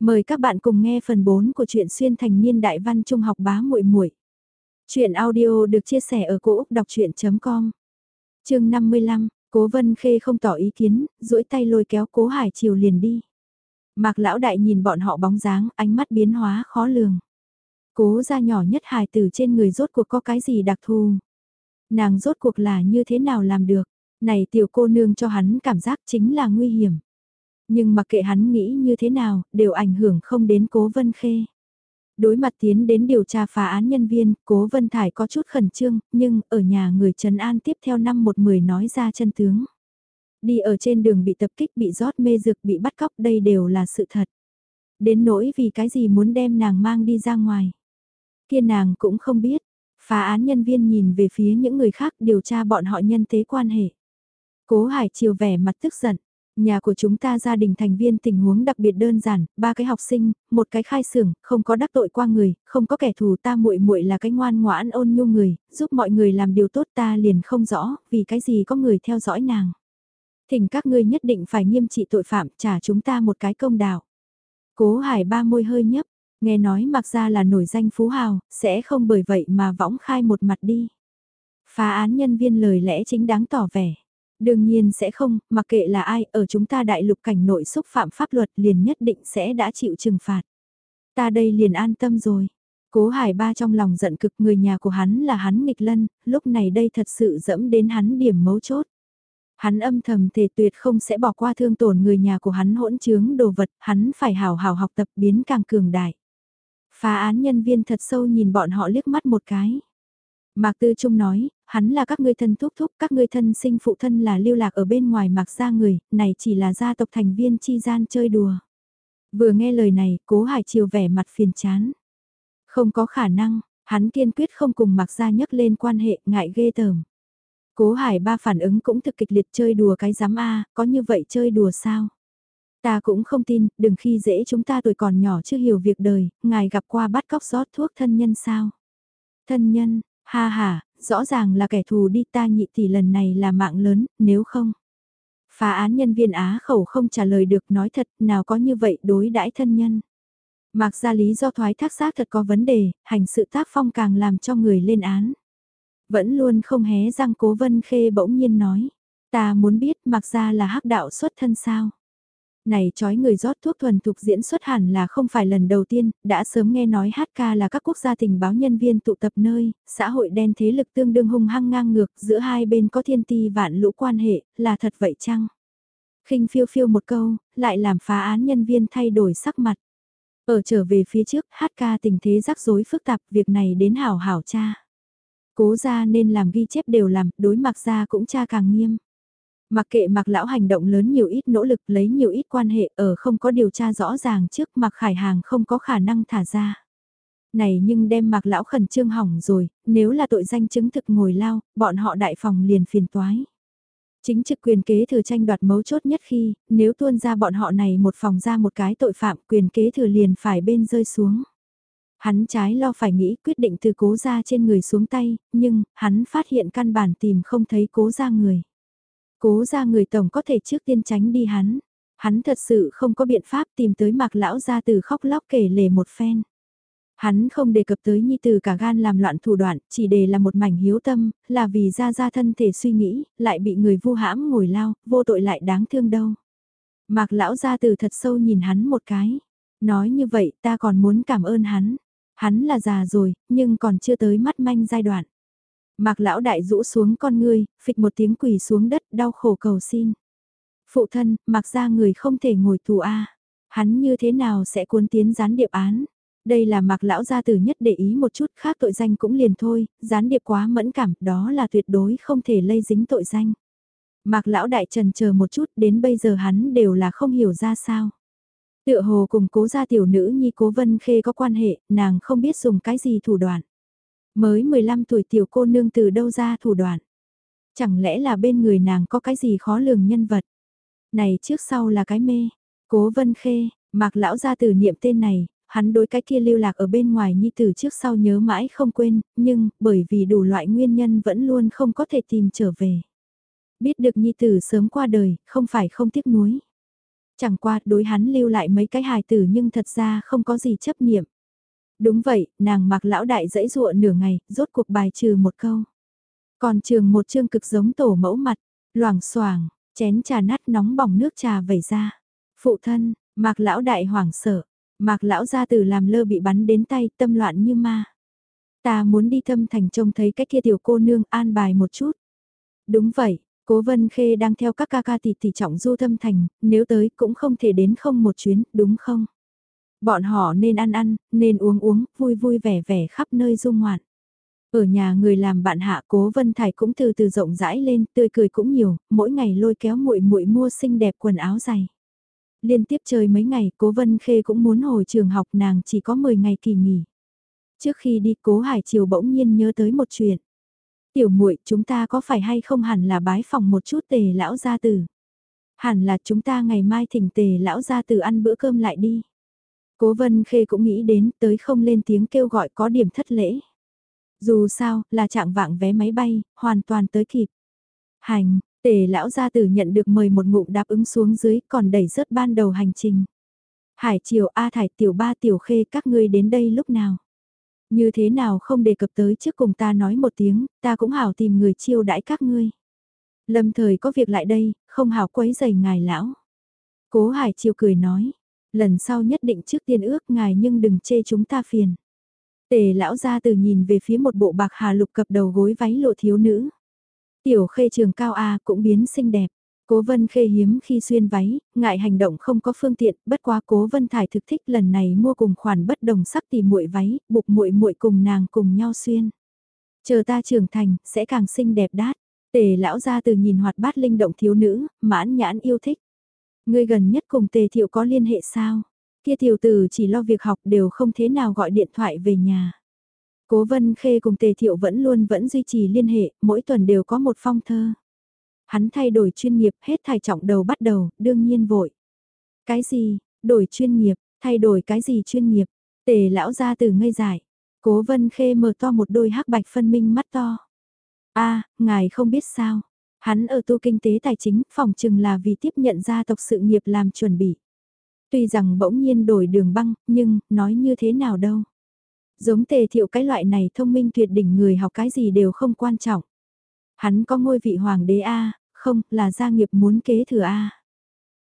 Mời các bạn cùng nghe phần 4 của truyện xuyên thành niên đại văn trung học bá muội muội. truyện audio được chia sẻ ở cỗ đọc chuyện.com Chương 55, Cố Vân Khê không tỏ ý kiến, duỗi tay lôi kéo Cố Hải Triều liền đi. Mạc Lão Đại nhìn bọn họ bóng dáng, ánh mắt biến hóa khó lường. Cố gia nhỏ nhất hài tử trên người rốt cuộc có cái gì đặc thù. Nàng rốt cuộc là như thế nào làm được, này tiểu cô nương cho hắn cảm giác chính là nguy hiểm. Nhưng mặc kệ hắn nghĩ như thế nào, đều ảnh hưởng không đến cố vân khê. Đối mặt tiến đến điều tra phá án nhân viên, cố vân thải có chút khẩn trương, nhưng ở nhà người Trần An tiếp theo năm một mười nói ra chân tướng. Đi ở trên đường bị tập kích bị rót mê dược bị bắt cóc đây đều là sự thật. Đến nỗi vì cái gì muốn đem nàng mang đi ra ngoài. Kia nàng cũng không biết, phá án nhân viên nhìn về phía những người khác điều tra bọn họ nhân thế quan hệ. Cố Hải chiều vẻ mặt tức giận, Nhà của chúng ta gia đình thành viên tình huống đặc biệt đơn giản, ba cái học sinh, một cái khai xưởng, không có đắc tội qua người, không có kẻ thù ta muội muội là cái ngoan ngoãn ôn nhu người, giúp mọi người làm điều tốt ta liền không rõ, vì cái gì có người theo dõi nàng. Thỉnh các ngươi nhất định phải nghiêm trị tội phạm, trả chúng ta một cái công đạo. Cố hải ba môi hơi nhấp, nghe nói mặc ra là nổi danh phú hào, sẽ không bởi vậy mà võng khai một mặt đi. Phá án nhân viên lời lẽ chính đáng tỏ vẻ. Đương nhiên sẽ không, mặc kệ là ai, ở chúng ta đại lục cảnh nội xúc phạm pháp luật liền nhất định sẽ đã chịu trừng phạt. Ta đây liền an tâm rồi. Cố Hải Ba trong lòng giận cực người nhà của hắn là hắn nghịch lân, lúc này đây thật sự dẫm đến hắn điểm mấu chốt. Hắn âm thầm thề tuyệt không sẽ bỏ qua thương tổn người nhà của hắn hỗn trướng đồ vật, hắn phải hào hào học tập biến càng cường đại. Phá án nhân viên thật sâu nhìn bọn họ liếc mắt một cái. Mạc Tư Trung nói, hắn là các ngươi thân thúc thúc, các ngươi thân sinh phụ thân là lưu lạc ở bên ngoài Mạc gia người, này chỉ là gia tộc thành viên chi gian chơi đùa. Vừa nghe lời này, cố hải chiều vẻ mặt phiền chán. Không có khả năng, hắn kiên quyết không cùng Mạc gia nhắc lên quan hệ ngại ghê tởm. Cố hải ba phản ứng cũng thực kịch liệt chơi đùa cái giám A, có như vậy chơi đùa sao? Ta cũng không tin, đừng khi dễ chúng ta tuổi còn nhỏ chưa hiểu việc đời, ngài gặp qua bắt cóc rót thuốc thân nhân sao? Thân nhân, Ha ha, rõ ràng là kẻ thù đi ta nhị tỷ lần này là mạng lớn, nếu không. Phá án nhân viên Á khẩu không trả lời được nói thật, nào có như vậy đối đãi thân nhân. Mạc ra lý do thoái thác xác thật có vấn đề, hành sự tác phong càng làm cho người lên án. Vẫn luôn không hé răng cố vân khê bỗng nhiên nói. Ta muốn biết mặc ra là hắc đạo xuất thân sao. Này chói người rót thuốc thuần thục diễn xuất hẳn là không phải lần đầu tiên, đã sớm nghe nói HK là các quốc gia tình báo nhân viên tụ tập nơi, xã hội đen thế lực tương đương hung hăng ngang ngược giữa hai bên có thiên ti vạn lũ quan hệ, là thật vậy chăng? khinh phiêu phiêu một câu, lại làm phá án nhân viên thay đổi sắc mặt. Ở trở về phía trước, HK tình thế rắc rối phức tạp, việc này đến hảo hảo cha. Cố ra nên làm ghi chép đều làm, đối mặt ra cũng cha càng nghiêm. Mặc kệ mặc lão hành động lớn nhiều ít nỗ lực lấy nhiều ít quan hệ ở không có điều tra rõ ràng trước mặc khải hàng không có khả năng thả ra. Này nhưng đem mặc lão khẩn trương hỏng rồi, nếu là tội danh chứng thực ngồi lao, bọn họ đại phòng liền phiền toái. Chính trực quyền kế thừa tranh đoạt mấu chốt nhất khi, nếu tuôn ra bọn họ này một phòng ra một cái tội phạm quyền kế thừa liền phải bên rơi xuống. Hắn trái lo phải nghĩ quyết định từ cố ra trên người xuống tay, nhưng, hắn phát hiện căn bản tìm không thấy cố ra người. Cố ra người tổng có thể trước tiên tránh đi hắn. Hắn thật sự không có biện pháp tìm tới mạc lão ra từ khóc lóc kể lể một phen. Hắn không đề cập tới nhi từ cả gan làm loạn thủ đoạn, chỉ để là một mảnh hiếu tâm, là vì ra ra thân thể suy nghĩ, lại bị người vu hãm ngồi lao, vô tội lại đáng thương đâu. Mạc lão ra từ thật sâu nhìn hắn một cái. Nói như vậy ta còn muốn cảm ơn hắn. Hắn là già rồi, nhưng còn chưa tới mắt manh giai đoạn. Mạc lão đại rũ xuống con ngươi, phịch một tiếng quỳ xuống đất đau khổ cầu xin. Phụ thân, mặc ra người không thể ngồi tù a Hắn như thế nào sẽ cuốn tiến gián điệp án? Đây là mạc lão gia tử nhất để ý một chút khác tội danh cũng liền thôi, gián điệp quá mẫn cảm, đó là tuyệt đối không thể lây dính tội danh. Mạc lão đại trần chờ một chút đến bây giờ hắn đều là không hiểu ra sao. Tựa hồ cùng cố gia tiểu nữ nhi cố vân khê có quan hệ, nàng không biết dùng cái gì thủ đoạn. Mới 15 tuổi tiểu cô nương từ đâu ra thủ đoạn. Chẳng lẽ là bên người nàng có cái gì khó lường nhân vật. Này trước sau là cái mê. Cố vân khê, mạc lão ra từ niệm tên này, hắn đối cái kia lưu lạc ở bên ngoài nhi tử trước sau nhớ mãi không quên, nhưng bởi vì đủ loại nguyên nhân vẫn luôn không có thể tìm trở về. Biết được nhi tử sớm qua đời, không phải không tiếc nuối. Chẳng qua đối hắn lưu lại mấy cái hài tử nhưng thật ra không có gì chấp niệm. Đúng vậy, nàng mặc lão đại dãy dụa nửa ngày, rốt cuộc bài trừ một câu. Còn trường một chương cực giống tổ mẫu mặt, loảng xoảng chén trà nát nóng bỏng nước trà vẩy ra. Phụ thân, mạc lão đại hoảng sợ, mạc lão gia tử làm lơ bị bắn đến tay tâm loạn như ma. Ta muốn đi thâm thành trông thấy cái kia tiểu cô nương an bài một chút. Đúng vậy, cố vân khê đang theo các ca ca tỷ tỷ trọng du thâm thành, nếu tới cũng không thể đến không một chuyến, đúng không? Bọn họ nên ăn ăn, nên uống uống, vui vui vẻ vẻ khắp nơi dung ngoạn. Ở nhà người làm bạn hạ Cố Vân Thải cũng từ từ rộng rãi lên, tươi cười cũng nhiều, mỗi ngày lôi kéo muội muội mua xinh đẹp quần áo dày. Liên tiếp chơi mấy ngày, Cố Vân Khê cũng muốn hồi trường học nàng chỉ có 10 ngày kỳ nghỉ. Trước khi đi Cố Hải Triều bỗng nhiên nhớ tới một chuyện. Tiểu muội, chúng ta có phải hay không hẳn là bái phòng một chút tề lão gia tử. Hẳn là chúng ta ngày mai thỉnh tề lão gia tử ăn bữa cơm lại đi. Cố Vân Khê cũng nghĩ đến tới không lên tiếng kêu gọi có điểm thất lễ. Dù sao, là trạng vạng vé máy bay, hoàn toàn tới kịp. Hành, tề lão gia tử nhận được mời một ngụm đáp ứng xuống dưới còn đẩy rớt ban đầu hành trình. Hải Triều A Thải tiểu ba tiểu khê các ngươi đến đây lúc nào? Như thế nào không đề cập tới trước cùng ta nói một tiếng, ta cũng hảo tìm người chiêu đãi các ngươi. Lâm thời có việc lại đây, không hảo quấy giày ngài lão. Cố Hải Triều cười nói, lần sau nhất định trước tiên ước ngài nhưng đừng chê chúng ta phiền. Tề lão ra từ nhìn về phía một bộ bạc hà lục cập đầu gối váy lộ thiếu nữ. Tiểu khê trường cao A cũng biến xinh đẹp. Cố vân khê hiếm khi xuyên váy, ngại hành động không có phương tiện, bất quá cố vân thải thực thích lần này mua cùng khoản bất đồng sắc tìm muội váy, buộc muội muội cùng nàng cùng nhau xuyên. Chờ ta trưởng thành, sẽ càng xinh đẹp đát. Tề lão ra từ nhìn hoạt bát linh động thiếu nữ, mãn nhãn yêu thích. Ngươi gần nhất cùng tề thiệu có liên hệ sao? Kia tiểu tử chỉ lo việc học đều không thế nào gọi điện thoại về nhà. Cố Vân Khê cùng Tề Thiệu vẫn luôn vẫn duy trì liên hệ, mỗi tuần đều có một phong thơ. Hắn thay đổi chuyên nghiệp, hết thải trọng đầu bắt đầu, đương nhiên vội. Cái gì, đổi chuyên nghiệp, thay đổi cái gì chuyên nghiệp? Tề lão ra từ ngây giải. Cố Vân Khê mở to một đôi hắc bạch phân minh mắt to. a ngài không biết sao. Hắn ở tu kinh tế tài chính, phòng chừng là vì tiếp nhận gia tộc sự nghiệp làm chuẩn bị. Tuy rằng bỗng nhiên đổi đường băng, nhưng, nói như thế nào đâu. Giống tề thiệu cái loại này thông minh tuyệt đỉnh người học cái gì đều không quan trọng. Hắn có ngôi vị hoàng đế A, không, là gia nghiệp muốn kế thừa A.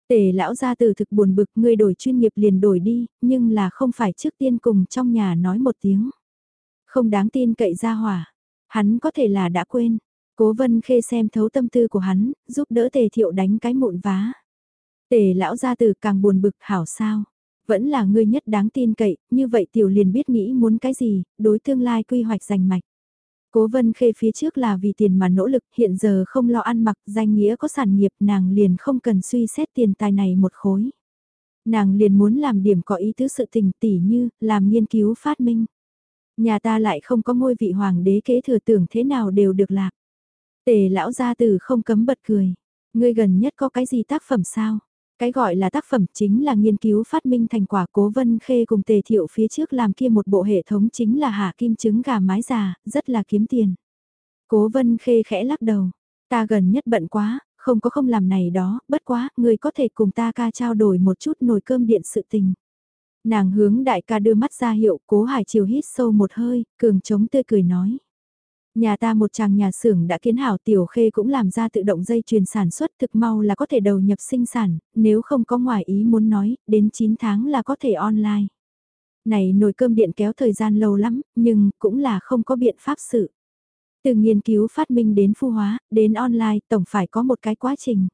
Tề lão gia từ thực buồn bực ngươi đổi chuyên nghiệp liền đổi đi, nhưng là không phải trước tiên cùng trong nhà nói một tiếng. Không đáng tin cậy ra hỏa. Hắn có thể là đã quên. Cố vân khê xem thấu tâm tư của hắn, giúp đỡ tề thiệu đánh cái mụn vá. Tề lão gia từ càng buồn bực hảo sao. Vẫn là ngươi nhất đáng tin cậy, như vậy tiểu liền biết nghĩ muốn cái gì, đối tương lai quy hoạch giành mạch. Cố vân khê phía trước là vì tiền mà nỗ lực, hiện giờ không lo ăn mặc, danh nghĩa có sản nghiệp, nàng liền không cần suy xét tiền tài này một khối. Nàng liền muốn làm điểm có ý tứ sự tình tỉ như, làm nghiên cứu phát minh. Nhà ta lại không có ngôi vị hoàng đế kế thừa tưởng thế nào đều được lạc. Tề lão gia tử không cấm bật cười. Ngươi gần nhất có cái gì tác phẩm sao? Cái gọi là tác phẩm chính là nghiên cứu phát minh thành quả cố vân khê cùng tề thiệu phía trước làm kia một bộ hệ thống chính là hạ kim trứng gà mái già, rất là kiếm tiền. Cố vân khê khẽ lắc đầu, ta gần nhất bận quá, không có không làm này đó, bất quá, người có thể cùng ta ca trao đổi một chút nồi cơm điện sự tình. Nàng hướng đại ca đưa mắt ra hiệu, cố hải chiều hít sâu một hơi, cường chống tươi cười nói. Nhà ta một chàng nhà xưởng đã kiến hảo tiểu khê cũng làm ra tự động dây chuyền sản xuất thực mau là có thể đầu nhập sinh sản, nếu không có ngoài ý muốn nói, đến 9 tháng là có thể online. Này nồi cơm điện kéo thời gian lâu lắm, nhưng cũng là không có biện pháp sự. Từ nghiên cứu phát minh đến phu hóa, đến online, tổng phải có một cái quá trình.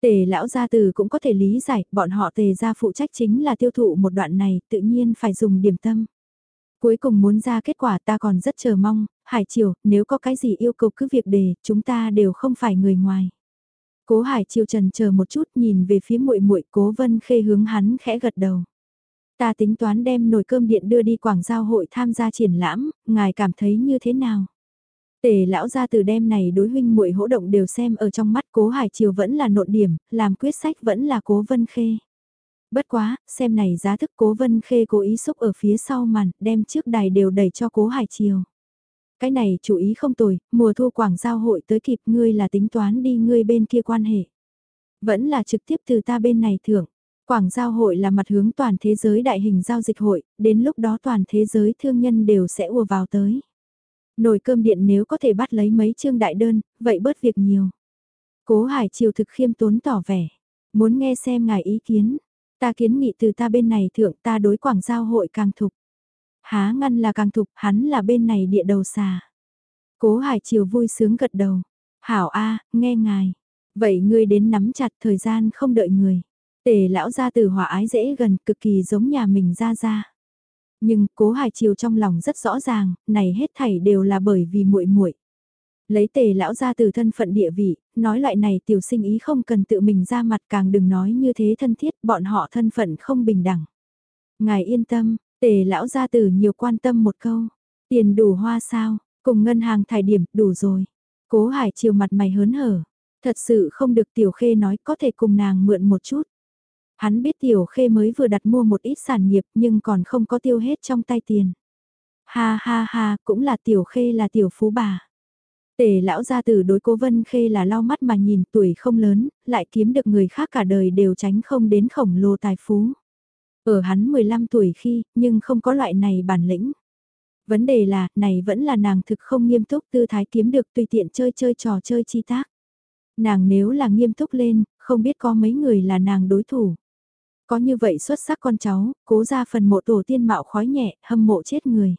Tề lão gia từ cũng có thể lý giải, bọn họ tề gia phụ trách chính là tiêu thụ một đoạn này, tự nhiên phải dùng điểm tâm. Cuối cùng muốn ra kết quả ta còn rất chờ mong, Hải Triều, nếu có cái gì yêu cầu cứ việc đề, chúng ta đều không phải người ngoài. Cố Hải Triều trần chờ một chút nhìn về phía muội muội Cố Vân Khê hướng hắn khẽ gật đầu. Ta tính toán đem nồi cơm điện đưa đi Quảng Giao hội tham gia triển lãm, ngài cảm thấy như thế nào? Tề lão gia từ đêm này đối huynh muội hỗ động đều xem ở trong mắt Cố Hải Triều vẫn là nộn điểm, làm quyết sách vẫn là Cố Vân Khê. Bất quá, xem này giá thức cố vân khê cố ý xúc ở phía sau màn, đem trước đài đều đẩy cho cố hải Triều. Cái này chủ ý không tồi, mùa thu quảng giao hội tới kịp ngươi là tính toán đi ngươi bên kia quan hệ. Vẫn là trực tiếp từ ta bên này thưởng. Quảng giao hội là mặt hướng toàn thế giới đại hình giao dịch hội, đến lúc đó toàn thế giới thương nhân đều sẽ ùa vào tới. Nồi cơm điện nếu có thể bắt lấy mấy chương đại đơn, vậy bớt việc nhiều. Cố Hải Triều thực khiêm tốn tỏ vẻ, muốn nghe xem ngài ý kiến, ta kiến nghị từ ta bên này thượng ta đối quảng giao hội càng thục. Há ngăn là càng thục, hắn là bên này địa đầu xà. Cố Hải Triều vui sướng gật đầu, hảo a nghe ngài, vậy ngươi đến nắm chặt thời gian không đợi người. Tề lão gia từ hòa ái dễ gần cực kỳ giống nhà mình ra ra. Nhưng cố Hải Triều trong lòng rất rõ ràng, này hết thảy đều là bởi vì muội muội. Lấy tề lão ra từ thân phận địa vị, nói loại này tiểu sinh ý không cần tự mình ra mặt càng đừng nói như thế thân thiết, bọn họ thân phận không bình đẳng. Ngài yên tâm, tề lão gia tử nhiều quan tâm một câu, tiền đủ hoa sao, cùng ngân hàng thải điểm, đủ rồi. Cố hải chiều mặt mày hớn hở, thật sự không được tiểu khê nói có thể cùng nàng mượn một chút. Hắn biết tiểu khê mới vừa đặt mua một ít sản nghiệp nhưng còn không có tiêu hết trong tay tiền. Ha ha ha, cũng là tiểu khê là tiểu phú bà. Tề lão gia tử đối cố vân khê là lau mắt mà nhìn tuổi không lớn, lại kiếm được người khác cả đời đều tránh không đến khổng lồ tài phú. Ở hắn 15 tuổi khi, nhưng không có loại này bản lĩnh. Vấn đề là, này vẫn là nàng thực không nghiêm túc tư thái kiếm được tùy tiện chơi chơi trò chơi chi tác. Nàng nếu là nghiêm túc lên, không biết có mấy người là nàng đối thủ. Có như vậy xuất sắc con cháu, cố ra phần mộ tổ tiên mạo khói nhẹ, hâm mộ chết người.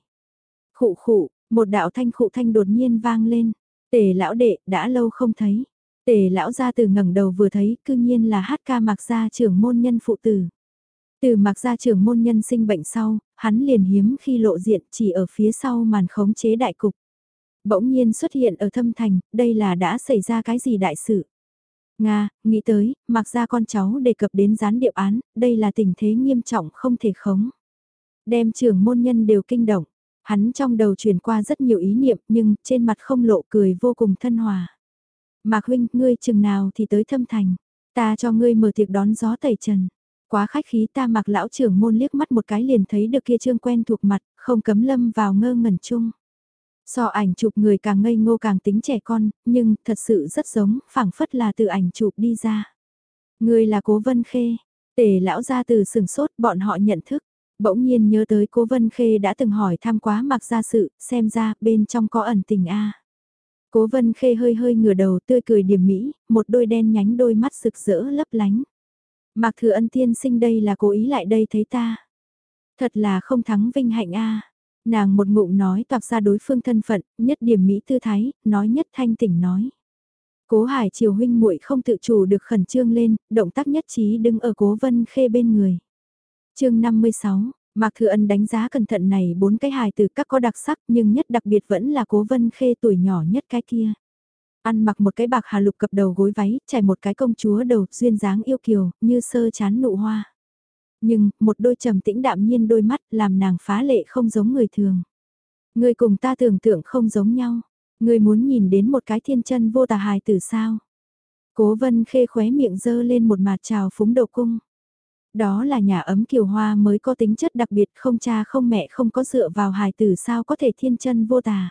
Khụ khụ, một đạo thanh khụ thanh đột nhiên vang lên. Tề lão đệ, đã lâu không thấy. Tề lão ra từ ngẩng đầu vừa thấy, cư nhiên là hát ca mặc gia trưởng môn nhân phụ tử. Từ mặc gia trưởng môn nhân sinh bệnh sau, hắn liền hiếm khi lộ diện chỉ ở phía sau màn khống chế đại cục. Bỗng nhiên xuất hiện ở thâm thành, đây là đã xảy ra cái gì đại sự. Nga, nghĩ tới, mặc ra con cháu đề cập đến gián điệp án, đây là tình thế nghiêm trọng không thể khống. Đem trưởng môn nhân đều kinh động, Hắn trong đầu chuyển qua rất nhiều ý niệm nhưng trên mặt không lộ cười vô cùng thân hòa. Mạc huynh, ngươi chừng nào thì tới thâm thành. Ta cho ngươi mở tiệc đón gió tẩy trần. Quá khách khí ta mặc lão trưởng môn liếc mắt một cái liền thấy được kia trương quen thuộc mặt, không cấm lâm vào ngơ ngẩn chung. So ảnh chụp người càng ngây ngô càng tính trẻ con, nhưng thật sự rất giống, phảng phất là từ ảnh chụp đi ra. Người là cố vân khê, tề lão ra từ sừng sốt bọn họ nhận thức. Bỗng nhiên nhớ tới cố Vân Khê đã từng hỏi thăm quá mặc ra sự, xem ra bên trong có ẩn tình a. Cố Vân Khê hơi hơi ngửa đầu tươi cười điểm mỹ, một đôi đen nhánh đôi mắt rực rỡ lấp lánh. Mạc Thừa Ân tiên sinh đây là cố ý lại đây thấy ta. Thật là không thắng vinh hạnh a. Nàng một ngụm nói toạc ra đối phương thân phận, nhất điểm mỹ tư thái, nói nhất thanh tỉnh nói. Cố Hải Triều huynh muội không tự chủ được khẩn trương lên, động tác nhất trí đứng ở Cố Vân Khê bên người chương 56, Mạc Thừa Ân đánh giá cẩn thận này bốn cái hài từ các có đặc sắc nhưng nhất đặc biệt vẫn là cố vân khê tuổi nhỏ nhất cái kia. Ăn mặc một cái bạc hà lục cập đầu gối váy, trải một cái công chúa đầu duyên dáng yêu kiều, như sơ chán nụ hoa. Nhưng, một đôi trầm tĩnh đạm nhiên đôi mắt làm nàng phá lệ không giống người thường. Người cùng ta tưởng tượng không giống nhau. Người muốn nhìn đến một cái thiên chân vô tà hài từ sao. Cố vân khê khóe miệng dơ lên một mặt trào phúng đầu cung. Đó là nhà ấm kiều hoa mới có tính chất đặc biệt không cha không mẹ không có dựa vào hài tử sao có thể thiên chân vô tà.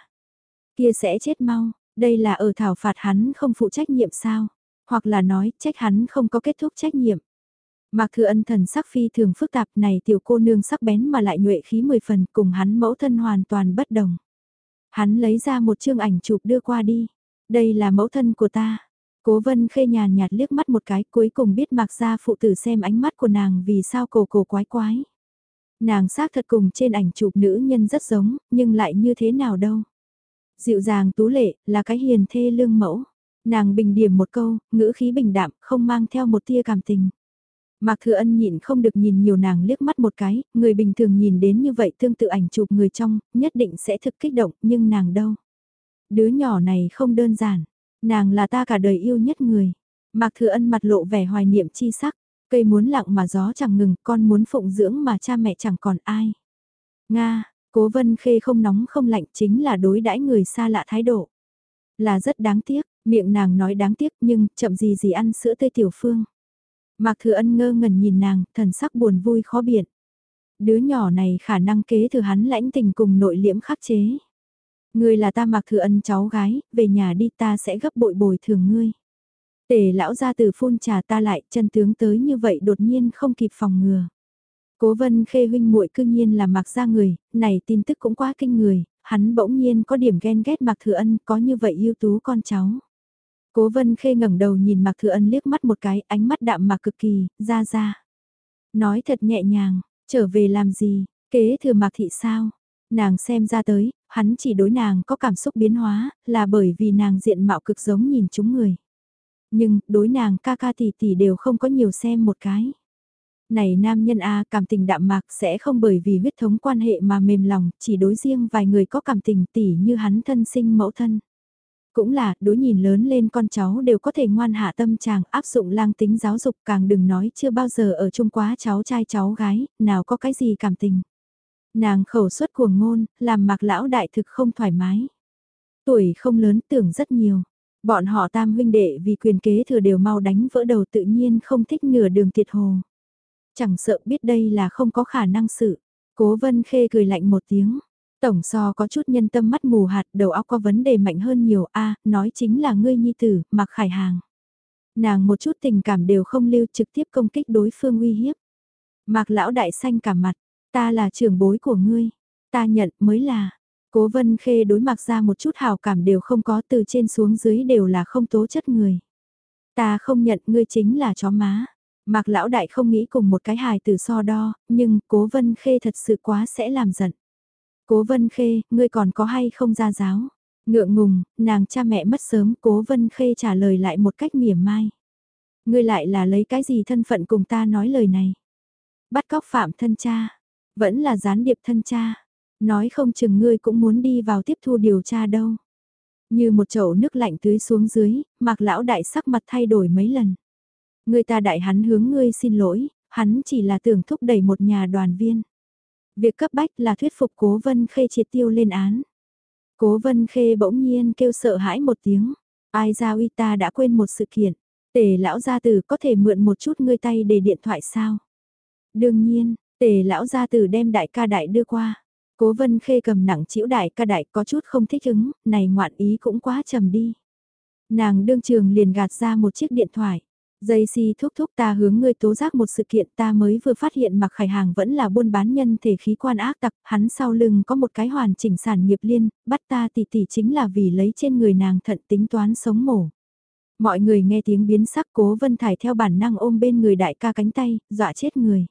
Kia sẽ chết mau, đây là ở thảo phạt hắn không phụ trách nhiệm sao, hoặc là nói trách hắn không có kết thúc trách nhiệm. Mạc Thừa Ân thần sắc phi thường phức tạp này tiểu cô nương sắc bén mà lại nhuệ khí mười phần cùng hắn mẫu thân hoàn toàn bất đồng. Hắn lấy ra một chương ảnh chụp đưa qua đi. Đây là mẫu thân của ta. Cố vân khê nhàn nhạt liếc mắt một cái cuối cùng biết mạc ra phụ tử xem ánh mắt của nàng vì sao cổ cổ quái quái. Nàng xác thật cùng trên ảnh chụp nữ nhân rất giống, nhưng lại như thế nào đâu. Dịu dàng tú lệ, là cái hiền thê lương mẫu. Nàng bình điểm một câu, ngữ khí bình đạm, không mang theo một tia cảm tình. Mạc Thừa Ân nhịn không được nhìn nhiều nàng liếc mắt một cái, người bình thường nhìn đến như vậy tương tự ảnh chụp người trong, nhất định sẽ thực kích động, nhưng nàng đâu. Đứa nhỏ này không đơn giản, Nàng là ta cả đời yêu nhất người. Mạc Thừa Ân mặt lộ vẻ hoài niệm chi sắc, cây muốn lặng mà gió chẳng ngừng, con muốn phụng dưỡng mà cha mẹ chẳng còn ai. Nga, Cố Vân Khê không nóng không lạnh chính là đối đãi người xa lạ thái độ. Là rất đáng tiếc, miệng nàng nói đáng tiếc nhưng chậm gì gì ăn sữa tây tiểu phương. Mạc Thừa Ân ngơ ngẩn nhìn nàng, thần sắc buồn vui khó biện. Đứa nhỏ này khả năng kế thừa hắn lãnh tình cùng nội liễm khắc chế. Ngươi là ta mặc thừa ân cháu gái, về nhà đi ta sẽ gấp bội bồi thường ngươi. Tề lão ra từ phun trà ta lại, chân tướng tới như vậy đột nhiên không kịp phòng ngừa. Cố vân khê huynh muội cương nhiên là mặc ra người, này tin tức cũng quá kinh người, hắn bỗng nhiên có điểm ghen ghét mặc thừa ân có như vậy ưu tú con cháu. Cố vân khê ngẩng đầu nhìn mặc thừa ân liếc mắt một cái, ánh mắt đạm mà cực kỳ, ra ra. Nói thật nhẹ nhàng, trở về làm gì, kế thừa mặc thị sao? Nàng xem ra tới, hắn chỉ đối nàng có cảm xúc biến hóa, là bởi vì nàng diện mạo cực giống nhìn chúng người. Nhưng, đối nàng ca ca tỷ tỷ đều không có nhiều xem một cái. Này nam nhân A cảm tình đạm mạc sẽ không bởi vì huyết thống quan hệ mà mềm lòng, chỉ đối riêng vài người có cảm tình tỉ như hắn thân sinh mẫu thân. Cũng là, đối nhìn lớn lên con cháu đều có thể ngoan hạ tâm chàng áp dụng lang tính giáo dục càng đừng nói chưa bao giờ ở chung quá cháu trai cháu gái, nào có cái gì cảm tình. Nàng khẩu suất của ngôn, làm mạc lão đại thực không thoải mái. Tuổi không lớn tưởng rất nhiều. Bọn họ tam huynh đệ vì quyền kế thừa đều mau đánh vỡ đầu tự nhiên không thích nửa đường tiệt hồ. Chẳng sợ biết đây là không có khả năng sự. Cố vân khê cười lạnh một tiếng. Tổng so có chút nhân tâm mắt mù hạt đầu óc có vấn đề mạnh hơn nhiều a nói chính là ngươi nhi tử, mặc khải hàng. Nàng một chút tình cảm đều không lưu trực tiếp công kích đối phương uy hiếp. Mạc lão đại xanh cả mặt, ta là trưởng bối của ngươi, ta nhận mới là. Cố vân khê đối mặt ra một chút hào cảm đều không có từ trên xuống dưới đều là không tố chất người. Ta không nhận ngươi chính là chó má. Mạc lão đại không nghĩ cùng một cái hài từ so đo, nhưng cố vân khê thật sự quá sẽ làm giận. Cố vân khê, ngươi còn có hay không ra giáo? Ngượng ngùng, nàng cha mẹ mất sớm, cố vân khê trả lời lại một cách mỉa mai. Ngươi lại là lấy cái gì thân phận cùng ta nói lời này? Bắt cóc phạm thân cha, vẫn là gián điệp thân cha. Nói không chừng ngươi cũng muốn đi vào tiếp thu điều tra đâu. Như một chậu nước lạnh tưới xuống dưới, mạc lão đại sắc mặt thay đổi mấy lần. Người ta đại hắn hướng ngươi xin lỗi, hắn chỉ là tưởng thúc đẩy một nhà đoàn viên. Việc cấp bách là thuyết phục cố vân khê triệt tiêu lên án. Cố vân khê bỗng nhiên kêu sợ hãi một tiếng. Ai giao y ta đã quên một sự kiện. Tề lão gia tử có thể mượn một chút ngươi tay để điện thoại sao? Đương nhiên, tề lão gia tử đem đại ca đại đưa qua. Cố vân khê cầm nặng chịu đại ca đại có chút không thích ứng, này ngoạn ý cũng quá trầm đi. Nàng đương trường liền gạt ra một chiếc điện thoại. Dây si thúc thúc ta hướng ngươi tố giác một sự kiện ta mới vừa phát hiện mặc khải hàng vẫn là buôn bán nhân thể khí quan ác tặc, hắn sau lưng có một cái hoàn chỉnh sản nghiệp liên, bắt ta tỷ tỷ chính là vì lấy trên người nàng thận tính toán sống mổ. Mọi người nghe tiếng biến sắc cố vân thải theo bản năng ôm bên người đại ca cánh tay, dọa chết người.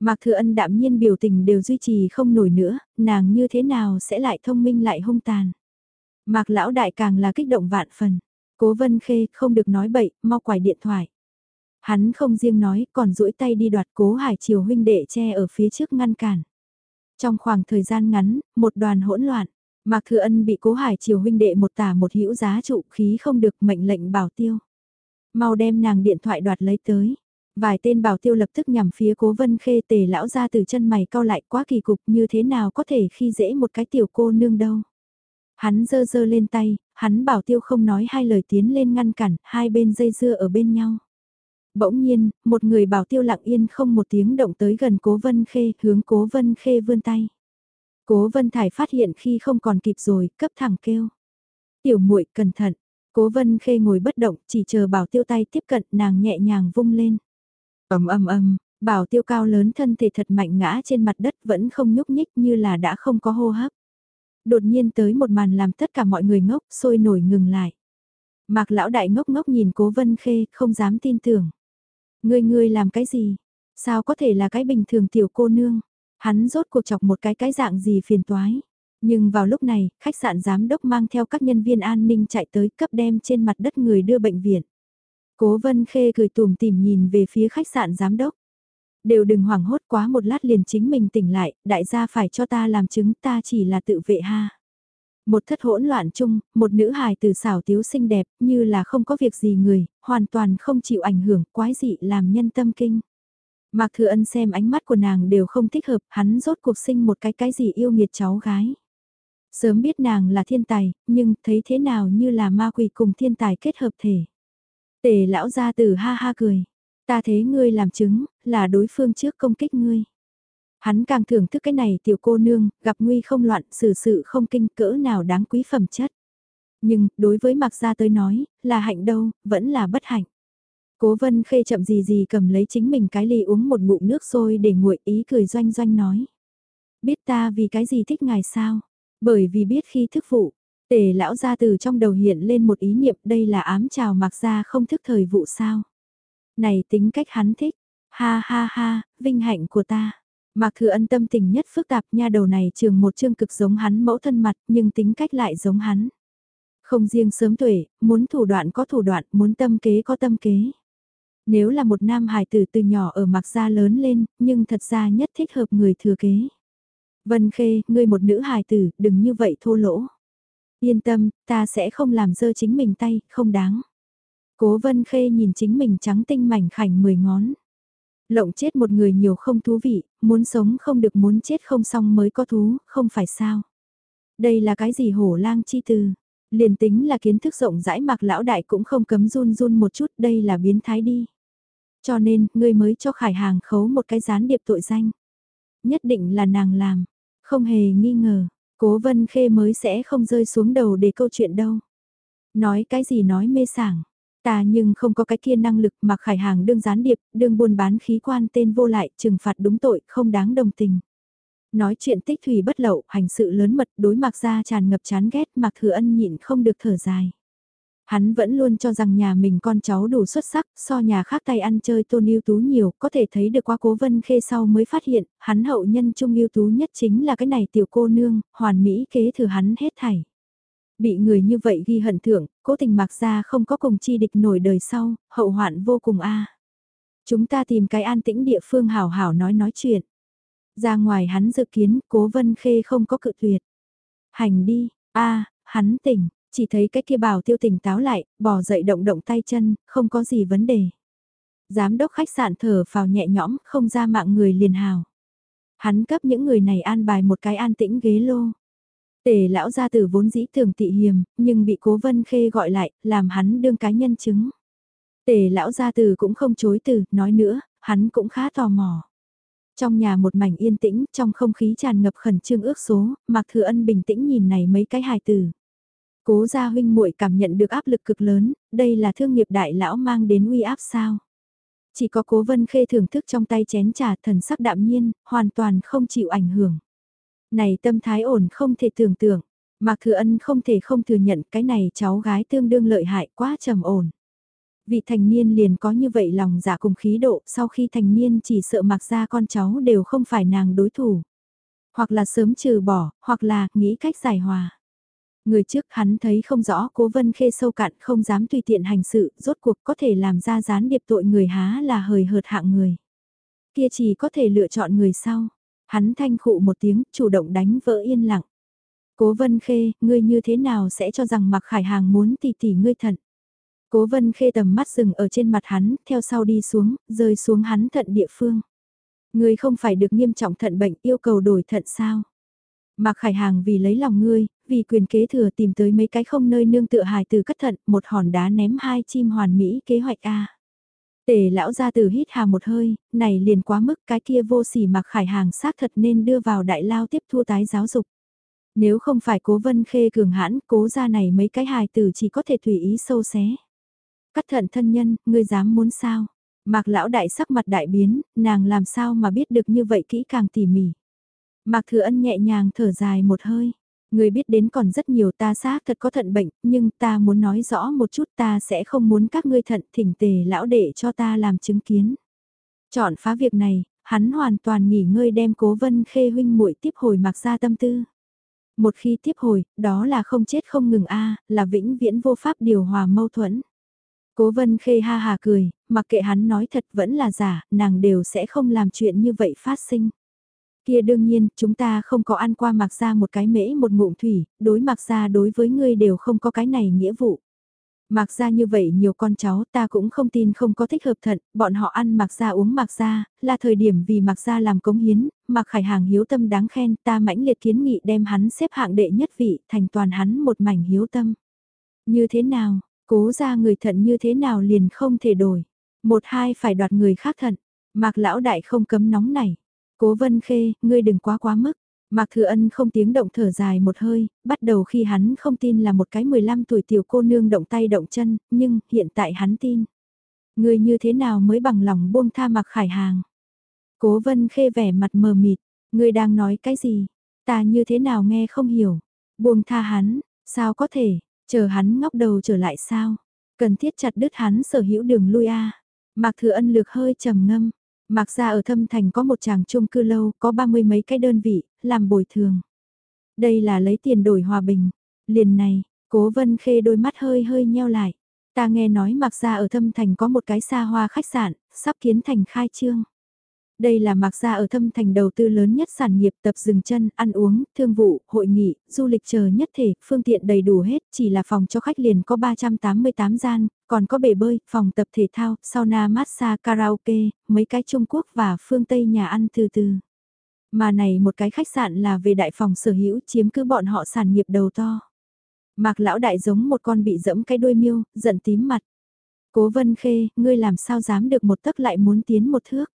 Mạc Thừa Ân đạm nhiên biểu tình đều duy trì không nổi nữa, nàng như thế nào sẽ lại thông minh lại hung tàn. Mạc Lão Đại càng là kích động vạn phần. Cố Vân Khê không được nói bậy, mau quải điện thoại. Hắn không riêng nói, còn duỗi tay đi đoạt Cố Hải Triều huynh đệ che ở phía trước ngăn cản. Trong khoảng thời gian ngắn, một đoàn hỗn loạn, Mạc Thừa Ân bị Cố Hải Triều huynh đệ một tả một hữu giá trụ khí không được mệnh lệnh bảo tiêu. Mau đem nàng điện thoại đoạt lấy tới. Vài tên bảo tiêu lập tức nhằm phía cố vân khê tề lão ra từ chân mày cao lại quá kỳ cục như thế nào có thể khi dễ một cái tiểu cô nương đâu. Hắn dơ dơ lên tay, hắn bảo tiêu không nói hai lời tiến lên ngăn cản, hai bên dây dưa ở bên nhau. Bỗng nhiên, một người bảo tiêu lặng yên không một tiếng động tới gần cố vân khê, hướng cố vân khê vươn tay. Cố vân thải phát hiện khi không còn kịp rồi, cấp thẳng kêu. Tiểu muội cẩn thận, cố vân khê ngồi bất động, chỉ chờ bảo tiêu tay tiếp cận nàng nhẹ nhàng vung lên ầm ầm ầm, bảo tiêu cao lớn thân thể thật mạnh ngã trên mặt đất vẫn không nhúc nhích như là đã không có hô hấp. Đột nhiên tới một màn làm tất cả mọi người ngốc, sôi nổi ngừng lại. Mạc lão đại ngốc ngốc nhìn cố vân khê, không dám tin tưởng. Ngươi ngươi làm cái gì? Sao có thể là cái bình thường tiểu cô nương? Hắn rốt cuộc chọc một cái cái dạng gì phiền toái. Nhưng vào lúc này, khách sạn giám đốc mang theo các nhân viên an ninh chạy tới cấp đem trên mặt đất người đưa bệnh viện. Cố Vân Khê cười tùm tìm nhìn về phía khách sạn giám đốc. Đều đừng hoảng hốt quá một lát liền chính mình tỉnh lại, đại gia phải cho ta làm chứng ta chỉ là tự vệ ha. Một thất hỗn loạn chung, một nữ hài từ xảo tiếu xinh đẹp, như là không có việc gì người, hoàn toàn không chịu ảnh hưởng, quái dị làm nhân tâm kinh. Mạc Thừa Ân xem ánh mắt của nàng đều không thích hợp, hắn rốt cuộc sinh một cái cái gì yêu nghiệt cháu gái. Sớm biết nàng là thiên tài, nhưng thấy thế nào như là ma quỷ cùng thiên tài kết hợp thể. Tề lão gia tử ha ha cười. Ta thế ngươi làm chứng, là đối phương trước công kích ngươi. Hắn càng thưởng thức cái này tiểu cô nương, gặp nguy không loạn, xử sự không kinh cỡ nào đáng quý phẩm chất. Nhưng, đối với Mạc Gia tới nói, là hạnh đâu, vẫn là bất hạnh. Cố vân khê chậm gì gì cầm lấy chính mình cái ly uống một ngụm nước sôi để nguội ý cười doanh doanh nói. Biết ta vì cái gì thích ngài sao? Bởi vì biết khi thức vụ, tề lão gia từ trong đầu hiện lên một ý niệm đây là ám chào mặc Gia không thức thời vụ sao? Này tính cách hắn thích, ha ha ha, vinh hạnh của ta. Mạc Thừa Ân tâm tình nhất phức tạp nha đầu này trường một chương cực giống hắn mẫu thân mặt nhưng tính cách lại giống hắn. Không riêng sớm tuổi, muốn thủ đoạn có thủ đoạn, muốn tâm kế có tâm kế. Nếu là một nam hài tử từ nhỏ ở Mạc Gia lớn lên, nhưng thật ra nhất thích hợp người thừa kế. Vân Khê, ngươi một nữ hài tử, đừng như vậy thô lỗ. Yên tâm, ta sẽ không làm dơ chính mình tay, không đáng. Cố Vân Khê nhìn chính mình trắng tinh mảnh khảnh mười ngón. Lộng chết một người nhiều không thú vị, muốn sống không được muốn chết không xong mới có thú, không phải sao. Đây là cái gì hổ lang chi từ. Liền tính là kiến thức rộng rãi mặc lão đại cũng không cấm run run một chút, đây là biến thái đi. Cho nên, ngươi mới cho khải hàng khấu một cái gián điệp tội danh. Nhất định là nàng làm, không hề nghi ngờ, cố vân khê mới sẽ không rơi xuống đầu để câu chuyện đâu. Nói cái gì nói mê sảng, Ta nhưng không có cái kia năng lực mà khải hàng đương gián điệp, đương buôn bán khí quan tên vô lại, trừng phạt đúng tội, không đáng đồng tình. Nói chuyện tích thủy bất lậu, hành sự lớn mật, đối mặt ra tràn ngập chán ghét, mặc thừa ân nhịn không được thở dài. Hắn vẫn luôn cho rằng nhà mình con cháu đủ xuất sắc, so nhà khác tay ăn chơi tôn ưu tú nhiều, có thể thấy được qua cố vân khê sau mới phát hiện, hắn hậu nhân trung ưu tú nhất chính là cái này tiểu cô nương, hoàn mỹ kế thừa hắn hết thảy. Bị người như vậy ghi hận thưởng, cố tình mặc ra không có cùng chi địch nổi đời sau, hậu hoạn vô cùng a. Chúng ta tìm cái an tĩnh địa phương hảo hảo nói nói chuyện. Ra ngoài hắn dự kiến, cố vân khê không có cự tuyệt. Hành đi, a hắn tỉnh, chỉ thấy cái kia bảo tiêu tỉnh táo lại, bỏ dậy động động tay chân, không có gì vấn đề. Giám đốc khách sạn thở vào nhẹ nhõm, không ra mạng người liền hào. Hắn cấp những người này an bài một cái an tĩnh ghế lô. Tề lão gia tử vốn dĩ thường tị hiềm, nhưng bị cố vân khê gọi lại, làm hắn đương cái nhân chứng. Tề lão gia tử cũng không chối từ, nói nữa, hắn cũng khá tò mò. Trong nhà một mảnh yên tĩnh, trong không khí tràn ngập khẩn trương ước số, Mạc Thừa Ân bình tĩnh nhìn này mấy cái hài tử. Cố gia huynh muội cảm nhận được áp lực cực lớn, đây là thương nghiệp đại lão mang đến uy áp sao. Chỉ có cố vân khê thưởng thức trong tay chén trà thần sắc đạm nhiên, hoàn toàn không chịu ảnh hưởng. Này tâm thái ổn không thể tưởng tượng, Mạc Thừa Ân không thể không thừa nhận cái này cháu gái tương đương lợi hại quá trầm ổn. Vị thành niên liền có như vậy lòng dạ cùng khí độ, sau khi thành niên chỉ sợ mặc ra con cháu đều không phải nàng đối thủ. Hoặc là sớm trừ bỏ, hoặc là nghĩ cách giải hòa. Người trước hắn thấy không rõ cố vân khê sâu cạn không dám tùy tiện hành sự, rốt cuộc có thể làm ra gián điệp tội người há là hời hợt hạng người. Kia chỉ có thể lựa chọn người sau. Hắn thanh khụ một tiếng, chủ động đánh vỡ yên lặng. Cố vân khê, ngươi như thế nào sẽ cho rằng mặc khải hàng muốn tỉ tỉ ngươi thận. Cố vân khê tầm mắt dừng ở trên mặt hắn, theo sau đi xuống, rơi xuống hắn thận địa phương. Ngươi không phải được nghiêm trọng thận bệnh yêu cầu đổi thận sao? Mạc Khải Hàng vì lấy lòng ngươi, vì quyền kế thừa tìm tới mấy cái không nơi nương tựa hài từ cất thận, một hòn đá ném hai chim hoàn mỹ kế hoạch A. Tề lão ra từ hít hà một hơi, này liền quá mức cái kia vô sỉ mặc khải hàng xác thật nên đưa vào đại lao tiếp thu tái giáo dục. Nếu không phải cố vân khê cường hãn, cố ra này mấy cái hài tử chỉ có thể tùy ý sâu xé. Cắt thận thân nhân, ngươi dám muốn sao? Mạc lão đại sắc mặt đại biến, nàng làm sao mà biết được như vậy kỹ càng tỉ mỉ. Mạc thừa ân nhẹ nhàng thở dài một hơi. Người biết đến còn rất nhiều ta xác thật có thận bệnh, nhưng ta muốn nói rõ một chút ta sẽ không muốn các ngươi thận thỉnh tề lão đệ cho ta làm chứng kiến. Chọn phá việc này, hắn hoàn toàn nghỉ ngơi đem cố vân khê huynh muội tiếp hồi mặc ra tâm tư. Một khi tiếp hồi, đó là không chết không ngừng a là vĩnh viễn vô pháp điều hòa mâu thuẫn. Cố vân khê ha hà cười, mặc kệ hắn nói thật vẫn là giả, nàng đều sẽ không làm chuyện như vậy phát sinh. Kia đương nhiên, chúng ta không có ăn qua mặc ra một cái mễ một ngụm thủy, đối mặc ra đối với ngươi đều không có cái này nghĩa vụ. Mặc ra như vậy nhiều con cháu ta cũng không tin không có thích hợp thận, bọn họ ăn mặc ra uống mặc ra, là thời điểm vì mặc ra làm cống hiến, mặc khải hàng hiếu tâm đáng khen ta mãnh liệt kiến nghị đem hắn xếp hạng đệ nhất vị thành toàn hắn một mảnh hiếu tâm. Như thế nào, cố ra người thận như thế nào liền không thể đổi, một hai phải đoạt người khác thận, mặc lão đại không cấm nóng này. Cố vân khê, ngươi đừng quá quá mức. Mạc Thừa Ân không tiếng động thở dài một hơi, bắt đầu khi hắn không tin là một cái 15 tuổi tiểu cô nương động tay động chân, nhưng hiện tại hắn tin. Người như thế nào mới bằng lòng buông tha Mạc Khải Hàng? Cố Vân Khê vẻ mặt mờ mịt, ngươi đang nói cái gì? Ta như thế nào nghe không hiểu? Buông tha hắn, sao có thể, chờ hắn ngóc đầu trở lại sao? Cần thiết chặt đứt hắn sở hữu đường lui a. Mạc Thừa Ân lược hơi trầm ngâm, Mạc ra ở thâm thành có một chàng chung cư lâu, có ba mươi mấy cái đơn vị, làm bồi thường. Đây là lấy tiền đổi hòa bình. Liền này, cố vân khê đôi mắt hơi hơi nheo lại. Ta nghe nói Mạc ra ở thâm thành có một cái xa hoa khách sạn, sắp kiến thành khai trương. Đây là Mạc Gia ở thâm thành đầu tư lớn nhất sản nghiệp tập dừng chân, ăn uống, thương vụ, hội nghị, du lịch chờ nhất thể, phương tiện đầy đủ hết, chỉ là phòng cho khách liền có 388 gian, còn có bể bơi, phòng tập thể thao, sauna massage, karaoke, mấy cái Trung Quốc và phương Tây nhà ăn từ từ. Mà này một cái khách sạn là về đại phòng sở hữu chiếm cứ bọn họ sản nghiệp đầu to. Mạc lão đại giống một con bị dẫm cái đuôi miêu, giận tím mặt. Cố vân khê, ngươi làm sao dám được một tấc lại muốn tiến một thước.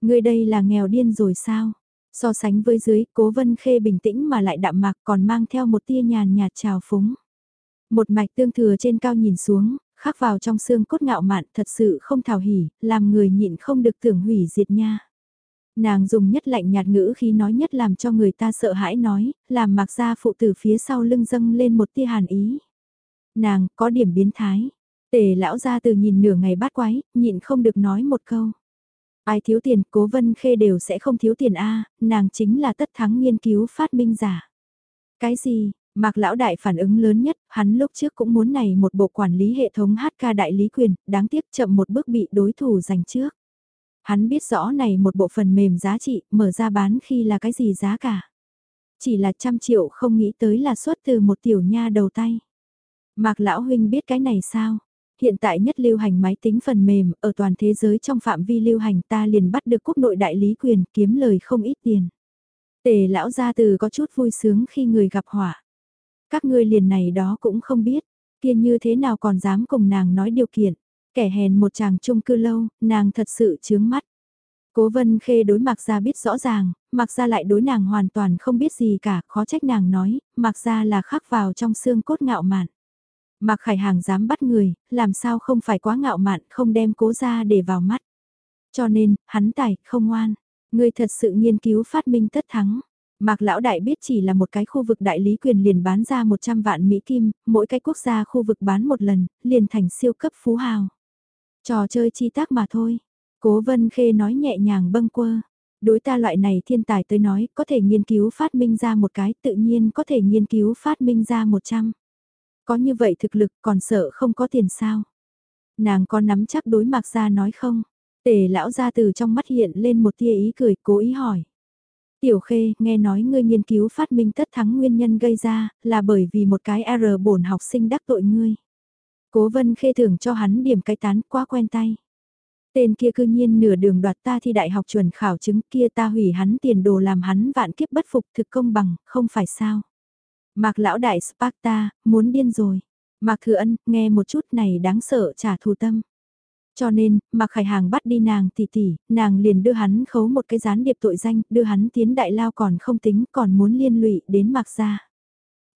Ngươi đây là nghèo điên rồi sao? So sánh với dưới, cố vân khê bình tĩnh mà lại đạm mạc còn mang theo một tia nhàn nhạt trào phúng. Một mạch tương thừa trên cao nhìn xuống, khắc vào trong xương cốt ngạo mạn thật sự không thảo hỉ, làm người nhịn không được tưởng hủy diệt nha. Nàng dùng nhất lạnh nhạt ngữ khi nói nhất làm cho người ta sợ hãi nói, làm mặc ra phụ tử phía sau lưng dâng lên một tia hàn ý. Nàng có điểm biến thái. Tề lão ra từ nhìn nửa ngày bát quái, nhịn không được nói một câu. Ai thiếu tiền, cố vân khê đều sẽ không thiếu tiền a nàng chính là tất thắng nghiên cứu phát minh giả. Cái gì, Mạc lão đại phản ứng lớn nhất, hắn lúc trước cũng muốn này một bộ quản lý hệ thống HK đại lý quyền, đáng tiếc chậm một bước bị đối thủ giành trước. Hắn biết rõ này một bộ phần mềm giá trị, mở ra bán khi là cái gì giá cả. Chỉ là trăm triệu không nghĩ tới là xuất từ một tiểu nha đầu tay. Mạc lão huynh biết cái này sao? Hiện tại nhất lưu hành máy tính phần mềm, ở toàn thế giới trong phạm vi lưu hành ta liền bắt được quốc nội đại lý quyền kiếm lời không ít tiền. Tề lão gia từ có chút vui sướng khi người gặp họa. Các ngươi liền này đó cũng không biết, kia như thế nào còn dám cùng nàng nói điều kiện. Kẻ hèn một chàng chung cư lâu, nàng thật sự chướng mắt. Cố vân khê đối mặc ra biết rõ ràng, mặc ra lại đối nàng hoàn toàn không biết gì cả, khó trách nàng nói, mặc ra là khắc vào trong xương cốt ngạo mạn. Mạc Khải Hàng dám bắt người, làm sao không phải quá ngạo mạn, không đem cố ra để vào mắt. Cho nên, hắn tài, không ngoan. Người thật sự nghiên cứu phát minh tất thắng. Mạc Lão Đại biết chỉ là một cái khu vực đại lý quyền liền bán ra 100 vạn Mỹ Kim, mỗi cái quốc gia khu vực bán một lần, liền thành siêu cấp phú hào. Trò chơi chi tác mà thôi. Cố Vân Khê nói nhẹ nhàng bâng quơ. Đối ta loại này thiên tài tới nói, có thể nghiên cứu phát minh ra một cái, tự nhiên có thể nghiên cứu phát minh ra 100. Có như vậy thực lực còn sợ không có tiền sao? Nàng có nắm chắc đối mặt ra nói không? Tề lão ra từ trong mắt hiện lên một tia ý cười cố ý hỏi. Tiểu khê, nghe nói ngươi nghiên cứu phát minh tất thắng nguyên nhân gây ra, là bởi vì một cái R bổn học sinh đắc tội ngươi. Cố vân khê thưởng cho hắn điểm cái tán quá quen tay. Tên kia cư nhiên nửa đường đoạt ta thi đại học chuẩn khảo chứng kia ta hủy hắn tiền đồ làm hắn vạn kiếp bất phục thực công bằng, không phải sao. Mạc lão đại Sparta, muốn điên rồi. Mạc Thừa Ân, nghe một chút này đáng sợ trả thù tâm. Cho nên, Mạc Khải Hàng bắt đi nàng tỷ tỷ, nàng liền đưa hắn khấu một cái gián điệp tội danh, đưa hắn tiến đại lao còn không tính, còn muốn liên lụy đến Mạc gia.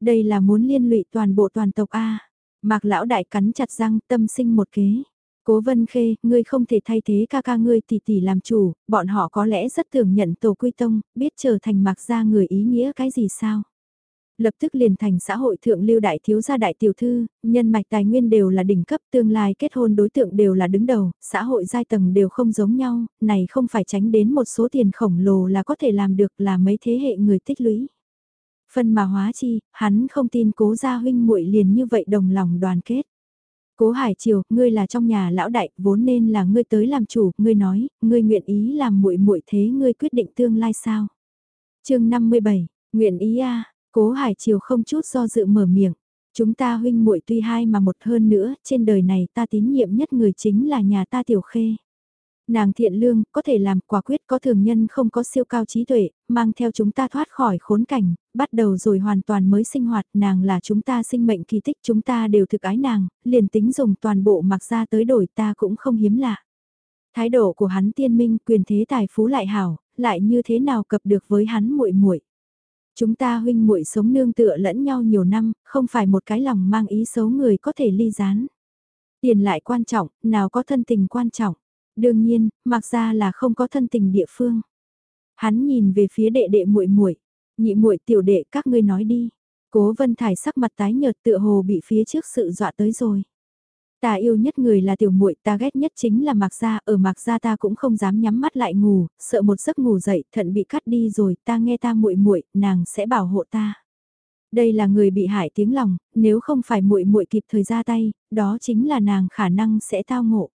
Đây là muốn liên lụy toàn bộ toàn tộc A. Mạc lão đại cắn chặt răng, tâm sinh một kế. Cố Vân Khê, ngươi không thể thay thế ca ca ngươi tỷ tỷ làm chủ, bọn họ có lẽ rất thường nhận tổ quy tông, biết trở thành Mạc gia người ý nghĩa cái gì sao? Lập tức liền thành xã hội thượng lưu đại thiếu gia đại tiểu thư, nhân mạch tài nguyên đều là đỉnh cấp tương lai kết hôn đối tượng đều là đứng đầu, xã hội giai tầng đều không giống nhau, này không phải tránh đến một số tiền khổng lồ là có thể làm được là mấy thế hệ người tích lũy. Phân mà hóa chi, hắn không tin cố gia huynh muội liền như vậy đồng lòng đoàn kết. Cố Hải Triều, ngươi là trong nhà lão đại, vốn nên là ngươi tới làm chủ, ngươi nói, ngươi nguyện ý làm muội muội thế ngươi quyết định tương lai sao? Chương 57, nguyện ý a, Cố Hải Triều không chút do dự mở miệng. Chúng ta huynh muội tuy hai mà một hơn nữa, trên đời này ta tín nhiệm nhất người chính là nhà ta tiểu khê. Nàng thiện lương, có thể làm quả quyết có thường nhân không có siêu cao trí tuệ, mang theo chúng ta thoát khỏi khốn cảnh, bắt đầu rồi hoàn toàn mới sinh hoạt, nàng là chúng ta sinh mệnh kỳ tích, chúng ta đều thực ái nàng, liền tính dùng toàn bộ mặc ra tới đổi ta cũng không hiếm lạ. Thái độ của hắn tiên minh quyền thế tài phú lại hảo, lại như thế nào cập được với hắn muội muội Chúng ta huynh muội sống nương tựa lẫn nhau nhiều năm, không phải một cái lòng mang ý xấu người có thể ly gián. Tiền lại quan trọng, nào có thân tình quan trọng. Đương nhiên, mặc ra là không có thân tình địa phương. Hắn nhìn về phía đệ đệ muội muội, nhị muội tiểu đệ các ngươi nói đi. Cố Vân Thải sắc mặt tái nhợt tựa hồ bị phía trước sự dọa tới rồi. Ta yêu nhất người là tiểu muội, ta ghét nhất chính là Mạc Gia, ở Mạc Gia ta cũng không dám nhắm mắt lại ngủ, sợ một giấc ngủ dậy, thận bị cắt đi rồi, ta nghe ta muội muội, nàng sẽ bảo hộ ta. Đây là người bị hại tiếng lòng, nếu không phải muội muội kịp thời ra tay, đó chính là nàng khả năng sẽ tao ngộ.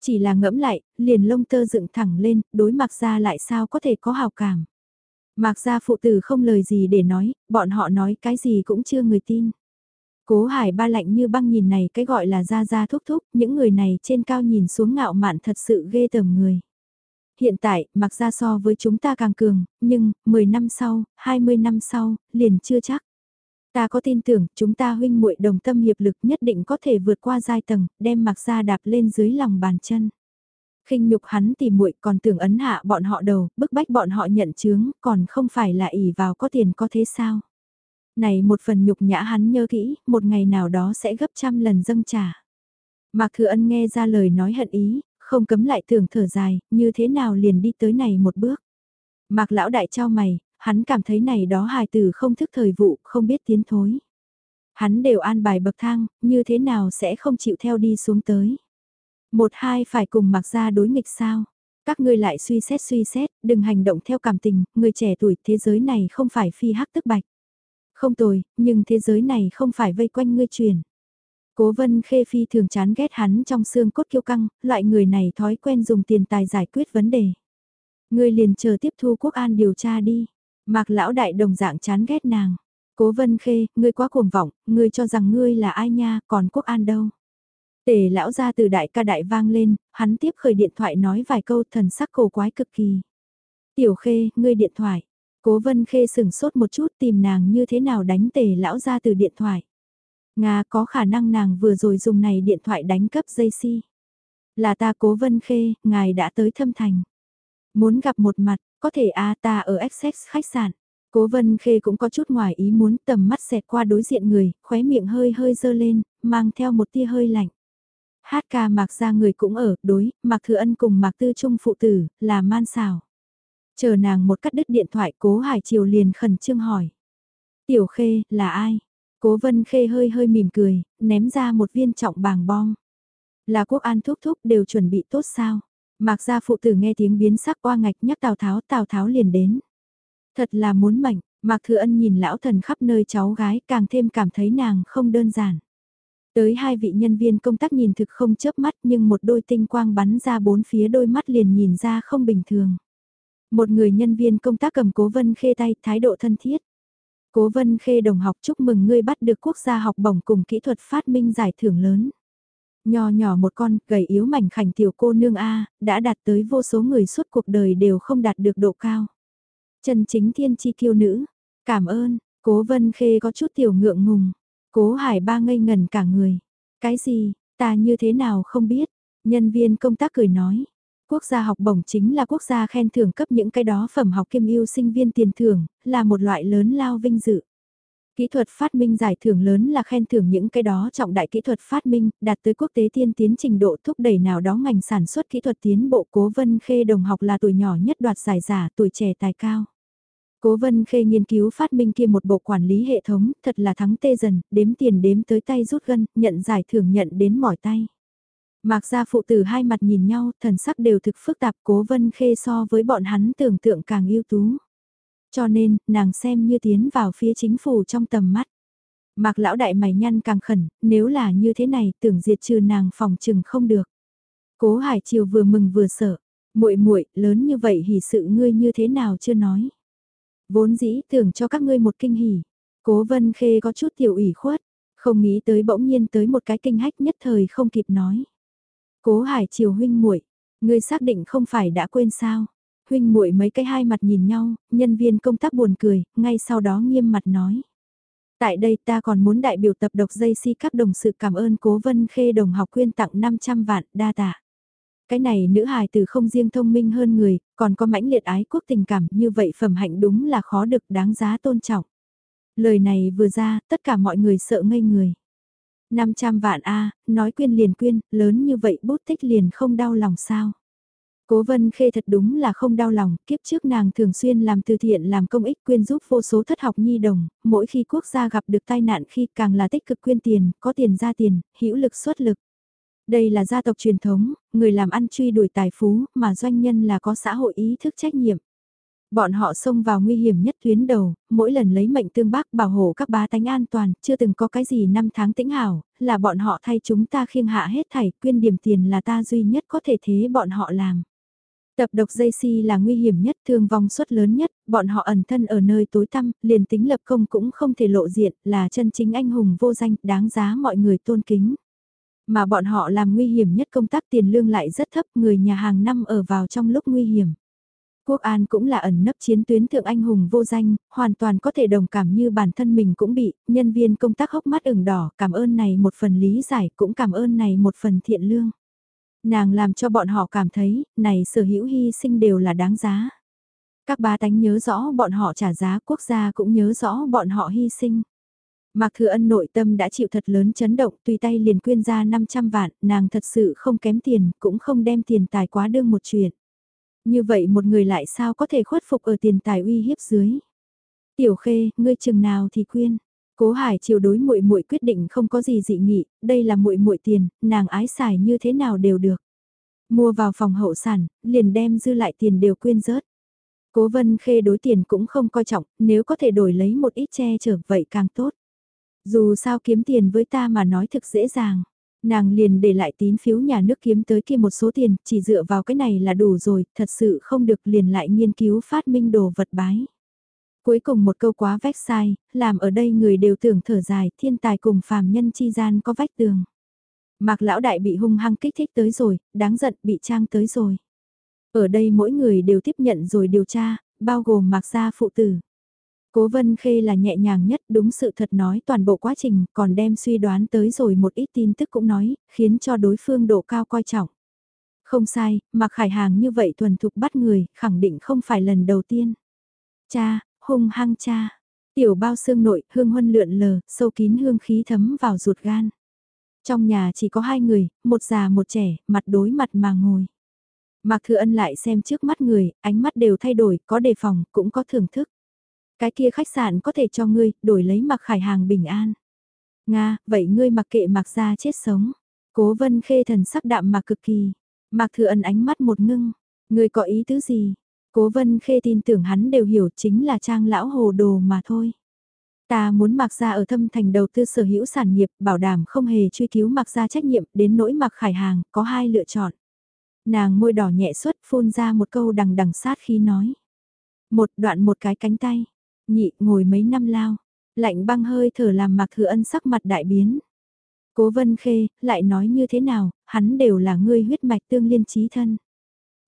Chỉ là ngẫm lại, liền lông tơ dựng thẳng lên, đối Mạc Gia lại sao có thể có hào cảm. Mạc Gia phụ tử không lời gì để nói, bọn họ nói cái gì cũng chưa người tin. Cố hải ba lạnh như băng nhìn này cái gọi là ra ra thúc thúc, những người này trên cao nhìn xuống ngạo mạn thật sự ghê tởm người. Hiện tại, mặc ra so với chúng ta càng cường, nhưng, 10 năm sau, 20 năm sau, liền chưa chắc. Ta có tin tưởng, chúng ta huynh muội đồng tâm hiệp lực nhất định có thể vượt qua giai tầng, đem mặc ra đạp lên dưới lòng bàn chân. khinh nhục hắn thì muội còn tưởng ấn hạ bọn họ đầu, bức bách bọn họ nhận chướng, còn không phải là ỷ vào có tiền có thế sao. Này một phần nhục nhã hắn nhớ kỹ, một ngày nào đó sẽ gấp trăm lần dâng trả. Mạc Thừa Ân nghe ra lời nói hận ý, không cấm lại tưởng thở dài, như thế nào liền đi tới này một bước. Mạc Lão Đại trao mày, hắn cảm thấy này đó hài tử không thức thời vụ, không biết tiến thối. Hắn đều an bài bậc thang, như thế nào sẽ không chịu theo đi xuống tới. Một hai phải cùng mặc ra đối nghịch sao. Các ngươi lại suy xét suy xét, đừng hành động theo cảm tình, người trẻ tuổi thế giới này không phải phi hắc tức bạch. Không tồi, nhưng thế giới này không phải vây quanh ngươi truyền. Cố vân khê phi thường chán ghét hắn trong xương cốt kiêu căng, loại người này thói quen dùng tiền tài giải quyết vấn đề. Ngươi liền chờ tiếp thu quốc an điều tra đi. Mạc lão đại đồng dạng chán ghét nàng. Cố vân khê, ngươi quá cuồng vọng, ngươi cho rằng ngươi là ai nha, còn quốc an đâu. Tề lão ra từ đại ca đại vang lên, hắn tiếp khởi điện thoại nói vài câu thần sắc cổ quái cực kỳ. Tiểu khê, ngươi điện thoại. Cố vân khê sửng sốt một chút tìm nàng như thế nào đánh tề lão ra từ điện thoại. Nga có khả năng nàng vừa rồi dùng này điện thoại đánh cấp dây si. Là ta cố vân khê, ngài đã tới thâm thành. Muốn gặp một mặt, có thể a à, ta ở XX khách sạn. Cố vân khê cũng có chút ngoài ý muốn tầm mắt xẹt qua đối diện người, khóe miệng hơi hơi dơ lên, mang theo một tia hơi lạnh. Hát ca mạc ra người cũng ở, đối, mạc thừa ân cùng mạc tư trung phụ tử, là man xào. Chờ nàng một cắt đứt điện thoại cố Hải Triều liền khẩn trương hỏi. Tiểu Khê, là ai? Cố Vân Khê hơi hơi mỉm cười, ném ra một viên trọng bàng bom. Là quốc an thúc thúc đều chuẩn bị tốt sao? Mạc gia phụ tử nghe tiếng biến sắc qua ngạch nhắc Tào Tháo, Tào Tháo liền đến. Thật là muốn mạnh, Mạc Thừa Ân nhìn lão thần khắp nơi cháu gái càng thêm cảm thấy nàng không đơn giản. Tới hai vị nhân viên công tác nhìn thực không chớp mắt nhưng một đôi tinh quang bắn ra bốn phía đôi mắt liền nhìn ra không bình thường. Một người nhân viên công tác cầm cố vân khê tay, thái độ thân thiết. Cố vân khê đồng học chúc mừng ngươi bắt được quốc gia học bổng cùng kỹ thuật phát minh giải thưởng lớn. Nhỏ nhỏ một con, gầy yếu mảnh khảnh tiểu cô nương A, đã đạt tới vô số người suốt cuộc đời đều không đạt được độ cao. Chân chính thiên chi kiêu nữ, cảm ơn, cố vân khê có chút tiểu ngượng ngùng. Cố hải ba ngây ngần cả người. Cái gì, ta như thế nào không biết. Nhân viên công tác cười nói. Quốc gia học bổng chính là quốc gia khen thưởng cấp những cái đó phẩm học kiêm ưu sinh viên tiền thưởng, là một loại lớn lao vinh dự. Kỹ thuật phát minh giải thưởng lớn là khen thưởng những cái đó trọng đại kỹ thuật phát minh, đạt tới quốc tế tiên tiến trình độ thúc đẩy nào đó ngành sản xuất kỹ thuật tiến bộ cố vân khê đồng học là tuổi nhỏ nhất đoạt giải giả tuổi trẻ tài cao. Cố vân khê nghiên cứu phát minh kia một bộ quản lý hệ thống, thật là thắng tê dần, đếm tiền đếm tới tay rút gân, nhận giải thưởng nhận đến mỏi tay. Mạc gia phụ tử hai mặt nhìn nhau, thần sắc đều thực phức tạp cố vân khê so với bọn hắn tưởng tượng càng ưu tú. Cho nên, nàng xem như tiến vào phía chính phủ trong tầm mắt. Mạc lão đại mày nhăn càng khẩn, nếu là như thế này tưởng diệt trừ nàng phòng trừng không được. Cố Hải Triều vừa mừng vừa sợ, muội muội lớn như vậy hỉ sự ngươi như thế nào chưa nói. Vốn dĩ tưởng cho các ngươi một kinh hỉ, cố vân khê có chút tiểu ủy khuất, không nghĩ tới bỗng nhiên tới một cái kinh hách nhất thời không kịp nói. Cố Hải Triều huynh muội, ngươi xác định không phải đã quên sao? Huynh muội mấy cái hai mặt nhìn nhau, nhân viên công tác buồn cười, ngay sau đó nghiêm mặt nói. Tại đây ta còn muốn đại biểu tập độc dây si các đồng sự cảm ơn Cố Vân Khê đồng học quyên tặng 500 vạn, đa tạ. Cái này nữ hài từ không riêng thông minh hơn người, còn có mãnh liệt ái quốc tình cảm như vậy phẩm hạnh đúng là khó được đáng giá tôn trọng. Lời này vừa ra, tất cả mọi người sợ ngây người. 500 vạn A, nói quyên liền quyên, lớn như vậy bút tích liền không đau lòng sao. Cố vân khê thật đúng là không đau lòng, kiếp trước nàng thường xuyên làm từ thiện làm công ích quyên giúp vô số thất học nhi đồng, mỗi khi quốc gia gặp được tai nạn khi càng là tích cực quyên tiền, có tiền ra tiền, hữu lực xuất lực. Đây là gia tộc truyền thống, người làm ăn truy đuổi tài phú, mà doanh nhân là có xã hội ý thức trách nhiệm. Bọn họ xông vào nguy hiểm nhất tuyến đầu, mỗi lần lấy mệnh tương bác bảo hộ các bá tánh an toàn, chưa từng có cái gì năm tháng tĩnh hảo, là bọn họ thay chúng ta khiêng hạ hết thảy, quyên điểm tiền là ta duy nhất có thể thế bọn họ làm. Tập độc dây si là nguy hiểm nhất, thương vong suất lớn nhất, bọn họ ẩn thân ở nơi tối tăm, liền tính lập công cũng không thể lộ diện, là chân chính anh hùng vô danh, đáng giá mọi người tôn kính. Mà bọn họ làm nguy hiểm nhất công tác tiền lương lại rất thấp, người nhà hàng năm ở vào trong lúc nguy hiểm. Quốc An cũng là ẩn nấp chiến tuyến thượng anh hùng vô danh, hoàn toàn có thể đồng cảm như bản thân mình cũng bị, nhân viên công tác hốc mắt ửng đỏ, cảm ơn này một phần lý giải, cũng cảm ơn này một phần thiện lương. Nàng làm cho bọn họ cảm thấy, này sở hữu hy sinh đều là đáng giá. Các bá tánh nhớ rõ bọn họ trả giá, quốc gia cũng nhớ rõ bọn họ hy sinh. Mạc Thừa Ân nội tâm đã chịu thật lớn chấn động, tùy tay liền quyên ra 500 vạn, nàng thật sự không kém tiền, cũng không đem tiền tài quá đương một chuyện. Như vậy một người lại sao có thể khuất phục ở tiền tài uy hiếp dưới. Tiểu Khê, ngươi chừng nào thì quyên. Cố Hải chiều đối muội muội quyết định không có gì dị nghị, đây là muội muội tiền, nàng ái xài như thế nào đều được. Mua vào phòng hậu sản, liền đem dư lại tiền đều quyên rớt. Cố Vân Khê đối tiền cũng không coi trọng, nếu có thể đổi lấy một ít che chở vậy càng tốt. Dù sao kiếm tiền với ta mà nói thực dễ dàng. Nàng liền để lại tín phiếu nhà nước kiếm tới kia một số tiền, chỉ dựa vào cái này là đủ rồi, thật sự không được liền lại nghiên cứu phát minh đồ vật bái. Cuối cùng một câu quá vách sai, làm ở đây người đều tưởng thở dài, thiên tài cùng phàm nhân chi gian có vách tường. Mạc lão đại bị hung hăng kích thích tới rồi, đáng giận bị trang tới rồi. Ở đây mỗi người đều tiếp nhận rồi điều tra, bao gồm mạc gia phụ tử. Cố Vân Khê là nhẹ nhàng nhất đúng sự thật nói toàn bộ quá trình còn đem suy đoán tới rồi một ít tin tức cũng nói, khiến cho đối phương độ cao coi trọng. Không sai, mặc Khải Hàng như vậy thuần thục bắt người, khẳng định không phải lần đầu tiên. Cha, hung hăng cha, tiểu bao xương nội, hương huân lượn lờ, sâu kín hương khí thấm vào ruột gan. Trong nhà chỉ có hai người, một già một trẻ, mặt đối mặt mà ngồi. Mạc Thừa Ân lại xem trước mắt người, ánh mắt đều thay đổi, có đề phòng, cũng có thưởng thức. Cái kia khách sạn có thể cho ngươi, đổi lấy mặc khải hàng bình an. Nga, vậy ngươi mặc kệ mặc ra chết sống. Cố vân khê thần sắc đạm mà cực kỳ. Mạc thừa ẩn ánh mắt một ngưng. Ngươi có ý tứ gì? Cố vân khê tin tưởng hắn đều hiểu chính là trang lão hồ đồ mà thôi. Ta muốn mặc ra ở thâm thành đầu tư sở hữu sản nghiệp, bảo đảm không hề truy cứu mặc ra trách nhiệm, đến nỗi mặc khải hàng, có hai lựa chọn. Nàng môi đỏ nhẹ xuất phun ra một câu đằng đằng sát khi nói. Một đoạn một cái cánh tay. Nhị ngồi mấy năm lao, lạnh băng hơi thở làm mặc thừa ân sắc mặt đại biến. Cố vân khê, lại nói như thế nào, hắn đều là ngươi huyết mạch tương liên trí thân.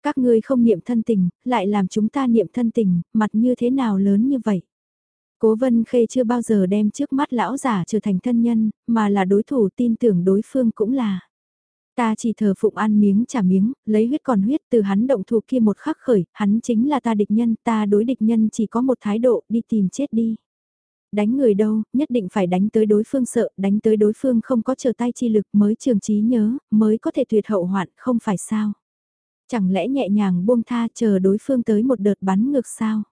Các ngươi không niệm thân tình, lại làm chúng ta niệm thân tình, mặt như thế nào lớn như vậy. Cố vân khê chưa bao giờ đem trước mắt lão giả trở thành thân nhân, mà là đối thủ tin tưởng đối phương cũng là. Ta chỉ thờ phụng ăn miếng trả miếng, lấy huyết còn huyết từ hắn động thủ kia một khắc khởi, hắn chính là ta địch nhân, ta đối địch nhân chỉ có một thái độ, đi tìm chết đi. Đánh người đâu, nhất định phải đánh tới đối phương sợ, đánh tới đối phương không có chờ tay chi lực mới trường trí nhớ, mới có thể tuyệt hậu hoạn, không phải sao. Chẳng lẽ nhẹ nhàng buông tha chờ đối phương tới một đợt bắn ngược sao?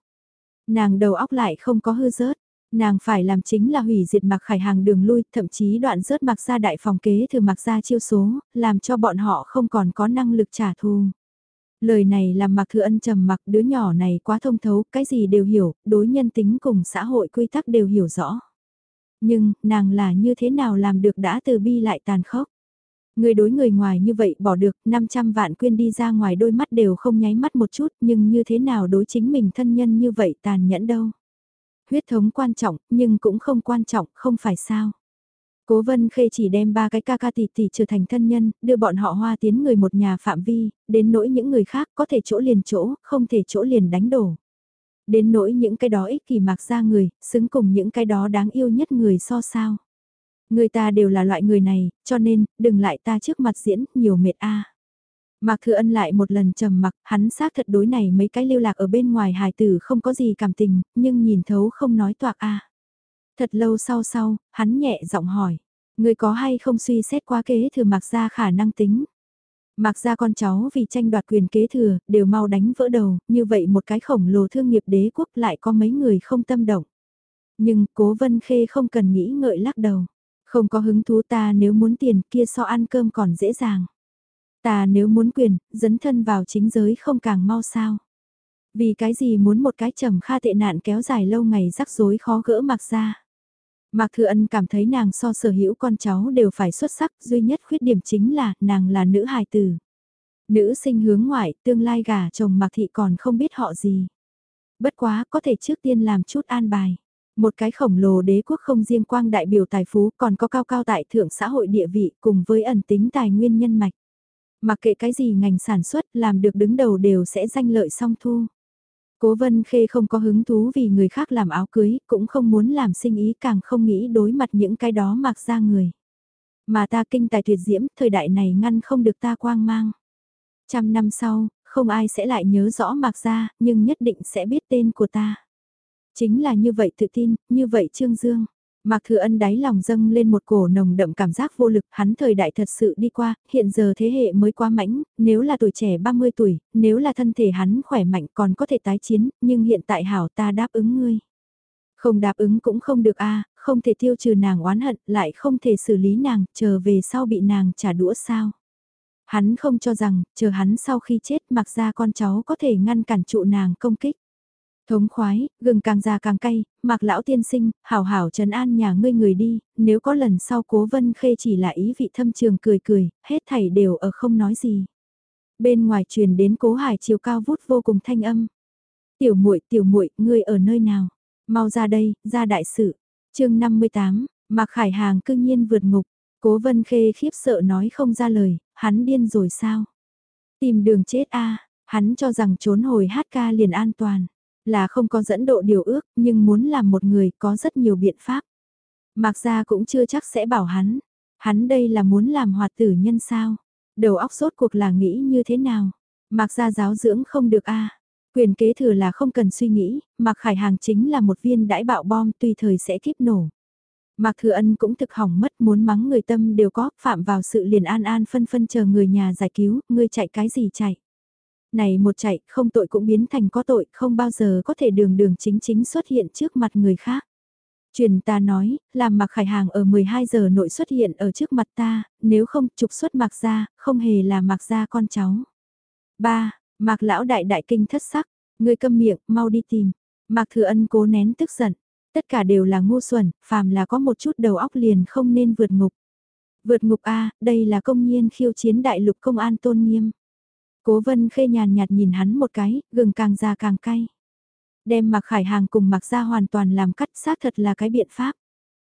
Nàng đầu óc lại không có hư rớt, Nàng phải làm chính là hủy diệt mặc khải hàng đường lui, thậm chí đoạn rớt mặc ra đại phòng kế thừa mặc ra chiêu số, làm cho bọn họ không còn có năng lực trả thù. Lời này làm mặc thừa ân trầm mặc đứa nhỏ này quá thông thấu, cái gì đều hiểu, đối nhân tính cùng xã hội quy tắc đều hiểu rõ. Nhưng, nàng là như thế nào làm được đã từ bi lại tàn khốc. Người đối người ngoài như vậy bỏ được 500 vạn quyên đi ra ngoài đôi mắt đều không nháy mắt một chút nhưng như thế nào đối chính mình thân nhân như vậy tàn nhẫn đâu huyết thống quan trọng, nhưng cũng không quan trọng, không phải sao. Cố Vân Khê chỉ đem ba cái ca ca tỷ tỷ trở thành thân nhân, đưa bọn họ hoa tiến người một nhà phạm vi, đến nỗi những người khác có thể chỗ liền chỗ, không thể chỗ liền đánh đổ. Đến nỗi những cái đó ích kỷ mạc ra người, xứng cùng những cái đó đáng yêu nhất người so sao. Người ta đều là loại người này, cho nên, đừng lại ta trước mặt diễn, nhiều mệt a. Mạc Thừa Ân lại một lần trầm mặc, hắn xác thật đối này mấy cái lưu lạc ở bên ngoài hài tử không có gì cảm tình, nhưng nhìn thấu không nói toạc a. Thật lâu sau sau, hắn nhẹ giọng hỏi, người có hay không suy xét quá kế thừa Mạc gia khả năng tính. Mạc gia con cháu vì tranh đoạt quyền kế thừa, đều mau đánh vỡ đầu, như vậy một cái khổng lồ thương nghiệp đế quốc lại có mấy người không tâm động. Nhưng cố vân khê không cần nghĩ ngợi lắc đầu. Không có hứng thú ta nếu muốn tiền kia so ăn cơm còn dễ dàng. Ta nếu muốn quyền, dấn thân vào chính giới không càng mau sao. Vì cái gì muốn một cái trầm kha tệ nạn kéo dài lâu ngày rắc rối khó gỡ mặc ra. Mạc Thừa Ân cảm thấy nàng so sở hữu con cháu đều phải xuất sắc, duy nhất khuyết điểm chính là nàng là nữ hài tử. Nữ sinh hướng ngoại, tương lai gả chồng Mạc Thị còn không biết họ gì. Bất quá có thể trước tiên làm chút an bài. Một cái khổng lồ đế quốc không riêng quang đại biểu tài phú còn có cao cao tại thượng xã hội địa vị cùng với ẩn tính tài nguyên nhân mạch. Mặc kệ cái gì ngành sản xuất làm được đứng đầu đều sẽ danh lợi song thu. Cố Vân Khê không có hứng thú vì người khác làm áo cưới, cũng không muốn làm sinh ý càng không nghĩ đối mặt những cái đó mặc ra người. Mà ta kinh tài tuyệt diễm, thời đại này ngăn không được ta quang mang. Trăm năm sau, không ai sẽ lại nhớ rõ mặc ra, nhưng nhất định sẽ biết tên của ta. Chính là như vậy tự tin, như vậy Trương Dương. Mạc Thừa Ân đáy lòng dâng lên một cổ nồng đậm cảm giác vô lực, hắn thời đại thật sự đi qua, hiện giờ thế hệ mới quá mãnh, nếu là tuổi trẻ 30 tuổi, nếu là thân thể hắn khỏe mạnh còn có thể tái chiến, nhưng hiện tại hảo ta đáp ứng ngươi. Không đáp ứng cũng không được a không thể tiêu trừ nàng oán hận, lại không thể xử lý nàng, chờ về sau bị nàng trả đũa sao. Hắn không cho rằng, chờ hắn sau khi chết mặc ra con cháu có thể ngăn cản trụ nàng công kích. Thống khoái, gừng càng già càng cay, mạc lão tiên sinh, hảo hảo trấn an nhà ngươi người đi, nếu có lần sau cố vân khê chỉ là ý vị thâm trường cười cười, hết thảy đều ở không nói gì. Bên ngoài truyền đến cố hải chiều cao vút vô cùng thanh âm. Tiểu muội tiểu muội ngươi ở nơi nào? Mau ra đây, ra đại sự. chương 58, mạc khải hàng cương nhiên vượt ngục. Cố vân khê khiếp sợ nói không ra lời, hắn điên rồi sao? Tìm đường chết a hắn cho rằng trốn hồi hát ca liền an toàn. Là không có dẫn độ điều ước, nhưng muốn làm một người có rất nhiều biện pháp. Mạc Gia cũng chưa chắc sẽ bảo hắn. Hắn đây là muốn làm hoạt tử nhân sao? Đầu óc sốt cuộc là nghĩ như thế nào? Mạc Gia giáo dưỡng không được a à, Quyền kế thừa là không cần suy nghĩ, Mạc Khải Hàng chính là một viên đãi bạo bom tùy thời sẽ kiếp nổ. Mạc Thừa Ân cũng thực hỏng mất muốn mắng người tâm đều có, phạm vào sự liền an an phân phân chờ người nhà giải cứu, ngươi chạy cái gì chạy này một chạy, không tội cũng biến thành có tội, không bao giờ có thể đường đường chính chính xuất hiện trước mặt người khác. Truyền ta nói, làm mặc khải hàng ở 12 giờ nội xuất hiện ở trước mặt ta, nếu không trục xuất mặc ra, không hề là mặc ra con cháu. 3. Mạc lão đại đại kinh thất sắc, người câm miệng, mau đi tìm. Mạc thừa ân cố nén tức giận. Tất cả đều là ngu xuẩn, phàm là có một chút đầu óc liền không nên vượt ngục. Vượt ngục A, đây là công nhiên khiêu chiến đại lục công an tôn nghiêm. Cố vân khê nhàn nhạt nhìn hắn một cái, gừng càng già càng cay. Đem mặc khải hàng cùng mặc ra hoàn toàn làm cắt xác thật là cái biện pháp.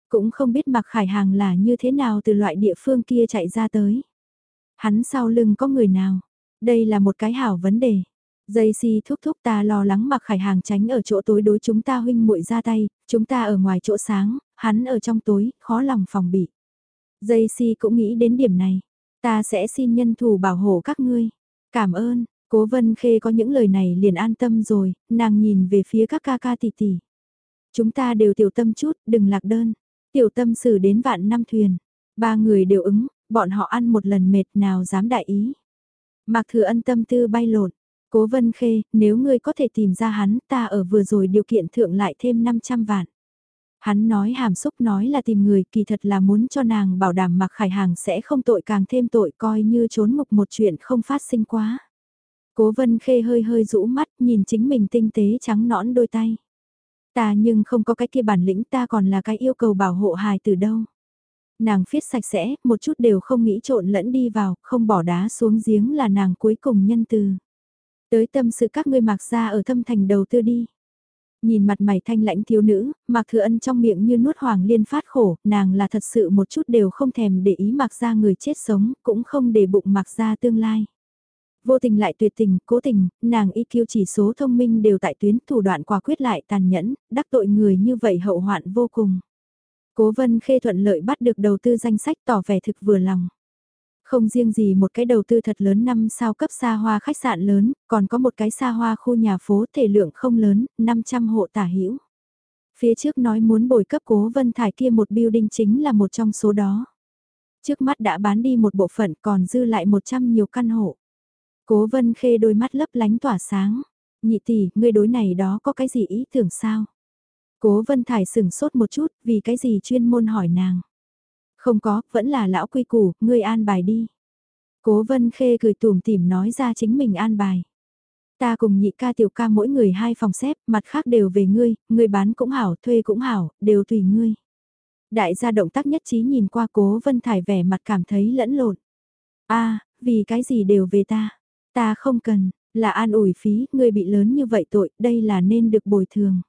Cũng không biết mặc khải hàng là như thế nào từ loại địa phương kia chạy ra tới. Hắn sau lưng có người nào? Đây là một cái hảo vấn đề. Dây si thúc thúc ta lo lắng mặc khải hàng tránh ở chỗ tối đối chúng ta huynh muội ra tay, chúng ta ở ngoài chỗ sáng, hắn ở trong tối, khó lòng phòng bị. Dây si cũng nghĩ đến điểm này. Ta sẽ xin nhân thủ bảo hộ các ngươi. Cảm ơn, cố vân khê có những lời này liền an tâm rồi, nàng nhìn về phía các ca ca tỷ tỷ. Chúng ta đều tiểu tâm chút, đừng lạc đơn. Tiểu tâm xử đến vạn năm thuyền. Ba người đều ứng, bọn họ ăn một lần mệt nào dám đại ý. Mạc thừa ân tâm tư bay lột. Cố vân khê, nếu ngươi có thể tìm ra hắn, ta ở vừa rồi điều kiện thượng lại thêm 500 vạn. Hắn nói hàm xúc nói là tìm người kỳ thật là muốn cho nàng bảo đảm mặc khải hàng sẽ không tội càng thêm tội coi như trốn ngục một chuyện không phát sinh quá. Cố vân khê hơi hơi rũ mắt nhìn chính mình tinh tế trắng nõn đôi tay. Ta nhưng không có cái kia bản lĩnh ta còn là cái yêu cầu bảo hộ hài từ đâu. Nàng phiết sạch sẽ, một chút đều không nghĩ trộn lẫn đi vào, không bỏ đá xuống giếng là nàng cuối cùng nhân từ. Tới tâm sự các ngươi mặc ra ở thâm thành đầu tư đi. Nhìn mặt mày thanh lãnh thiếu nữ, Mạc Thừa Ân trong miệng như nuốt hoàng liên phát khổ, nàng là thật sự một chút đều không thèm để ý Mạc ra người chết sống, cũng không để bụng Mạc ra tương lai. Vô tình lại tuyệt tình, cố tình, nàng IQ chỉ số thông minh đều tại tuyến thủ đoạn quả quyết lại tàn nhẫn, đắc tội người như vậy hậu hoạn vô cùng. Cố vân khê thuận lợi bắt được đầu tư danh sách tỏ vẻ thực vừa lòng. Không riêng gì một cái đầu tư thật lớn năm sao cấp xa hoa khách sạn lớn, còn có một cái xa hoa khu nhà phố thể lượng không lớn, 500 hộ tả hữu Phía trước nói muốn bồi cấp cố Vân Thải kia một building chính là một trong số đó. Trước mắt đã bán đi một bộ phận còn dư lại 100 nhiều căn hộ. Cố Vân Khê đôi mắt lấp lánh tỏa sáng. Nhị tỷ, ngươi đối này đó có cái gì ý tưởng sao? Cố Vân Thải sừng sốt một chút, vì cái gì chuyên môn hỏi nàng. Không có, vẫn là lão quy củ, ngươi an bài đi. Cố Vân Khê cười tùm tìm nói ra chính mình an bài. Ta cùng nhị ca tiểu ca mỗi người hai phòng xếp, mặt khác đều về ngươi, ngươi bán cũng hảo, thuê cũng hảo, đều tùy ngươi. Đại gia động tác nhất trí nhìn qua cố Vân Thải vẻ mặt cảm thấy lẫn lộn. a vì cái gì đều về ta. Ta không cần, là an ủi phí, ngươi bị lớn như vậy tội, đây là nên được bồi thường.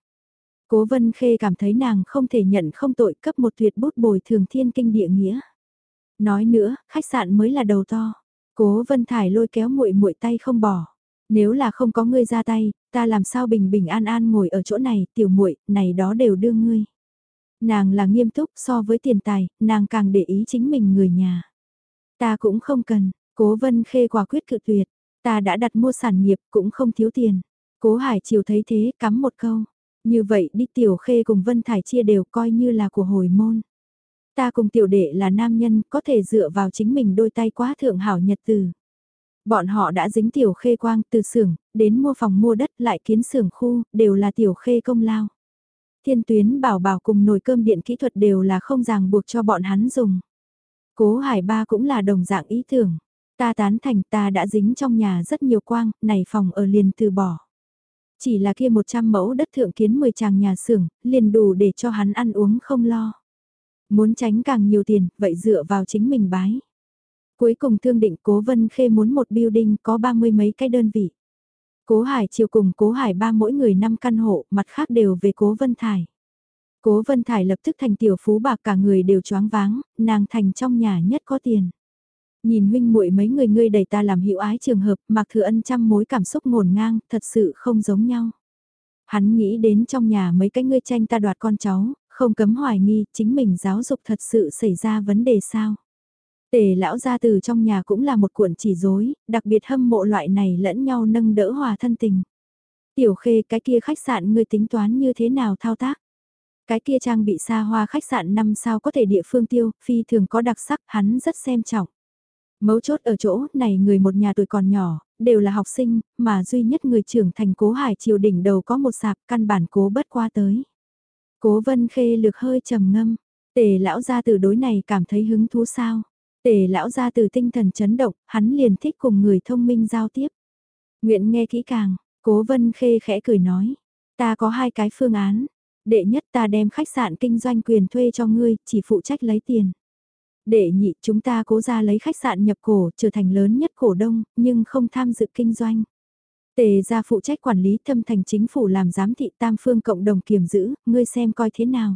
Cố Vân Khê cảm thấy nàng không thể nhận không tội cấp một tuyệt bút bồi thường thiên kinh địa nghĩa. Nói nữa, khách sạn mới là đầu to. Cố Vân Thải lôi kéo muội muội tay không bỏ. Nếu là không có ngươi ra tay, ta làm sao bình bình an an ngồi ở chỗ này, tiểu muội, này đó đều đưa ngươi. Nàng là nghiêm túc so với tiền tài, nàng càng để ý chính mình người nhà. Ta cũng không cần, cố vân khê quả quyết cự tuyệt, ta đã đặt mua sản nghiệp cũng không thiếu tiền. Cố Hải Triều thấy thế cắm một câu, như vậy đi tiểu khê cùng Vân Thải chia đều coi như là của hồi môn. Ta cùng tiểu đệ là nam nhân có thể dựa vào chính mình đôi tay quá thượng hảo nhật từ. Bọn họ đã dính tiểu khê quang từ xưởng đến mua phòng mua đất lại kiến xưởng khu, đều là tiểu khê công lao. Thiên tuyến bảo bảo cùng nồi cơm điện kỹ thuật đều là không ràng buộc cho bọn hắn dùng. Cố hải ba cũng là đồng dạng ý tưởng. Ta tán thành ta đã dính trong nhà rất nhiều quang, này phòng ở liền từ bỏ. Chỉ là kia 100 mẫu đất thượng kiến 10 chàng nhà xưởng, liền đủ để cho hắn ăn uống không lo. Muốn tránh càng nhiều tiền, vậy dựa vào chính mình bái. Cuối cùng thương định Cố Vân Khê muốn một building có ba mươi mấy cái đơn vị. Cố Hải chiều cùng Cố Hải ba mỗi người 5 căn hộ, mặt khác đều về Cố Vân Thải. Cố Vân Thải lập tức thành tiểu phú bạc cả người đều choáng váng, nàng thành trong nhà nhất có tiền. Nhìn huynh muội mấy người ngươi đẩy ta làm hữu ái trường hợp, Mạc thừa ân trăm mối cảm xúc ngổn ngang, thật sự không giống nhau. Hắn nghĩ đến trong nhà mấy cái ngươi tranh ta đoạt con cháu, không cấm hoài nghi, chính mình giáo dục thật sự xảy ra vấn đề sao. Tề lão gia từ trong nhà cũng là một cuộn chỉ dối, đặc biệt hâm mộ loại này lẫn nhau nâng đỡ hòa thân tình. Tiểu khê cái kia khách sạn ngươi tính toán như thế nào thao tác? Cái kia trang bị xa hoa khách sạn năm sao có thể địa phương tiêu, phi thường có đặc sắc, hắn rất xem trọng. Mấu chốt ở chỗ này người một nhà tuổi còn nhỏ, đều là học sinh, mà duy nhất người trưởng thành cố hải triều đỉnh đầu có một sạp căn bản cố bất qua tới. Cố vân khê lược hơi trầm ngâm, tề lão gia từ đối này cảm thấy hứng thú sao. Tề lão gia từ tinh thần chấn động, hắn liền thích cùng người thông minh giao tiếp. Nguyện nghe kỹ càng, cố vân khê khẽ cười nói. Ta có hai cái phương án. Đệ nhất ta đem khách sạn kinh doanh quyền thuê cho ngươi, chỉ phụ trách lấy tiền. Đệ nhị chúng ta cố ra lấy khách sạn nhập cổ trở thành lớn nhất cổ đông, nhưng không tham dự kinh doanh. Tề ra phụ trách quản lý thâm thành chính phủ làm giám thị tam phương cộng đồng kiểm giữ, ngươi xem coi thế nào.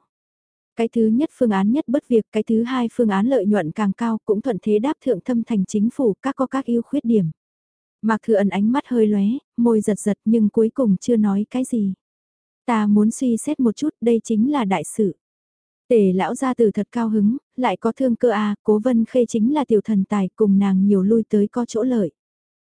Cái thứ nhất phương án nhất bất việc, cái thứ hai phương án lợi nhuận càng cao cũng thuận thế đáp thượng thâm thành chính phủ các có các ưu khuyết điểm. Mạc Thừa Ẩn ánh mắt hơi lóe, môi giật giật nhưng cuối cùng chưa nói cái gì. Ta muốn suy xét một chút, đây chính là đại sự. Tề lão gia từ thật cao hứng, lại có thương cơ a, Cố Vân Khê chính là tiểu thần tài, cùng nàng nhiều lui tới có chỗ lợi.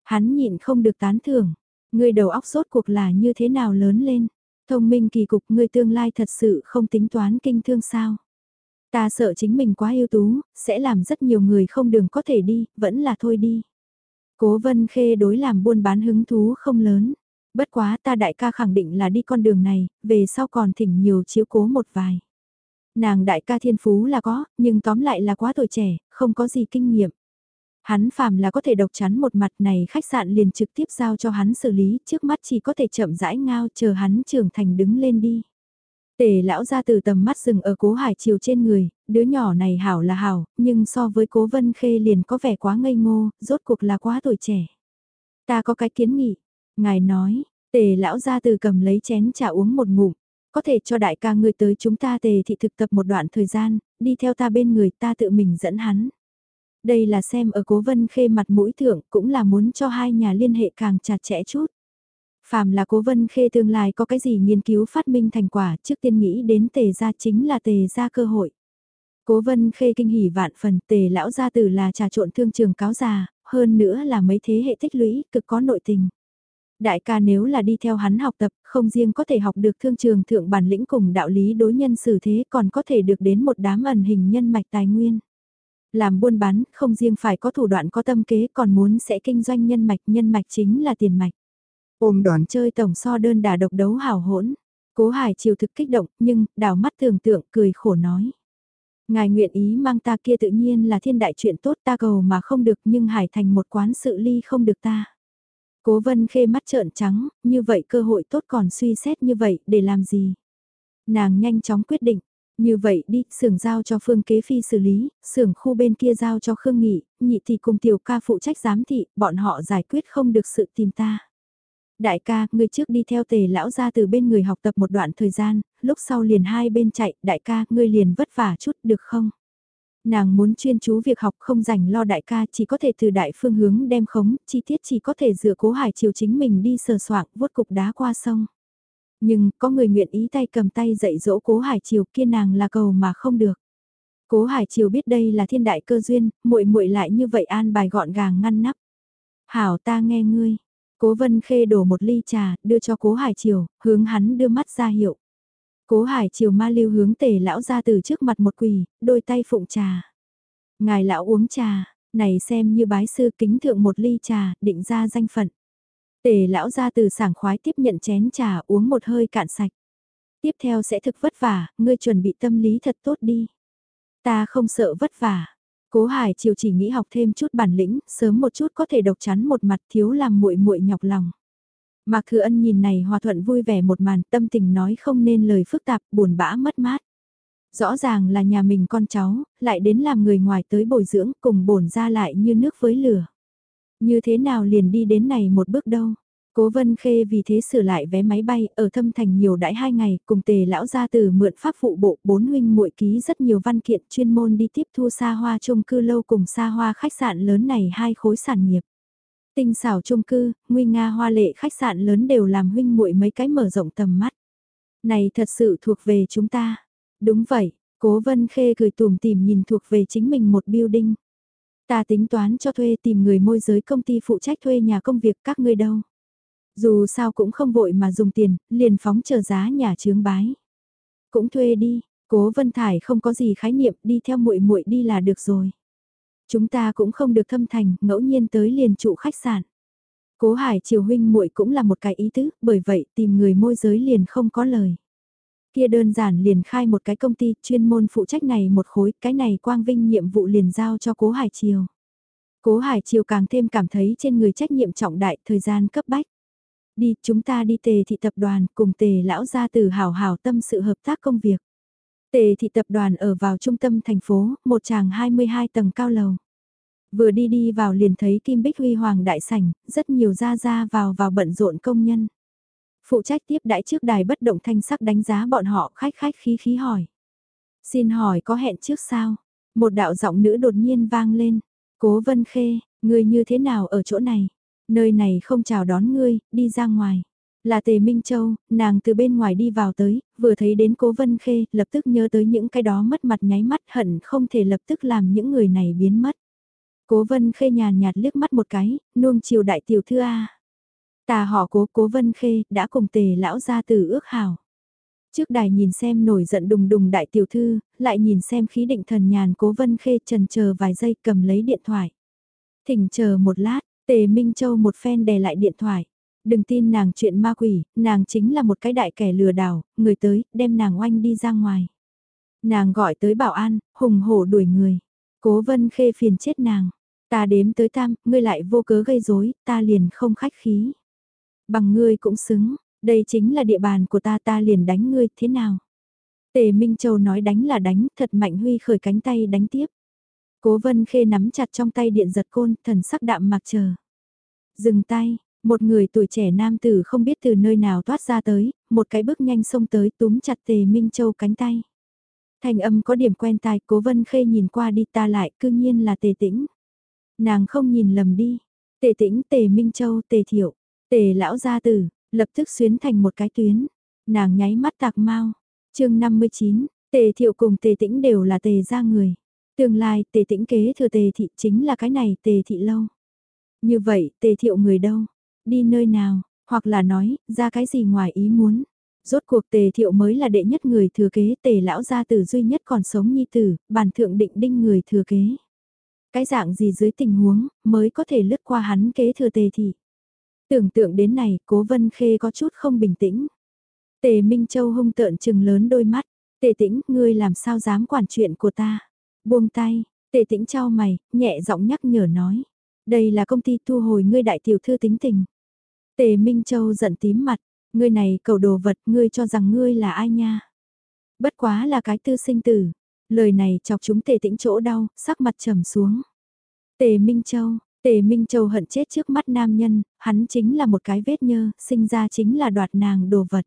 Hắn nhịn không được tán thưởng, người đầu óc sốt cuộc là như thế nào lớn lên. Thông minh kỳ cục ngươi tương lai thật sự không tính toán kinh thương sao. Ta sợ chính mình quá ưu tú, sẽ làm rất nhiều người không đường có thể đi, vẫn là thôi đi. Cố vân khê đối làm buôn bán hứng thú không lớn. Bất quá ta đại ca khẳng định là đi con đường này, về sau còn thỉnh nhiều chiếu cố một vài. Nàng đại ca thiên phú là có, nhưng tóm lại là quá tuổi trẻ, không có gì kinh nghiệm. Hắn phàm là có thể độc chắn một mặt này khách sạn liền trực tiếp giao cho hắn xử lý, trước mắt chỉ có thể chậm rãi ngao chờ hắn trưởng thành đứng lên đi. Tề lão ra từ tầm mắt rừng ở cố hải chiều trên người, đứa nhỏ này hảo là hảo, nhưng so với cố vân khê liền có vẻ quá ngây ngô, rốt cuộc là quá tuổi trẻ. Ta có cái kiến nghị, ngài nói, tề lão ra từ cầm lấy chén trà uống một ngụm, có thể cho đại ca người tới chúng ta tề thị thực tập một đoạn thời gian, đi theo ta bên người ta tự mình dẫn hắn. Đây là xem ở cố vân khê mặt mũi thượng cũng là muốn cho hai nhà liên hệ càng chặt chẽ chút. Phàm là cố vân khê tương lai có cái gì nghiên cứu phát minh thành quả trước tiên nghĩ đến tề gia chính là tề gia cơ hội. Cố vân khê kinh hỉ vạn phần tề lão gia tử là trà trộn thương trường cáo già, hơn nữa là mấy thế hệ tích lũy, cực có nội tình. Đại ca nếu là đi theo hắn học tập, không riêng có thể học được thương trường thượng bản lĩnh cùng đạo lý đối nhân xử thế còn có thể được đến một đám ẩn hình nhân mạch tài nguyên. Làm buôn bán, không riêng phải có thủ đoạn có tâm kế còn muốn sẽ kinh doanh nhân mạch, nhân mạch chính là tiền mạch. Ôm đoàn chơi tổng so đơn đà độc đấu hào hỗn. Cố Hải chiều thực kích động, nhưng, đảo mắt tưởng tượng, cười khổ nói. Ngài nguyện ý mang ta kia tự nhiên là thiên đại chuyện tốt ta cầu mà không được nhưng Hải thành một quán sự ly không được ta. Cố vân khê mắt trợn trắng, như vậy cơ hội tốt còn suy xét như vậy, để làm gì? Nàng nhanh chóng quyết định, như vậy đi, xưởng giao cho Phương Kế Phi xử lý, xưởng khu bên kia giao cho Khương Nghị, nhị thì cùng tiểu ca phụ trách giám thị, bọn họ giải quyết không được sự tìm ta. Đại ca, người trước đi theo tề lão ra từ bên người học tập một đoạn thời gian, lúc sau liền hai bên chạy, đại ca, ngươi liền vất vả chút được không? Nàng muốn chuyên chú việc học không dành lo đại ca chỉ có thể từ đại phương hướng đem khống, chi tiết chỉ có thể dựa cố hải chiều chính mình đi sờ soạng vuốt cục đá qua sông. Nhưng có người nguyện ý tay cầm tay dạy dỗ cố hải chiều kia nàng là cầu mà không được. Cố Hải Triều biết đây là thiên đại cơ duyên, muội muội lại như vậy an bài gọn gàng ngăn nắp. "Hảo ta nghe ngươi." Cố Vân Khê đổ một ly trà, đưa cho Cố Hải Triều, hướng hắn đưa mắt ra hiệu. Cố Hải Triều ma lưu hướng Tề lão ra từ trước mặt một quỳ, đôi tay phụng trà. "Ngài lão uống trà." Này xem như bái sư kính thượng một ly trà, định ra danh phận. Tề lão ra từ sảng khoái tiếp nhận chén trà uống một hơi cạn sạch. Tiếp theo sẽ thực vất vả, ngươi chuẩn bị tâm lý thật tốt đi. Ta không sợ vất vả. Cố Hải chiều chỉ nghĩ học thêm chút bản lĩnh, sớm một chút có thể độc chắn một mặt thiếu làm muội muội nhọc lòng. Mạc Thừa Ân nhìn này hòa thuận vui vẻ một màn, tâm tình nói không nên lời phức tạp, buồn bã mất mát. Rõ ràng là nhà mình con cháu, lại đến làm người ngoài tới bồi dưỡng, cùng bổn ra lại như nước với lửa. Như thế nào liền đi đến này một bước đâu. Cố Vân Khê vì thế sửa lại vé máy bay ở thâm thành nhiều đãi hai ngày cùng tề lão gia từ mượn pháp phụ bộ bốn huynh muội ký rất nhiều văn kiện chuyên môn đi tiếp thu xa hoa chung cư lâu cùng xa hoa khách sạn lớn này hai khối sản nghiệp. Tinh xảo chung cư, nguy nga hoa lệ khách sạn lớn đều làm huynh muội mấy cái mở rộng tầm mắt. Này thật sự thuộc về chúng ta. Đúng vậy, Cố Vân Khê cười tùm tìm nhìn thuộc về chính mình một building. Ta tính toán cho thuê tìm người môi giới công ty phụ trách thuê nhà công việc các ngươi đâu. Dù sao cũng không vội mà dùng tiền, liền phóng chờ giá nhà chướng bái. Cũng thuê đi, Cố Vân Thải không có gì khái niệm, đi theo muội muội đi là được rồi. Chúng ta cũng không được thâm thành, ngẫu nhiên tới liền trụ khách sạn. Cố Hải Triều huynh muội cũng là một cái ý tứ, bởi vậy tìm người môi giới liền không có lời. Kia đơn giản liền khai một cái công ty chuyên môn phụ trách này một khối, cái này quang vinh nhiệm vụ liền giao cho Cố Hải Triều. Cố Hải Triều càng thêm cảm thấy trên người trách nhiệm trọng đại, thời gian cấp bách. Đi, chúng ta đi tề thị tập đoàn cùng tề lão gia từ hảo hảo tâm sự hợp tác công việc. Tề thị tập đoàn ở vào trung tâm thành phố, một tràng 22 tầng cao lầu. Vừa đi đi vào liền thấy Kim Bích Huy Hoàng đại sảnh, rất nhiều ra ra vào vào bận rộn công nhân. Phụ trách tiếp đãi trước đài bất động thanh sắc đánh giá bọn họ khách khách khí khí hỏi. Xin hỏi có hẹn trước sao? Một đạo giọng nữ đột nhiên vang lên. Cố Vân Khê, người như thế nào ở chỗ này? Nơi này không chào đón ngươi, đi ra ngoài. Là Tề Minh Châu, nàng từ bên ngoài đi vào tới, vừa thấy đến Cố Vân Khê, lập tức nhớ tới những cái đó mất mặt nháy mắt hận không thể lập tức làm những người này biến mất. Cố Vân Khê nhàn nhạt liếc mắt một cái, nuông chiều đại tiểu thư A. Tà họ cố Cố Vân Khê đã cùng Tề lão ra từ ước hảo. Trước đài nhìn xem nổi giận đùng đùng đại tiểu thư, lại nhìn xem khí định thần nhàn Cố Vân Khê trần chờ vài giây cầm lấy điện thoại. Thỉnh chờ một lát, Tề Minh Châu một phen đè lại điện thoại. Đừng tin nàng chuyện ma quỷ, nàng chính là một cái đại kẻ lừa đảo, người tới, đem nàng oanh đi ra ngoài. Nàng gọi tới bảo an, hùng hổ đuổi người. Cố vân khê phiền chết nàng. Ta đếm tới tam, ngươi lại vô cớ gây rối, ta liền không khách khí. Bằng ngươi cũng xứng, đây chính là địa bàn của ta ta liền đánh ngươi, thế nào? Tề Minh Châu nói đánh là đánh, thật mạnh Huy khởi cánh tay đánh tiếp. Cố vân khê nắm chặt trong tay điện giật côn, thần sắc đạm mặc chờ. Dừng tay, một người tuổi trẻ nam tử không biết từ nơi nào toát ra tới, một cái bước nhanh xông tới túm chặt tề Minh Châu cánh tay. Thành âm có điểm quen tai, cố vân khê nhìn qua đi ta lại, cư nhiên là tề tĩnh. Nàng không nhìn lầm đi, tề tĩnh, tề Minh Châu, tề thiệu, tề lão gia tử, lập tức xuyến thành một cái tuyến. Nàng nháy mắt tạc mau. chương 59, Tề thiệu cùng tề tĩnh đều là tề gia người. Tương lai tề tĩnh kế thừa tề thị chính là cái này tề thị lâu. Như vậy tề thiệu người đâu? Đi nơi nào? Hoặc là nói, ra cái gì ngoài ý muốn? Rốt cuộc tề thiệu mới là đệ nhất người thừa kế tề lão gia tử duy nhất còn sống nhi tử, bản thượng định đinh người thừa kế. Cái dạng gì dưới tình huống mới có thể lướt qua hắn kế thừa tề thị. Tưởng tượng đến này, cố vân khê có chút không bình tĩnh. Tề Minh Châu hung tợn chừng lớn đôi mắt, tề tĩnh, ngươi làm sao dám quản chuyện của ta. Buông tay, tề tĩnh trao mày, nhẹ giọng nhắc nhở nói. Đây là công ty thu hồi ngươi đại tiểu thư tính tình. Tề Minh Châu giận tím mặt, ngươi này cầu đồ vật ngươi cho rằng ngươi là ai nha. Bất quá là cái tư sinh tử. Lời này chọc chúng tề tĩnh chỗ đau, sắc mặt trầm xuống. Tề Minh Châu, Tề Minh Châu hận chết trước mắt nam nhân, hắn chính là một cái vết nhơ, sinh ra chính là đoạt nàng đồ vật.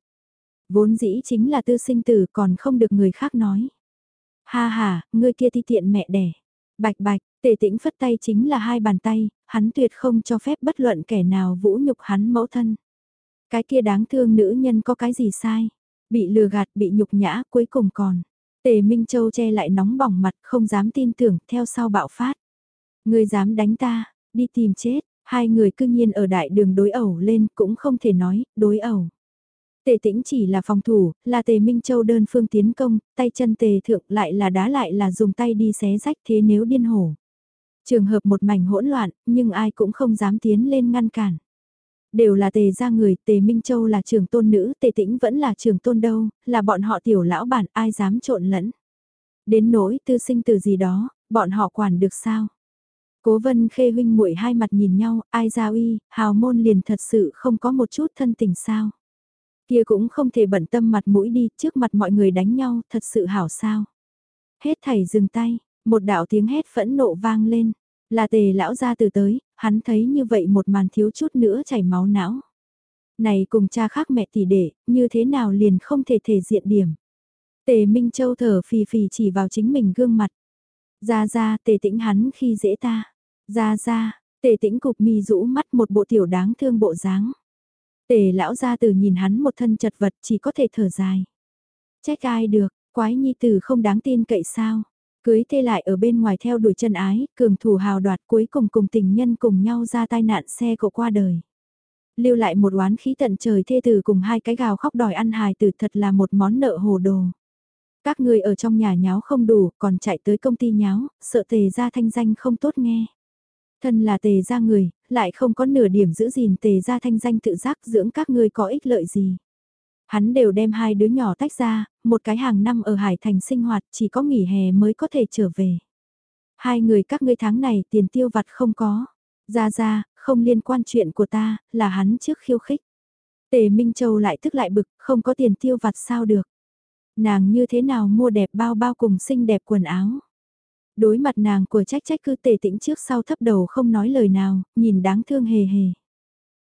Vốn dĩ chính là tư sinh tử còn không được người khác nói. Ha ha, ngươi kia thi tiện mẹ đẻ. Bạch bạch, tề tĩnh phất tay chính là hai bàn tay, hắn tuyệt không cho phép bất luận kẻ nào vũ nhục hắn mẫu thân. Cái kia đáng thương nữ nhân có cái gì sai? Bị lừa gạt, bị nhục nhã, cuối cùng còn. Tề Minh Châu che lại nóng bỏng mặt, không dám tin tưởng, theo sau bạo phát. Người dám đánh ta, đi tìm chết, hai người cư nhiên ở đại đường đối ẩu lên cũng không thể nói, đối ẩu. Tề tĩnh chỉ là phòng thủ, là tề Minh Châu đơn phương tiến công, tay chân tề thượng lại là đá lại là dùng tay đi xé rách thế nếu điên hổ. Trường hợp một mảnh hỗn loạn, nhưng ai cũng không dám tiến lên ngăn cản. Đều là tề gia người, tề Minh Châu là trường tôn nữ, tề tĩnh vẫn là trường tôn đâu, là bọn họ tiểu lão bản ai dám trộn lẫn. Đến nỗi tư sinh từ gì đó, bọn họ quản được sao? Cố vân khê huynh muội hai mặt nhìn nhau, ai ra uy, hào môn liền thật sự không có một chút thân tình sao. Kia cũng không thể bận tâm mặt mũi đi, trước mặt mọi người đánh nhau, thật sự hảo sao. Hết thảy dừng tay, một đạo tiếng hét phẫn nộ vang lên, là tề lão ra từ tới, hắn thấy như vậy một màn thiếu chút nữa chảy máu não. Này cùng cha khác mẹ tỷ đệ, như thế nào liền không thể thể diện điểm. Tề Minh Châu thở phì phì chỉ vào chính mình gương mặt. Ra ra tề tĩnh hắn khi dễ ta. Ra ra, tề tĩnh cục mi rũ mắt một bộ tiểu đáng thương bộ dáng. Tề lão gia từ nhìn hắn một thân chật vật chỉ có thể thở dài. Trách ai được, quái nhi tử không đáng tin cậy sao. Cưới thê lại ở bên ngoài theo đuổi chân ái, cường thủ hào đoạt cuối cùng cùng tình nhân cùng nhau ra tai nạn xe cộ qua đời. Lưu lại một oán khí tận trời thê tử cùng hai cái gào khóc đòi ăn hài tử thật là một món nợ hồ đồ. Các người ở trong nhà nháo không đủ, còn chạy tới công ty nháo, sợ tề ra thanh danh không tốt nghe. Thân là tề gia người, lại không có nửa điểm giữ gìn tề gia thanh danh tự giác dưỡng các ngươi có ích lợi gì. Hắn đều đem hai đứa nhỏ tách ra, một cái hàng năm ở Hải Thành sinh hoạt chỉ có nghỉ hè mới có thể trở về. Hai người các ngươi tháng này tiền tiêu vặt không có. Ra ra, không liên quan chuyện của ta, là hắn trước khiêu khích. Tề Minh Châu lại tức lại bực, không có tiền tiêu vặt sao được. Nàng như thế nào mua đẹp bao bao cùng xinh đẹp quần áo. Đối mặt nàng của trách trách cứ tề tĩnh trước sau thấp đầu không nói lời nào, nhìn đáng thương hề hề.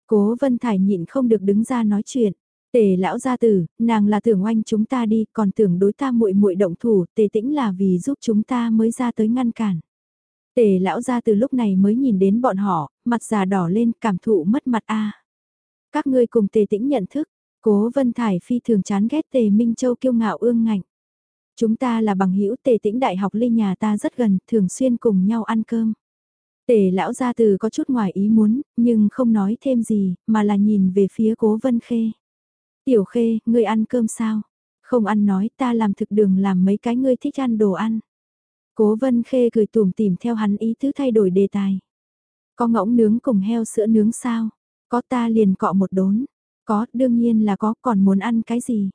Cố Vân Thải nhịn không được đứng ra nói chuyện. Tề lão gia tử, nàng là tưởng oanh chúng ta đi, còn tưởng đối ta muội muội động thủ, tề tĩnh là vì giúp chúng ta mới ra tới ngăn cản. Tề lão gia từ lúc này mới nhìn đến bọn họ, mặt già đỏ lên, cảm thụ mất mặt a. Các ngươi cùng tề tĩnh nhận thức, cố vân thải phi thường chán ghét tề Minh Châu kiêu ngạo ương ngạnh. Chúng ta là bằng hữu tề tĩnh đại học ly nhà ta rất gần, thường xuyên cùng nhau ăn cơm. Tề lão gia từ có chút ngoài ý muốn, nhưng không nói thêm gì, mà là nhìn về phía cố vân khê. Tiểu khê, ngươi ăn cơm sao? Không ăn nói ta làm thực đường làm mấy cái ngươi thích ăn đồ ăn. Cố vân khê cười tủm tìm theo hắn ý tứ thay đổi đề tài. Có ngỗng nướng cùng heo sữa nướng sao? Có ta liền cọ một đốn. Có, đương nhiên là có, còn muốn ăn cái gì?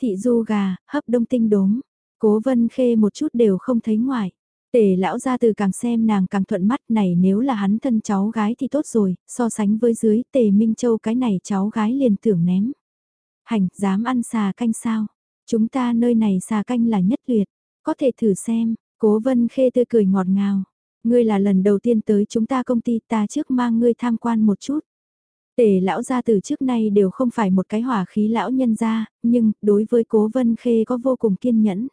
Thị du gà, hấp đông tinh đốm. Cố vân khê một chút đều không thấy ngoài. Tề lão ra từ càng xem nàng càng thuận mắt này nếu là hắn thân cháu gái thì tốt rồi, so sánh với dưới tề Minh Châu cái này cháu gái liền tưởng ném. Hành, dám ăn xà canh sao? Chúng ta nơi này xà canh là nhất tuyệt, có thể thử xem, cố vân khê tươi cười ngọt ngào. Ngươi là lần đầu tiên tới chúng ta công ty ta trước mang ngươi tham quan một chút. Tề lão gia từ trước nay đều không phải một cái hỏa khí lão nhân gia, nhưng đối với cố vân khê có vô cùng kiên nhẫn.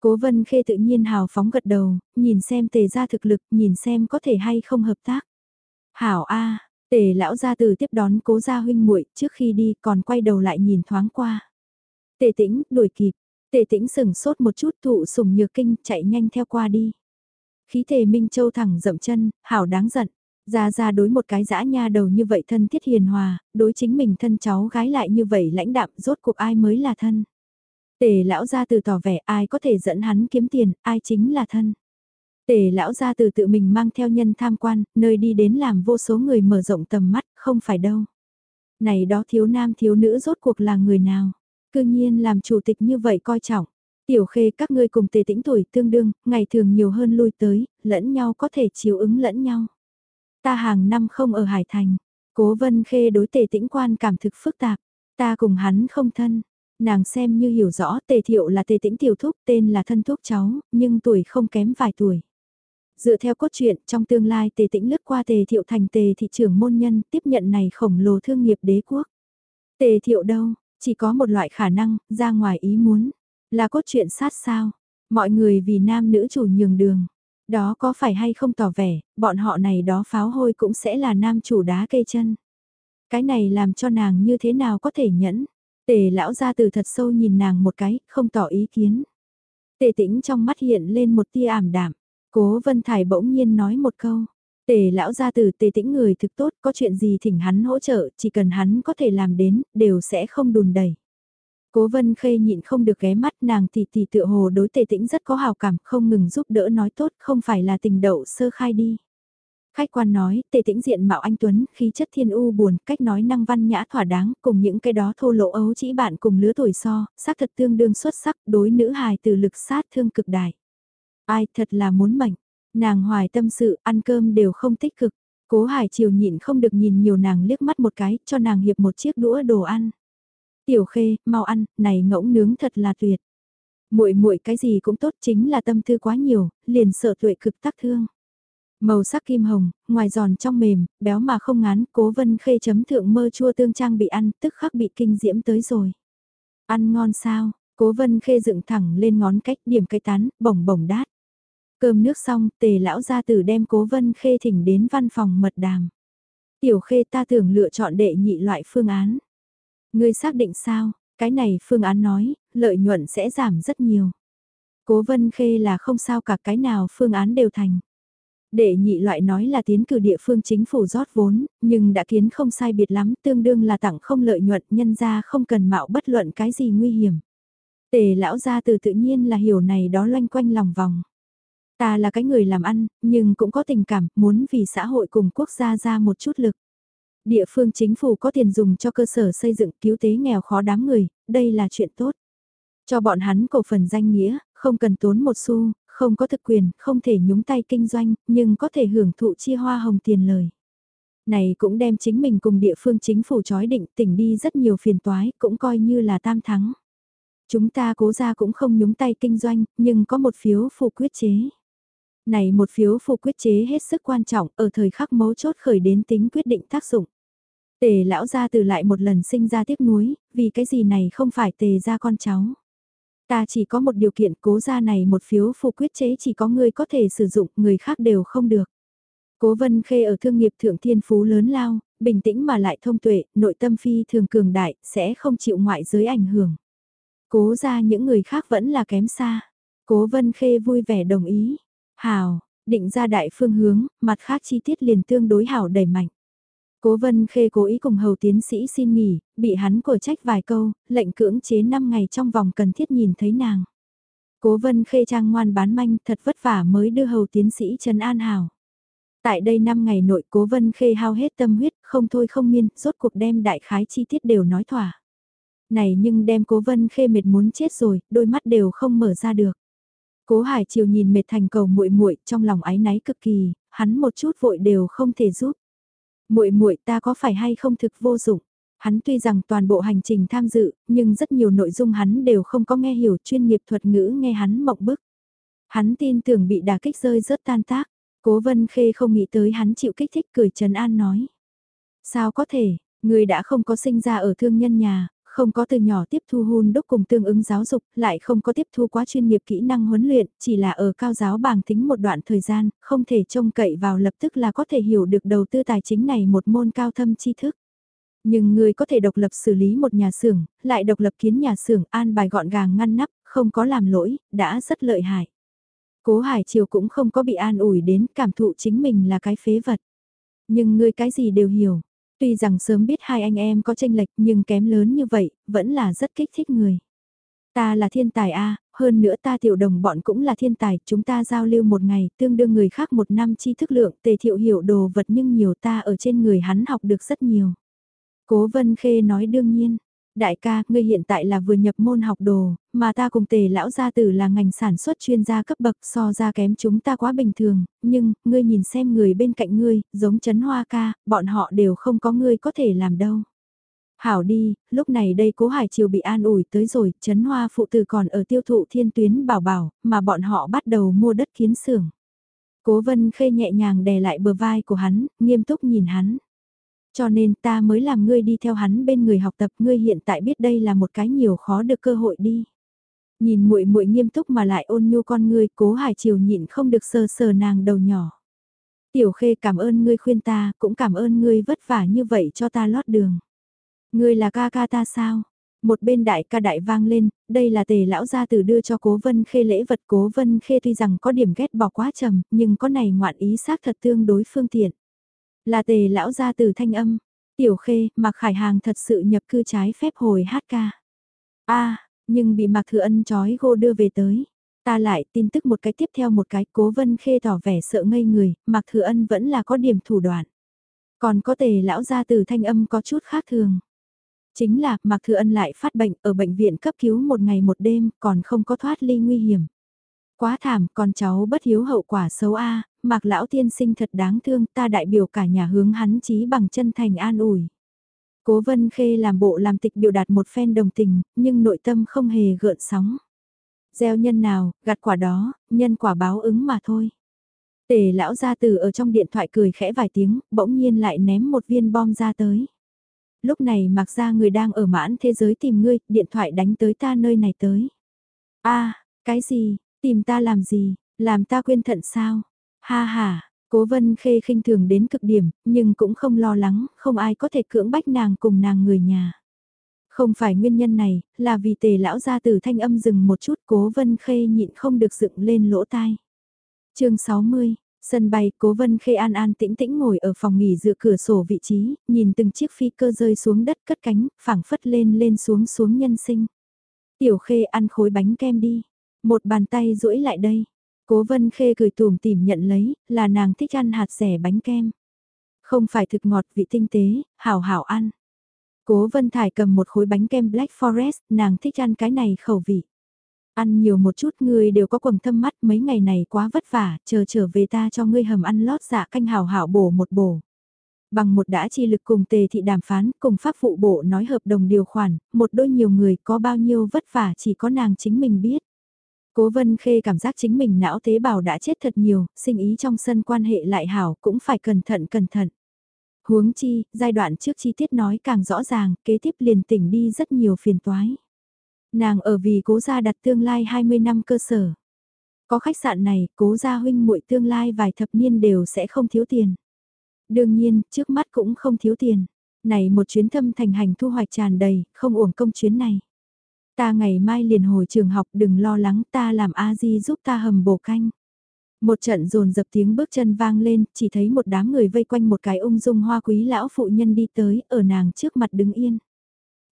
Cố vân khê tự nhiên hào phóng gật đầu, nhìn xem tề gia thực lực, nhìn xem có thể hay không hợp tác. Hảo A, tề lão gia từ tiếp đón cố gia huynh muội trước khi đi còn quay đầu lại nhìn thoáng qua. Tề tĩnh, đuổi kịp, Tề tĩnh sừng sốt một chút thụ sùng nhược kinh chạy nhanh theo qua đi. Khí tề Minh Châu thẳng dậm chân, hảo đáng giận. Ra ra đối một cái dã nha đầu như vậy thân thiết hiền hòa, đối chính mình thân cháu gái lại như vậy lãnh đạm rốt cuộc ai mới là thân. Tề lão gia từ tỏ vẻ ai có thể dẫn hắn kiếm tiền, ai chính là thân. Tề lão ra từ tự mình mang theo nhân tham quan, nơi đi đến làm vô số người mở rộng tầm mắt, không phải đâu. Này đó thiếu nam thiếu nữ rốt cuộc là người nào? Cư nhiên làm chủ tịch như vậy coi trọng. Tiểu khê các ngươi cùng tề tĩnh tuổi tương đương, ngày thường nhiều hơn lui tới, lẫn nhau có thể chiếu ứng lẫn nhau. Ta hàng năm không ở Hải Thành, cố vân khê đối tề tĩnh quan cảm thực phức tạp, ta cùng hắn không thân. Nàng xem như hiểu rõ tề thiệu là tề tĩnh tiểu thúc tên là thân thúc cháu, nhưng tuổi không kém vài tuổi. Dựa theo cốt truyện, trong tương lai tề tĩnh lướt qua tề thiệu thành tề thị trưởng môn nhân tiếp nhận này khổng lồ thương nghiệp đế quốc. Tề thiệu đâu, chỉ có một loại khả năng, ra ngoài ý muốn. Là cốt truyện sát sao? Mọi người vì nam nữ chủ nhường đường. Đó có phải hay không tỏ vẻ, bọn họ này đó pháo hôi cũng sẽ là nam chủ đá cây chân. Cái này làm cho nàng như thế nào có thể nhẫn. Tề lão ra từ thật sâu nhìn nàng một cái, không tỏ ý kiến. Tề tĩnh trong mắt hiện lên một tia ảm đạm. Cố Vân Thải bỗng nhiên nói một câu. Tề lão gia tử tề tĩnh người thực tốt, có chuyện gì thỉnh hắn hỗ trợ, chỉ cần hắn có thể làm đến, đều sẽ không đùn đẩy. Cố vân khê nhịn không được ghé mắt nàng thì thì tựa hồ đối tề tĩnh rất có hào cảm, không ngừng giúp đỡ nói tốt, không phải là tình đậu sơ khai đi. Khách quan nói, tề tĩnh diện mạo anh Tuấn, khí chất thiên u buồn, cách nói năng văn nhã thỏa đáng, cùng những cái đó thô lỗ ấu chỉ bạn cùng lứa tuổi so, xác thật tương đương xuất sắc, đối nữ hài từ lực sát thương cực đại. Ai thật là muốn mảnh nàng hoài tâm sự, ăn cơm đều không tích cực. Cố Hải Triều nhịn không được nhìn nhiều nàng liếc mắt một cái, cho nàng hiệp một chiếc đũa đồ ăn. Tiểu Khê, mau ăn, này ngỗng nướng thật là tuyệt. Muội muội cái gì cũng tốt, chính là tâm tư quá nhiều, liền sợ tuệ cực tác thương. Màu sắc kim hồng, ngoài giòn trong mềm, béo mà không ngán, Cố Vân Khê chấm thượng mơ chua tương trang bị ăn, tức khắc bị kinh diễm tới rồi. Ăn ngon sao? Cố Vân Khê dựng thẳng lên ngón cách điểm cái tán, bổng bổng đát. Cơm nước xong, tề lão gia tử đem cố vân khê thỉnh đến văn phòng mật đàm. Tiểu khê ta tưởng lựa chọn đệ nhị loại phương án. Ngươi xác định sao, cái này phương án nói, lợi nhuận sẽ giảm rất nhiều. Cố vân khê là không sao cả cái nào phương án đều thành. Đệ nhị loại nói là tiến cử địa phương chính phủ rót vốn, nhưng đã kiến không sai biệt lắm tương đương là tặng không lợi nhuận nhân ra không cần mạo bất luận cái gì nguy hiểm. Tề lão gia từ tự nhiên là hiểu này đó loanh quanh lòng vòng. Ta là cái người làm ăn, nhưng cũng có tình cảm, muốn vì xã hội cùng quốc gia ra một chút lực. Địa phương chính phủ có tiền dùng cho cơ sở xây dựng cứu tế nghèo khó đám người, đây là chuyện tốt. Cho bọn hắn cổ phần danh nghĩa, không cần tốn một xu, không có thực quyền, không thể nhúng tay kinh doanh, nhưng có thể hưởng thụ chia hoa hồng tiền lời. Này cũng đem chính mình cùng địa phương chính phủ chói định tỉnh đi rất nhiều phiền toái, cũng coi như là tam thắng. Chúng ta cố ra cũng không nhúng tay kinh doanh, nhưng có một phiếu phụ quyết chế. Này một phiếu phụ quyết chế hết sức quan trọng ở thời khắc mấu chốt khởi đến tính quyết định tác dụng. Tề lão ra từ lại một lần sinh ra tiếc nuối, vì cái gì này không phải tề ra con cháu. Ta chỉ có một điều kiện cố ra này một phiếu phụ quyết chế chỉ có người có thể sử dụng, người khác đều không được. Cố vân khê ở thương nghiệp thượng thiên phú lớn lao, bình tĩnh mà lại thông tuệ, nội tâm phi thường cường đại, sẽ không chịu ngoại giới ảnh hưởng. Cố ra những người khác vẫn là kém xa. Cố vân khê vui vẻ đồng ý. Hào, định ra đại phương hướng, mặt khác chi tiết liền tương đối hảo đẩy mạnh. Cố vân khê cố ý cùng hầu tiến sĩ xin nghỉ, bị hắn cổ trách vài câu, lệnh cưỡng chế 5 ngày trong vòng cần thiết nhìn thấy nàng. Cố vân khê trang ngoan bán manh thật vất vả mới đưa hầu tiến sĩ Trần An Hảo. Tại đây 5 ngày nội cố vân khê hao hết tâm huyết, không thôi không miên, rốt cuộc đem đại khái chi tiết đều nói thỏa. Này nhưng đem cố vân khê mệt muốn chết rồi, đôi mắt đều không mở ra được. Cố Hải Triều nhìn mệt thành cầu muội muội, trong lòng ái náy cực kỳ, hắn một chút vội đều không thể giúp. Muội muội ta có phải hay không thực vô dụng? Hắn tuy rằng toàn bộ hành trình tham dự, nhưng rất nhiều nội dung hắn đều không có nghe hiểu chuyên nghiệp thuật ngữ nghe hắn mộng bức. Hắn tin tưởng bị đả kích rơi rớt tan tác. Cố Vân Khê không nghĩ tới hắn chịu kích thích cười trấn An nói. Sao có thể, người đã không có sinh ra ở thương nhân nhà, không có từ nhỏ tiếp thu hôn đúc cùng tương ứng giáo dục, lại không có tiếp thu quá chuyên nghiệp kỹ năng huấn luyện, chỉ là ở cao giáo bảng tính một đoạn thời gian, không thể trông cậy vào lập tức là có thể hiểu được đầu tư tài chính này một môn cao thâm tri thức. Nhưng người có thể độc lập xử lý một nhà xưởng, lại độc lập kiến nhà xưởng an bài gọn gàng ngăn nắp, không có làm lỗi, đã rất lợi hại. Cố Hải Triều cũng không có bị an ủi đến cảm thụ chính mình là cái phế vật. Nhưng ngươi cái gì đều hiểu. Tuy rằng sớm biết hai anh em có tranh lệch nhưng kém lớn như vậy, vẫn là rất kích thích người. Ta là thiên tài A, hơn nữa ta tiểu đồng bọn cũng là thiên tài, chúng ta giao lưu một ngày, tương đương người khác một năm tri thức lượng, tề thiệu hiểu đồ vật nhưng nhiều ta ở trên người hắn học được rất nhiều. Cố Vân Khê nói đương nhiên, đại ca, ngươi hiện tại là vừa nhập môn học đồ, mà ta cùng tề lão gia tử là ngành sản xuất chuyên gia cấp bậc so ra kém chúng ta quá bình thường, nhưng, ngươi nhìn xem người bên cạnh ngươi, giống chấn hoa ca, bọn họ đều không có ngươi có thể làm đâu. Hảo đi, lúc này đây cố hải triều bị an ủi tới rồi, chấn hoa phụ tử còn ở tiêu thụ thiên tuyến bảo bảo, mà bọn họ bắt đầu mua đất kiến xưởng. Cố vân khê nhẹ nhàng đè lại bờ vai của hắn, nghiêm túc nhìn hắn. Cho nên ta mới làm ngươi đi theo hắn bên người học tập, ngươi hiện tại biết đây là một cái nhiều khó được cơ hội đi. Nhìn muội muội nghiêm túc mà lại ôn nhu con ngươi, Cố Hải Triều nhịn không được sờ sờ nàng đầu nhỏ. Tiểu Khê cảm ơn ngươi khuyên ta, cũng cảm ơn ngươi vất vả như vậy cho ta lót đường. Ngươi là ca ca ta sao? Một bên đại ca đại vang lên, đây là tề lão gia tử đưa cho cố vân khê lễ vật cố vân khê tuy rằng có điểm ghét bỏ quá trầm, nhưng có này ngoạn ý xác thật tương đối phương tiện. Là tề lão gia từ thanh âm, tiểu khê, mặc khải hàng thật sự nhập cư trái phép hồi hát ca. a nhưng bị mặc thừa ân trói gô đưa về tới. Ta lại tin tức một cái tiếp theo một cái cố vân khê tỏ vẻ sợ ngây người, mặc thừa ân vẫn là có điểm thủ đoạn. Còn có tề lão gia từ thanh âm có chút khác thường. Chính là, Mạc Thừa Ân lại phát bệnh ở bệnh viện cấp cứu một ngày một đêm, còn không có thoát ly nguy hiểm. Quá thảm, con cháu bất hiếu hậu quả xấu a Mạc Lão Tiên sinh thật đáng thương, ta đại biểu cả nhà hướng hắn chí bằng chân thành an ủi. Cố Vân Khê làm bộ làm tịch biểu đạt một phen đồng tình, nhưng nội tâm không hề gợn sóng. Gieo nhân nào, gặt quả đó, nhân quả báo ứng mà thôi. Tề lão gia tử ở trong điện thoại cười khẽ vài tiếng, bỗng nhiên lại ném một viên bom ra tới lúc này mặc ra người đang ở mãn thế giới tìm ngươi, điện thoại đánh tới ta nơi này tới. a cái gì, tìm ta làm gì, làm ta quên thận sao? Ha ha, cố vân khê khinh thường đến cực điểm, nhưng cũng không lo lắng, không ai có thể cưỡng bách nàng cùng nàng người nhà. Không phải nguyên nhân này, là vì tề lão gia tử thanh âm dừng một chút cố vân khê nhịn không được dựng lên lỗ tai. chương 60, Sân bay, Cố Vân Khê an an tĩnh tĩnh ngồi ở phòng nghỉ dựa cửa sổ vị trí, nhìn từng chiếc phi cơ rơi xuống đất cất cánh, phẳng phất lên lên xuống xuống nhân sinh. Tiểu Khê ăn khối bánh kem đi. Một bàn tay duỗi lại đây. Cố Vân Khê cười tùm tìm nhận lấy, là nàng thích ăn hạt rẻ bánh kem. Không phải thực ngọt vị tinh tế, hảo hảo ăn. Cố Vân Thải cầm một khối bánh kem Black Forest, nàng thích ăn cái này khẩu vị. Ăn nhiều một chút người đều có quầng thâm mắt mấy ngày này quá vất vả, chờ trở về ta cho ngươi hầm ăn lót dạ canh hào hảo bổ một bổ. Bằng một đã chi lực cùng tề thị đàm phán, cùng pháp vụ bộ nói hợp đồng điều khoản, một đôi nhiều người có bao nhiêu vất vả chỉ có nàng chính mình biết. Cố Vân Khê cảm giác chính mình não tế bào đã chết thật nhiều, sinh ý trong sân quan hệ lại hảo cũng phải cẩn thận cẩn thận. Huống chi, giai đoạn trước chi tiết nói càng rõ ràng, kế tiếp liền tỉnh đi rất nhiều phiền toái. Nàng ở vì cố gia đặt tương lai 20 năm cơ sở. Có khách sạn này, cố gia huynh muội tương lai vài thập niên đều sẽ không thiếu tiền. Đương nhiên, trước mắt cũng không thiếu tiền. Này một chuyến thâm thành hành thu hoạch tràn đầy, không uổng công chuyến này. Ta ngày mai liền hồi trường học đừng lo lắng ta làm A-di giúp ta hầm bổ canh. Một trận rồn dập tiếng bước chân vang lên, chỉ thấy một đám người vây quanh một cái ung dung hoa quý lão phụ nhân đi tới, ở nàng trước mặt đứng yên.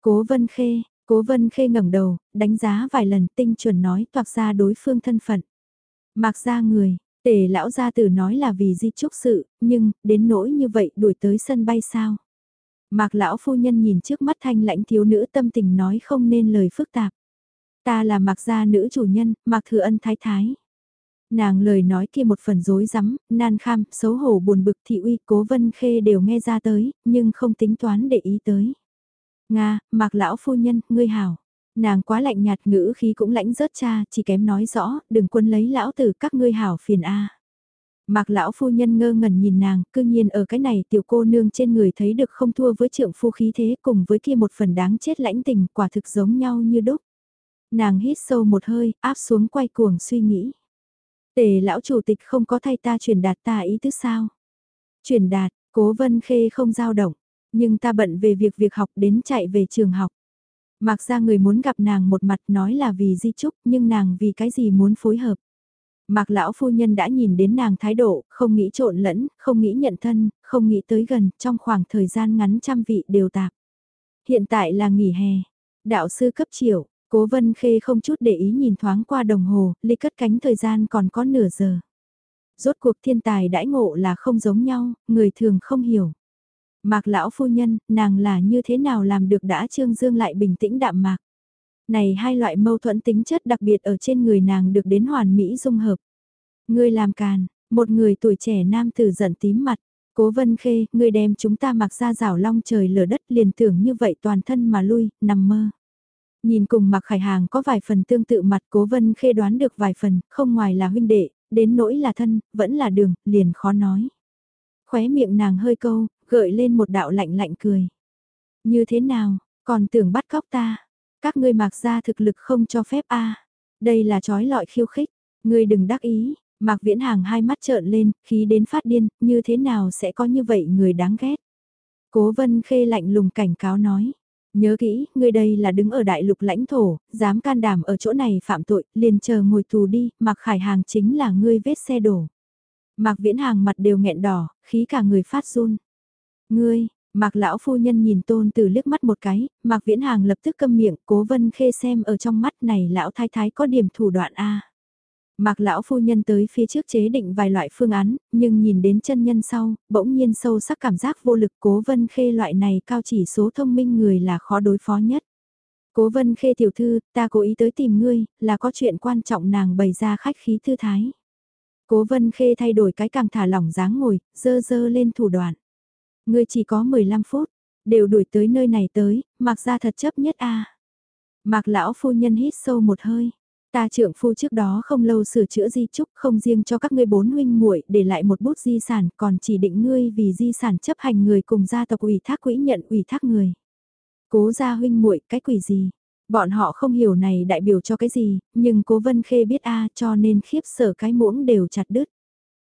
Cố vân khê, Cố vân khê ngẩng đầu, đánh giá vài lần tinh chuẩn nói toạc ra đối phương thân phận. Mạc ra người, tề lão gia tử nói là vì di trúc sự, nhưng, đến nỗi như vậy đuổi tới sân bay sao? Mạc lão phu nhân nhìn trước mắt thanh lãnh thiếu nữ tâm tình nói không nên lời phức tạp. Ta là mạc gia nữ chủ nhân, mạc thừa ân thái thái. Nàng lời nói kia một phần dối rắm nan kham, xấu hổ buồn bực thị uy cố vân khê đều nghe ra tới, nhưng không tính toán để ý tới. Nga, mạc lão phu nhân, ngươi hảo. Nàng quá lạnh nhạt ngữ khí cũng lãnh rớt cha, chỉ kém nói rõ, đừng quân lấy lão tử các ngươi hảo phiền a. Mạc lão phu nhân ngơ ngẩn nhìn nàng, cư nhiên ở cái này tiểu cô nương trên người thấy được không thua với trượng phu khí thế cùng với kia một phần đáng chết lãnh tình quả thực giống nhau như đúc. Nàng hít sâu một hơi, áp xuống quay cuồng suy nghĩ. Tề lão chủ tịch không có thay ta truyền đạt ta ý tứ sao? Truyền đạt, cố vân khê không dao động, nhưng ta bận về việc việc học đến chạy về trường học. Mặc ra người muốn gặp nàng một mặt nói là vì di trúc nhưng nàng vì cái gì muốn phối hợp. Mạc lão phu nhân đã nhìn đến nàng thái độ, không nghĩ trộn lẫn, không nghĩ nhận thân, không nghĩ tới gần, trong khoảng thời gian ngắn trăm vị đều tạp. Hiện tại là nghỉ hè. Đạo sư cấp triệu, cố vân khê không chút để ý nhìn thoáng qua đồng hồ, ly cất cánh thời gian còn có nửa giờ. Rốt cuộc thiên tài đãi ngộ là không giống nhau, người thường không hiểu. Mạc lão phu nhân, nàng là như thế nào làm được đã trương dương lại bình tĩnh đạm mạc. Này hai loại mâu thuẫn tính chất đặc biệt ở trên người nàng được đến hoàn mỹ dung hợp. Ngươi làm càn, một người tuổi trẻ nam tử giận tím mặt. Cố vân khê, ngươi đem chúng ta mặc ra rào long trời lở đất liền tưởng như vậy toàn thân mà lui, nằm mơ. Nhìn cùng mặc khải hàng có vài phần tương tự mặt cố vân khê đoán được vài phần, không ngoài là huynh đệ, đến nỗi là thân, vẫn là đường, liền khó nói. Khóe miệng nàng hơi câu, gợi lên một đạo lạnh lạnh cười. Như thế nào, còn tưởng bắt cóc ta, các ngươi mạc ra thực lực không cho phép a Đây là trói lọi khiêu khích, ngươi đừng đắc ý, Mạc Viễn Hàng hai mắt trợn lên, khí đến phát điên, như thế nào sẽ có như vậy người đáng ghét. Cố Vân Khê lạnh lùng cảnh cáo nói, nhớ kỹ, ngươi đây là đứng ở đại lục lãnh thổ, dám can đảm ở chỗ này phạm tội, liền chờ ngồi tù đi, Mạc Khải Hàng chính là ngươi vết xe đổ. Mạc Viễn Hàng mặt đều nghẹn đỏ, khí cả người phát run. Ngươi, Mạc lão phu nhân nhìn tôn từ liếc mắt một cái, Mạc Viễn Hàng lập tức câm miệng, cố vân khê xem ở trong mắt này lão thái thái có điểm thủ đoạn A. Mạc lão phu nhân tới phía trước chế định vài loại phương án, nhưng nhìn đến chân nhân sau, bỗng nhiên sâu sắc cảm giác vô lực cố vân khê loại này cao chỉ số thông minh người là khó đối phó nhất. Cố vân khê tiểu thư, ta cố ý tới tìm ngươi, là có chuyện quan trọng nàng bày ra khách khí thư thái. Cố vân khê thay đổi cái càng thả lỏng dáng ngồi, dơ dơ lên thủ đoạn. Ngươi chỉ có 15 phút, đều đuổi tới nơi này tới, mặc ra thật chấp nhất a Mạc lão phu nhân hít sâu một hơi. Ta trưởng phu trước đó không lâu sửa chữa di trúc không riêng cho các ngươi bốn huynh muội để lại một bút di sản còn chỉ định ngươi vì di sản chấp hành người cùng gia tộc ủy thác quỹ nhận ủy thác người. Cố gia huynh muội cái quỷ gì? Bọn họ không hiểu này đại biểu cho cái gì, nhưng cố vân khê biết a cho nên khiếp sở cái muỗng đều chặt đứt.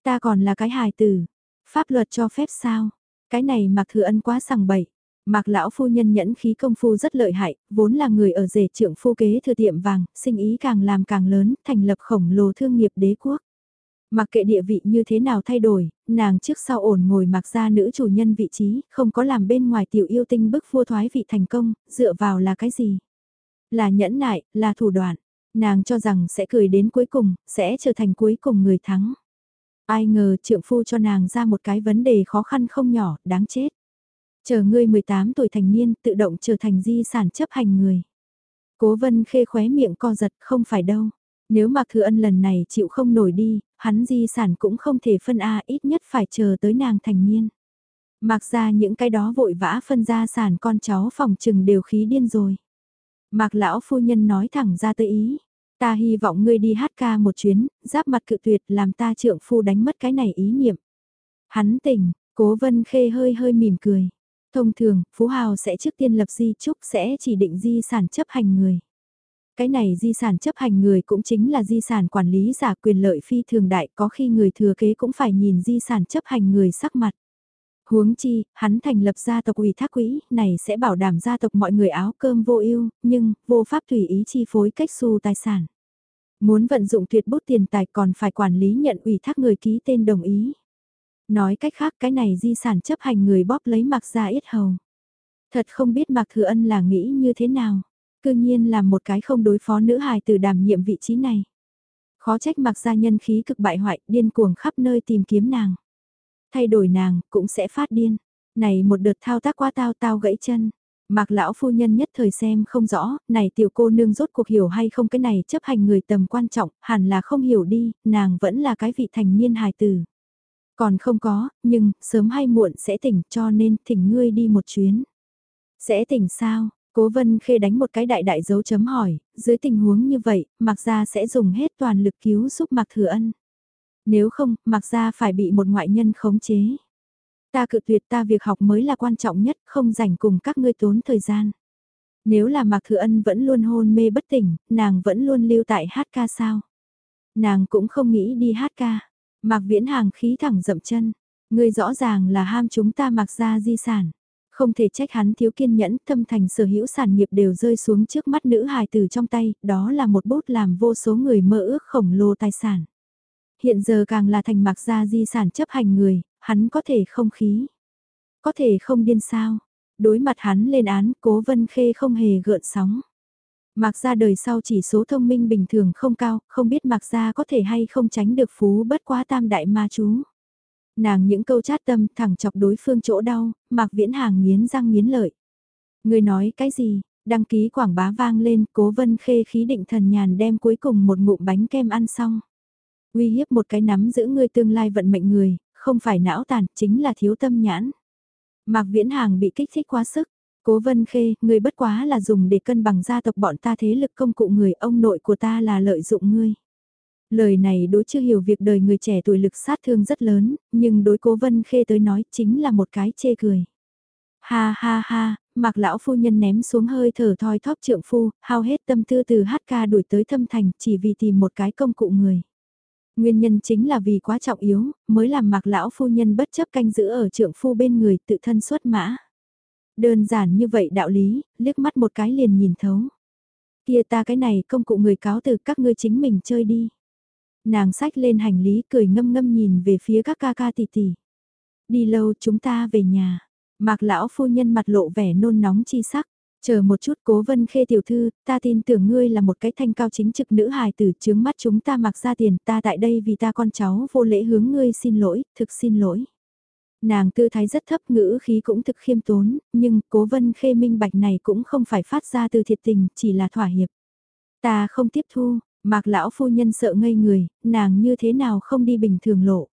Ta còn là cái hài tử. Pháp luật cho phép sao? Cái này mặc thừa ân quá sằng bậy. Mạc lão phu nhân nhẫn khí công phu rất lợi hại, vốn là người ở rể trưởng phu kế thừa tiệm vàng, sinh ý càng làm càng lớn, thành lập khổng lồ thương nghiệp đế quốc. Mặc kệ địa vị như thế nào thay đổi, nàng trước sau ổn ngồi mặc ra nữ chủ nhân vị trí, không có làm bên ngoài tiểu yêu tinh bức vua thoái vị thành công, dựa vào là cái gì? Là nhẫn nại, là thủ đoạn. Nàng cho rằng sẽ cười đến cuối cùng, sẽ trở thành cuối cùng người thắng. Ai ngờ trượng phu cho nàng ra một cái vấn đề khó khăn không nhỏ, đáng chết. Chờ ngươi 18 tuổi thành niên tự động trở thành di sản chấp hành người. Cố vân khê khóe miệng co giật không phải đâu. Nếu mà thừa ân lần này chịu không nổi đi, hắn di sản cũng không thể phân A ít nhất phải chờ tới nàng thành niên. Mặc ra những cái đó vội vã phân gia sản con cháu phòng trừng đều khí điên rồi. Mạc lão phu nhân nói thẳng ra tới ý. Ta hy vọng ngươi đi hát ca một chuyến, giáp mặt cự tuyệt làm ta trượng phu đánh mất cái này ý niệm. Hắn tỉnh, cố vân khê hơi hơi mỉm cười. Thông thường, Phú Hào sẽ trước tiên lập di trúc sẽ chỉ định di sản chấp hành người. Cái này di sản chấp hành người cũng chính là di sản quản lý giả quyền lợi phi thường đại có khi người thừa kế cũng phải nhìn di sản chấp hành người sắc mặt. Huống chi, hắn thành lập gia tộc ủy thác quỹ, này sẽ bảo đảm gia tộc mọi người áo cơm vô ưu, nhưng vô pháp tùy ý chi phối cách xu tài sản. Muốn vận dụng tuyệt bút tiền tài còn phải quản lý nhận ủy thác người ký tên đồng ý. Nói cách khác, cái này di sản chấp hành người bóp lấy mặc ra ít hầu. Thật không biết Mạc thừa ân là nghĩ như thế nào. Cư nhiên là một cái không đối phó nữ hài từ đảm nhiệm vị trí này. Khó trách mặc ra nhân khí cực bại hoại, điên cuồng khắp nơi tìm kiếm nàng. Thay đổi nàng cũng sẽ phát điên. Này một đợt thao tác qua tao tao gãy chân. Mạc lão phu nhân nhất thời xem không rõ, này tiểu cô nương rốt cuộc hiểu hay không cái này chấp hành người tầm quan trọng, hẳn là không hiểu đi, nàng vẫn là cái vị thành niên hài tử. Còn không có, nhưng, sớm hay muộn sẽ tỉnh cho nên thỉnh ngươi đi một chuyến. Sẽ tỉnh sao? Cố vân khê đánh một cái đại đại dấu chấm hỏi, dưới tình huống như vậy, Mạc Gia sẽ dùng hết toàn lực cứu giúp Mạc Thừa Ân. Nếu không, Mạc Gia phải bị một ngoại nhân khống chế. Ta cự tuyệt ta việc học mới là quan trọng nhất, không rảnh cùng các ngươi tốn thời gian. Nếu là Mạc Thừa Ân vẫn luôn hôn mê bất tỉnh, nàng vẫn luôn lưu tại hát ca sao? Nàng cũng không nghĩ đi hát ca. Mạc Viễn Hàng khí thẳng dậm chân. Ngươi rõ ràng là ham chúng ta mặc ra di sản. Không thể trách hắn thiếu kiên nhẫn, thâm thành sở hữu sản nghiệp đều rơi xuống trước mắt nữ hài tử trong tay, đó là một bút làm vô số người mơ ước khổng lồ tài sản. Hiện giờ càng là thành mạc gia di sản chấp hành người, hắn có thể không khí. Có thể không điên sao. Đối mặt hắn lên án, cố vân khê không hề gợn sóng. Mạc gia đời sau chỉ số thông minh bình thường không cao, không biết Mạc gia có thể hay không tránh được phú bất quá tam đại ma chú. Nàng những câu chát tâm thẳng chọc đối phương chỗ đau, Mạc Viễn Hàng nghiến răng nghiến lợi. Người nói cái gì, đăng ký quảng bá vang lên, cố vân khê khí định thần nhàn đem cuối cùng một ngụm bánh kem ăn xong. Uy hiếp một cái nắm giữ người tương lai vận mệnh người, không phải não tàn, chính là thiếu tâm nhãn. Mạc Viễn Hàng bị kích thích quá sức. Cố Vân Khê, người bất quá là dùng để cân bằng gia tộc bọn ta thế lực công cụ người, ông nội của ta là lợi dụng ngươi. Lời này đối chưa hiểu việc đời người trẻ tuổi lực sát thương rất lớn, nhưng đối cố Vân Khê tới nói chính là một cái chê cười. Ha ha ha, Mạc lão phu nhân ném xuống hơi thở thoi thóp trượng phu, hao hết tâm tư từ hát ca đuổi tới thâm thành chỉ vì tìm một cái công cụ người. Nguyên nhân chính là vì quá trọng yếu, mới làm mạc lão phu nhân bất chấp canh giữ ở trượng phu bên người tự thân xuất mã. Đơn giản như vậy đạo lý, liếc mắt một cái liền nhìn thấu. Kia ta cái này công cụ người cáo từ các ngươi chính mình chơi đi. Nàng sách lên hành lý cười ngâm ngâm nhìn về phía các ca ca tỷ tỷ. Đi lâu chúng ta về nhà. Mạc lão phu nhân mặt lộ vẻ nôn nóng chi sắc. Chờ một chút cố vân khê tiểu thư, ta tin tưởng ngươi là một cái thanh cao chính trực nữ hài tử chướng mắt chúng ta mặc ra tiền ta tại đây vì ta con cháu vô lễ hướng ngươi xin lỗi, thực xin lỗi. Nàng tư thái rất thấp ngữ khí cũng thực khiêm tốn, nhưng cố vân khê minh bạch này cũng không phải phát ra từ thiệt tình, chỉ là thỏa hiệp. Ta không tiếp thu, mạc lão phu nhân sợ ngây người, nàng như thế nào không đi bình thường lộ.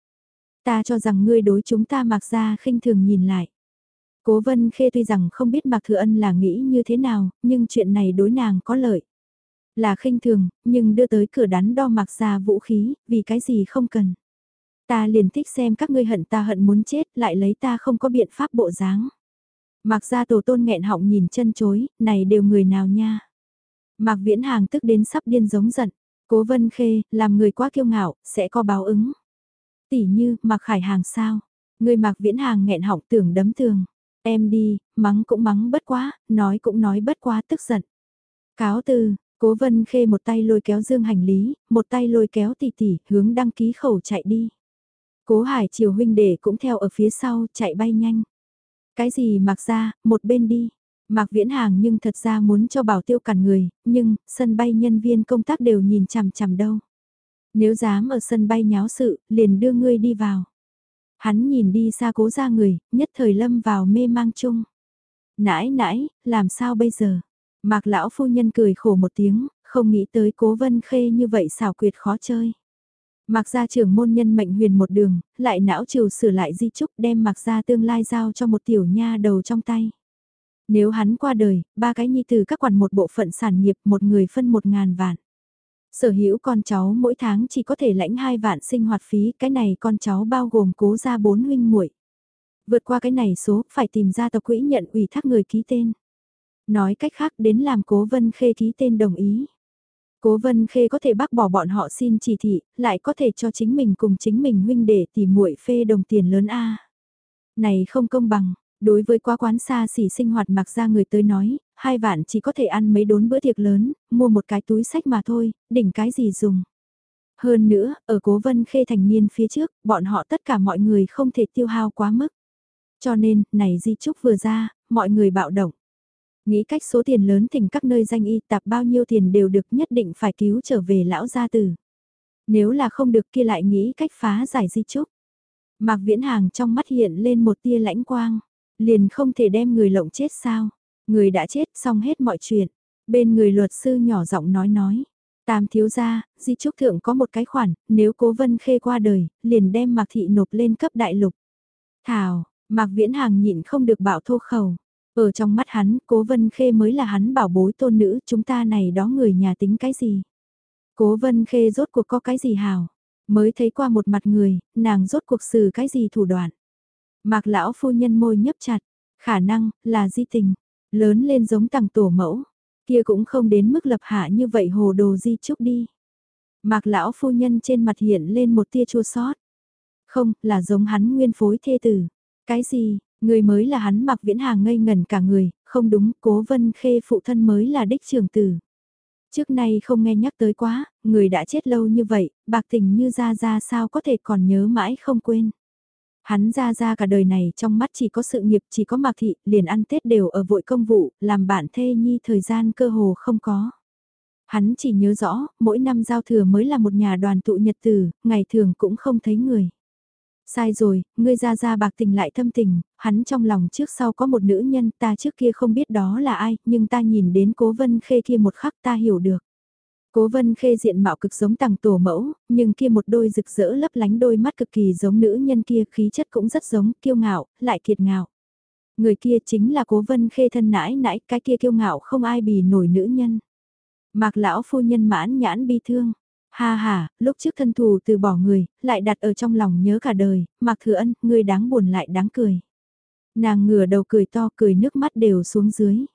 Ta cho rằng ngươi đối chúng ta mặc ra khinh thường nhìn lại. Cố Vân Khê tuy rằng không biết Mạc Thừa Ân là nghĩ như thế nào, nhưng chuyện này đối nàng có lợi. Là khinh thường, nhưng đưa tới cửa đắn đo Mạc ra vũ khí, vì cái gì không cần. Ta liền thích xem các ngươi hận ta hận muốn chết, lại lấy ta không có biện pháp bộ dáng. Mạc ra tổ tôn nghẹn họng nhìn chân chối, này đều người nào nha. Mạc Viễn Hàng tức đến sắp điên giống giận. Cố Vân Khê, làm người quá kiêu ngạo, sẽ có báo ứng. Tỷ như, Mạc Khải Hàng sao? Người Mạc Viễn Hàng nghẹn họng tưởng đấm tường. Em đi, mắng cũng mắng bất quá, nói cũng nói bất quá tức giận. Cáo từ, cố vân khê một tay lôi kéo dương hành lý, một tay lôi kéo tỷ tỷ, hướng đăng ký khẩu chạy đi. Cố hải chiều huynh đệ cũng theo ở phía sau, chạy bay nhanh. Cái gì mặc ra, một bên đi. Mạc Viễn Hàng nhưng thật ra muốn cho bảo tiêu cản người, nhưng, sân bay nhân viên công tác đều nhìn chằm chằm đâu. Nếu dám ở sân bay nháo sự, liền đưa ngươi đi vào. Hắn nhìn đi xa cố ra người, nhất thời lâm vào mê mang chung. Nãi nãi, làm sao bây giờ? Mạc lão phu nhân cười khổ một tiếng, không nghĩ tới cố vân khê như vậy xảo quyệt khó chơi. Mạc gia trưởng môn nhân mệnh huyền một đường, lại não trừ sửa lại di trúc đem mạc gia tương lai giao cho một tiểu nha đầu trong tay. Nếu hắn qua đời, ba cái nhi từ các quản một bộ phận sản nghiệp một người phân một ngàn vạn. Sở hữu con cháu mỗi tháng chỉ có thể lãnh hai vạn sinh hoạt phí, cái này con cháu bao gồm cố gia bốn huynh muội. Vượt qua cái này số, phải tìm ra tộc quỹ nhận ủy thác người ký tên. Nói cách khác đến làm cố vân khê ký tên đồng ý. Cố vân khê có thể bác bỏ bọn họ xin chỉ thị, lại có thể cho chính mình cùng chính mình huynh để tìm muội phê đồng tiền lớn A. Này không công bằng, đối với quá quán xa xỉ sinh hoạt mặc ra người tới nói, hai vạn chỉ có thể ăn mấy đốn bữa tiệc lớn, mua một cái túi sách mà thôi, đỉnh cái gì dùng. Hơn nữa, ở cố vân khê thành niên phía trước, bọn họ tất cả mọi người không thể tiêu hao quá mức. Cho nên, này di trúc vừa ra, mọi người bạo động. Nghĩ cách số tiền lớn thỉnh các nơi danh y tạp bao nhiêu tiền đều được nhất định phải cứu trở về lão gia tử. Nếu là không được kia lại nghĩ cách phá giải di trúc. Mạc Viễn Hàng trong mắt hiện lên một tia lãnh quang, liền không thể đem người lộng chết sao. Người đã chết xong hết mọi chuyện. Bên người luật sư nhỏ giọng nói nói. Tam thiếu gia, di trúc thượng có một cái khoản, nếu cố vân khê qua đời, liền đem mạc thị nộp lên cấp đại lục. Thảo, mạc viễn hàng nhịn không được bảo thô khẩu. Ở trong mắt hắn, cố vân khê mới là hắn bảo bối tôn nữ, chúng ta này đó người nhà tính cái gì. Cố vân khê rốt cuộc có cái gì hào. Mới thấy qua một mặt người, nàng rốt cuộc xử cái gì thủ đoạn. Mạc lão phu nhân môi nhấp chặt, khả năng, là di tình. Lớn lên giống tàng tổ mẫu, kia cũng không đến mức lập hạ như vậy hồ đồ di trúc đi. Mạc lão phu nhân trên mặt hiện lên một tia chua sót. Không, là giống hắn nguyên phối thê tử. Cái gì, Người mới là hắn mặc viễn hàng ngây ngần cả người, không đúng, cố vân khê phụ thân mới là đích trường tử. Trước nay không nghe nhắc tới quá, người đã chết lâu như vậy, bạc tình như ra ra sao có thể còn nhớ mãi không quên. Hắn ra ra cả đời này trong mắt chỉ có sự nghiệp, chỉ có mạc thị, liền ăn Tết đều ở vội công vụ, làm bạn thê nhi thời gian cơ hồ không có. Hắn chỉ nhớ rõ, mỗi năm giao thừa mới là một nhà đoàn tụ nhật tử, ngày thường cũng không thấy người. Sai rồi, ngươi ra ra bạc tình lại thâm tình, hắn trong lòng trước sau có một nữ nhân ta trước kia không biết đó là ai, nhưng ta nhìn đến cố vân khê kia một khắc ta hiểu được. Cố vân khê diện mạo cực giống tàng tổ mẫu, nhưng kia một đôi rực rỡ lấp lánh đôi mắt cực kỳ giống nữ nhân kia khí chất cũng rất giống, kiêu ngạo, lại kiệt ngạo. Người kia chính là cố vân khê thân nãi nãi, cái kia kiêu ngạo không ai bì nổi nữ nhân. Mạc lão phu nhân mãn nhãn bi thương. Ha ha, lúc trước thân thù từ bỏ người, lại đặt ở trong lòng nhớ cả đời, Mạc Thừa Ân, người đáng buồn lại đáng cười. Nàng ngửa đầu cười to, cười nước mắt đều xuống dưới.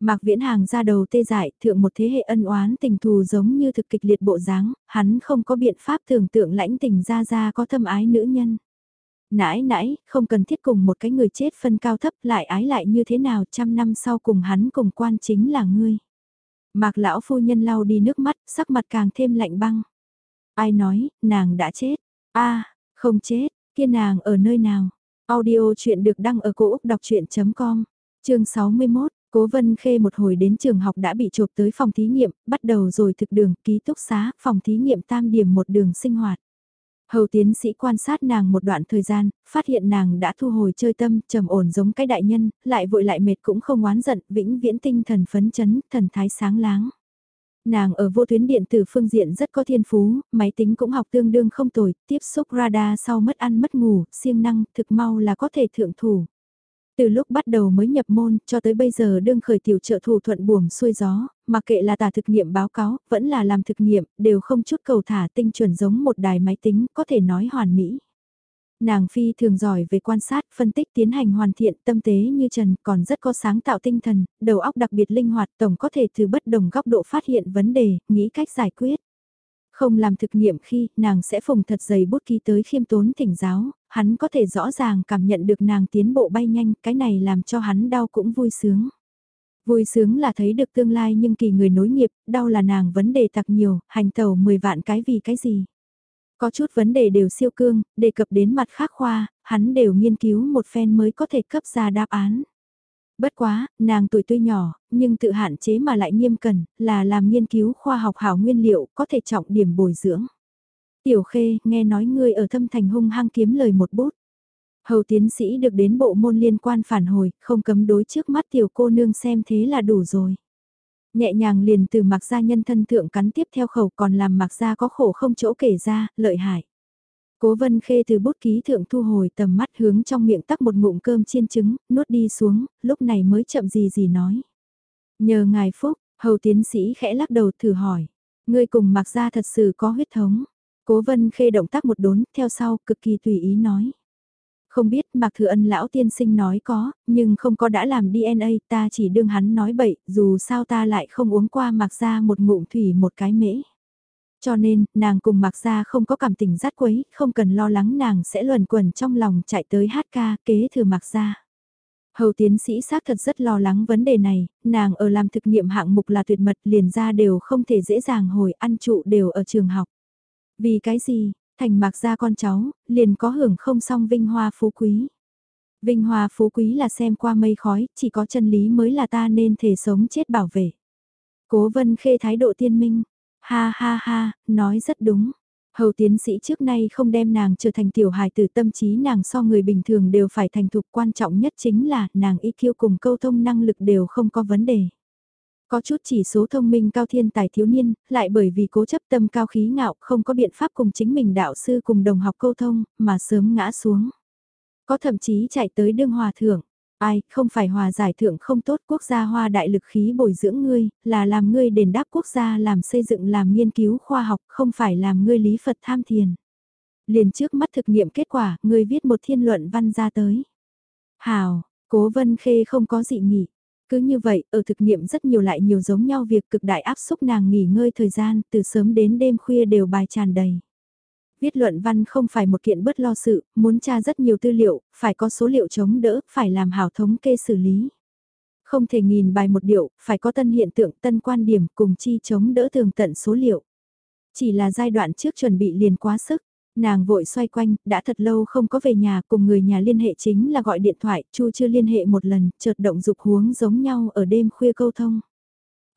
Mạc Viễn Hàng ra đầu tê dại, thượng một thế hệ ân oán tình thù giống như thực kịch liệt bộ dáng, hắn không có biện pháp tưởng tượng lãnh tình ra ra có thâm ái nữ nhân. Nãi nãi, không cần thiết cùng một cái người chết phân cao thấp lại ái lại như thế nào trăm năm sau cùng hắn cùng quan chính là ngươi. Mạc lão phu nhân lau đi nước mắt, sắc mặt càng thêm lạnh băng. Ai nói, nàng đã chết. a không chết, kia nàng ở nơi nào? Audio chuyện được đăng ở cổ Úc đọc chuyện.com, chương 61. Cố Vân Khê một hồi đến trường học đã bị chụp tới phòng thí nghiệm, bắt đầu rồi thực đường ký túc xá, phòng thí nghiệm tam điểm một đường sinh hoạt. Hầu tiến sĩ quan sát nàng một đoạn thời gian, phát hiện nàng đã thu hồi chơi tâm, trầm ổn giống cái đại nhân, lại vội lại mệt cũng không oán giận, vĩnh viễn tinh thần phấn chấn, thần thái sáng láng. Nàng ở vô tuyến điện tử phương diện rất có thiên phú, máy tính cũng học tương đương không tồi, tiếp xúc radar sau mất ăn mất ngủ, siêng năng, thực mau là có thể thượng thủ. Từ lúc bắt đầu mới nhập môn cho tới bây giờ đương khởi tiểu trợ thủ thuận buồm xuôi gió, mặc kệ là tả thực nghiệm báo cáo, vẫn là làm thực nghiệm, đều không chút cầu thả tinh chuẩn giống một đài máy tính, có thể nói hoàn mỹ. Nàng phi thường giỏi về quan sát, phân tích tiến hành hoàn thiện tâm tế như Trần, còn rất có sáng tạo tinh thần, đầu óc đặc biệt linh hoạt, tổng có thể từ bất đồng góc độ phát hiện vấn đề, nghĩ cách giải quyết. Không làm thực nghiệm khi nàng sẽ phùng thật dày bút ký tới khiêm tốn thỉnh giáo, hắn có thể rõ ràng cảm nhận được nàng tiến bộ bay nhanh, cái này làm cho hắn đau cũng vui sướng. Vui sướng là thấy được tương lai nhưng kỳ người nối nghiệp, đau là nàng vấn đề tặc nhiều, hành tàu 10 vạn cái vì cái gì. Có chút vấn đề đều siêu cương, đề cập đến mặt khác khoa, hắn đều nghiên cứu một phen mới có thể cấp ra đáp án. Bất quá, nàng tuổi tuy nhỏ, nhưng tự hạn chế mà lại nghiêm cẩn, là làm nghiên cứu khoa học hảo nguyên liệu, có thể trọng điểm bồi dưỡng. Tiểu khê, nghe nói ngươi ở thâm thành hung hăng kiếm lời một bút. Hầu tiến sĩ được đến bộ môn liên quan phản hồi, không cấm đối trước mắt tiểu cô nương xem thế là đủ rồi. Nhẹ nhàng liền từ mặc gia nhân thân thượng cắn tiếp theo khẩu còn làm mặc gia có khổ không chỗ kể ra, lợi hại. Cố vân khê từ bút ký thượng thu hồi tầm mắt hướng trong miệng tắc một ngụm cơm chiên trứng, nuốt đi xuống, lúc này mới chậm gì gì nói. Nhờ ngài phúc, hầu tiến sĩ khẽ lắc đầu thử hỏi. Ngươi cùng mặc gia thật sự có huyết thống. Cố vân khê động tác một đốn, theo sau, cực kỳ tùy ý nói. Không biết Mạc Thừa Ân lão tiên sinh nói có, nhưng không có đã làm DNA, ta chỉ đương hắn nói bậy, dù sao ta lại không uống qua Mạc ra một ngụm thủy một cái mễ. Cho nên, nàng cùng Mạc ra không có cảm tình rát quấy, không cần lo lắng nàng sẽ luẩn quẩn trong lòng chạy tới hát ca kế thừa Mạc ra. Hầu tiến sĩ xác thật rất lo lắng vấn đề này, nàng ở làm thực nghiệm hạng mục là tuyệt mật liền ra đều không thể dễ dàng hồi ăn trụ đều ở trường học. Vì cái gì, thành mạc gia con cháu, liền có hưởng không song vinh hoa phú quý. Vinh hoa phú quý là xem qua mây khói, chỉ có chân lý mới là ta nên thể sống chết bảo vệ. Cố vân khê thái độ tiên minh, ha ha ha, nói rất đúng. Hầu tiến sĩ trước nay không đem nàng trở thành tiểu hài tử tâm trí nàng so người bình thường đều phải thành thục quan trọng nhất chính là nàng IQ cùng câu thông năng lực đều không có vấn đề. Có chút chỉ số thông minh cao thiên tài thiếu niên, lại bởi vì cố chấp tâm cao khí ngạo không có biện pháp cùng chính mình đạo sư cùng đồng học câu thông, mà sớm ngã xuống. Có thậm chí chạy tới đương hòa thưởng. Ai, không phải hòa giải thượng không tốt quốc gia hoa đại lực khí bồi dưỡng ngươi, là làm ngươi đền đáp quốc gia làm xây dựng làm nghiên cứu khoa học, không phải làm ngươi lý Phật tham thiền. Liền trước mắt thực nghiệm kết quả, ngươi viết một thiên luận văn ra tới. Hào, cố vân khê không có dị nghị. Cứ như vậy, ở thực nghiệm rất nhiều lại nhiều giống nhau việc cực đại áp xúc nàng nghỉ ngơi thời gian, từ sớm đến đêm khuya đều bài tràn đầy. Viết luận văn không phải một kiện bất lo sự, muốn tra rất nhiều tư liệu, phải có số liệu chống đỡ, phải làm hảo thống kê xử lý. Không thể nghìn bài một điệu, phải có tân hiện tượng, tân quan điểm cùng chi chống đỡ tường tận số liệu. Chỉ là giai đoạn trước chuẩn bị liền quá sức, nàng vội xoay quanh, đã thật lâu không có về nhà cùng người nhà liên hệ chính là gọi điện thoại, Chu chưa liên hệ một lần, chợt động dục huống giống nhau ở đêm khuya câu thông.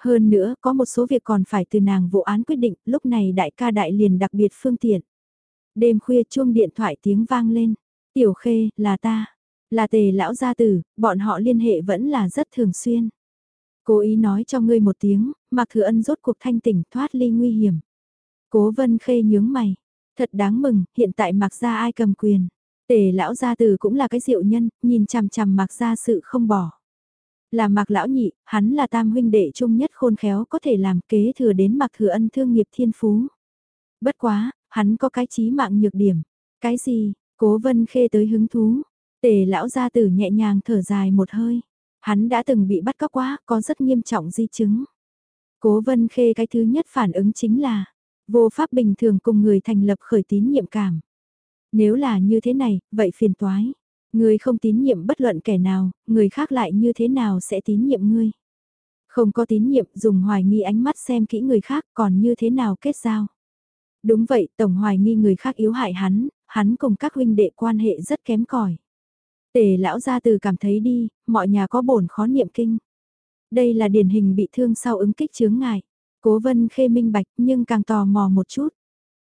Hơn nữa, có một số việc còn phải từ nàng vụ án quyết định, lúc này đại ca đại liền đặc biệt phương tiện. Đêm khuya chuông điện thoại tiếng vang lên, tiểu khê, là ta, là tề lão gia tử, bọn họ liên hệ vẫn là rất thường xuyên. Cố ý nói cho ngươi một tiếng, mặc thừa ân rốt cuộc thanh tỉnh thoát ly nguy hiểm. Cố vân khê nhướng mày, thật đáng mừng, hiện tại mặc ra ai cầm quyền. Tề lão gia tử cũng là cái diệu nhân, nhìn chằm chằm mặc ra sự không bỏ. Là mặc lão nhị, hắn là tam huynh đệ trung nhất khôn khéo có thể làm kế thừa đến mặc thừa ân thương nghiệp thiên phú. Bất quá, hắn có cái chí mạng nhược điểm. Cái gì, cố vân khê tới hứng thú. Tề lão gia tử nhẹ nhàng thở dài một hơi. Hắn đã từng bị bắt cóc quá, có rất nghiêm trọng di chứng. Cố vân khê cái thứ nhất phản ứng chính là, vô pháp bình thường cùng người thành lập khởi tín nhiệm cảm. Nếu là như thế này, vậy phiền toái. Người không tín nhiệm bất luận kẻ nào, người khác lại như thế nào sẽ tín nhiệm ngươi. Không có tín nhiệm dùng hoài nghi ánh mắt xem kỹ người khác còn như thế nào kết giao. Đúng vậy, Tổng hoài nghi người khác yếu hại hắn, hắn cùng các huynh đệ quan hệ rất kém cỏi. Tề lão gia từ cảm thấy đi, mọi nhà có bổn khó niệm kinh. Đây là điển hình bị thương sau ứng kích chướng ngại. Cố vân khê minh bạch nhưng càng tò mò một chút.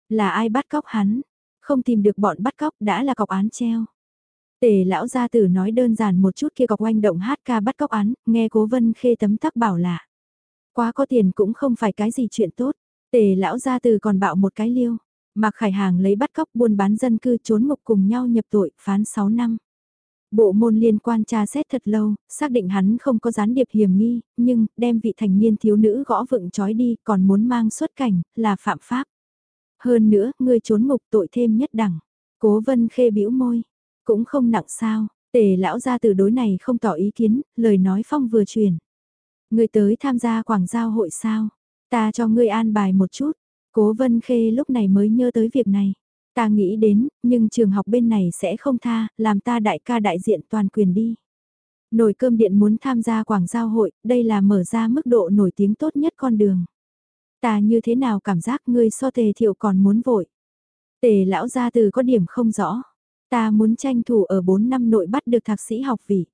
Là ai bắt cóc hắn? Không tìm được bọn bắt cóc đã là cọc án treo. Tề lão gia tử nói đơn giản một chút kia cọc oanh động hát ca bắt cóc án, nghe cố vân khê tấm tắc bảo lạ. Quá có tiền cũng không phải cái gì chuyện tốt. Tề lão gia tử còn bạo một cái liêu. Mạc Khải Hàng lấy bắt cóc buôn bán dân cư trốn ngục cùng nhau nhập tội, phán 6 năm. Bộ môn liên quan tra xét thật lâu, xác định hắn không có gián điệp hiểm nghi, nhưng đem vị thành niên thiếu nữ gõ vựng trói đi còn muốn mang xuất cảnh, là phạm pháp. Hơn nữa, người trốn ngục tội thêm nhất đẳng. Cố vân khê bĩu môi, cũng không nặng sao, tề lão ra từ đối này không tỏ ý kiến, lời nói phong vừa truyền. Người tới tham gia quảng giao hội sao, ta cho ngươi an bài một chút, cố vân khê lúc này mới nhớ tới việc này. Ta nghĩ đến, nhưng trường học bên này sẽ không tha, làm ta đại ca đại diện toàn quyền đi. Nồi cơm điện muốn tham gia quảng giao hội, đây là mở ra mức độ nổi tiếng tốt nhất con đường. Ta như thế nào cảm giác ngươi so tề thiệu còn muốn vội. Tề lão gia từ có điểm không rõ. Ta muốn tranh thủ ở 4 năm nội bắt được thạc sĩ học vị.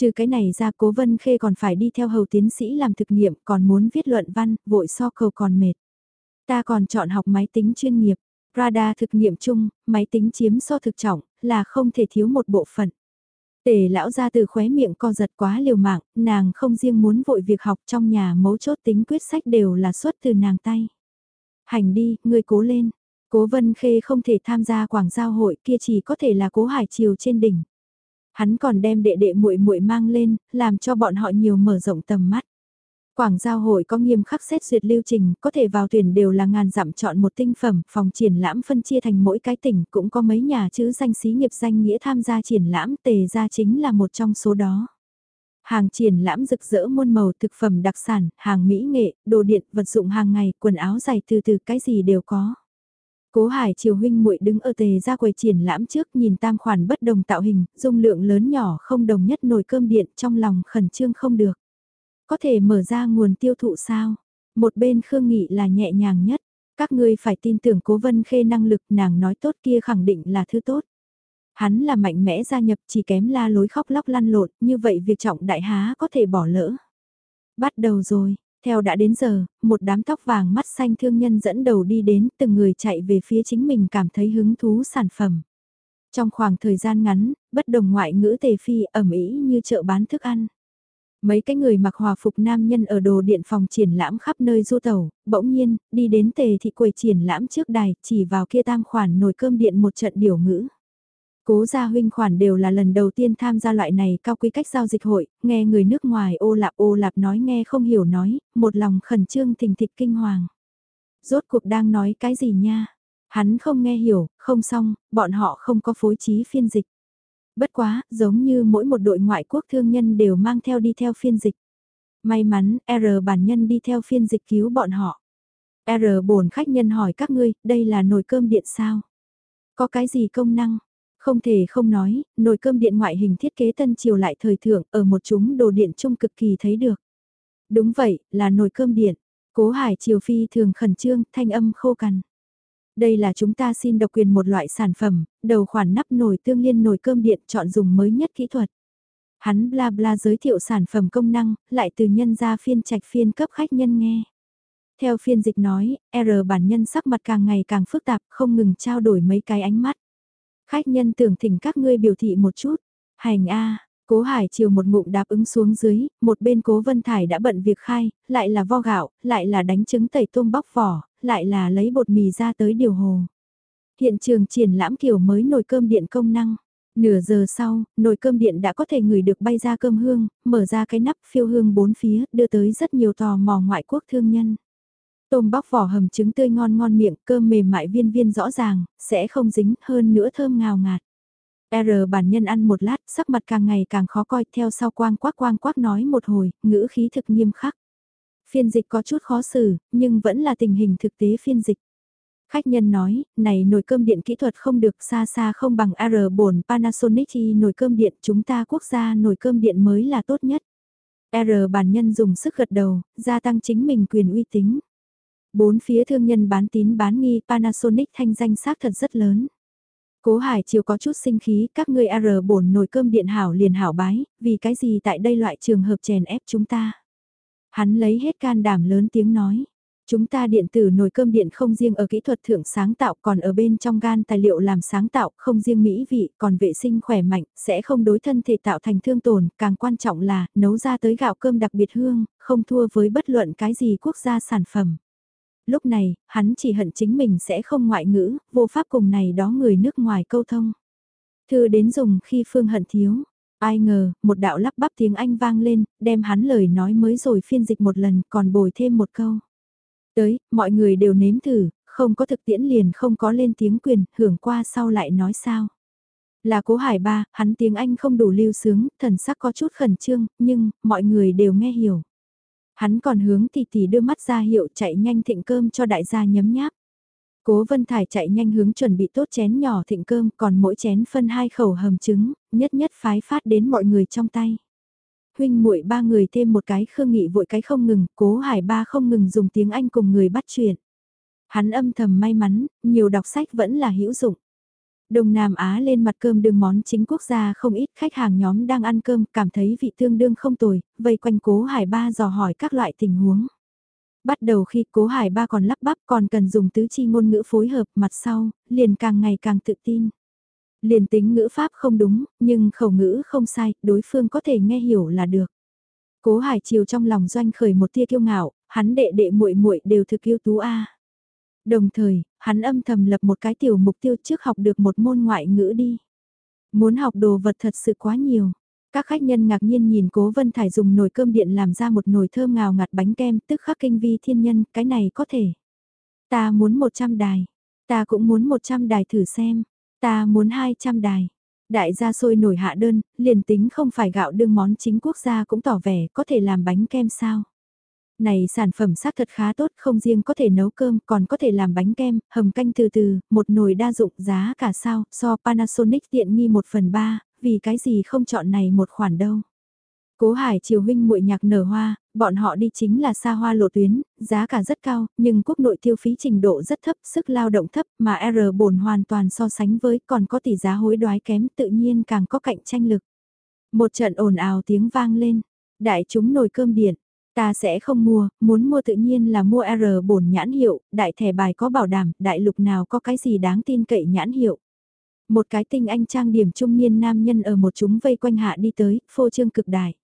Trừ cái này ra cố vân khê còn phải đi theo hầu tiến sĩ làm thực nghiệm còn muốn viết luận văn, vội so cầu còn mệt. Ta còn chọn học máy tính chuyên nghiệp, Radar thực nghiệm chung, máy tính chiếm so thực trọng, là không thể thiếu một bộ phận. Tề lão ra từ khóe miệng co giật quá liều mạng, nàng không riêng muốn vội việc học trong nhà mấu chốt tính quyết sách đều là xuất từ nàng tay. Hành đi, ngươi cố lên. Cố Vân Khê không thể tham gia quảng giao hội kia chỉ có thể là cố hải chiều trên đỉnh. Hắn còn đem đệ đệ muội muội mang lên, làm cho bọn họ nhiều mở rộng tầm mắt. Quảng giao hội có nghiêm khắc xét duyệt lưu trình, có thể vào tuyển đều là ngàn dặm chọn một tinh phẩm, phòng triển lãm phân chia thành mỗi cái tỉnh, cũng có mấy nhà chữ danh xí nghiệp danh nghĩa tham gia triển lãm, tề ra chính là một trong số đó. Hàng triển lãm rực rỡ muôn màu thực phẩm đặc sản, hàng mỹ nghệ, đồ điện, vật dụng hàng ngày, quần áo giày từ từ cái gì đều có. Cố Hải Triều huynh muội đứng ở tề ra quầy triển lãm trước nhìn tam khoản bất đồng tạo hình, dung lượng lớn nhỏ không đồng nhất nồi cơm điện trong lòng khẩn trương không được. Có thể mở ra nguồn tiêu thụ sao? Một bên Khương Nghị là nhẹ nhàng nhất. Các ngươi phải tin tưởng cố vân khê năng lực nàng nói tốt kia khẳng định là thứ tốt. Hắn là mạnh mẽ gia nhập chỉ kém la lối khóc lóc lăn lộn, như vậy việc trọng đại há có thể bỏ lỡ. Bắt đầu rồi, theo đã đến giờ, một đám tóc vàng mắt xanh thương nhân dẫn đầu đi đến từng người chạy về phía chính mình cảm thấy hứng thú sản phẩm. Trong khoảng thời gian ngắn, bất đồng ngoại ngữ tề phi ẩm ý như chợ bán thức ăn. Mấy cái người mặc hòa phục nam nhân ở đồ điện phòng triển lãm khắp nơi du tẩu, bỗng nhiên, đi đến tề thị quầy triển lãm trước đài, chỉ vào kia tam khoản nồi cơm điện một trận điều ngữ. Cố gia huynh khoản đều là lần đầu tiên tham gia loại này cao quý cách giao dịch hội, nghe người nước ngoài ô lạp ô lạp nói nghe không hiểu nói, một lòng khẩn trương thình thịch kinh hoàng. Rốt cuộc đang nói cái gì nha? Hắn không nghe hiểu, không xong, bọn họ không có phối trí phiên dịch. Bất quá, giống như mỗi một đội ngoại quốc thương nhân đều mang theo đi theo phiên dịch. May mắn, R bản nhân đi theo phiên dịch cứu bọn họ. R bổn khách nhân hỏi các ngươi, đây là nồi cơm điện sao? Có cái gì công năng? Không thể không nói, nồi cơm điện ngoại hình thiết kế tân triều lại thời thượng ở một chúng đồ điện chung cực kỳ thấy được. Đúng vậy, là nồi cơm điện. Cố Hải Triều Phi thường khẩn trương, thanh âm khô cằn. Đây là chúng ta xin độc quyền một loại sản phẩm, đầu khoản nắp nồi tương liên nồi cơm điện chọn dùng mới nhất kỹ thuật. Hắn bla bla giới thiệu sản phẩm công năng, lại từ nhân ra phiên trạch phiên cấp khách nhân nghe. Theo phiên dịch nói, R bản nhân sắc mặt càng ngày càng phức tạp, không ngừng trao đổi mấy cái ánh mắt. Khách nhân tưởng thỉnh các ngươi biểu thị một chút. Hành A, Cố Hải chiều một ngụm đáp ứng xuống dưới, một bên Cố Vân Thải đã bận việc khai, lại là vo gạo, lại là đánh trứng tẩy tôm bóc vỏ, lại là lấy bột mì ra tới điều hồ. Hiện trường triển lãm kiểu mới nồi cơm điện công năng. Nửa giờ sau, nồi cơm điện đã có thể ngửi được bay ra cơm hương, mở ra cái nắp phiêu hương bốn phía, đưa tới rất nhiều tò mò ngoại quốc thương nhân. Tôm bóc vỏ hầm trứng tươi ngon ngon miệng, cơm mềm mại viên viên rõ ràng, sẽ không dính hơn nữa thơm ngào ngạt. R bản nhân ăn một lát, sắc mặt càng ngày càng khó coi, theo sau quang quắc quang quắc nói một hồi, ngữ khí thực nghiêm khắc. Phiên dịch có chút khó xử, nhưng vẫn là tình hình thực tế phiên dịch. Khách nhân nói, này nồi cơm điện kỹ thuật không được xa xa không bằng R bổn Panasonic y nồi cơm điện chúng ta quốc gia nồi cơm điện mới là tốt nhất. R bản nhân dùng sức gật đầu, gia tăng chính mình quyền uy tín. Bốn phía thương nhân bán tín bán nghi Panasonic thanh danh xác thật rất lớn. Cố Hải Chiều có chút sinh khí, các ngươi R bổn nồi cơm điện hảo liền hảo bái, vì cái gì tại đây loại trường hợp chèn ép chúng ta. Hắn lấy hết can đảm lớn tiếng nói. Chúng ta điện tử nồi cơm điện không riêng ở kỹ thuật thượng sáng tạo còn ở bên trong gan tài liệu làm sáng tạo không riêng mỹ vị còn vệ sinh khỏe mạnh sẽ không đối thân thể tạo thành thương tổn càng quan trọng là nấu ra tới gạo cơm đặc biệt hương không thua với bất luận cái gì quốc gia sản phẩm. Lúc này, hắn chỉ hận chính mình sẽ không ngoại ngữ, vô pháp cùng này đó người nước ngoài câu thông. Thư đến dùng khi phương hận thiếu. Ai ngờ, một đạo lắp bắp tiếng Anh vang lên, đem hắn lời nói mới rồi phiên dịch một lần còn bồi thêm một câu. Tới, mọi người đều nếm thử, không có thực tiễn liền không có lên tiếng quyền, hưởng qua sau lại nói sao. Là cố hải ba, hắn tiếng Anh không đủ lưu sướng, thần sắc có chút khẩn trương, nhưng, mọi người đều nghe hiểu. Hắn còn hướng tỷ tỷ đưa mắt ra hiệu chạy nhanh thịnh cơm cho đại gia nhấm nháp. Cố Vân Thải chạy nhanh hướng chuẩn bị tốt chén nhỏ thịnh cơm còn mỗi chén phân hai khẩu hầm trứng, nhất nhất phái phát đến mọi người trong tay. Huynh muội ba người thêm một cái khương nghị vội cái không ngừng, cố hải ba không ngừng dùng tiếng Anh cùng người bắt chuyện. Hắn âm thầm may mắn, nhiều đọc sách vẫn là hữu dụng. Đông Nam Á lên mặt cơm đường món chính quốc gia không ít khách hàng nhóm đang ăn cơm cảm thấy vị tương đương không tồi, vây quanh cố hải ba dò hỏi các loại tình huống. Bắt đầu khi cố hải ba còn lắp bắp còn cần dùng tứ chi ngôn ngữ phối hợp mặt sau, liền càng ngày càng tự tin. Liền tính ngữ pháp không đúng, nhưng khẩu ngữ không sai, đối phương có thể nghe hiểu là được. Cố hải chiều trong lòng doanh khởi một tia kiêu ngạo, hắn đệ đệ muội muội đều thực yêu tú a. Đồng thời, hắn âm thầm lập một cái tiểu mục tiêu trước học được một môn ngoại ngữ đi. Muốn học đồ vật thật sự quá nhiều. Các khách nhân ngạc nhiên nhìn Cố Vân Thải dùng nồi cơm điện làm ra một nồi thơm ngào ngạt bánh kem tức khắc kinh vi thiên nhân, cái này có thể. Ta muốn 100 đài, ta cũng muốn 100 đài thử xem, ta muốn 200 đài. Đại gia sôi nổi hạ đơn, liền tính không phải gạo đương món chính quốc gia cũng tỏ vẻ có thể làm bánh kem sao. Này sản phẩm xác thật khá tốt không riêng có thể nấu cơm còn có thể làm bánh kem, hầm canh từ từ, một nồi đa dụng giá cả sao, so Panasonic tiện nghi 1 phần 3, vì cái gì không chọn này một khoản đâu. Cố Hải Triều huynh muội nhạc nở hoa, bọn họ đi chính là xa hoa lộ tuyến, giá cả rất cao, nhưng quốc nội tiêu phí trình độ rất thấp, sức lao động thấp mà R bổn hoàn toàn so sánh với còn có tỷ giá hối đoái kém tự nhiên càng có cạnh tranh lực. Một trận ồn ào tiếng vang lên, đại chúng nồi cơm điện, ta sẽ không mua, muốn mua tự nhiên là mua R bổn nhãn hiệu, đại thẻ bài có bảo đảm, đại lục nào có cái gì đáng tin cậy nhãn hiệu. Một cái tinh anh trang điểm trung niên nam nhân ở một chúng vây quanh hạ đi tới, phô trương cực đại.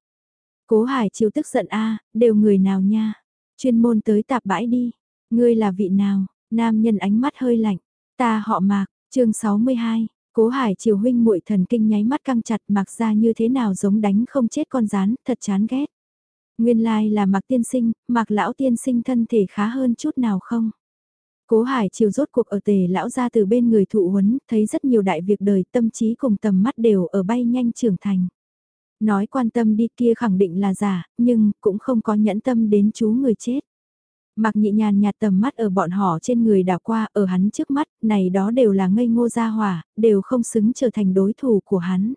Cố Hải chiều tức giận a, đều người nào nha? Chuyên môn tới tạp bãi đi. Ngươi là vị nào? Nam nhân ánh mắt hơi lạnh. Ta họ Mạc, chương 62. Cố Hải Chiều huynh muội thần kinh nháy mắt căng chặt Mạc ra như thế nào giống đánh không chết con rán, thật chán ghét. Nguyên lai like là Mạc tiên sinh, Mạc lão tiên sinh thân thể khá hơn chút nào không? Cố Hải Chiều rốt cuộc ở tề lão ra từ bên người thụ huấn, thấy rất nhiều đại việc đời tâm trí cùng tầm mắt đều ở bay nhanh trưởng thành. Nói quan tâm đi kia khẳng định là giả, nhưng cũng không có nhẫn tâm đến chú người chết. Mặc nhị nhàn nhạt tầm mắt ở bọn họ trên người đảo qua, ở hắn trước mắt, này đó đều là ngây ngô gia hỏa, đều không xứng trở thành đối thủ của hắn.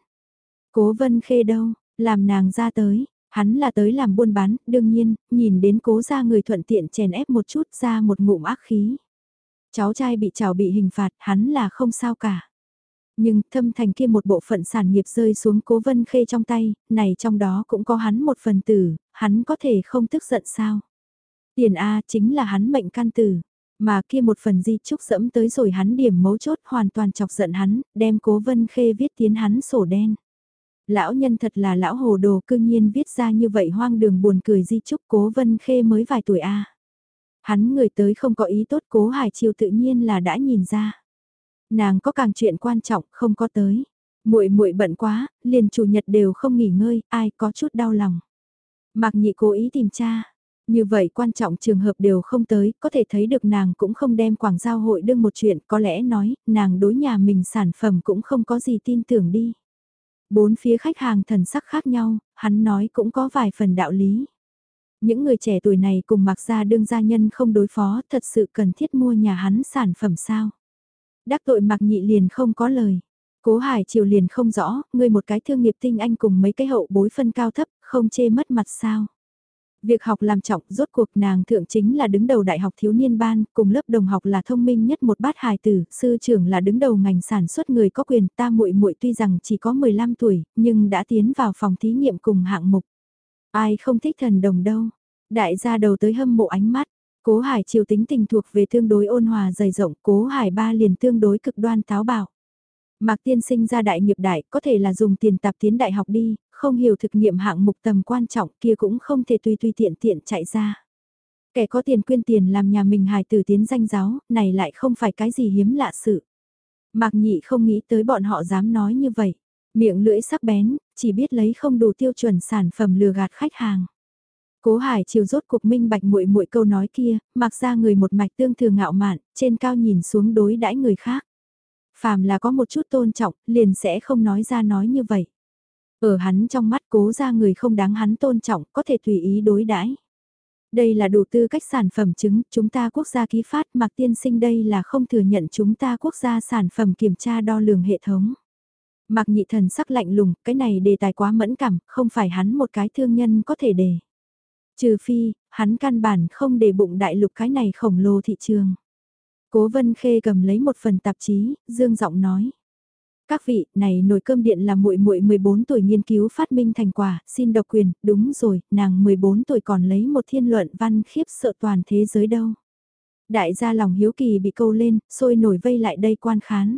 Cố vân khê đâu, làm nàng ra tới, hắn là tới làm buôn bán, đương nhiên, nhìn đến cố ra người thuận tiện chèn ép một chút ra một ngụm ác khí. Cháu trai bị trào bị hình phạt, hắn là không sao cả. Nhưng thâm thành kia một bộ phận sản nghiệp rơi xuống cố vân khê trong tay, này trong đó cũng có hắn một phần tử, hắn có thể không tức giận sao. Tiền A chính là hắn mệnh can tử, mà kia một phần di trúc dẫm tới rồi hắn điểm mấu chốt hoàn toàn chọc giận hắn, đem cố vân khê viết tiến hắn sổ đen. Lão nhân thật là lão hồ đồ cương nhiên viết ra như vậy hoang đường buồn cười di trúc cố vân khê mới vài tuổi A. Hắn người tới không có ý tốt cố hải chiều tự nhiên là đã nhìn ra. Nàng có càng chuyện quan trọng không có tới. muội muội bận quá, liền chủ nhật đều không nghỉ ngơi, ai có chút đau lòng. Mạc nhị cố ý tìm cha, như vậy quan trọng trường hợp đều không tới, có thể thấy được nàng cũng không đem quảng giao hội đương một chuyện, có lẽ nói, nàng đối nhà mình sản phẩm cũng không có gì tin tưởng đi. Bốn phía khách hàng thần sắc khác nhau, hắn nói cũng có vài phần đạo lý. Những người trẻ tuổi này cùng mặc ra đương gia nhân không đối phó, thật sự cần thiết mua nhà hắn sản phẩm sao. Đắc tội mặc nhị liền không có lời. Cố Hải Triều liền không rõ, ngươi một cái thương nghiệp tinh anh cùng mấy cái hậu bối phân cao thấp, không chê mất mặt sao. Việc học làm trọng rốt cuộc nàng thượng chính là đứng đầu đại học thiếu niên ban, cùng lớp đồng học là thông minh nhất một bát hài tử, sư trưởng là đứng đầu ngành sản xuất người có quyền ta muội muội tuy rằng chỉ có 15 tuổi, nhưng đã tiến vào phòng thí nghiệm cùng hạng mục. Ai không thích thần đồng đâu. Đại gia đầu tới hâm mộ ánh mắt, cố hải chiều tính tình thuộc về tương đối ôn hòa dày rộng, cố hải ba liền tương đối cực đoan táo bạo. Mạc tiên sinh ra đại nghiệp đại, có thể là dùng tiền tạp tiến đại học đi, không hiểu thực nghiệm hạng mục tầm quan trọng kia cũng không thể tùy tùy tiện tiện chạy ra. Kẻ có tiền quyên tiền làm nhà mình hài tử tiến danh giáo, này lại không phải cái gì hiếm lạ sự. Mạc nhị không nghĩ tới bọn họ dám nói như vậy. Miệng lưỡi sắc bén, chỉ biết lấy không đủ tiêu chuẩn sản phẩm lừa gạt khách hàng. Cố Hải chiều rốt cuộc minh bạch muội muội câu nói kia, mặc ra người một mạch tương thừa ngạo mạn, trên cao nhìn xuống đối đãi người khác. Phàm là có một chút tôn trọng, liền sẽ không nói ra nói như vậy. Ở hắn trong mắt cố ra người không đáng hắn tôn trọng, có thể tùy ý đối đãi. Đây là đủ tư cách sản phẩm chứng, chúng ta quốc gia ký phát mặc tiên sinh đây là không thừa nhận chúng ta quốc gia sản phẩm kiểm tra đo lường hệ thống. Mặc nhị thần sắc lạnh lùng, cái này đề tài quá mẫn cảm, không phải hắn một cái thương nhân có thể đề. Trừ phi, hắn căn bản không để bụng đại lục cái này khổng lồ thị trường. Cố Vân Khê cầm lấy một phần tạp chí, dương giọng nói. Các vị, này nồi cơm điện là muội muội 14 tuổi nghiên cứu phát minh thành quả, xin độc quyền, đúng rồi, nàng 14 tuổi còn lấy một thiên luận văn khiếp sợ toàn thế giới đâu. Đại gia lòng hiếu kỳ bị câu lên, sôi nổi vây lại đây quan khán.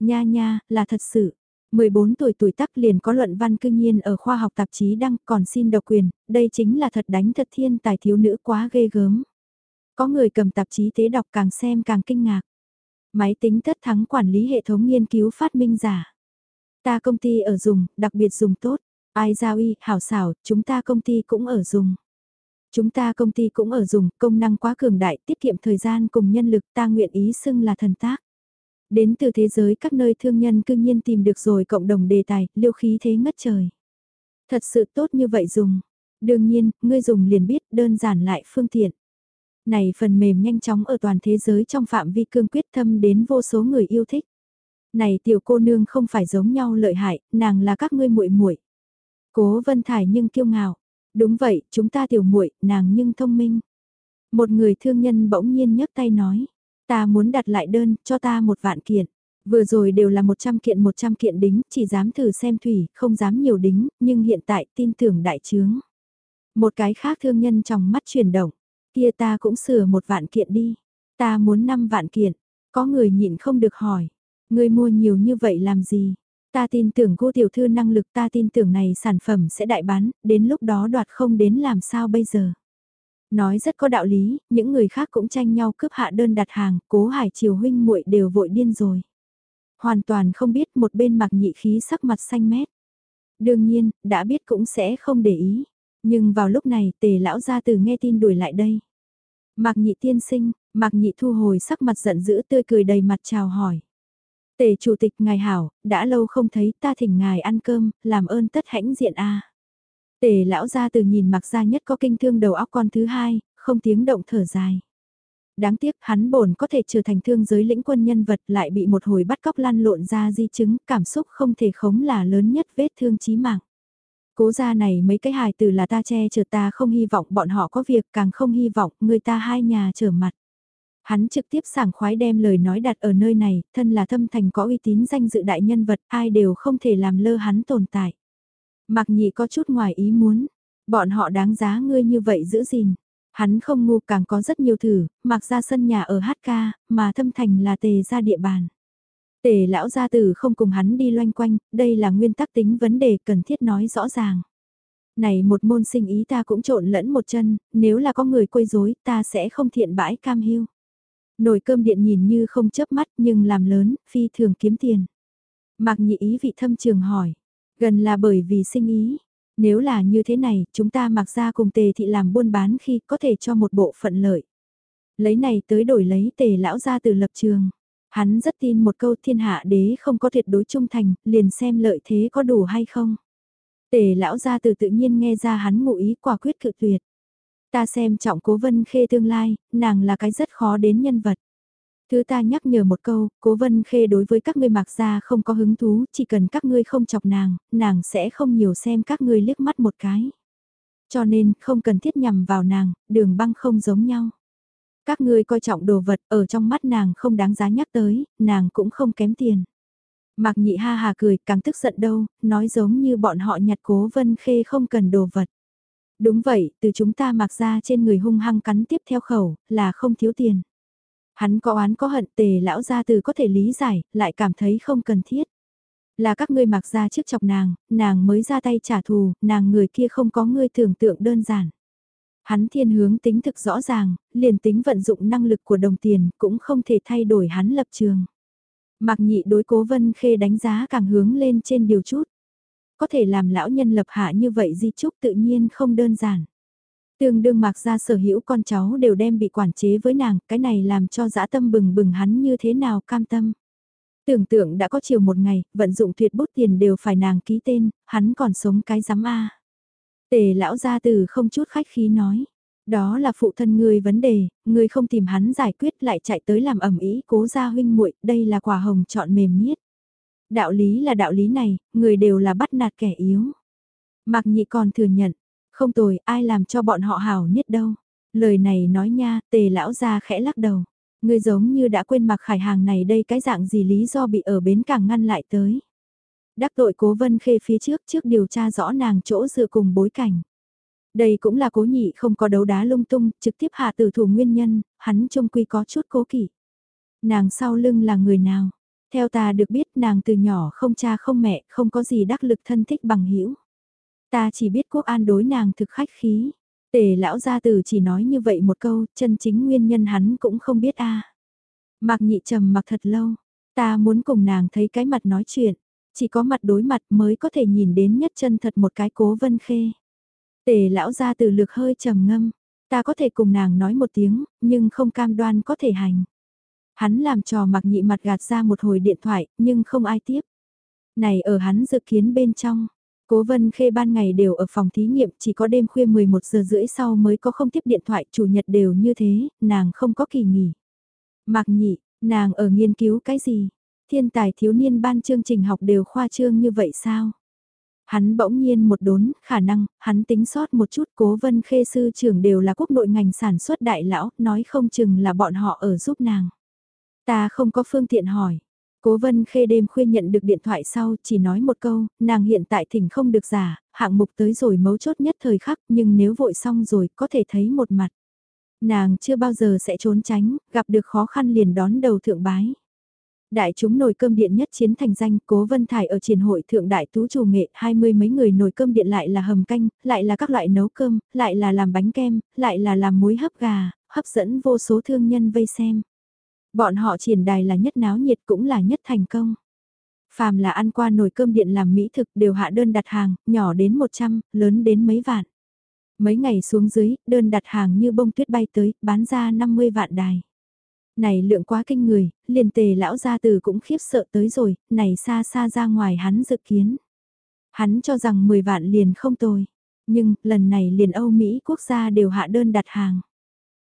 Nha nha, là thật sự. 14 tuổi tuổi tác liền có luận văn cương nhiên ở khoa học tạp chí đăng còn xin độc quyền, đây chính là thật đánh thật thiên tài thiếu nữ quá ghê gớm. Có người cầm tạp chí tế đọc càng xem càng kinh ngạc. Máy tính tất thắng quản lý hệ thống nghiên cứu phát minh giả. Ta công ty ở dùng, đặc biệt dùng tốt. Ai giao y, hảo xảo, chúng ta công ty cũng ở dùng. Chúng ta công ty cũng ở dùng, công năng quá cường đại, tiết kiệm thời gian cùng nhân lực ta nguyện ý xưng là thần tác. Đến từ thế giới các nơi thương nhân cương nhiên tìm được rồi cộng đồng đề tài, liêu khí thế ngất trời. Thật sự tốt như vậy dùng. Đương nhiên, ngươi dùng liền biết đơn giản lại phương tiện. Này phần mềm nhanh chóng ở toàn thế giới trong phạm vi cương quyết thâm đến vô số người yêu thích. Này tiểu cô nương không phải giống nhau lợi hại, nàng là các ngươi muội muội. Cố Vân Thải nhưng kiêu ngạo. Đúng vậy, chúng ta tiểu muội, nàng nhưng thông minh. Một người thương nhân bỗng nhiên nhấc tay nói, ta muốn đặt lại đơn, cho ta một vạn kiện. Vừa rồi đều là 100 kiện 100 kiện đính, chỉ dám thử xem thủy, không dám nhiều đính, nhưng hiện tại tin tưởng đại trướng. Một cái khác thương nhân trong mắt chuyển động, Kia ta cũng sửa một vạn kiện đi. Ta muốn năm vạn kiện. Có người nhịn không được hỏi. Người mua nhiều như vậy làm gì? Ta tin tưởng cô tiểu thư năng lực ta tin tưởng này sản phẩm sẽ đại bán, đến lúc đó đoạt không đến làm sao bây giờ. Nói rất có đạo lý, những người khác cũng tranh nhau cướp hạ đơn đặt hàng, cố hải triều huynh muội đều vội điên rồi. Hoàn toàn không biết một bên mặc nhị khí sắc mặt xanh mét. Đương nhiên, đã biết cũng sẽ không để ý. Nhưng vào lúc này tề lão ra từ nghe tin đuổi lại đây. Mạc nhị tiên sinh, Mạc nhị thu hồi sắc mặt giận dữ tươi cười đầy mặt chào hỏi. Tề chủ tịch ngài hảo, đã lâu không thấy ta thỉnh ngài ăn cơm, làm ơn tất hãnh diện a. Tề lão ra từ nhìn mặc ra nhất có kinh thương đầu óc con thứ hai, không tiếng động thở dài. Đáng tiếc hắn bổn có thể trở thành thương giới lĩnh quân nhân vật lại bị một hồi bắt cóc lăn lộn ra di chứng, cảm xúc không thể khống là lớn nhất vết thương chí mạng. Cố gia này mấy cái hài từ là ta che chở ta không hy vọng bọn họ có việc càng không hy vọng người ta hai nhà trở mặt. Hắn trực tiếp sảng khoái đem lời nói đặt ở nơi này, thân là thâm thành có uy tín danh dự đại nhân vật, ai đều không thể làm lơ hắn tồn tại. Mặc nhị có chút ngoài ý muốn, bọn họ đáng giá ngươi như vậy giữ gìn. Hắn không ngu càng có rất nhiều thử, mặc ra sân nhà ở HK, mà thâm thành là tề ra địa bàn. Tề lão gia tử không cùng hắn đi loanh quanh, đây là nguyên tắc tính vấn đề cần thiết nói rõ ràng. Này một môn sinh ý ta cũng trộn lẫn một chân, nếu là có người quấy rối ta sẽ không thiện bãi cam hiu. Nồi cơm điện nhìn như không chớp mắt nhưng làm lớn, phi thường kiếm tiền. Mạc nhị ý vị thâm trường hỏi, gần là bởi vì sinh ý. Nếu là như thế này, chúng ta mặc ra cùng tề thị làm buôn bán khi có thể cho một bộ phận lợi. Lấy này tới đổi lấy tề lão ra từ lập trường. Hắn rất tin một câu thiên hạ đế không có tuyệt đối trung thành, liền xem lợi thế có đủ hay không. Tề lão gia từ tự nhiên nghe ra hắn ngụ ý quả quyết cự tuyệt. Ta xem trọng cố vân khê tương lai, nàng là cái rất khó đến nhân vật. Thứ ta nhắc nhở một câu, cố vân khê đối với các ngươi mặc ra không có hứng thú, chỉ cần các ngươi không chọc nàng, nàng sẽ không nhiều xem các ngươi liếc mắt một cái. Cho nên, không cần thiết nhằm vào nàng, đường băng không giống nhau. Các ngươi coi trọng đồ vật ở trong mắt nàng không đáng giá nhắc tới, nàng cũng không kém tiền. Mạc nhị ha hà cười càng tức giận đâu, nói giống như bọn họ nhặt cố vân khê không cần đồ vật. Đúng vậy, từ chúng ta mặc ra trên người hung hăng cắn tiếp theo khẩu, là không thiếu tiền. Hắn có oán có hận tề lão gia từ có thể lý giải, lại cảm thấy không cần thiết. Là các ngươi mặc ra trước chọc nàng, nàng mới ra tay trả thù, nàng người kia không có ngươi tưởng tượng đơn giản. Hắn thiên hướng tính thực rõ ràng, liền tính vận dụng năng lực của đồng tiền cũng không thể thay đổi hắn lập trường. Mạc nhị đối cố vân khê đánh giá càng hướng lên trên điều chút. Có thể làm lão nhân lập hạ như vậy di trúc tự nhiên không đơn giản. Tương đương mạc ra sở hữu con cháu đều đem bị quản chế với nàng, cái này làm cho dã tâm bừng bừng hắn như thế nào cam tâm. Tưởng tượng đã có chiều một ngày, vận dụng tuyệt bút tiền đều phải nàng ký tên, hắn còn sống cái giám A. Tề lão gia từ không chút khách khí nói. Đó là phụ thân ngươi vấn đề, ngươi không tìm hắn giải quyết lại chạy tới làm ẩm ý cố gia huynh muội đây là quả hồng chọn mềm nhất. Đạo lý là đạo lý này, người đều là bắt nạt kẻ yếu. Mạc nhị còn thừa nhận, không tồi, ai làm cho bọn họ hào nhất đâu. Lời này nói nha, tề lão ra khẽ lắc đầu. Ngươi giống như đã quên mặc khải hàng này đây cái dạng gì lý do bị ở bến cảng ngăn lại tới. Đắc tội cố vân khê phía trước trước điều tra rõ nàng chỗ dựa cùng bối cảnh. Đây cũng là cố nhị không có đấu đá lung tung, trực tiếp hạ tử thủ nguyên nhân, hắn trông quy có chút cố kỵ. Nàng sau lưng là người nào? Theo ta được biết nàng từ nhỏ không cha không mẹ, không có gì đắc lực thân thích bằng hữu Ta chỉ biết quốc an đối nàng thực khách khí. Tề lão gia tử chỉ nói như vậy một câu, chân chính nguyên nhân hắn cũng không biết a. À. Mạc nhị trầm mặc thật lâu, ta muốn cùng nàng thấy cái mặt nói chuyện, chỉ có mặt đối mặt mới có thể nhìn đến nhất chân thật một cái cố vân khê. Tề lão ra từ lược hơi trầm ngâm, ta có thể cùng nàng nói một tiếng, nhưng không cam đoan có thể hành. Hắn làm trò mặc nhị mặt gạt ra một hồi điện thoại, nhưng không ai tiếp. Này ở hắn dự kiến bên trong, Cố Vân Khê ban ngày đều ở phòng thí nghiệm, chỉ có đêm khuya 11 giờ rưỡi sau mới có không tiếp điện thoại, chủ nhật đều như thế, nàng không có kỳ nghỉ. Mạc nhị, nàng ở nghiên cứu cái gì? Thiên tài thiếu niên ban chương trình học đều khoa trương như vậy sao? Hắn bỗng nhiên một đốn, khả năng, hắn tính sót một chút cố vân khê sư trưởng đều là quốc nội ngành sản xuất đại lão, nói không chừng là bọn họ ở giúp nàng. Ta không có phương tiện hỏi. Cố vân khê đêm khuya nhận được điện thoại sau chỉ nói một câu, nàng hiện tại thỉnh không được giả, hạng mục tới rồi mấu chốt nhất thời khắc nhưng nếu vội xong rồi có thể thấy một mặt. Nàng chưa bao giờ sẽ trốn tránh, gặp được khó khăn liền đón đầu thượng bái. Đại chúng nồi cơm điện nhất chiến thành danh Cố Vân Thải ở triển hội thượng đại tú chủ nghệ hai mươi mấy người nồi cơm điện lại là hầm canh, lại là các loại nấu cơm, lại là làm bánh kem, lại là làm muối hấp gà, hấp dẫn vô số thương nhân vây xem. Bọn họ triển đài là nhất náo nhiệt cũng là nhất thành công. Phàm là ăn qua nồi cơm điện làm mỹ thực đều hạ đơn đặt hàng, nhỏ đến 100, lớn đến mấy vạn. Mấy ngày xuống dưới, đơn đặt hàng như bông tuyết bay tới, bán ra 50 vạn đài. Này lượng quá kinh người, liền tề lão gia từ cũng khiếp sợ tới rồi, này xa xa ra ngoài hắn dự kiến. Hắn cho rằng 10 vạn liền không tồi, nhưng lần này liền Âu Mỹ quốc gia đều hạ đơn đặt hàng.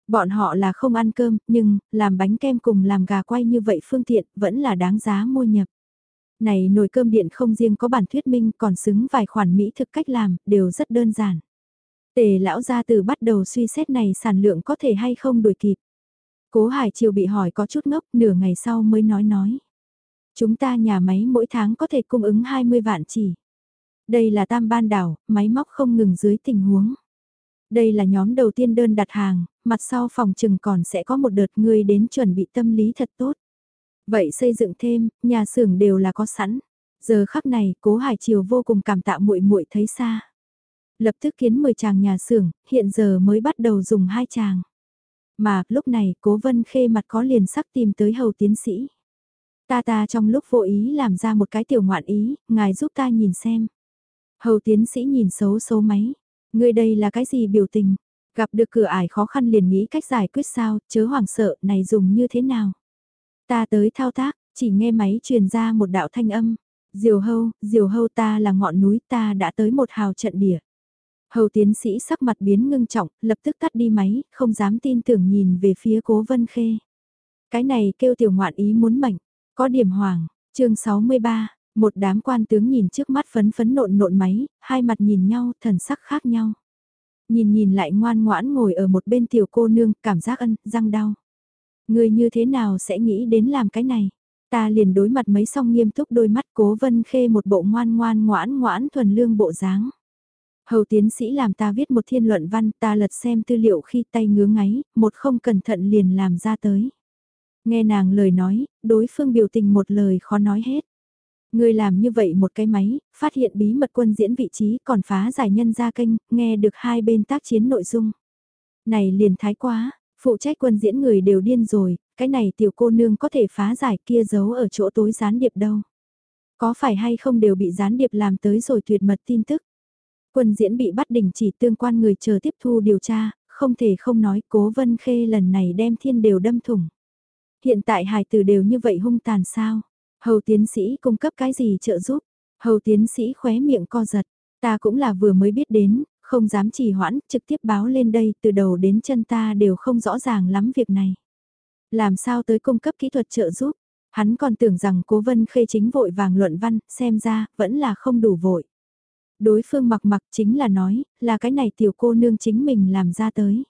Bọn họ là không ăn cơm, nhưng, làm bánh kem cùng làm gà quay như vậy phương tiện, vẫn là đáng giá mua nhập. Này nồi cơm điện không riêng có bản thuyết minh còn xứng vài khoản mỹ thực cách làm, đều rất đơn giản. Tề lão gia từ bắt đầu suy xét này sản lượng có thể hay không đuổi kịp. Cố Hải Triều bị hỏi có chút ngốc, nửa ngày sau mới nói nói. Chúng ta nhà máy mỗi tháng có thể cung ứng 20 vạn chỉ. Đây là tam ban đảo, máy móc không ngừng dưới tình huống. Đây là nhóm đầu tiên đơn đặt hàng, mặt sau phòng trừng còn sẽ có một đợt người đến chuẩn bị tâm lý thật tốt. Vậy xây dựng thêm, nhà xưởng đều là có sẵn. Giờ khắc này, Cố Hải Triều vô cùng cảm tạ muội muội thấy xa. Lập tức kiến 10 chàng nhà xưởng, hiện giờ mới bắt đầu dùng hai chàng. Mà, lúc này, Cố Vân Khê mặt có liền sắc tìm tới hầu tiến sĩ. Ta ta trong lúc vô ý làm ra một cái tiểu ngoạn ý, ngài giúp ta nhìn xem. Hầu tiến sĩ nhìn xấu xấu máy. Người đây là cái gì biểu tình? Gặp được cửa ải khó khăn liền nghĩ cách giải quyết sao, chớ hoảng sợ, này dùng như thế nào? Ta tới thao tác, chỉ nghe máy truyền ra một đạo thanh âm. Diều hâu, diều hâu ta là ngọn núi ta đã tới một hào trận địa. Hầu tiến sĩ sắc mặt biến ngưng trọng, lập tức tắt đi máy, không dám tin tưởng nhìn về phía cố vân khê. Cái này kêu tiểu ngoạn ý muốn mệnh, có điểm hoàng, chương 63, một đám quan tướng nhìn trước mắt phấn phấn nộn nộn máy, hai mặt nhìn nhau, thần sắc khác nhau. Nhìn nhìn lại ngoan ngoãn ngồi ở một bên tiểu cô nương, cảm giác ân, răng đau. Người như thế nào sẽ nghĩ đến làm cái này? Ta liền đối mặt mấy song nghiêm túc đôi mắt cố vân khê một bộ ngoan ngoan ngoãn ngoãn thuần lương bộ dáng. Hầu tiến sĩ làm ta viết một thiên luận văn ta lật xem tư liệu khi tay ngứa ngáy, một không cẩn thận liền làm ra tới. Nghe nàng lời nói, đối phương biểu tình một lời khó nói hết. Người làm như vậy một cái máy, phát hiện bí mật quân diễn vị trí còn phá giải nhân ra kênh, nghe được hai bên tác chiến nội dung. Này liền thái quá, phụ trách quân diễn người đều điên rồi, cái này tiểu cô nương có thể phá giải kia giấu ở chỗ tối gián điệp đâu. Có phải hay không đều bị gián điệp làm tới rồi tuyệt mật tin tức. Quân diễn bị bắt đình chỉ tương quan người chờ tiếp thu điều tra, không thể không nói cố vân khê lần này đem thiên đều đâm thủng. Hiện tại hài tử đều như vậy hung tàn sao? Hầu tiến sĩ cung cấp cái gì trợ giúp? Hầu tiến sĩ khóe miệng co giật. Ta cũng là vừa mới biết đến, không dám trì hoãn, trực tiếp báo lên đây, từ đầu đến chân ta đều không rõ ràng lắm việc này. Làm sao tới cung cấp kỹ thuật trợ giúp? Hắn còn tưởng rằng cố vân khê chính vội vàng luận văn, xem ra, vẫn là không đủ vội. Đối phương mặc mặc chính là nói, là cái này tiểu cô nương chính mình làm ra tới.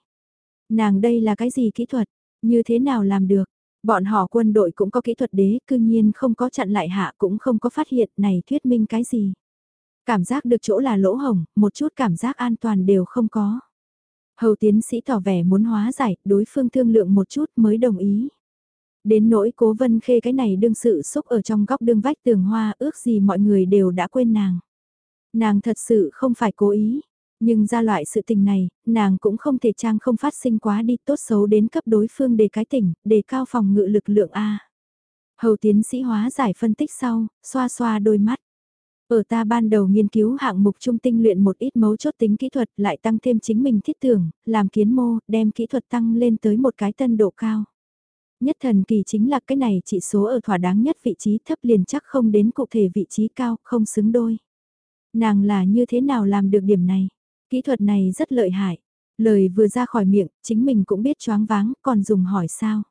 Nàng đây là cái gì kỹ thuật? Như thế nào làm được? Bọn họ quân đội cũng có kỹ thuật đế, cư nhiên không có chặn lại hạ cũng không có phát hiện này thuyết minh cái gì. Cảm giác được chỗ là lỗ hồng, một chút cảm giác an toàn đều không có. Hầu tiến sĩ tỏ vẻ muốn hóa giải, đối phương thương lượng một chút mới đồng ý. Đến nỗi cố vân khê cái này đương sự xúc ở trong góc đương vách tường hoa ước gì mọi người đều đã quên nàng. Nàng thật sự không phải cố ý, nhưng ra loại sự tình này, nàng cũng không thể trang không phát sinh quá đi tốt xấu đến cấp đối phương để cái tỉnh, để cao phòng ngự lực lượng A. Hầu tiến sĩ hóa giải phân tích sau, xoa xoa đôi mắt. Ở ta ban đầu nghiên cứu hạng mục trung tinh luyện một ít mấu chốt tính kỹ thuật lại tăng thêm chính mình thiết tưởng, làm kiến mô, đem kỹ thuật tăng lên tới một cái tân độ cao. Nhất thần kỳ chính là cái này chỉ số ở thỏa đáng nhất vị trí thấp liền chắc không đến cụ thể vị trí cao, không xứng đôi. Nàng là như thế nào làm được điểm này? Kỹ thuật này rất lợi hại. Lời vừa ra khỏi miệng, chính mình cũng biết choáng váng, còn dùng hỏi sao?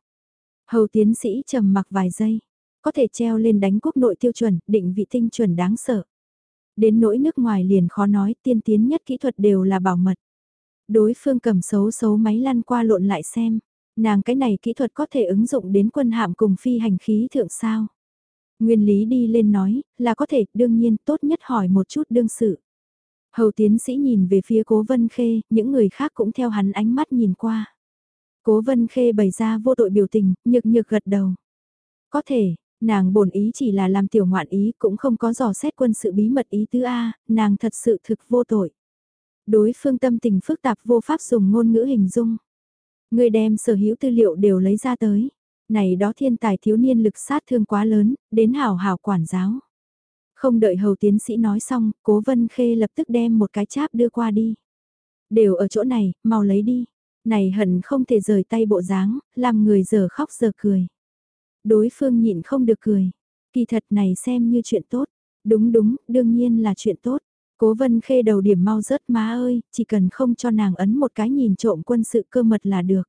Hầu tiến sĩ trầm mặc vài giây. Có thể treo lên đánh quốc nội tiêu chuẩn, định vị tinh chuẩn đáng sợ. Đến nỗi nước ngoài liền khó nói, tiên tiến nhất kỹ thuật đều là bảo mật. Đối phương cầm xấu xấu máy lăn qua lộn lại xem. Nàng cái này kỹ thuật có thể ứng dụng đến quân hạm cùng phi hành khí thượng sao. Nguyên lý đi lên nói, là có thể, đương nhiên, tốt nhất hỏi một chút đương sự. Hầu tiến sĩ nhìn về phía cố vân khê, những người khác cũng theo hắn ánh mắt nhìn qua. Cố vân khê bày ra vô tội biểu tình, nhược nhược gật đầu. Có thể, nàng bổn ý chỉ là làm tiểu ngoạn ý cũng không có dò xét quân sự bí mật ý tứ A, nàng thật sự thực vô tội. Đối phương tâm tình phức tạp vô pháp dùng ngôn ngữ hình dung. Người đem sở hữu tư liệu đều lấy ra tới. Này đó thiên tài thiếu niên lực sát thương quá lớn, đến hảo hảo quản giáo. Không đợi hầu tiến sĩ nói xong, cố vân khê lập tức đem một cái cháp đưa qua đi. Đều ở chỗ này, mau lấy đi. Này hận không thể rời tay bộ dáng, làm người giờ khóc giờ cười. Đối phương nhịn không được cười. Kỳ thật này xem như chuyện tốt. Đúng đúng, đương nhiên là chuyện tốt. Cố vân khê đầu điểm mau rớt má ơi, chỉ cần không cho nàng ấn một cái nhìn trộm quân sự cơ mật là được.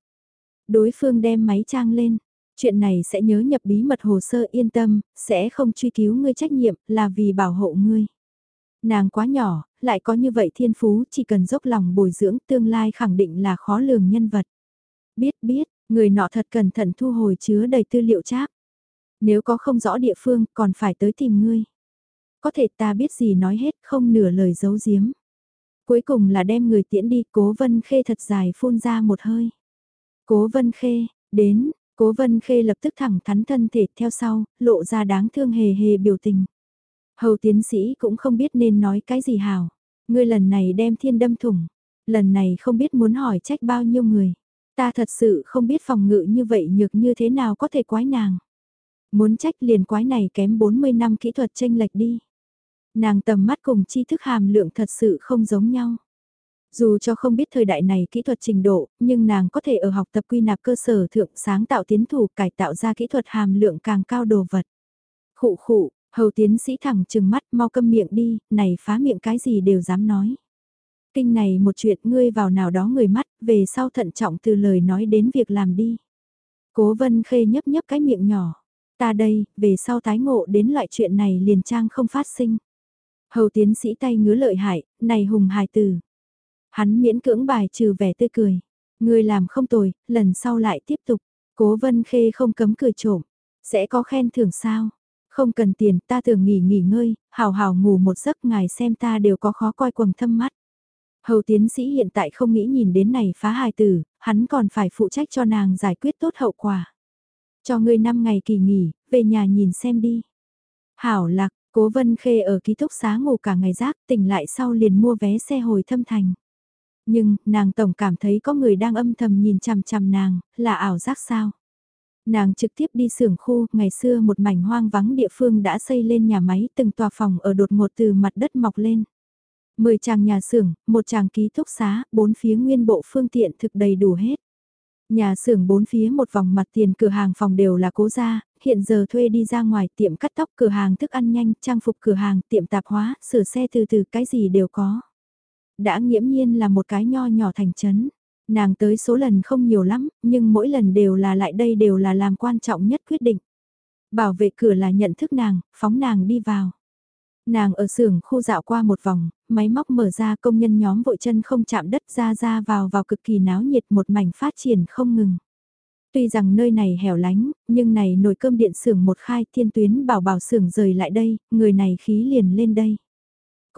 Đối phương đem máy trang lên. Chuyện này sẽ nhớ nhập bí mật hồ sơ yên tâm, sẽ không truy cứu ngươi trách nhiệm, là vì bảo hộ ngươi. Nàng quá nhỏ, lại có như vậy thiên phú, chỉ cần dốc lòng bồi dưỡng tương lai khẳng định là khó lường nhân vật. Biết biết, người nọ thật cẩn thận thu hồi chứa đầy tư liệu cháp. Nếu có không rõ địa phương, còn phải tới tìm ngươi. Có thể ta biết gì nói hết, không nửa lời giấu giếm. Cuối cùng là đem người tiễn đi, cố vân khê thật dài phun ra một hơi. Cố vân khê, đến, cố vân khê lập tức thẳng thắn thân thể theo sau, lộ ra đáng thương hề hề biểu tình. Hầu tiến sĩ cũng không biết nên nói cái gì hào. Ngươi lần này đem thiên đâm thủng. Lần này không biết muốn hỏi trách bao nhiêu người. Ta thật sự không biết phòng ngự như vậy nhược như thế nào có thể quái nàng. Muốn trách liền quái này kém 40 năm kỹ thuật tranh lệch đi. Nàng tầm mắt cùng tri thức hàm lượng thật sự không giống nhau. Dù cho không biết thời đại này kỹ thuật trình độ, nhưng nàng có thể ở học tập quy nạp cơ sở thượng sáng tạo tiến thủ cải tạo ra kỹ thuật hàm lượng càng cao đồ vật. Khụ khụ, hầu tiến sĩ thẳng chừng mắt mau câm miệng đi, này phá miệng cái gì đều dám nói. Kinh này một chuyện ngươi vào nào đó người mắt, về sau thận trọng từ lời nói đến việc làm đi. Cố vân khê nhấp nhấp cái miệng nhỏ. Ta đây, về sau tái ngộ đến loại chuyện này liền trang không phát sinh. Hầu tiến sĩ tay ngứa lợi hại, này hùng hài tử. Hắn miễn cưỡng bài trừ vẻ tươi cười. Người làm không tồi, lần sau lại tiếp tục. Cố vân khê không cấm cười trộm. Sẽ có khen thưởng sao? Không cần tiền, ta thường nghỉ nghỉ ngơi, hào hào ngủ một giấc ngài xem ta đều có khó coi quầng thâm mắt. Hầu tiến sĩ hiện tại không nghĩ nhìn đến này phá hài tử, hắn còn phải phụ trách cho nàng giải quyết tốt hậu quả. Cho ngươi 5 ngày kỳ nghỉ, về nhà nhìn xem đi. Hảo lạc, cố vân khê ở ký túc xá ngủ cả ngày rác tỉnh lại sau liền mua vé xe hồi thâm thành. Nhưng, nàng tổng cảm thấy có người đang âm thầm nhìn chằm chằm nàng, là ảo giác sao? Nàng trực tiếp đi xưởng khu, ngày xưa một mảnh hoang vắng địa phương đã xây lên nhà máy từng tòa phòng ở đột ngột từ mặt đất mọc lên. Mười chàng nhà xưởng, một chàng ký túc xá, bốn phía nguyên bộ phương tiện thực đầy đủ hết. Nhà xưởng bốn phía một vòng mặt tiền cửa hàng phòng đều là cố gia, hiện giờ thuê đi ra ngoài tiệm cắt tóc cửa hàng thức ăn nhanh, trang phục cửa hàng, tiệm tạp hóa, sửa xe từ từ cái gì đều có. Đã nghiễm nhiên là một cái nho nhỏ thành trấn. Nàng tới số lần không nhiều lắm, nhưng mỗi lần đều là lại đây đều là làm quan trọng nhất quyết định. Bảo vệ cửa là nhận thức nàng, phóng nàng đi vào. Nàng ở xưởng khu dạo qua một vòng, máy móc mở ra công nhân nhóm vội chân không chạm đất ra ra vào vào cực kỳ náo nhiệt một mảnh phát triển không ngừng. Tuy rằng nơi này hẻo lánh, nhưng này nồi cơm điện xưởng một khai thiên tuyến bảo bảo xưởng rời lại đây, người này khí liền lên đây.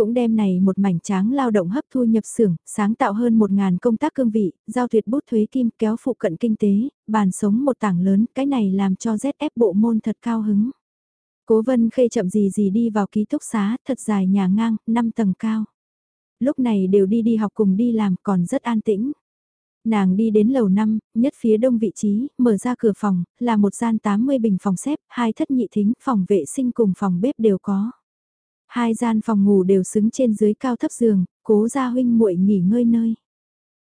Cũng đem này một mảnh tráng lao động hấp thu nhập xưởng, sáng tạo hơn một ngàn công tác cương vị, giao tuyệt bút thuế kim kéo phụ cận kinh tế, bàn sống một tảng lớn, cái này làm cho ZF bộ môn thật cao hứng. Cố vân khê chậm gì gì đi vào ký túc xá, thật dài nhà ngang, 5 tầng cao. Lúc này đều đi đi học cùng đi làm còn rất an tĩnh. Nàng đi đến lầu 5, nhất phía đông vị trí, mở ra cửa phòng, là một gian 80 bình phòng xếp, hai thất nhị thính, phòng vệ sinh cùng phòng bếp đều có. Hai gian phòng ngủ đều xứng trên dưới cao thấp giường, cố gia huynh muội nghỉ ngơi nơi.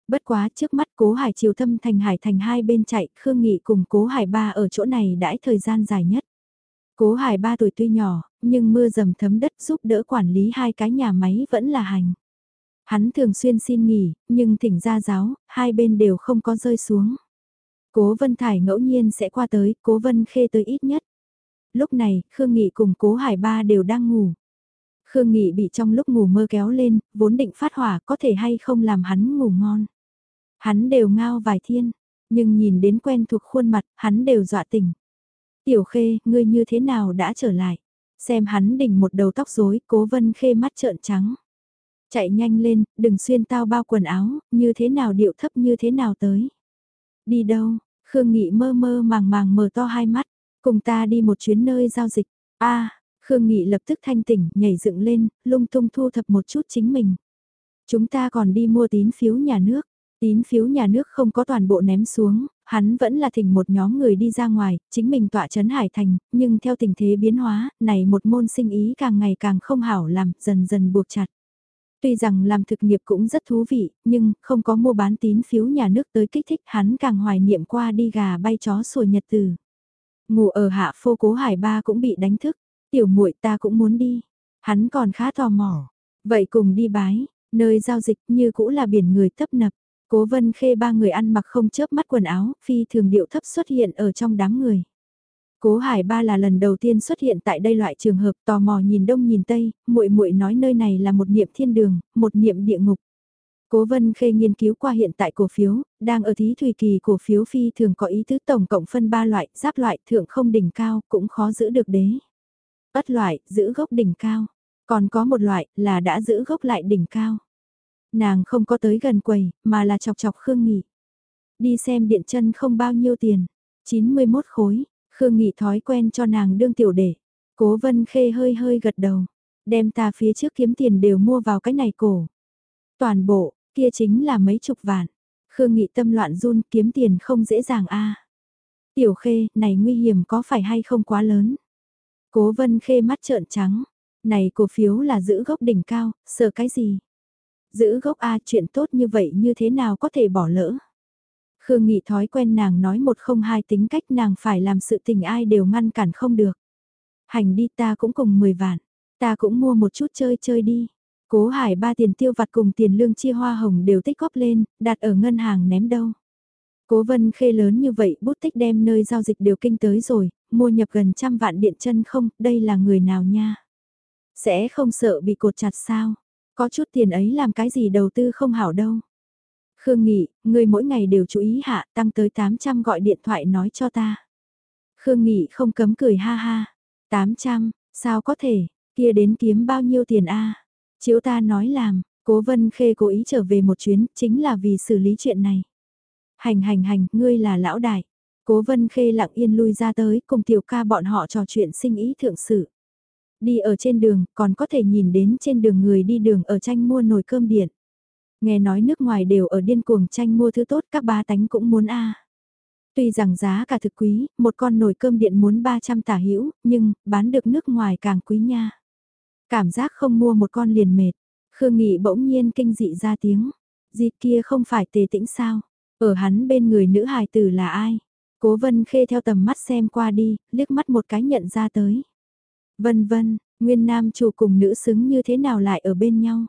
Bất quá trước mắt cố hải chiều thâm thành hải thành hai bên chạy, Khương Nghị cùng cố hải ba ở chỗ này đãi thời gian dài nhất. Cố hải ba tuổi tuy nhỏ, nhưng mưa dầm thấm đất giúp đỡ quản lý hai cái nhà máy vẫn là hành. Hắn thường xuyên xin nghỉ, nhưng thỉnh ra giáo, hai bên đều không có rơi xuống. Cố Vân Thải ngẫu nhiên sẽ qua tới, Cố Vân Khê tới ít nhất. Lúc này, Khương Nghị cùng Cố Hải Ba đều đang ngủ. Khương Nghị bị trong lúc ngủ mơ kéo lên, vốn định phát hỏa có thể hay không làm hắn ngủ ngon. Hắn đều ngao vài thiên, nhưng nhìn đến quen thuộc khuôn mặt, hắn đều dọa tỉnh. Tiểu khê, ngươi như thế nào đã trở lại? Xem hắn đỉnh một đầu tóc rối, cố vân khê mắt trợn trắng. Chạy nhanh lên, đừng xuyên tao bao quần áo, như thế nào điệu thấp như thế nào tới. Đi đâu? Khương Nghị mơ mơ màng màng mở to hai mắt, cùng ta đi một chuyến nơi giao dịch. a Khương Nghị lập tức thanh tỉnh, nhảy dựng lên, lung tung thu thập một chút chính mình. Chúng ta còn đi mua tín phiếu nhà nước. Tín phiếu nhà nước không có toàn bộ ném xuống, hắn vẫn là thỉnh một nhóm người đi ra ngoài, chính mình tọa chấn Hải Thành, nhưng theo tình thế biến hóa, này một môn sinh ý càng ngày càng không hảo làm, dần dần buộc chặt. Tuy rằng làm thực nghiệp cũng rất thú vị, nhưng không có mua bán tín phiếu nhà nước tới kích thích hắn càng hoài niệm qua đi gà bay chó sủa nhật từ. Ngủ ở hạ phô cố hải ba cũng bị đánh thức, tiểu muội ta cũng muốn đi. Hắn còn khá tò mò. Vậy cùng đi bái, nơi giao dịch như cũ là biển người tấp nập. Cố vân khê ba người ăn mặc không chớp mắt quần áo, phi thường điệu thấp xuất hiện ở trong đám người. Cố Hải Ba là lần đầu tiên xuất hiện tại đây loại trường hợp tò mò nhìn đông nhìn tây, muội muội nói nơi này là một niệm thiên đường, một niệm địa ngục. Cố Vân Khê nghiên cứu qua hiện tại cổ phiếu, đang ở thí thủy kỳ cổ phiếu phi thường có ý tứ tổng cộng phân ba loại, giáp loại thượng không đỉnh cao, cũng khó giữ được đế. Ất loại, giữ gốc đỉnh cao. Còn có một loại, là đã giữ gốc lại đỉnh cao. Nàng không có tới gần quầy, mà là chọc chọc Khương Nghị. Đi xem điện chân không bao nhiêu tiền. 91 khối, Khương Nghị thói quen cho nàng đương tiểu để. Cố Vân Khê hơi hơi gật đầu. Đem ta phía trước kiếm tiền đều mua vào cái này cổ. Toàn bộ, kia chính là mấy chục vạn. Khương Nghị tâm loạn run kiếm tiền không dễ dàng a. Tiểu Khê, này nguy hiểm có phải hay không quá lớn? Cố Vân Khê mắt trợn trắng. Này cổ phiếu là giữ gốc đỉnh cao, sợ cái gì? Giữ gốc A chuyện tốt như vậy như thế nào có thể bỏ lỡ? Khương Nghị thói quen nàng nói một không hai tính cách nàng phải làm sự tình ai đều ngăn cản không được. Hành đi ta cũng cùng 10 vạn, ta cũng mua một chút chơi chơi đi. Cố hải ba tiền tiêu vặt cùng tiền lương chia hoa hồng đều tích góp lên, đặt ở ngân hàng ném đâu. Cố vân khê lớn như vậy bút tích đem nơi giao dịch đều kinh tới rồi, mua nhập gần trăm vạn điện chân không, đây là người nào nha. Sẽ không sợ bị cột chặt sao, có chút tiền ấy làm cái gì đầu tư không hảo đâu. Khương Nghị, người mỗi ngày đều chú ý hạ tăng tới 800 gọi điện thoại nói cho ta. Khương Nghị không cấm cười ha ha. 800, sao có thể, kia đến kiếm bao nhiêu tiền a Chiếu ta nói làm, cố vân khê cố ý trở về một chuyến, chính là vì xử lý chuyện này. Hành hành hành, ngươi là lão đại. Cố vân khê lặng yên lui ra tới, cùng tiểu ca bọn họ trò chuyện sinh ý thượng sự. Đi ở trên đường, còn có thể nhìn đến trên đường người đi đường ở tranh mua nồi cơm điện. Nghe nói nước ngoài đều ở điên cuồng tranh mua thứ tốt các ba tánh cũng muốn a. Tuy rằng giá cả thực quý, một con nồi cơm điện muốn 300 tả hữu nhưng bán được nước ngoài càng quý nha. Cảm giác không mua một con liền mệt. Khương Nghị bỗng nhiên kinh dị ra tiếng. Dịp kia không phải tề tĩnh sao? Ở hắn bên người nữ hài tử là ai? Cố vân khê theo tầm mắt xem qua đi, liếc mắt một cái nhận ra tới. Vân vân, nguyên nam chủ cùng nữ xứng như thế nào lại ở bên nhau?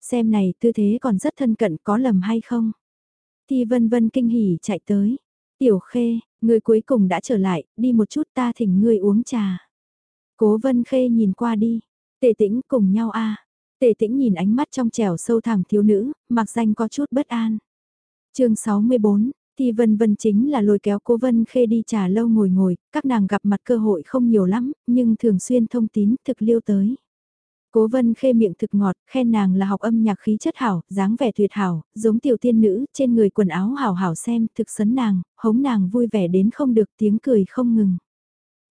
Xem này tư thế còn rất thân cận có lầm hay không? Thì vân vân kinh hỉ chạy tới. Tiểu khê, người cuối cùng đã trở lại, đi một chút ta thỉnh ngươi uống trà. Cố vân khê nhìn qua đi, Tề tĩnh cùng nhau a à. Tề tĩnh nhìn ánh mắt trong trẻo sâu thẳm thiếu nữ, mặc danh có chút bất an chương 64, thì Vân Vân chính là lôi kéo cố Vân Khê đi trà lâu ngồi ngồi, các nàng gặp mặt cơ hội không nhiều lắm, nhưng thường xuyên thông tín thực liêu tới. Cố Vân Khê miệng thực ngọt, khen nàng là học âm nhạc khí chất hảo, dáng vẻ tuyệt hảo, giống tiểu tiên nữ, trên người quần áo hảo hảo xem, thực sấn nàng, hống nàng vui vẻ đến không được tiếng cười không ngừng.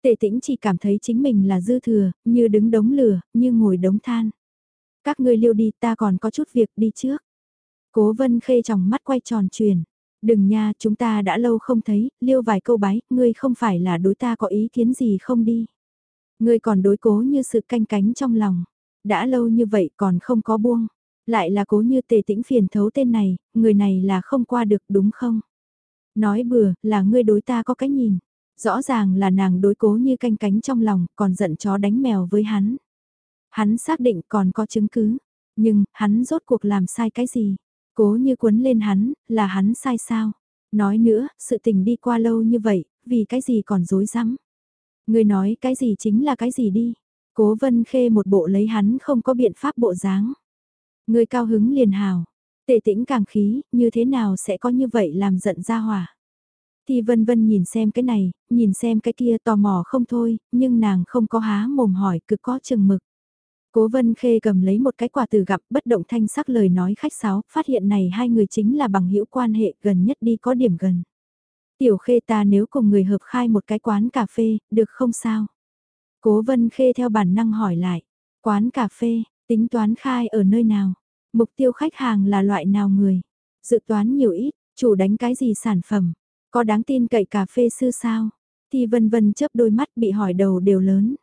Tề tĩnh chỉ cảm thấy chính mình là dư thừa, như đứng đống lửa, như ngồi đống than. Các ngươi liêu đi ta còn có chút việc đi trước. Cố vân khê trong mắt quay tròn truyền. Đừng nha, chúng ta đã lâu không thấy, liêu vài câu bái, ngươi không phải là đối ta có ý kiến gì không đi. Ngươi còn đối cố như sự canh cánh trong lòng. Đã lâu như vậy còn không có buông. Lại là cố như tề tĩnh phiền thấu tên này, người này là không qua được đúng không? Nói bừa, là ngươi đối ta có cái nhìn. Rõ ràng là nàng đối cố như canh cánh trong lòng, còn giận chó đánh mèo với hắn. Hắn xác định còn có chứng cứ, nhưng hắn rốt cuộc làm sai cái gì? Cố như quấn lên hắn, là hắn sai sao? Nói nữa, sự tình đi qua lâu như vậy, vì cái gì còn dối rắm Người nói cái gì chính là cái gì đi. Cố vân khê một bộ lấy hắn không có biện pháp bộ dáng. Người cao hứng liền hào. Tệ tĩnh càng khí, như thế nào sẽ có như vậy làm giận ra hỏa. Thì vân vân nhìn xem cái này, nhìn xem cái kia tò mò không thôi, nhưng nàng không có há mồm hỏi cực có chừng mực. Cố vân khê cầm lấy một cái quả từ gặp bất động thanh sắc lời nói khách sáo, phát hiện này hai người chính là bằng hữu quan hệ gần nhất đi có điểm gần. Tiểu khê ta nếu cùng người hợp khai một cái quán cà phê, được không sao? Cố vân khê theo bản năng hỏi lại, quán cà phê, tính toán khai ở nơi nào? Mục tiêu khách hàng là loại nào người? Dự toán nhiều ít, chủ đánh cái gì sản phẩm? Có đáng tin cậy cà phê sư sao? Thì vân vân chớp đôi mắt bị hỏi đầu đều lớn.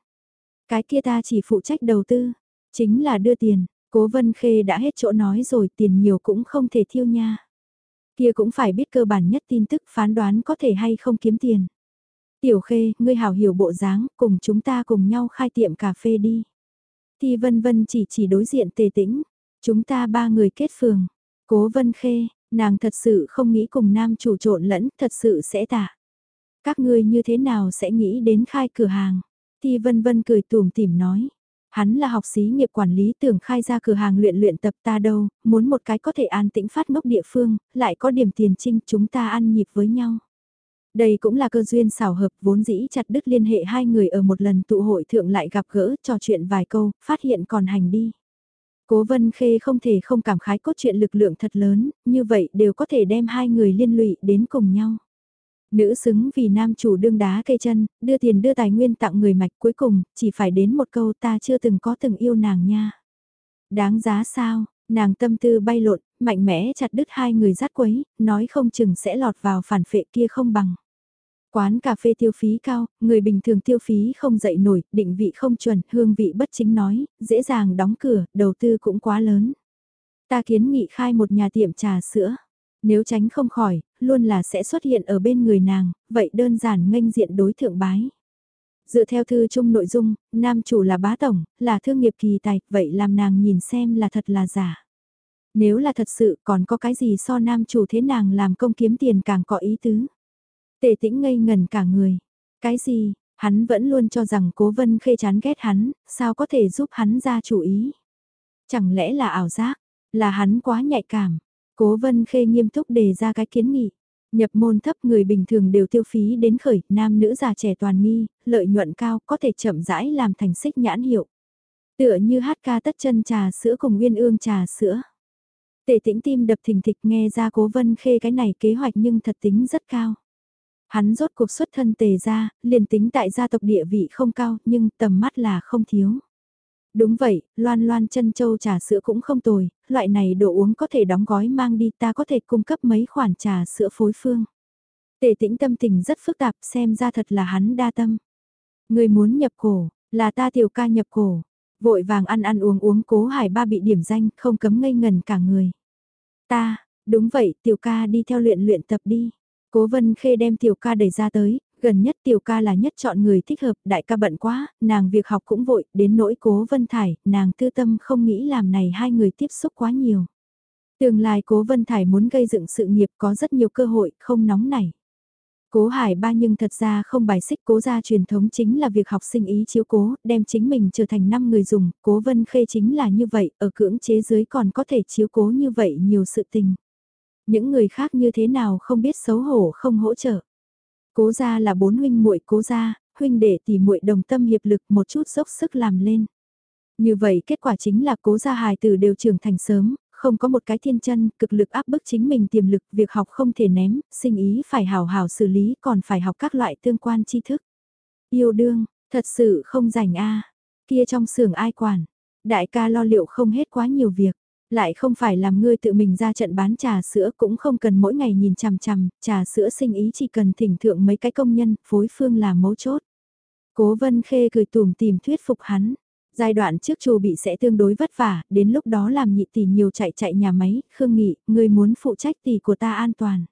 Cái kia ta chỉ phụ trách đầu tư, chính là đưa tiền, cố vân khê đã hết chỗ nói rồi tiền nhiều cũng không thể thiêu nha. Kia cũng phải biết cơ bản nhất tin tức phán đoán có thể hay không kiếm tiền. Tiểu khê, ngươi hảo hiểu bộ dáng, cùng chúng ta cùng nhau khai tiệm cà phê đi. Thì vân vân chỉ chỉ đối diện tề tĩnh, chúng ta ba người kết phường. Cố vân khê, Nàng thật sự không nghĩ cùng nam chủ trộn lẫn, thật sự sẽ tả. Các ngươi như thế nào sẽ nghĩ đến khai cửa hàng? Thi vân vân cười tùm tìm nói. Hắn là học sĩ nghiệp quản lý tưởng khai ra cửa hàng luyện luyện tập ta đâu, muốn một cái có thể an tĩnh phát ngốc địa phương, lại có điểm tiền trinh chúng ta ăn nhịp với nhau. Đây cũng là cơ duyên xảo hợp vốn dĩ chặt đứt liên hệ hai người ở một lần tụ hội thượng lại gặp gỡ trò chuyện vài câu, phát hiện còn hành đi. Cố Vân Khê không thể không cảm khái cốt truyện lực lượng thật lớn, như vậy đều có thể đem hai người liên lụy đến cùng nhau. Nữ xứng vì nam chủ đương đá cây chân, đưa tiền đưa tài nguyên tặng người mạch cuối cùng, chỉ phải đến một câu ta chưa từng có từng yêu nàng nha. Đáng giá sao, nàng tâm tư bay lộn, mạnh mẽ chặt đứt hai người rát quấy, nói không chừng sẽ lọt vào phản phệ kia không bằng. Quán cà phê tiêu phí cao, người bình thường tiêu phí không dậy nổi, định vị không chuẩn, hương vị bất chính nói, dễ dàng đóng cửa, đầu tư cũng quá lớn. Ta kiến nghị khai một nhà tiệm trà sữa. Nếu tránh không khỏi, luôn là sẽ xuất hiện ở bên người nàng, vậy đơn giản nghênh diện đối thượng bái. Dựa theo thư chung nội dung, nam chủ là bá tổng, là thương nghiệp kỳ tài, vậy làm nàng nhìn xem là thật là giả. Nếu là thật sự còn có cái gì so nam chủ thế nàng làm công kiếm tiền càng có ý tứ. Tề tĩnh ngây ngần cả người. Cái gì, hắn vẫn luôn cho rằng cố vân khê chán ghét hắn, sao có thể giúp hắn ra chủ ý. Chẳng lẽ là ảo giác, là hắn quá nhạy cảm. Cố vân khê nghiêm túc đề ra cái kiến nghị. Nhập môn thấp người bình thường đều tiêu phí đến khởi, nam nữ già trẻ toàn nghi, lợi nhuận cao có thể chậm rãi làm thành xích nhãn hiệu. Tựa như hát ca tất chân trà sữa cùng nguyên ương trà sữa. Tề tĩnh tim đập thình thịch nghe ra cố vân khê cái này kế hoạch nhưng thật tính rất cao. Hắn rốt cuộc xuất thân tề ra, liền tính tại gia tộc địa vị không cao nhưng tầm mắt là không thiếu. Đúng vậy, loan loan chân châu trà sữa cũng không tồi, loại này đồ uống có thể đóng gói mang đi ta có thể cung cấp mấy khoản trà sữa phối phương. Tề tĩnh tâm tình rất phức tạp xem ra thật là hắn đa tâm. Người muốn nhập cổ, là ta tiểu ca nhập cổ. Vội vàng ăn ăn uống uống cố hải ba bị điểm danh không cấm ngây ngần cả người. Ta, đúng vậy tiểu ca đi theo luyện luyện tập đi. Cố vân khê đem tiểu ca đẩy ra tới, gần nhất tiểu ca là nhất chọn người thích hợp, đại ca bận quá, nàng việc học cũng vội, đến nỗi cố vân thải, nàng tư tâm không nghĩ làm này hai người tiếp xúc quá nhiều. Tương lai cố vân thải muốn gây dựng sự nghiệp có rất nhiều cơ hội, không nóng nảy. Cố Hải Ba nhưng thật ra không bài xích cố gia truyền thống chính là việc học sinh ý chiếu cố, đem chính mình trở thành năm người dùng, cố vân khê chính là như vậy, ở cưỡng chế dưới còn có thể chiếu cố như vậy nhiều sự tình. Những người khác như thế nào không biết xấu hổ không hỗ trợ. Cố gia là bốn huynh muội cố gia, huynh đệ tỷ muội đồng tâm hiệp lực một chút dốc sức làm lên. Như vậy kết quả chính là cố gia hài tử đều trưởng thành sớm, không có một cái thiên chân, cực lực áp bức chính mình tiềm lực, việc học không thể ném, sinh ý phải hào hào xử lý còn phải học các loại tương quan tri thức. Yêu đương, thật sự không rảnh a kia trong xưởng ai quản, đại ca lo liệu không hết quá nhiều việc. Lại không phải làm ngươi tự mình ra trận bán trà sữa cũng không cần mỗi ngày nhìn chằm chằm, trà sữa sinh ý chỉ cần thỉnh thượng mấy cái công nhân, phối phương là mấu chốt. Cố vân khê cười tùm tìm thuyết phục hắn. Giai đoạn trước chủ bị sẽ tương đối vất vả, đến lúc đó làm nhị tỷ nhiều chạy chạy nhà máy, khương nghị, ngươi muốn phụ trách tỷ của ta an toàn.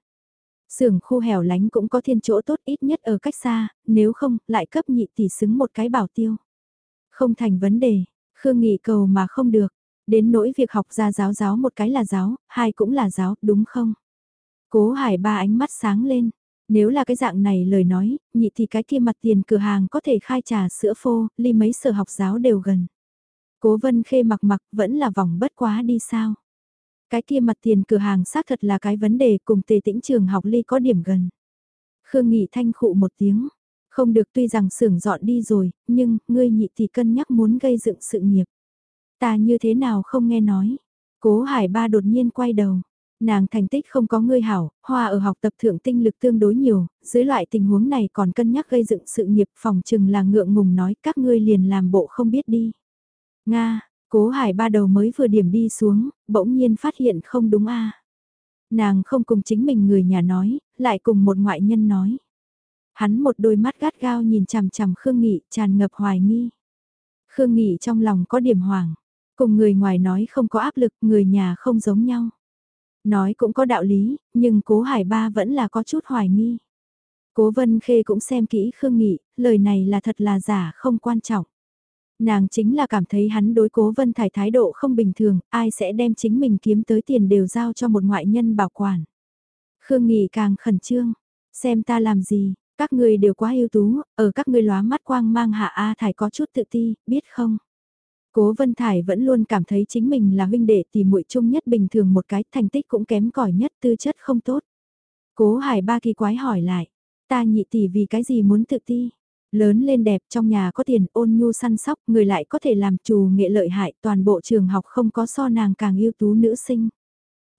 Sưởng khu hẻo lánh cũng có thiên chỗ tốt ít nhất ở cách xa, nếu không, lại cấp nhị tỷ xứng một cái bảo tiêu. Không thành vấn đề, Khương Nghị cầu mà không được, Đến nỗi việc học ra giáo giáo một cái là giáo, hai cũng là giáo, đúng không? Cố hải ba ánh mắt sáng lên. Nếu là cái dạng này lời nói, nhị thì cái kia mặt tiền cửa hàng có thể khai trà sữa phô, ly mấy sở học giáo đều gần. Cố vân khê mặc mặc vẫn là vòng bất quá đi sao. Cái kia mặt tiền cửa hàng xác thật là cái vấn đề cùng tề tĩnh trường học ly có điểm gần. Khương Nghị thanh khụ một tiếng. Không được tuy rằng xưởng dọn đi rồi, nhưng ngươi nhị thì cân nhắc muốn gây dựng sự nghiệp. Ta như thế nào không nghe nói. Cố Hải Ba đột nhiên quay đầu. Nàng thành tích không có ngươi hảo, hoa ở học tập thượng tinh lực tương đối nhiều, dưới loại tình huống này còn cân nhắc gây dựng sự nghiệp phòng trừng là ngượng ngùng nói các ngươi liền làm bộ không biết đi. Nga, cố hải ba đầu mới vừa điểm đi xuống, bỗng nhiên phát hiện không đúng a Nàng không cùng chính mình người nhà nói, lại cùng một ngoại nhân nói. Hắn một đôi mắt gắt gao nhìn chằm chằm Khương Nghị tràn ngập hoài nghi. Khương Nghị trong lòng có điểm hoàng. Cùng người ngoài nói không có áp lực, người nhà không giống nhau. Nói cũng có đạo lý, nhưng cố hải ba vẫn là có chút hoài nghi. Cố vân khê cũng xem kỹ Khương Nghị, lời này là thật là giả không quan trọng. Nàng chính là cảm thấy hắn đối cố Vân Thải thái độ không bình thường, ai sẽ đem chính mình kiếm tới tiền đều giao cho một ngoại nhân bảo quản. Khương Nghị càng khẩn trương, xem ta làm gì, các người đều quá ưu tú, ở các ngươi lóa mắt quang mang hạ A Thải có chút tự ti, biết không? Cố Vân Thải vẫn luôn cảm thấy chính mình là huynh đệ thì muội chung nhất bình thường một cái thành tích cũng kém cỏi nhất tư chất không tốt. Cố Hải ba kỳ quái hỏi lại, ta nhị tỷ vì cái gì muốn tự ti? Lớn lên đẹp trong nhà có tiền ôn nhu săn sóc, người lại có thể làm chủ nghệ lợi hại toàn bộ trường học không có so nàng càng ưu tú nữ sinh.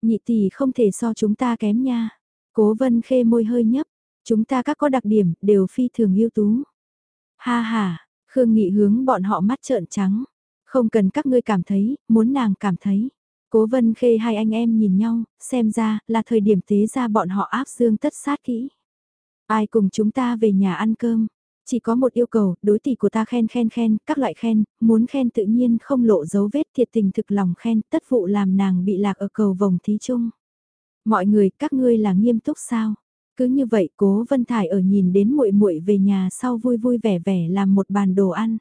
Nhị tỷ không thể so chúng ta kém nha. Cố vân khê môi hơi nhấp, chúng ta các có đặc điểm đều phi thường ưu tú. Ha ha, Khương Nghị hướng bọn họ mắt trợn trắng. Không cần các ngươi cảm thấy, muốn nàng cảm thấy. Cố vân khê hai anh em nhìn nhau, xem ra là thời điểm tế ra bọn họ áp dương tất sát kỹ. Ai cùng chúng ta về nhà ăn cơm, chỉ có một yêu cầu, đối tỷ của ta khen khen khen, các loại khen, muốn khen tự nhiên không lộ dấu vết thiệt tình thực lòng khen, tất vụ làm nàng bị lạc ở cầu vòng thí chung. Mọi người, các ngươi là nghiêm túc sao? Cứ như vậy, Cố Vân Thải ở nhìn đến muội muội về nhà sau vui vui vẻ vẻ làm một bàn đồ ăn.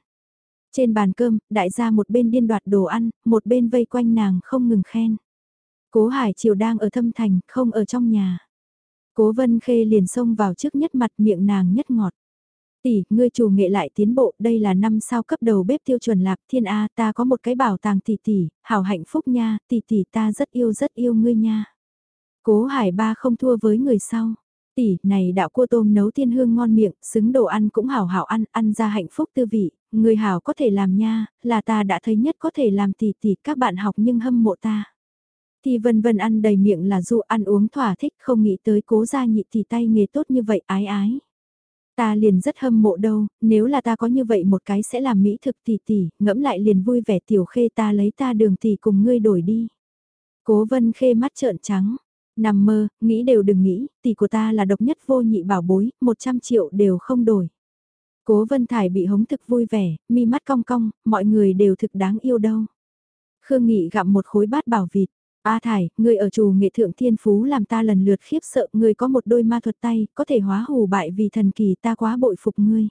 Trên bàn cơm, đại gia một bên điên đoạt đồ ăn, một bên vây quanh nàng không ngừng khen. Cố Hải Triều đang ở thâm thành, không ở trong nhà. Cố Vân Khê liền xông vào trước nhất mặt miệng nàng nhất ngọt. Tỷ, ngươi chủ nghệ lại tiến bộ, đây là năm sao cấp đầu bếp tiêu chuẩn lạc thiên A, ta có một cái bảo tàng tỷ tỷ, hảo hạnh phúc nha, tỷ tỷ ta rất yêu rất yêu ngươi nha. Cố hải ba không thua với người sau. Tỷ, này đạo cua tôm nấu thiên hương ngon miệng, xứng đồ ăn cũng hảo hảo ăn, ăn ra hạnh phúc tư vị, người hảo có thể làm nha, là ta đã thấy nhất có thể làm tỷ tỷ các bạn học nhưng hâm mộ ta. Thì vân vân ăn đầy miệng là du ăn uống thỏa thích không nghĩ tới cố gia nhị tỷ tay nghề tốt như vậy ái ái. Ta liền rất hâm mộ đâu, nếu là ta có như vậy một cái sẽ làm mỹ thực tỷ tỷ, ngẫm lại liền vui vẻ tiểu khê ta lấy ta đường tỷ cùng ngươi đổi đi. Cố vân khê mắt trợn trắng, nằm mơ, nghĩ đều đừng nghĩ, tỷ của ta là độc nhất vô nhị bảo bối, 100 triệu đều không đổi. Cố vân thải bị hống thực vui vẻ, mi mắt cong cong, mọi người đều thực đáng yêu đâu. Khương Nghị gặm một khối bát bảo vịt, A Thải, ngươi ở chủ nghệ thượng thiên phú làm ta lần lượt khiếp sợ, ngươi có một đôi ma thuật tay, có thể hóa hù bại vì thần kỳ ta quá bội phục ngươi.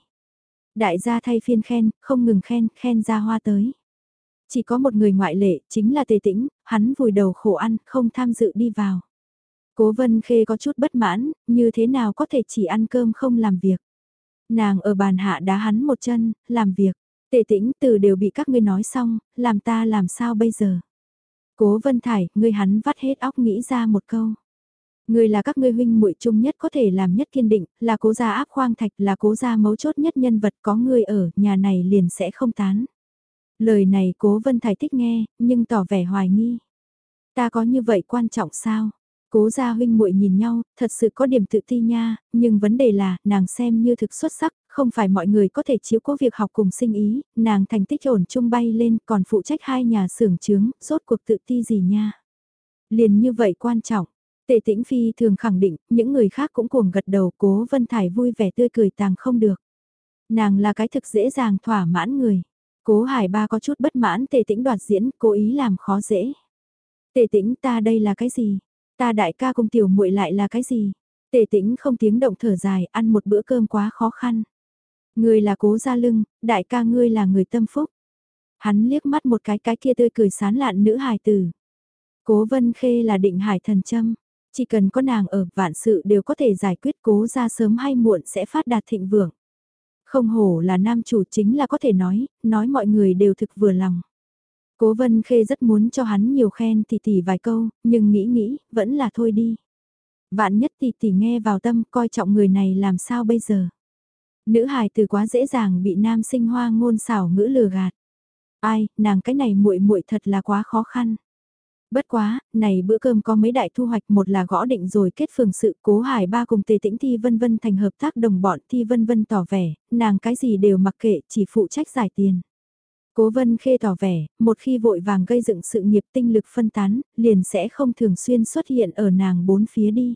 Đại gia thay phiên khen, không ngừng khen, khen ra hoa tới. Chỉ có một người ngoại lệ, chính là tề tĩnh, hắn vùi đầu khổ ăn, không tham dự đi vào. Cố vân khê có chút bất mãn, như thế nào có thể chỉ ăn cơm không làm việc. Nàng ở bàn hạ đá hắn một chân, làm việc. Tệ tĩnh từ đều bị các ngươi nói xong, làm ta làm sao bây giờ. Cố Vân Thải, ngươi hắn vắt hết óc nghĩ ra một câu. Ngươi là các ngươi huynh muội chung nhất có thể làm nhất kiên định, là cố gia áp khoang thạch, là cố gia mấu chốt nhất nhân vật có ngươi ở, nhà này liền sẽ không tán. Lời này cố Vân Thải thích nghe, nhưng tỏ vẻ hoài nghi. Ta có như vậy quan trọng sao? Cố gia huynh muội nhìn nhau, thật sự có điểm tự ti nha, nhưng vấn đề là, nàng xem như thực xuất sắc, không phải mọi người có thể chiếu cố việc học cùng sinh ý, nàng thành tích ổn chung bay lên, còn phụ trách hai nhà xưởng trướng, rốt cuộc tự ti gì nha. Liền như vậy quan trọng, tệ tĩnh phi thường khẳng định, những người khác cũng cuồng gật đầu cố vân thải vui vẻ tươi cười tàng không được. Nàng là cái thực dễ dàng thỏa mãn người. Cố hải ba có chút bất mãn tề tĩnh đoạt diễn, cố ý làm khó dễ. Tề tĩnh ta đây là cái gì? Ta đại ca cùng tiểu muội lại là cái gì? Tề tĩnh không tiếng động thở dài, ăn một bữa cơm quá khó khăn. Ngươi là cố gia lưng, đại ca ngươi là người tâm phúc. Hắn liếc mắt một cái cái kia tươi cười sán lạn nữ hài tử. Cố vân khê là định hải thần châm. Chỉ cần có nàng ở vạn sự đều có thể giải quyết cố ra sớm hay muộn sẽ phát đạt thịnh vượng. Không hổ là nam chủ chính là có thể nói, nói mọi người đều thực vừa lòng. Cố vân khê rất muốn cho hắn nhiều khen tỷ tỷ vài câu, nhưng nghĩ nghĩ, vẫn là thôi đi. Vạn nhất tỷ tỷ nghe vào tâm coi trọng người này làm sao bây giờ. Nữ hài từ quá dễ dàng bị nam sinh hoa ngôn xảo ngữ lừa gạt. Ai, nàng cái này muội muội thật là quá khó khăn. Bất quá, này bữa cơm có mấy đại thu hoạch một là gõ định rồi kết phường sự cố hải ba cùng tề tĩnh thi vân vân thành hợp tác đồng bọn thi vân vân tỏ vẻ, nàng cái gì đều mặc kệ chỉ phụ trách giải tiền. Cố vân khê tỏ vẻ, một khi vội vàng gây dựng sự nghiệp tinh lực phân tán, liền sẽ không thường xuyên xuất hiện ở nàng bốn phía đi.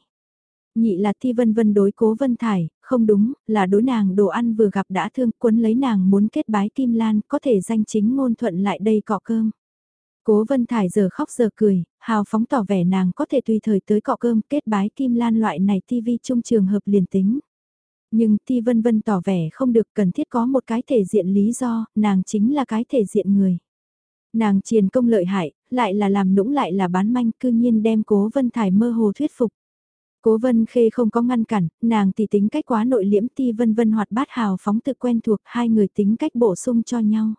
Nhị là thi vân vân đối cố vân thải, không đúng, là đối nàng đồ ăn vừa gặp đã thương quấn lấy nàng muốn kết bái Kim Lan có thể danh chính ngôn thuận lại đây cọ cơm. Cố Vân Thải giờ khóc giờ cười, hào phóng tỏ vẻ nàng có thể tùy thời tới cọ cơm kết bái Kim Lan loại này tivi trung trường hợp liền tính. Nhưng Ti Vân Vân tỏ vẻ không được cần thiết có một cái thể diện lý do, nàng chính là cái thể diện người. Nàng triền công lợi hại, lại là làm nũng lại là bán manh cư nhiên đem cố Vân Thải mơ hồ thuyết phục. Cố Vân Khê không có ngăn cản, nàng thì tính cách quá nội liễm Ti Vân Vân hoạt bát hào phóng tự quen thuộc hai người tính cách bổ sung cho nhau.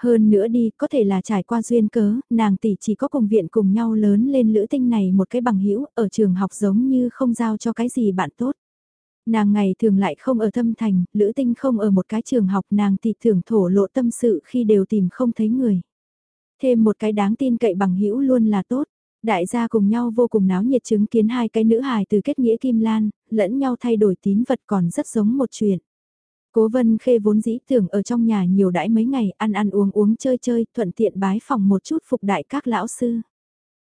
Hơn nữa đi, có thể là trải qua duyên cớ, nàng tỷ chỉ có cùng viện cùng nhau lớn lên lữ tinh này một cái bằng hữu ở trường học giống như không giao cho cái gì bạn tốt. Nàng ngày thường lại không ở thâm thành, lữ tinh không ở một cái trường học nàng thì thường thổ lộ tâm sự khi đều tìm không thấy người. Thêm một cái đáng tin cậy bằng hữu luôn là tốt. Đại gia cùng nhau vô cùng náo nhiệt chứng kiến hai cái nữ hài từ kết nghĩa kim lan, lẫn nhau thay đổi tín vật còn rất giống một chuyện. Cố vân khê vốn dĩ tưởng ở trong nhà nhiều đãi mấy ngày ăn ăn uống uống chơi chơi thuận tiện bái phòng một chút phục đại các lão sư.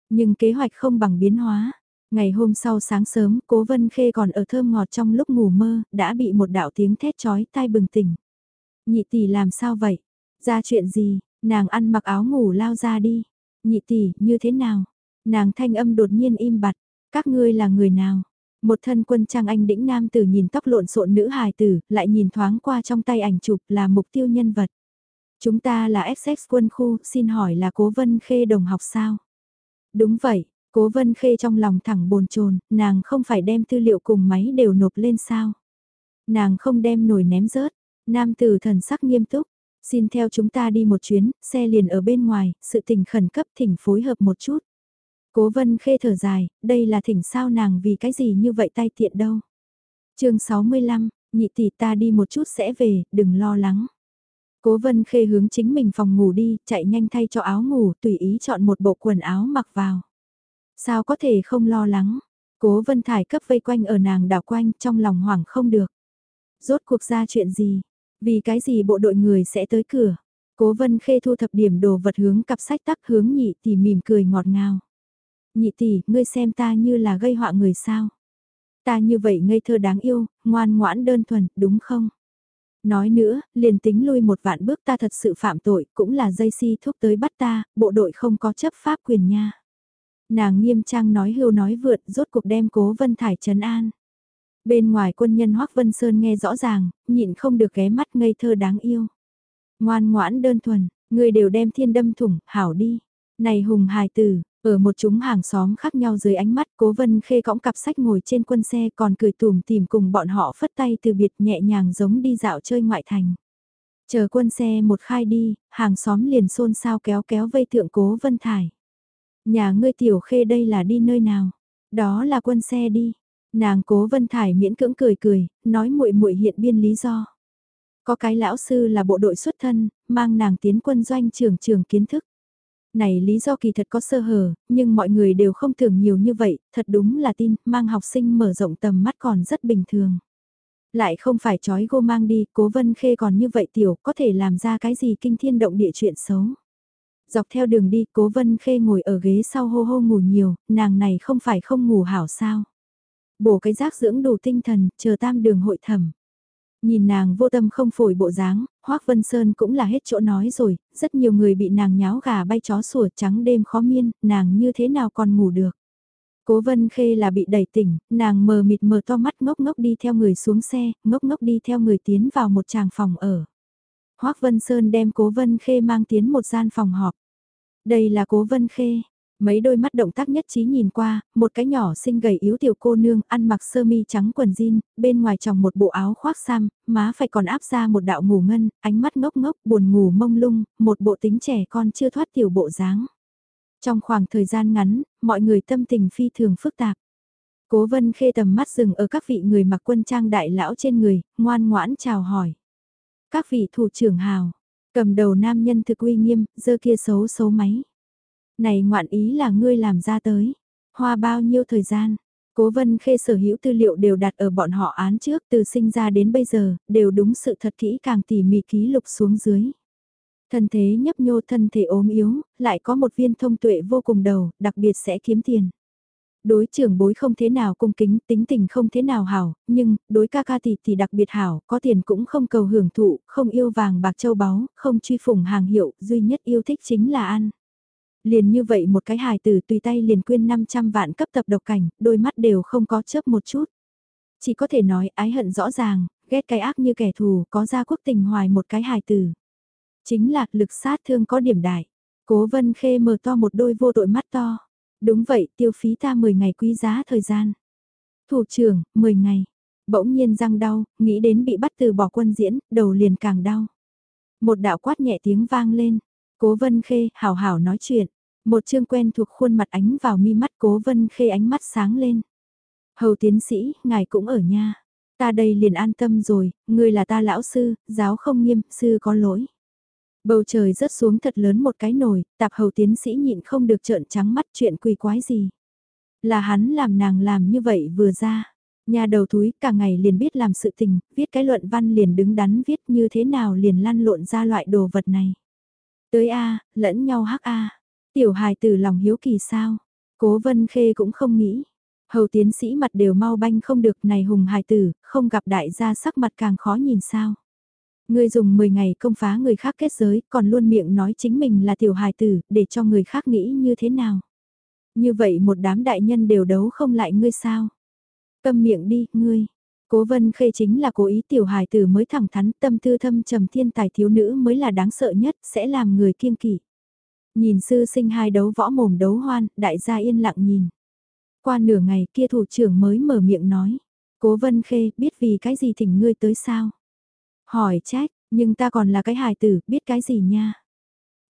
Nhưng kế hoạch không bằng biến hóa. Ngày hôm sau sáng sớm cố vân khê còn ở thơm ngọt trong lúc ngủ mơ đã bị một đạo tiếng thét chói tai bừng tỉnh. Nhị tỷ làm sao vậy? Ra chuyện gì? Nàng ăn mặc áo ngủ lao ra đi. Nhị tỷ như thế nào? Nàng thanh âm đột nhiên im bặt. Các ngươi là người nào? Một thân quân trang anh đĩnh nam tử nhìn tóc lộn xộn nữ hài tử, lại nhìn thoáng qua trong tay ảnh chụp là mục tiêu nhân vật. Chúng ta là XX quân khu, xin hỏi là cố vân khê đồng học sao? Đúng vậy, cố vân khê trong lòng thẳng bồn chồn nàng không phải đem tư liệu cùng máy đều nộp lên sao? Nàng không đem nổi ném rớt, nam tử thần sắc nghiêm túc, xin theo chúng ta đi một chuyến, xe liền ở bên ngoài, sự tình khẩn cấp thỉnh phối hợp một chút. Cố vân khê thở dài, đây là thỉnh sao nàng vì cái gì như vậy tay tiện đâu. chương 65, nhị tỷ ta đi một chút sẽ về, đừng lo lắng. Cố vân khê hướng chính mình phòng ngủ đi, chạy nhanh thay cho áo ngủ, tùy ý chọn một bộ quần áo mặc vào. Sao có thể không lo lắng? Cố vân thải cấp vây quanh ở nàng đảo quanh trong lòng hoảng không được. Rốt cuộc ra chuyện gì? Vì cái gì bộ đội người sẽ tới cửa? Cố vân khê thu thập điểm đồ vật hướng cặp sách tắc hướng nhị tỷ mỉm cười ngọt ngào. Nhị tỷ, ngươi xem ta như là gây họa người sao? Ta như vậy ngây thơ đáng yêu, ngoan ngoãn đơn thuần, đúng không? Nói nữa, liền tính lui một vạn bước ta thật sự phạm tội, cũng là dây si thuốc tới bắt ta, bộ đội không có chấp pháp quyền nha. Nàng nghiêm trang nói hưu nói vượt, rốt cuộc đem cố vân thải trấn an. Bên ngoài quân nhân Hoác Vân Sơn nghe rõ ràng, nhịn không được ghé mắt ngây thơ đáng yêu. Ngoan ngoãn đơn thuần, người đều đem thiên đâm thủng, hảo đi. Này hùng hài tử, ở một chúng hàng xóm khác nhau dưới ánh mắt cố vân khê cõng cặp sách ngồi trên quân xe còn cười tùm tìm cùng bọn họ phất tay từ biệt nhẹ nhàng giống đi dạo chơi ngoại thành. Chờ quân xe một khai đi, hàng xóm liền xôn xao kéo kéo vây thượng cố vân thải. Nhà ngươi tiểu khê đây là đi nơi nào? Đó là quân xe đi. Nàng cố vân thải miễn cưỡng cười cười, nói muội muội hiện biên lý do. Có cái lão sư là bộ đội xuất thân, mang nàng tiến quân doanh trường trường kiến thức. Này lý do kỳ thật có sơ hở, nhưng mọi người đều không thường nhiều như vậy, thật đúng là tin, mang học sinh mở rộng tầm mắt còn rất bình thường. Lại không phải trói gô mang đi, cố vân khê còn như vậy tiểu, có thể làm ra cái gì kinh thiên động địa chuyện xấu. Dọc theo đường đi, cố vân khê ngồi ở ghế sau hô hô ngủ nhiều, nàng này không phải không ngủ hảo sao. Bổ cái rác dưỡng đủ tinh thần, chờ tam đường hội thẩm. Nhìn nàng vô tâm không phổi bộ dáng, Hoác Vân Sơn cũng là hết chỗ nói rồi, rất nhiều người bị nàng nháo gà bay chó sủa trắng đêm khó miên, nàng như thế nào còn ngủ được. Cố Vân Khê là bị đẩy tỉnh, nàng mờ mịt mờ to mắt ngốc ngốc đi theo người xuống xe, ngốc ngốc đi theo người tiến vào một tràng phòng ở. Hoác Vân Sơn đem Cố Vân Khê mang tiến một gian phòng họp. Đây là Cố Vân Khê, Mấy đôi mắt động tác nhất trí nhìn qua, một cái nhỏ xinh gầy yếu tiểu cô nương ăn mặc sơ mi trắng quần jean, bên ngoài tròng một bộ áo khoác sam, má phải còn áp ra một đạo ngủ ngân, ánh mắt ngốc ngốc buồn ngủ mông lung, một bộ tính trẻ con chưa thoát tiểu bộ dáng. Trong khoảng thời gian ngắn, mọi người tâm tình phi thường phức tạp. Cố vân khê tầm mắt dừng ở các vị người mặc quân trang đại lão trên người, ngoan ngoãn chào hỏi. Các vị thủ trưởng hào, cầm đầu nam nhân thực uy nghiêm, dơ kia xấu xấu máy. Này ngoạn ý là ngươi làm ra tới. Hoa bao nhiêu thời gian? Cố vân khê sở hữu tư liệu đều đặt ở bọn họ án trước từ sinh ra đến bây giờ, đều đúng sự thật kỹ càng tỉ mỉ ký lục xuống dưới. Thân thế nhấp nhô thân thể ốm yếu, lại có một viên thông tuệ vô cùng đầu, đặc biệt sẽ kiếm tiền. Đối trưởng bối không thế nào cung kính, tính tình không thế nào hảo, nhưng, đối ca ca tỷ thì đặc biệt hảo, có tiền cũng không cầu hưởng thụ, không yêu vàng bạc châu báu, không truy phủng hàng hiệu, duy nhất yêu thích chính là ăn. Liền như vậy một cái hài tử tùy tay liền quyên 500 vạn cấp tập độc cảnh, đôi mắt đều không có chớp một chút. Chỉ có thể nói ái hận rõ ràng, ghét cái ác như kẻ thù, có ra quốc tình hoài một cái hài tử. Chính là lực sát thương có điểm đại. Cố vân khê mở to một đôi vô tội mắt to. Đúng vậy, tiêu phí ta 10 ngày quý giá thời gian. Thủ trưởng, 10 ngày. Bỗng nhiên răng đau, nghĩ đến bị bắt từ bỏ quân diễn, đầu liền càng đau. Một đạo quát nhẹ tiếng vang lên. Cố vân khê, hảo hảo nói chuyện. Một chương quen thuộc khuôn mặt ánh vào mi mắt cố vân khê ánh mắt sáng lên. Hầu tiến sĩ, ngài cũng ở nha. Ta đây liền an tâm rồi, người là ta lão sư, giáo không nghiêm, sư có lỗi. Bầu trời rớt xuống thật lớn một cái nồi, tạp hầu tiến sĩ nhịn không được trợn trắng mắt chuyện quỳ quái gì. Là hắn làm nàng làm như vậy vừa ra. Nhà đầu thúi cả ngày liền biết làm sự tình, viết cái luận văn liền đứng đắn viết như thế nào liền lăn lộn ra loại đồ vật này. Tới A, lẫn nhau hắc A. Tiểu hài từ lòng hiếu kỳ sao. Cố vân khê cũng không nghĩ. Hầu tiến sĩ mặt đều mau banh không được này hùng hài tử, không gặp đại gia sắc mặt càng khó nhìn sao. Ngươi dùng 10 ngày công phá người khác kết giới, còn luôn miệng nói chính mình là tiểu hài tử, để cho người khác nghĩ như thế nào. Như vậy một đám đại nhân đều đấu không lại ngươi sao. Câm miệng đi, ngươi. Cố vân khê chính là cố ý tiểu hài tử mới thẳng thắn tâm tư thâm trầm thiên tài thiếu nữ mới là đáng sợ nhất, sẽ làm người kiêng kỵ. Nhìn sư sinh hai đấu võ mồm đấu hoan, đại gia yên lặng nhìn. Qua nửa ngày kia thủ trưởng mới mở miệng nói. Cố vân khê biết vì cái gì thỉnh ngươi tới sao? Hỏi trách, nhưng ta còn là cái hài tử, biết cái gì nha?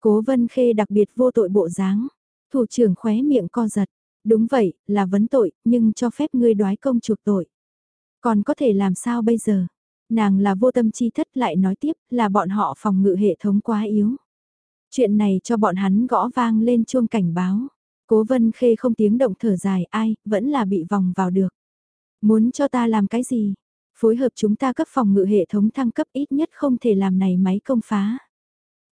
Cố vân khê đặc biệt vô tội bộ dáng. Thủ trưởng khóe miệng co giật. Đúng vậy, là vấn tội, nhưng cho phép ngươi đoái công chuộc tội. Còn có thể làm sao bây giờ? Nàng là vô tâm chi thất lại nói tiếp là bọn họ phòng ngự hệ thống quá yếu. Chuyện này cho bọn hắn gõ vang lên chuông cảnh báo. Cố vân khê không tiếng động thở dài ai, vẫn là bị vòng vào được. Muốn cho ta làm cái gì? Phối hợp chúng ta cấp phòng ngự hệ thống thăng cấp ít nhất không thể làm này máy công phá.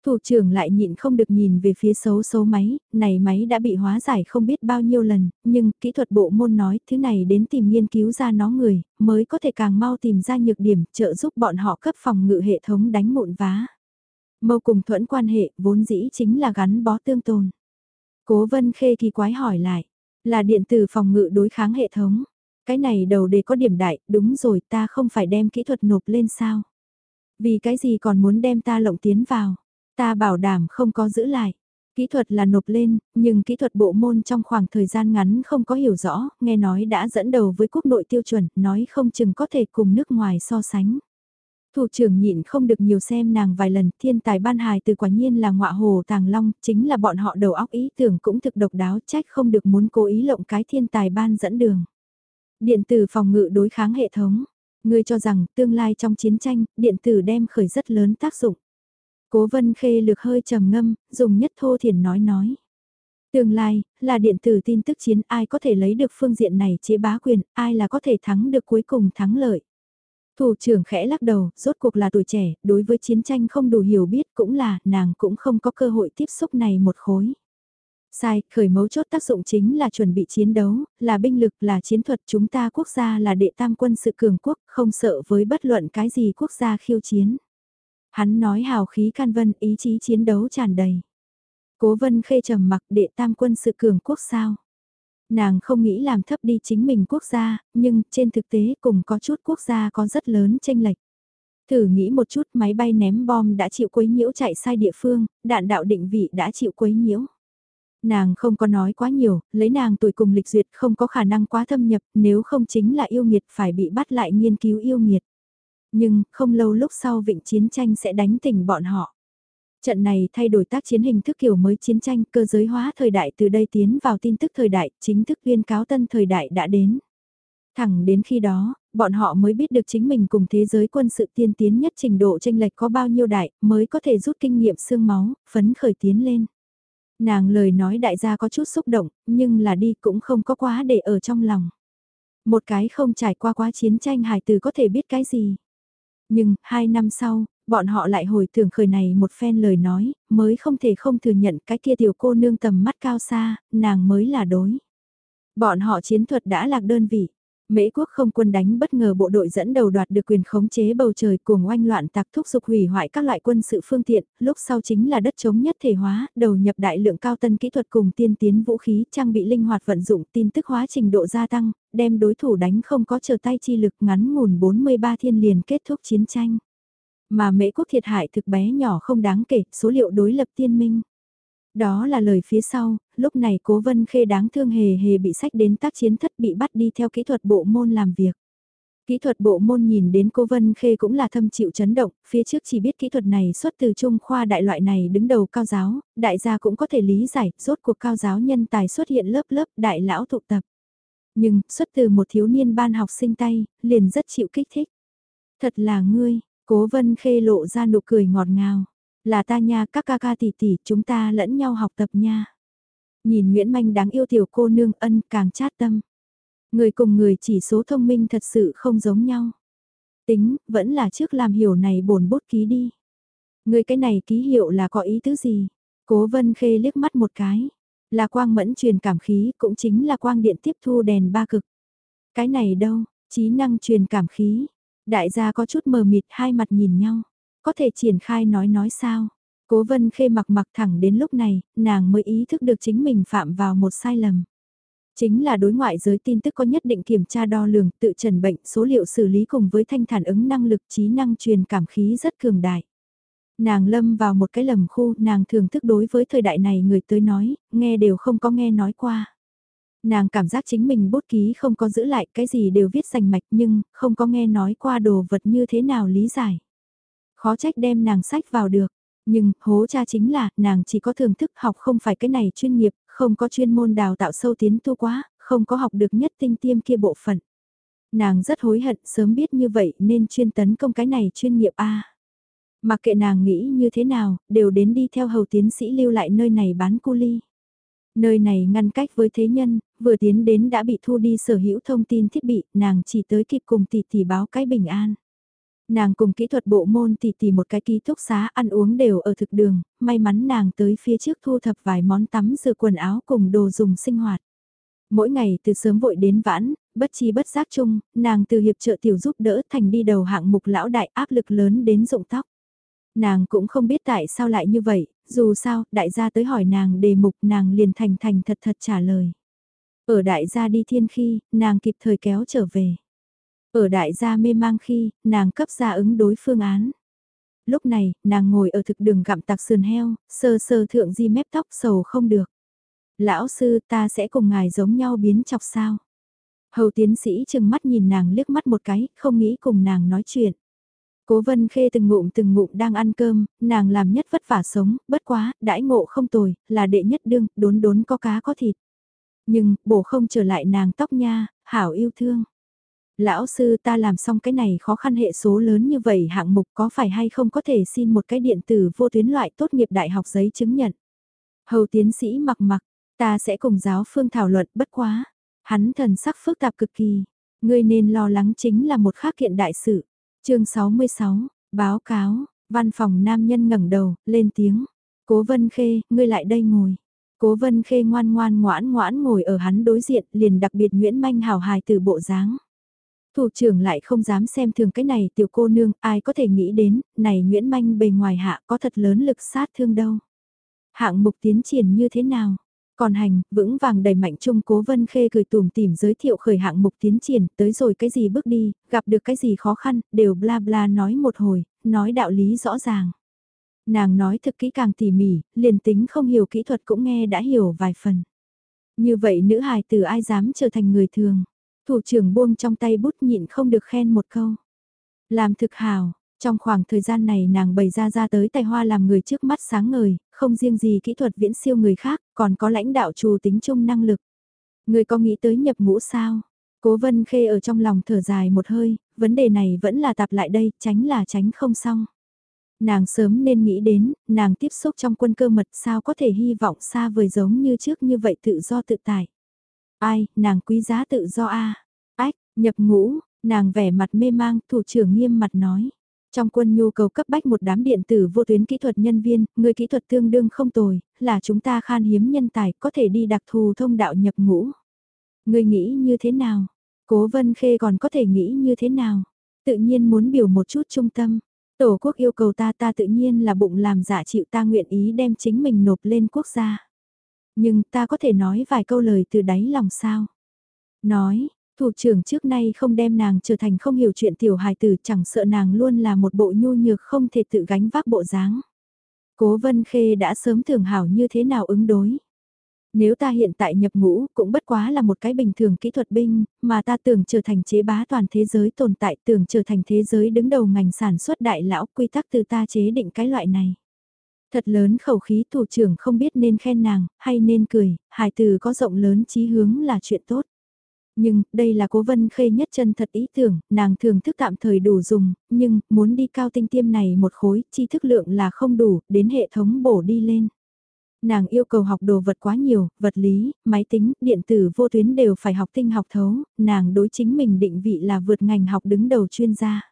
Thủ trưởng lại nhịn không được nhìn về phía xấu xấu máy, này máy đã bị hóa giải không biết bao nhiêu lần, nhưng kỹ thuật bộ môn nói thứ này đến tìm nghiên cứu ra nó người, mới có thể càng mau tìm ra nhược điểm trợ giúp bọn họ cấp phòng ngự hệ thống đánh mụn vá. Mâu cùng thuẫn quan hệ vốn dĩ chính là gắn bó tương tồn. Cố vân khê kỳ quái hỏi lại, là điện tử phòng ngự đối kháng hệ thống. Cái này đầu đề có điểm đại, đúng rồi ta không phải đem kỹ thuật nộp lên sao. Vì cái gì còn muốn đem ta lộng tiến vào. Ta bảo đảm không có giữ lại. Kỹ thuật là nộp lên, nhưng kỹ thuật bộ môn trong khoảng thời gian ngắn không có hiểu rõ, nghe nói đã dẫn đầu với quốc nội tiêu chuẩn, nói không chừng có thể cùng nước ngoài so sánh. Thủ trưởng nhịn không được nhiều xem nàng vài lần, thiên tài ban hài từ quả nhiên là ngọa hồ tàng long, chính là bọn họ đầu óc ý tưởng cũng thực độc đáo trách không được muốn cố ý lộng cái thiên tài ban dẫn đường. Điện tử phòng ngự đối kháng hệ thống, người cho rằng tương lai trong chiến tranh, điện tử đem khởi rất lớn tác dụng. Cố vân khê lược hơi trầm ngâm, dùng nhất thô thiền nói nói. Tương lai, là điện tử tin tức chiến ai có thể lấy được phương diện này chế bá quyền, ai là có thể thắng được cuối cùng thắng lợi. Thủ trưởng khẽ lắc đầu, rốt cuộc là tuổi trẻ, đối với chiến tranh không đủ hiểu biết cũng là, nàng cũng không có cơ hội tiếp xúc này một khối. Sai, khởi mấu chốt tác dụng chính là chuẩn bị chiến đấu, là binh lực, là chiến thuật chúng ta quốc gia là đệ tam quân sự cường quốc, không sợ với bất luận cái gì quốc gia khiêu chiến. Hắn nói hào khí can vân, ý chí chiến đấu tràn đầy. Cố vân khê trầm mặc đệ tam quân sự cường quốc sao. Nàng không nghĩ làm thấp đi chính mình quốc gia, nhưng trên thực tế cùng có chút quốc gia có rất lớn tranh lệch. Thử nghĩ một chút máy bay ném bom đã chịu quấy nhiễu chạy sai địa phương, đạn đạo định vị đã chịu quấy nhiễu. Nàng không có nói quá nhiều, lấy nàng tuổi cùng lịch duyệt không có khả năng quá thâm nhập, nếu không chính là yêu nghiệt phải bị bắt lại nghiên cứu yêu nghiệt. Nhưng, không lâu lúc sau vịnh chiến tranh sẽ đánh tỉnh bọn họ. Trận này thay đổi tác chiến hình thức kiểu mới chiến tranh cơ giới hóa thời đại từ đây tiến vào tin tức thời đại, chính thức viên cáo tân thời đại đã đến. Thẳng đến khi đó, bọn họ mới biết được chính mình cùng thế giới quân sự tiên tiến nhất trình độ tranh lệch có bao nhiêu đại, mới có thể rút kinh nghiệm xương máu, phấn khởi tiến lên. Nàng lời nói đại gia có chút xúc động, nhưng là đi cũng không có quá để ở trong lòng. Một cái không trải qua quá chiến tranh hài từ có thể biết cái gì. Nhưng, hai năm sau, bọn họ lại hồi tưởng khởi này một phen lời nói, mới không thể không thừa nhận cái kia tiểu cô nương tầm mắt cao xa, nàng mới là đối. Bọn họ chiến thuật đã lạc đơn vị. Mễ quốc không quân đánh bất ngờ bộ đội dẫn đầu đoạt được quyền khống chế bầu trời cuồng oanh loạn tạc thúc dục hủy hoại các loại quân sự phương tiện, lúc sau chính là đất chống nhất thể hóa, đầu nhập đại lượng cao tân kỹ thuật cùng tiên tiến vũ khí trang bị linh hoạt vận dụng tin tức hóa trình độ gia tăng, đem đối thủ đánh không có chờ tay chi lực ngắn ngủn 43 thiên liền kết thúc chiến tranh. Mà mễ quốc thiệt hại thực bé nhỏ không đáng kể, số liệu đối lập tiên minh. Đó là lời phía sau, lúc này cố vân khê đáng thương hề hề bị sách đến tác chiến thất bị bắt đi theo kỹ thuật bộ môn làm việc. Kỹ thuật bộ môn nhìn đến cô Vân Khê cũng là thâm chịu chấn động, phía trước chỉ biết kỹ thuật này xuất từ Trung khoa đại loại này đứng đầu cao giáo, đại gia cũng có thể lý giải, rốt cuộc cao giáo nhân tài xuất hiện lớp lớp đại lão tụ tập. Nhưng, xuất từ một thiếu niên ban học sinh tay, liền rất chịu kích thích. Thật là ngươi, cố Vân Khê lộ ra nụ cười ngọt ngào. Là ta nha các ca ca tỷ tỷ chúng ta lẫn nhau học tập nha. Nhìn Nguyễn Manh đáng yêu tiểu cô nương ân càng chát tâm. Người cùng người chỉ số thông minh thật sự không giống nhau. Tính, vẫn là trước làm hiểu này bổn bút ký đi. Người cái này ký hiệu là có ý tứ gì? Cố vân khê liếc mắt một cái. Là quang mẫn truyền cảm khí cũng chính là quang điện tiếp thu đèn ba cực. Cái này đâu, trí năng truyền cảm khí. Đại gia có chút mờ mịt hai mặt nhìn nhau. Có thể triển khai nói nói sao? Cố vân khê mặc mặc thẳng đến lúc này, nàng mới ý thức được chính mình phạm vào một sai lầm. Chính là đối ngoại giới tin tức có nhất định kiểm tra đo lường, tự trần bệnh, số liệu xử lý cùng với thanh thản ứng năng lực trí năng truyền cảm khí rất cường đại. Nàng lâm vào một cái lầm khu, nàng thường thức đối với thời đại này người tới nói, nghe đều không có nghe nói qua. Nàng cảm giác chính mình bút ký không có giữ lại cái gì đều viết rành mạch nhưng không có nghe nói qua đồ vật như thế nào lý giải. Khó trách đem nàng sách vào được. Nhưng, hố cha chính là, nàng chỉ có thưởng thức học không phải cái này chuyên nghiệp, không có chuyên môn đào tạo sâu tiến tu quá, không có học được nhất tinh tiêm kia bộ phận. Nàng rất hối hận sớm biết như vậy nên chuyên tấn công cái này chuyên nghiệp A. Mặc kệ nàng nghĩ như thế nào, đều đến đi theo hầu tiến sĩ lưu lại nơi này bán cu ly. Nơi này ngăn cách với thế nhân, vừa tiến đến đã bị thu đi sở hữu thông tin thiết bị, nàng chỉ tới kịp cùng tỷ tỷ báo cái bình an. Nàng cùng kỹ thuật bộ môn tỉ tỉ một cái ký túc xá ăn uống đều ở thực đường, may mắn nàng tới phía trước thu thập vài món tắm rửa quần áo cùng đồ dùng sinh hoạt. Mỗi ngày từ sớm vội đến vãn, bất chi bất giác chung, nàng từ hiệp trợ tiểu giúp đỡ thành đi đầu hạng mục lão đại áp lực lớn đến rụng tóc. Nàng cũng không biết tại sao lại như vậy, dù sao, đại gia tới hỏi nàng đề mục nàng liền thành thành thật thật trả lời. Ở đại gia đi thiên khi, nàng kịp thời kéo trở về. Ở đại gia mê mang khi, nàng cấp ra ứng đối phương án. Lúc này, nàng ngồi ở thực đường gặm tạc sườn heo, sơ sơ thượng di mép tóc sầu không được. Lão sư ta sẽ cùng ngài giống nhau biến chọc sao. Hầu tiến sĩ chừng mắt nhìn nàng liếc mắt một cái, không nghĩ cùng nàng nói chuyện. Cố vân khê từng ngụm từng ngụm đang ăn cơm, nàng làm nhất vất vả sống, bất quá, đãi ngộ không tồi, là đệ nhất đương, đốn đốn có cá có thịt. Nhưng, bổ không trở lại nàng tóc nha, hảo yêu thương. Lão sư ta làm xong cái này khó khăn hệ số lớn như vậy hạng mục có phải hay không có thể xin một cái điện tử vô tuyến loại tốt nghiệp đại học giấy chứng nhận. Hầu tiến sĩ mặc mặc, ta sẽ cùng giáo phương thảo luận bất quá. Hắn thần sắc phức tạp cực kỳ. Ngươi nên lo lắng chính là một khác kiện đại sự. chương 66, báo cáo, văn phòng nam nhân ngẩng đầu, lên tiếng. Cố vân khê, ngươi lại đây ngồi. Cố vân khê ngoan ngoan ngoãn ngoãn ngồi ở hắn đối diện liền đặc biệt Nguyễn Manh hào hài từ bộ dáng. Thủ trưởng lại không dám xem thường cái này tiểu cô nương, ai có thể nghĩ đến, này Nguyễn Manh bề ngoài hạ có thật lớn lực sát thương đâu. Hạng mục tiến triển như thế nào? Còn hành, vững vàng đầy mạnh trung cố vân khê cười tùm tìm giới thiệu khởi hạng mục tiến triển, tới rồi cái gì bước đi, gặp được cái gì khó khăn, đều bla bla nói một hồi, nói đạo lý rõ ràng. Nàng nói thực kỹ càng tỉ mỉ, liền tính không hiểu kỹ thuật cũng nghe đã hiểu vài phần. Như vậy nữ hài từ ai dám trở thành người thường. Thủ trưởng buông trong tay bút nhịn không được khen một câu. Làm thực hào, trong khoảng thời gian này nàng bày ra ra tới tài hoa làm người trước mắt sáng ngời, không riêng gì kỹ thuật viễn siêu người khác, còn có lãnh đạo trù tính chung năng lực. Người có nghĩ tới nhập ngũ sao? Cố vân khê ở trong lòng thở dài một hơi, vấn đề này vẫn là tạp lại đây, tránh là tránh không xong. Nàng sớm nên nghĩ đến, nàng tiếp xúc trong quân cơ mật sao có thể hy vọng xa vời giống như trước như vậy tự do tự tại. Ai, nàng quý giá tự do a Ách, nhập ngũ, nàng vẻ mặt mê mang, thủ trưởng nghiêm mặt nói. Trong quân nhu cầu cấp bách một đám điện tử vô tuyến kỹ thuật nhân viên, người kỹ thuật tương đương không tồi, là chúng ta khan hiếm nhân tài có thể đi đặc thù thông đạo nhập ngũ. Người nghĩ như thế nào? Cố Vân Khê còn có thể nghĩ như thế nào? Tự nhiên muốn biểu một chút trung tâm. Tổ quốc yêu cầu ta ta tự nhiên là bụng làm dạ chịu ta nguyện ý đem chính mình nộp lên quốc gia. Nhưng ta có thể nói vài câu lời từ đáy lòng sao? Nói, thủ trưởng trước nay không đem nàng trở thành không hiểu chuyện tiểu hài tử chẳng sợ nàng luôn là một bộ nhu nhược không thể tự gánh vác bộ dáng. Cố Vân Khê đã sớm thường hảo như thế nào ứng đối. Nếu ta hiện tại nhập ngũ cũng bất quá là một cái bình thường kỹ thuật binh, mà ta tưởng trở thành chế bá toàn thế giới tồn tại tưởng trở thành thế giới đứng đầu ngành sản xuất đại lão quy tắc từ ta chế định cái loại này. Thật lớn khẩu khí thủ trưởng không biết nên khen nàng, hay nên cười, hài từ có rộng lớn chí hướng là chuyện tốt. Nhưng, đây là cố vân khê nhất chân thật ý tưởng, nàng thường thức tạm thời đủ dùng, nhưng, muốn đi cao tinh tiêm này một khối, chi thức lượng là không đủ, đến hệ thống bổ đi lên. Nàng yêu cầu học đồ vật quá nhiều, vật lý, máy tính, điện tử vô tuyến đều phải học tinh học thấu, nàng đối chính mình định vị là vượt ngành học đứng đầu chuyên gia.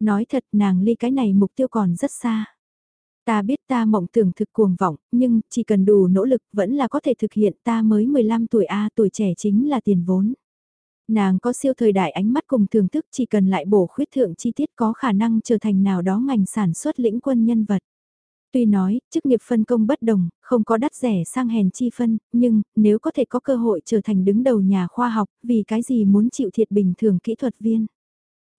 Nói thật nàng ly cái này mục tiêu còn rất xa. Ta biết ta mộng tưởng thực cuồng vọng, nhưng chỉ cần đủ nỗ lực vẫn là có thể thực hiện ta mới 15 tuổi A tuổi trẻ chính là tiền vốn. Nàng có siêu thời đại ánh mắt cùng thưởng thức chỉ cần lại bổ khuyết thượng chi tiết có khả năng trở thành nào đó ngành sản xuất lĩnh quân nhân vật. Tuy nói, chức nghiệp phân công bất đồng, không có đắt rẻ sang hèn chi phân, nhưng, nếu có thể có cơ hội trở thành đứng đầu nhà khoa học, vì cái gì muốn chịu thiệt bình thường kỹ thuật viên.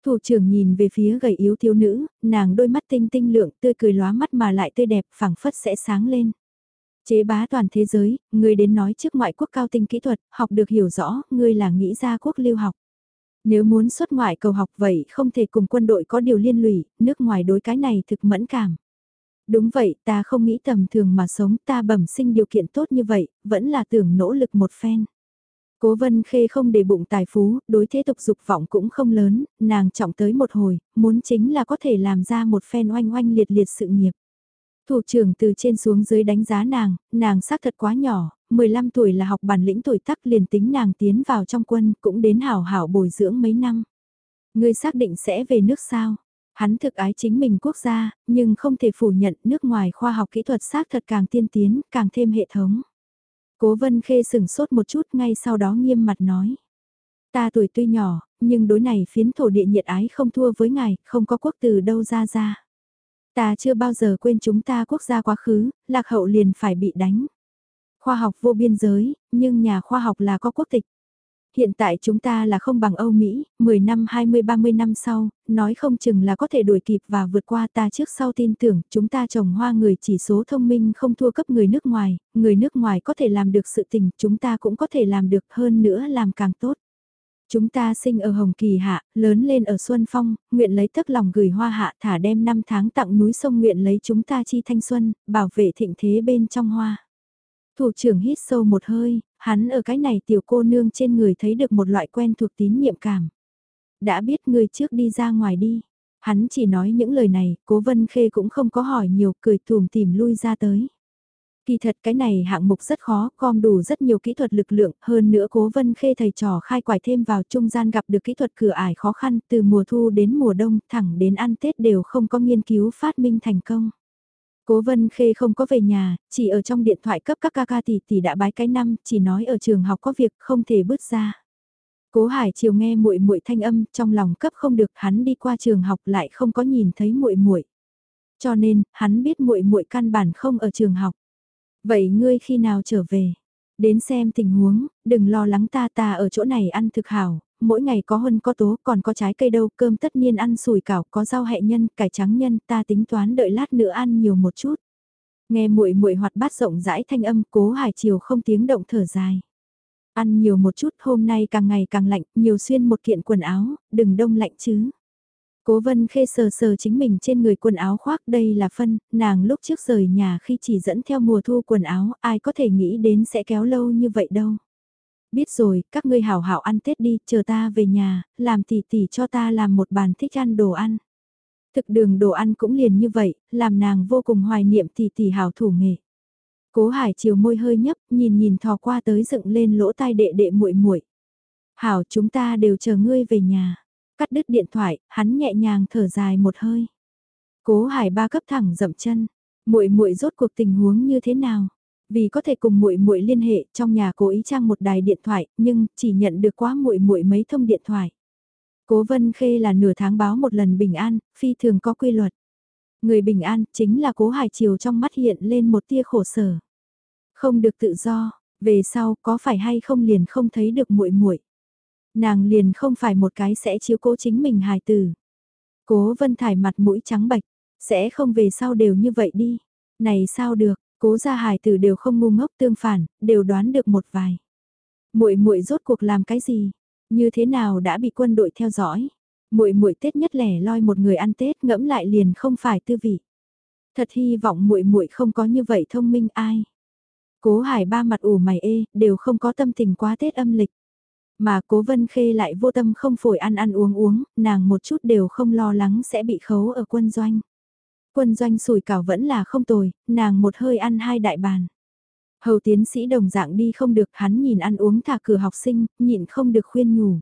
Thủ trưởng nhìn về phía gầy yếu thiếu nữ, nàng đôi mắt tinh tinh lượng tươi cười lóa mắt mà lại tươi đẹp phẳng phất sẽ sáng lên. Chế bá toàn thế giới, người đến nói trước ngoại quốc cao tinh kỹ thuật, học được hiểu rõ, người là nghĩ ra quốc lưu học. Nếu muốn xuất ngoại cầu học vậy không thể cùng quân đội có điều liên lụy, nước ngoài đối cái này thực mẫn cảm. Đúng vậy, ta không nghĩ tầm thường mà sống, ta bẩm sinh điều kiện tốt như vậy, vẫn là tưởng nỗ lực một phen. Cố vân khê không để bụng tài phú, đối thế tục dục vọng cũng không lớn, nàng trọng tới một hồi, muốn chính là có thể làm ra một phen oanh oanh liệt liệt sự nghiệp. Thủ trưởng từ trên xuống dưới đánh giá nàng, nàng xác thật quá nhỏ, 15 tuổi là học bản lĩnh tuổi tắc liền tính nàng tiến vào trong quân cũng đến hảo hảo bồi dưỡng mấy năm. Ngươi xác định sẽ về nước sao? Hắn thực ái chính mình quốc gia, nhưng không thể phủ nhận nước ngoài khoa học kỹ thuật xác thật càng tiên tiến, càng thêm hệ thống. Cố vân khê sừng sốt một chút ngay sau đó nghiêm mặt nói. Ta tuổi tuy nhỏ, nhưng đối này phiến thổ địa nhiệt ái không thua với ngài, không có quốc từ đâu ra ra. Ta chưa bao giờ quên chúng ta quốc gia quá khứ, lạc hậu liền phải bị đánh. Khoa học vô biên giới, nhưng nhà khoa học là có quốc tịch. Hiện tại chúng ta là không bằng Âu Mỹ, 10 năm 20-30 năm sau, nói không chừng là có thể đuổi kịp và vượt qua ta trước sau tin tưởng chúng ta trồng hoa người chỉ số thông minh không thua cấp người nước ngoài, người nước ngoài có thể làm được sự tình, chúng ta cũng có thể làm được hơn nữa làm càng tốt. Chúng ta sinh ở Hồng Kỳ Hạ, lớn lên ở Xuân Phong, nguyện lấy thức lòng gửi hoa hạ thả đem năm tháng tặng núi sông nguyện lấy chúng ta chi thanh xuân, bảo vệ thịnh thế bên trong hoa. Thủ trưởng hít sâu một hơi, hắn ở cái này tiểu cô nương trên người thấy được một loại quen thuộc tín nhiệm cảm. Đã biết người trước đi ra ngoài đi. Hắn chỉ nói những lời này, cố vân khê cũng không có hỏi nhiều, cười thùm tìm lui ra tới. Kỳ thật cái này hạng mục rất khó, gom đủ rất nhiều kỹ thuật lực lượng, hơn nữa cố vân khê thầy trò khai quải thêm vào trung gian gặp được kỹ thuật cửa ải khó khăn từ mùa thu đến mùa đông thẳng đến ăn Tết đều không có nghiên cứu phát minh thành công. Cố Vân Khê không có về nhà, chỉ ở trong điện thoại cấp các ca ca tỷ tỷ đã bái cái năm, chỉ nói ở trường học có việc không thể bước ra. Cố Hải chiều nghe muội muội thanh âm, trong lòng cấp không được, hắn đi qua trường học lại không có nhìn thấy muội muội. Cho nên, hắn biết muội muội căn bản không ở trường học. Vậy ngươi khi nào trở về? Đến xem tình huống, đừng lo lắng ta ta ở chỗ này ăn thực hảo, mỗi ngày có hơn có tố còn có trái cây đâu, cơm tất nhiên ăn sùi cảo, có rau hẹ nhân, cải trắng nhân, ta tính toán đợi lát nữa ăn nhiều một chút. Nghe muội muội hoạt bát rộng rãi thanh âm, Cố Hải Chiều không tiếng động thở dài. Ăn nhiều một chút, hôm nay càng ngày càng lạnh, nhiều xuyên một kiện quần áo, đừng đông lạnh chứ. Cố vân khê sờ sờ chính mình trên người quần áo khoác đây là phân, nàng lúc trước rời nhà khi chỉ dẫn theo mùa thu quần áo, ai có thể nghĩ đến sẽ kéo lâu như vậy đâu. Biết rồi, các ngươi hảo hảo ăn Tết đi, chờ ta về nhà, làm tỷ tỷ cho ta làm một bàn thích ăn đồ ăn. Thực đường đồ ăn cũng liền như vậy, làm nàng vô cùng hoài niệm tỷ tỷ hảo thủ nghệ. Cố Hải chiều môi hơi nhấp, nhìn nhìn thò qua tới dựng lên lỗ tai đệ đệ muội muội. "Hảo, chúng ta đều chờ ngươi về nhà." Cắt đứt điện thoại, hắn nhẹ nhàng thở dài một hơi. Cố Hải ba cấp thẳng dậm chân, muội muội rốt cuộc tình huống như thế nào? Vì có thể cùng muội muội liên hệ, trong nhà cố ý trang một đài điện thoại, nhưng chỉ nhận được quá muội muội mấy thông điện thoại. Cố Vân Khê là nửa tháng báo một lần bình an, phi thường có quy luật. Người bình an chính là Cố Hải Triều trong mắt hiện lên một tia khổ sở. Không được tự do, về sau có phải hay không liền không thấy được muội muội. Nàng liền không phải một cái sẽ chiếu cố chính mình hài tử. Cố Vân Thải mặt mũi trắng bạch, sẽ không về sau đều như vậy đi. Này sao được, cố gia hài tử đều không ngu ngốc tương phản, đều đoán được một vài. Muội muội rốt cuộc làm cái gì? Như thế nào đã bị quân đội theo dõi? Muội muội Tết nhất lẻ loi một người ăn Tết ngẫm lại liền không phải tư vị. Thật hy vọng muội muội không có như vậy thông minh ai. Cố Hải ba mặt ủ mày ê, đều không có tâm tình quá Tết âm lịch. Mà Cố Vân Khê lại vô tâm không phổi ăn ăn uống uống, nàng một chút đều không lo lắng sẽ bị khấu ở quân doanh. Quân doanh sủi cảo vẫn là không tồi, nàng một hơi ăn hai đại bàn. Hầu tiến sĩ đồng dạng đi không được hắn nhìn ăn uống thả cửa học sinh, nhịn không được khuyên nhủ.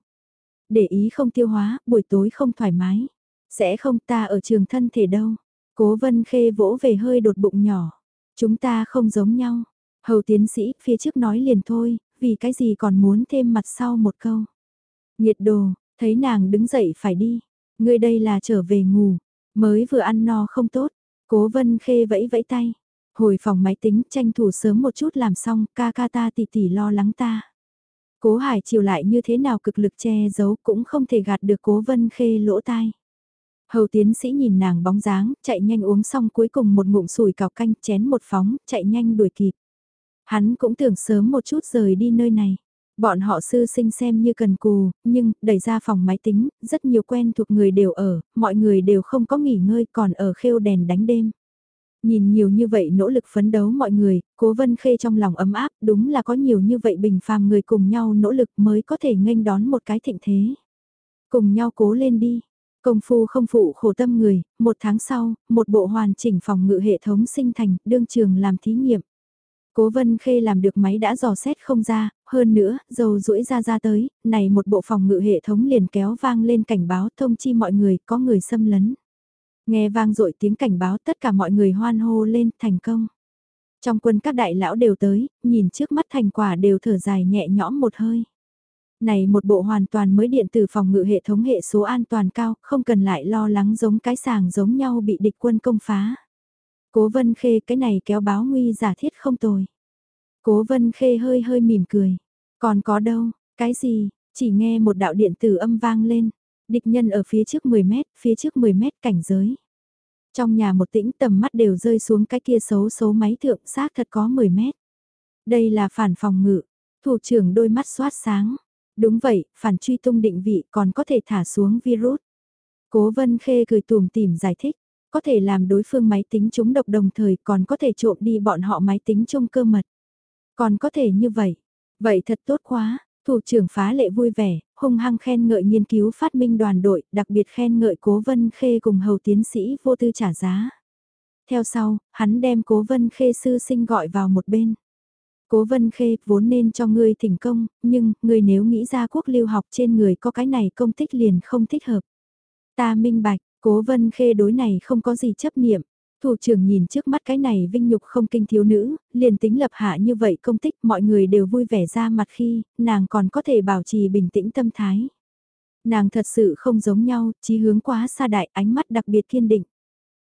Để ý không tiêu hóa, buổi tối không thoải mái. Sẽ không ta ở trường thân thể đâu. Cố vân khê vỗ về hơi đột bụng nhỏ. Chúng ta không giống nhau. Hầu tiến sĩ phía trước nói liền thôi, vì cái gì còn muốn thêm mặt sau một câu. Nhiệt đồ, thấy nàng đứng dậy phải đi. Ngươi đây là trở về ngủ, mới vừa ăn no không tốt. Cố vân khê vẫy vẫy tay. Hồi phòng máy tính tranh thủ sớm một chút làm xong, ca ca ta tỷ tỷ lo lắng ta. Cố Hải chiều lại như thế nào cực lực che giấu cũng không thể gạt được cố vân khê lỗ tai. Hầu tiến sĩ nhìn nàng bóng dáng, chạy nhanh uống xong cuối cùng một ngụm sủi cào canh chén một phóng, chạy nhanh đuổi kịp. Hắn cũng tưởng sớm một chút rời đi nơi này. Bọn họ sư sinh xem như cần cù, nhưng, đẩy ra phòng máy tính, rất nhiều quen thuộc người đều ở, mọi người đều không có nghỉ ngơi còn ở khêu đèn đánh đêm. Nhìn nhiều như vậy nỗ lực phấn đấu mọi người, cố vân khê trong lòng ấm áp, đúng là có nhiều như vậy bình phàm người cùng nhau nỗ lực mới có thể nghênh đón một cái thịnh thế. Cùng nhau cố lên đi. Công phu không phụ khổ tâm người, một tháng sau, một bộ hoàn chỉnh phòng ngự hệ thống sinh thành, đương trường làm thí nghiệm. Cố vân khê làm được máy đã dò xét không ra, hơn nữa, dầu rũi ra ra tới, này một bộ phòng ngự hệ thống liền kéo vang lên cảnh báo thông chi mọi người có người xâm lấn. Nghe vang dội tiếng cảnh báo tất cả mọi người hoan hô lên thành công. Trong quân các đại lão đều tới, nhìn trước mắt thành quả đều thở dài nhẹ nhõm một hơi. Này một bộ hoàn toàn mới điện tử phòng ngự hệ thống hệ số an toàn cao, không cần lại lo lắng giống cái sàng giống nhau bị địch quân công phá. Cố vân khê cái này kéo báo nguy giả thiết không tồi. Cố vân khê hơi hơi mỉm cười. Còn có đâu, cái gì, chỉ nghe một đạo điện tử âm vang lên. Địch nhân ở phía trước 10 mét, phía trước 10 mét cảnh giới. Trong nhà một tĩnh tầm mắt đều rơi xuống cái kia xấu xấu máy thượng xác thật có 10 mét. Đây là phản phòng ngự, thủ trưởng đôi mắt xoát sáng. Đúng vậy, phản truy tung định vị còn có thể thả xuống virus. Cố vân khê cười tùm tìm giải thích, có thể làm đối phương máy tính chúng độc đồng thời còn có thể trộm đi bọn họ máy tính chung cơ mật. Còn có thể như vậy, vậy thật tốt quá, thủ trưởng phá lệ vui vẻ, hung hăng khen ngợi nghiên cứu phát minh đoàn đội, đặc biệt khen ngợi cố vân khê cùng hầu tiến sĩ vô tư trả giá. Theo sau, hắn đem cố vân khê sư sinh gọi vào một bên. Cố vân khê vốn nên cho ngươi thỉnh công, nhưng ngươi nếu nghĩ ra quốc lưu học trên người có cái này công tích liền không thích hợp. Ta minh bạch, cố vân khê đối này không có gì chấp niệm. Thủ trưởng nhìn trước mắt cái này vinh nhục không kinh thiếu nữ, liền tính lập hạ như vậy công tích mọi người đều vui vẻ ra mặt khi, nàng còn có thể bảo trì bình tĩnh tâm thái. Nàng thật sự không giống nhau, chí hướng quá xa đại, ánh mắt đặc biệt kiên định.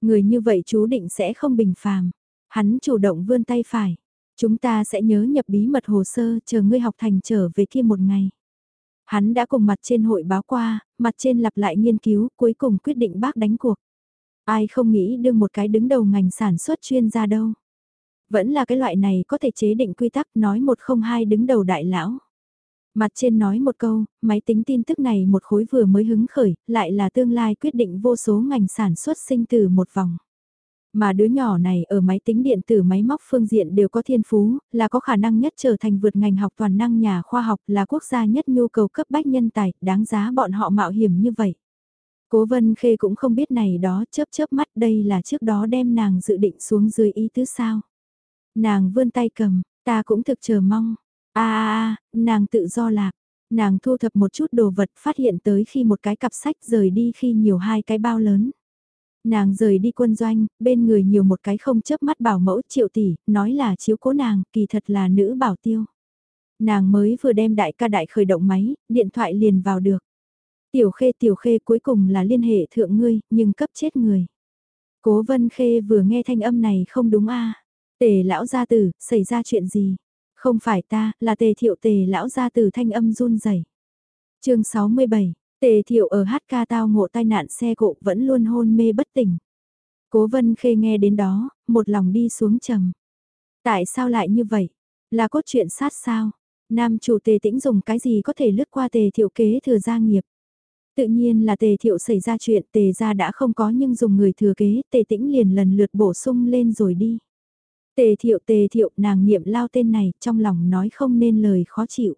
Người như vậy chú định sẽ không bình phàm. Hắn chủ động vươn tay phải. Chúng ta sẽ nhớ nhập bí mật hồ sơ chờ ngươi học thành trở về kia một ngày. Hắn đã cùng mặt trên hội báo qua, mặt trên lặp lại nghiên cứu, cuối cùng quyết định bác đánh cuộc. Ai không nghĩ đương một cái đứng đầu ngành sản xuất chuyên gia đâu. Vẫn là cái loại này có thể chế định quy tắc nói một không hai đứng đầu đại lão. Mặt trên nói một câu, máy tính tin tức này một khối vừa mới hứng khởi, lại là tương lai quyết định vô số ngành sản xuất sinh từ một vòng. Mà đứa nhỏ này ở máy tính điện tử máy móc phương diện đều có thiên phú, là có khả năng nhất trở thành vượt ngành học toàn năng nhà khoa học là quốc gia nhất nhu cầu cấp bách nhân tài, đáng giá bọn họ mạo hiểm như vậy. Cố Vân Khê cũng không biết này đó chớp chớp mắt đây là trước đó đem nàng dự định xuống dưới ý tứ sao. Nàng vươn tay cầm, ta cũng thực chờ mong. a a a nàng tự do lạc. Nàng thu thập một chút đồ vật phát hiện tới khi một cái cặp sách rời đi khi nhiều hai cái bao lớn. Nàng rời đi quân doanh, bên người nhiều một cái không chớp mắt bảo mẫu triệu tỷ, nói là chiếu cố nàng, kỳ thật là nữ bảo tiêu. Nàng mới vừa đem đại ca đại khởi động máy, điện thoại liền vào được. Tiểu khê tiểu khê cuối cùng là liên hệ thượng ngươi, nhưng cấp chết người. Cố vân khê vừa nghe thanh âm này không đúng a Tề lão gia tử, xảy ra chuyện gì? Không phải ta, là tề thiệu tề lão gia tử thanh âm run rẩy chương 67, tề thiệu ở hát ca tao ngộ tai nạn xe cộ vẫn luôn hôn mê bất tỉnh. Cố vân khê nghe đến đó, một lòng đi xuống trầm. Tại sao lại như vậy? Là cốt truyện sát sao? Nam chủ tề tĩnh dùng cái gì có thể lướt qua tề thiệu kế thừa gia nghiệp? Tự nhiên là tề thiệu xảy ra chuyện tề gia đã không có nhưng dùng người thừa kế tề tĩnh liền lần lượt bổ sung lên rồi đi. Tề thiệu tề thiệu nàng niệm lao tên này trong lòng nói không nên lời khó chịu.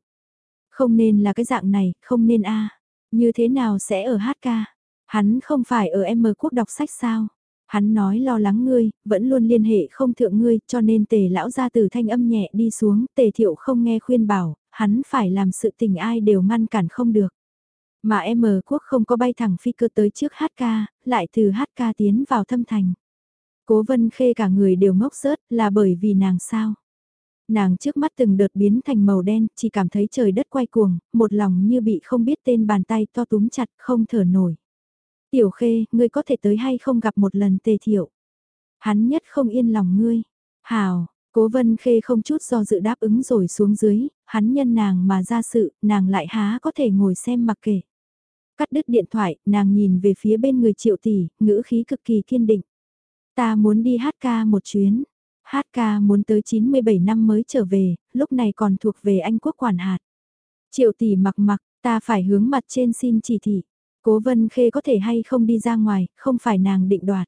Không nên là cái dạng này, không nên a như thế nào sẽ ở hát ca? Hắn không phải ở M quốc đọc sách sao? Hắn nói lo lắng ngươi, vẫn luôn liên hệ không thượng ngươi, cho nên tề lão ra từ thanh âm nhẹ đi xuống, tề thiệu không nghe khuyên bảo, hắn phải làm sự tình ai đều ngăn cản không được. Mà M quốc không có bay thẳng phi cơ tới trước HK, lại từ HK tiến vào thâm thành. Cố vân khê cả người đều ngốc rớt là bởi vì nàng sao. Nàng trước mắt từng đợt biến thành màu đen, chỉ cảm thấy trời đất quay cuồng, một lòng như bị không biết tên bàn tay to túm chặt, không thở nổi. Tiểu khê, ngươi có thể tới hay không gặp một lần tề thiệu. Hắn nhất không yên lòng ngươi. Hào, cố vân khê không chút do dự đáp ứng rồi xuống dưới, hắn nhân nàng mà ra sự, nàng lại há có thể ngồi xem mặc kệ. Cắt đứt điện thoại, nàng nhìn về phía bên người triệu tỷ, ngữ khí cực kỳ kiên định. Ta muốn đi hát ca một chuyến. Hát ca muốn tới 97 năm mới trở về, lúc này còn thuộc về Anh quốc quản hạt. Triệu tỷ mặc mặc, ta phải hướng mặt trên xin chỉ thị. Cố Vân Khê có thể hay không đi ra ngoài, không phải nàng định đoạt.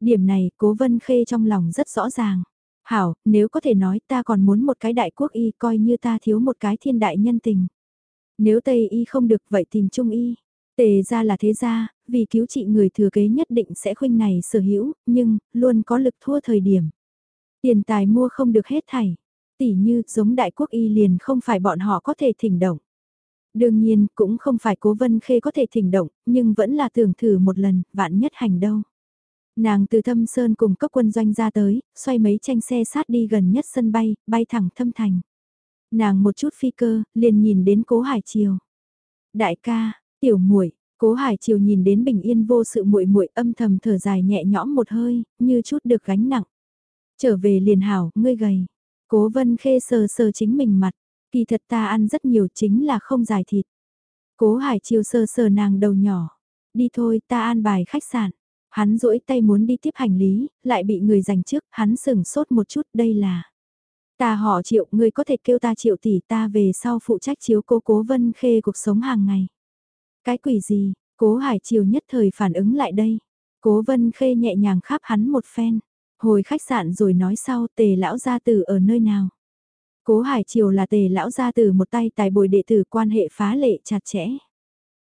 Điểm này Cố Vân Khê trong lòng rất rõ ràng. Hảo, nếu có thể nói ta còn muốn một cái đại quốc y coi như ta thiếu một cái thiên đại nhân tình. Nếu Tây y không được vậy tìm Trung y. Tề ra là thế gia, vì cứu trị người thừa kế nhất định sẽ khuynh này sở hữu, nhưng, luôn có lực thua thời điểm. Tiền tài mua không được hết thảy. Tỷ như, giống đại quốc y liền không phải bọn họ có thể thỉnh động. Đương nhiên, cũng không phải cố vân khê có thể thỉnh động, nhưng vẫn là tưởng thử một lần, vạn nhất hành đâu. Nàng từ thâm sơn cùng cấp quân doanh ra tới, xoay mấy tranh xe sát đi gần nhất sân bay, bay thẳng thâm thành. Nàng một chút phi cơ, liền nhìn đến cố hải triều. Đại ca, tiểu muội cố hải triều nhìn đến bình yên vô sự muội muội âm thầm thở dài nhẹ nhõm một hơi, như chút được gánh nặng. Trở về liền hảo, ngươi gầy. Cố vân khê sờ sờ chính mình mặt, kỳ thật ta ăn rất nhiều chính là không dài thịt. Cố hải chiều sờ sờ nàng đầu nhỏ. Đi thôi, ta an bài khách sạn. Hắn duỗi tay muốn đi tiếp hành lý, lại bị người giành trước, hắn sừng sốt một chút, đây là. Ta họ triệu, ngươi có thể kêu ta triệu tỷ ta về sau phụ trách chiếu cố cố vân khê cuộc sống hàng ngày. Cái quỷ gì, cố hải chiều nhất thời phản ứng lại đây. Cố vân khê nhẹ nhàng khắp hắn một phen. Hồi khách sạn rồi nói sau tề lão gia tử ở nơi nào. Cố Hải Triều là tề lão gia tử một tay tài bồi đệ tử quan hệ phá lệ chặt chẽ.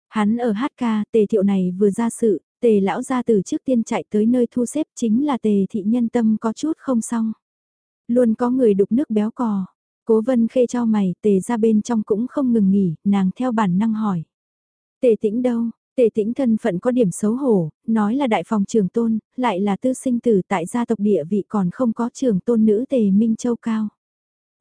Hắn ở HK, tề thiệu này vừa ra sự, tề lão gia tử trước tiên chạy tới nơi thu xếp chính là tề thị nhân tâm có chút không xong. Luôn có người đục nước béo cò. Cố vân khê cho mày, tề ra bên trong cũng không ngừng nghỉ, nàng theo bản năng hỏi. Tề tĩnh đâu, Tề tĩnh thân phận có điểm xấu hổ, nói là đại phòng trường tôn, lại là tư sinh tử tại gia tộc địa vị còn không có trường tôn nữ tề Minh Châu cao.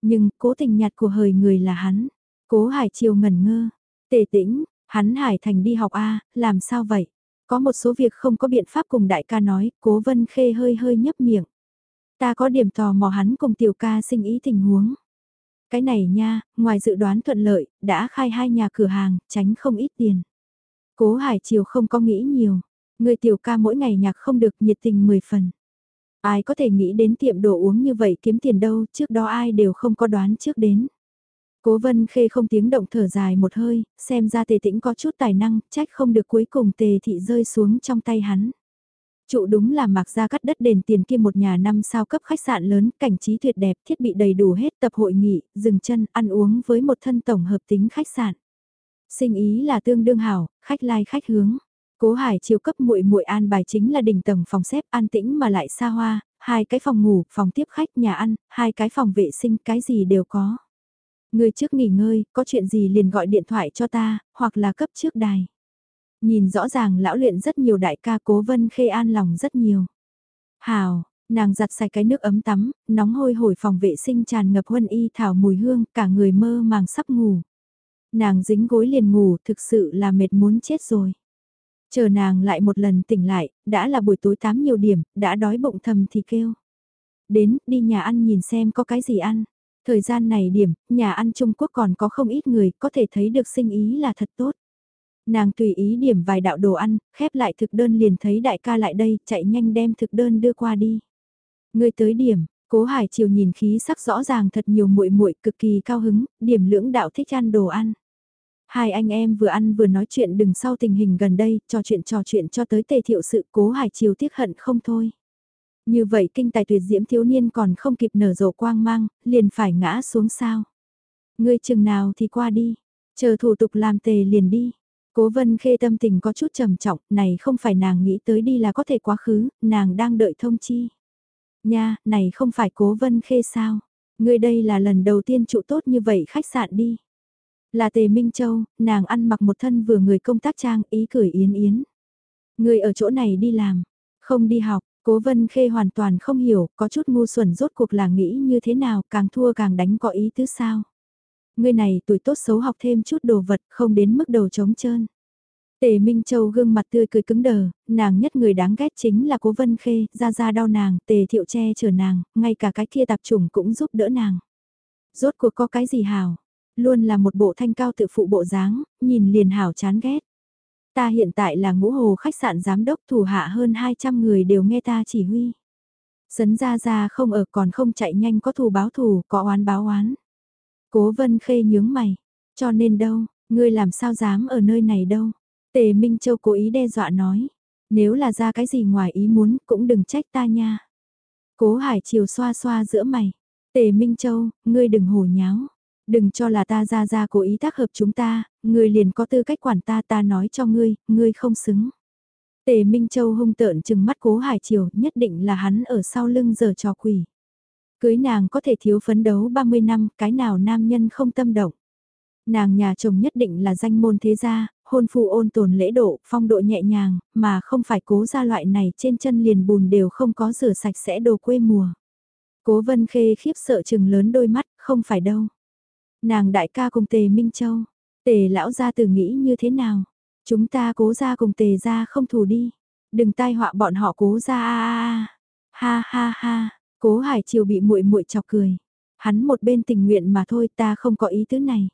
Nhưng cố tình nhạt của hời người là hắn, cố hải chiều ngẩn ngơ, tề tĩnh, hắn hải thành đi học A, làm sao vậy? Có một số việc không có biện pháp cùng đại ca nói, cố vân khê hơi hơi nhấp miệng. Ta có điểm tò mò hắn cùng tiểu ca sinh ý tình huống. Cái này nha, ngoài dự đoán thuận lợi, đã khai hai nhà cửa hàng, tránh không ít tiền. Cố Hải Triều không có nghĩ nhiều. Người tiểu ca mỗi ngày nhạc không được nhiệt tình 10 phần. Ai có thể nghĩ đến tiệm đồ uống như vậy kiếm tiền đâu, trước đó ai đều không có đoán trước đến. Cố vân khê không tiếng động thở dài một hơi, xem ra tề tĩnh có chút tài năng, trách không được cuối cùng tề thị rơi xuống trong tay hắn. Trụ đúng là mặc ra cắt đất đền tiền kia một nhà năm sao cấp khách sạn lớn, cảnh trí tuyệt đẹp, thiết bị đầy đủ hết tập hội nghị, dừng chân, ăn uống với một thân tổng hợp tính khách sạn. Sinh ý là tương đương hảo, khách lai like khách hướng. Cố Hải chiều cấp muội muội an bài chính là đỉnh tầng phòng xếp an tĩnh mà lại xa hoa, hai cái phòng ngủ, phòng tiếp khách, nhà ăn, hai cái phòng vệ sinh, cái gì đều có. Người trước nghỉ ngơi, có chuyện gì liền gọi điện thoại cho ta, hoặc là cấp trước đài. Nhìn rõ ràng lão luyện rất nhiều đại ca cố vân khê an lòng rất nhiều. Hào, nàng giặt sạch cái nước ấm tắm, nóng hôi hổi phòng vệ sinh tràn ngập huân y thảo mùi hương, cả người mơ màng sắp ngủ. Nàng dính gối liền ngủ, thực sự là mệt muốn chết rồi. Chờ nàng lại một lần tỉnh lại, đã là buổi tối tám nhiều điểm, đã đói bụng thầm thì kêu. Đến, đi nhà ăn nhìn xem có cái gì ăn. Thời gian này điểm, nhà ăn Trung Quốc còn có không ít người, có thể thấy được sinh ý là thật tốt. Nàng tùy ý điểm vài đạo đồ ăn, khép lại thực đơn liền thấy đại ca lại đây, chạy nhanh đem thực đơn đưa qua đi. Người tới điểm, cố hải Triều nhìn khí sắc rõ ràng thật nhiều muội muội cực kỳ cao hứng, điểm lưỡng đạo thích ăn đồ ăn. Hai anh em vừa ăn vừa nói chuyện đừng sau tình hình gần đây, trò chuyện trò chuyện cho tới tề thiệu sự cố hải chiều tiếc hận không thôi. Như vậy kinh tài tuyệt diễm thiếu niên còn không kịp nở rộ quang mang, liền phải ngã xuống sao. Ngươi chừng nào thì qua đi, chờ thủ tục làm tề liền đi. Cố vân khê tâm tình có chút trầm trọng, này không phải nàng nghĩ tới đi là có thể quá khứ, nàng đang đợi thông chi. Nha, này không phải cố vân khê sao? Ngươi đây là lần đầu tiên trụ tốt như vậy khách sạn đi. Là Tề Minh Châu, nàng ăn mặc một thân vừa người công tác trang ý cười yến yến. Người ở chỗ này đi làm, không đi học, Cố Vân Khê hoàn toàn không hiểu, có chút ngu xuẩn rốt cuộc là nghĩ như thế nào, càng thua càng đánh có ý tứ sao. Người này tuổi tốt xấu học thêm chút đồ vật, không đến mức đầu trống trơn. Tề Minh Châu gương mặt tươi cười cứng đờ, nàng nhất người đáng ghét chính là Cố Vân Khê, ra ra đau nàng, Tề Thiệu che chở nàng, ngay cả cái kia tạp chủng cũng giúp đỡ nàng. Rốt cuộc có cái gì hào, luôn là một bộ thanh cao tự phụ bộ dáng, nhìn liền hảo chán ghét. Ta hiện tại là ngũ hồ khách sạn giám đốc thủ hạ hơn 200 người đều nghe ta chỉ huy. Sấn ra ra không ở còn không chạy nhanh có thù báo thù, có oán báo oán. Cố vân khê nhướng mày, cho nên đâu, ngươi làm sao dám ở nơi này đâu. Tề Minh Châu cố ý đe dọa nói, nếu là ra cái gì ngoài ý muốn cũng đừng trách ta nha. Cố Hải Triều xoa xoa giữa mày, Tề Minh Châu, ngươi đừng hổ nháo. Đừng cho là ta ra ra cố ý tác hợp chúng ta, ngươi liền có tư cách quản ta ta nói cho ngươi, ngươi không xứng. Tề Minh Châu hung tợn chừng mắt cố hải triều nhất định là hắn ở sau lưng giờ trò quỷ. Cưới nàng có thể thiếu phấn đấu 30 năm, cái nào nam nhân không tâm động. Nàng nhà chồng nhất định là danh môn thế gia, hôn phu ôn tồn lễ độ, phong độ nhẹ nhàng, mà không phải cố ra loại này trên chân liền bùn đều không có rửa sạch sẽ đồ quê mùa. Cố vân khê khiếp sợ chừng lớn đôi mắt, không phải đâu. Nàng đại ca cùng tề Minh Châu, tề lão gia từ nghĩ như thế nào? Chúng ta cố ra cùng tề ra không thù đi. Đừng tai họa bọn họ cố ra a Ha ha ha, cố hải triều bị muội muội chọc cười. Hắn một bên tình nguyện mà thôi ta không có ý tứ này.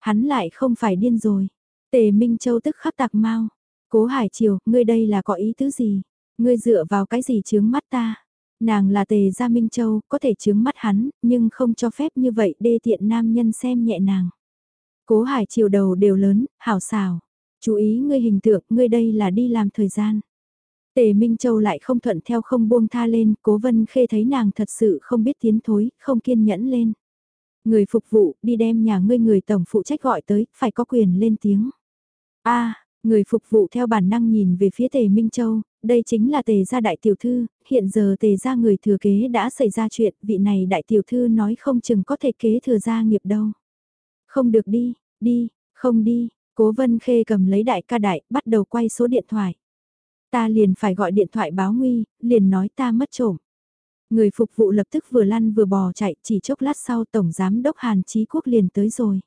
Hắn lại không phải điên rồi. Tề Minh Châu tức khắc tạc mau. Cố Hải Triều, ngươi đây là có ý tứ gì? Ngươi dựa vào cái gì chướng mắt ta? Nàng là tề gia Minh Châu, có thể chướng mắt hắn, nhưng không cho phép như vậy đê tiện nam nhân xem nhẹ nàng. Cố hải Triều đầu đều lớn, hảo xào. Chú ý ngươi hình tượng, ngươi đây là đi làm thời gian. Tề Minh Châu lại không thuận theo không buông tha lên, cố vân khê thấy nàng thật sự không biết tiến thối, không kiên nhẫn lên. Người phục vụ, đi đem nhà ngươi người tổng phụ trách gọi tới, phải có quyền lên tiếng. a người phục vụ theo bản năng nhìn về phía Tề Minh Châu, đây chính là tề gia đại tiểu thư, hiện giờ tề gia người thừa kế đã xảy ra chuyện, vị này đại tiểu thư nói không chừng có thể kế thừa gia nghiệp đâu. Không được đi, đi, không đi, cố vân khê cầm lấy đại ca đại, bắt đầu quay số điện thoại. Ta liền phải gọi điện thoại báo nguy, liền nói ta mất trộm. Người phục vụ lập tức vừa lăn vừa bò chạy, chỉ chốc lát sau Tổng Giám Đốc Hàn Chí Quốc liền tới rồi.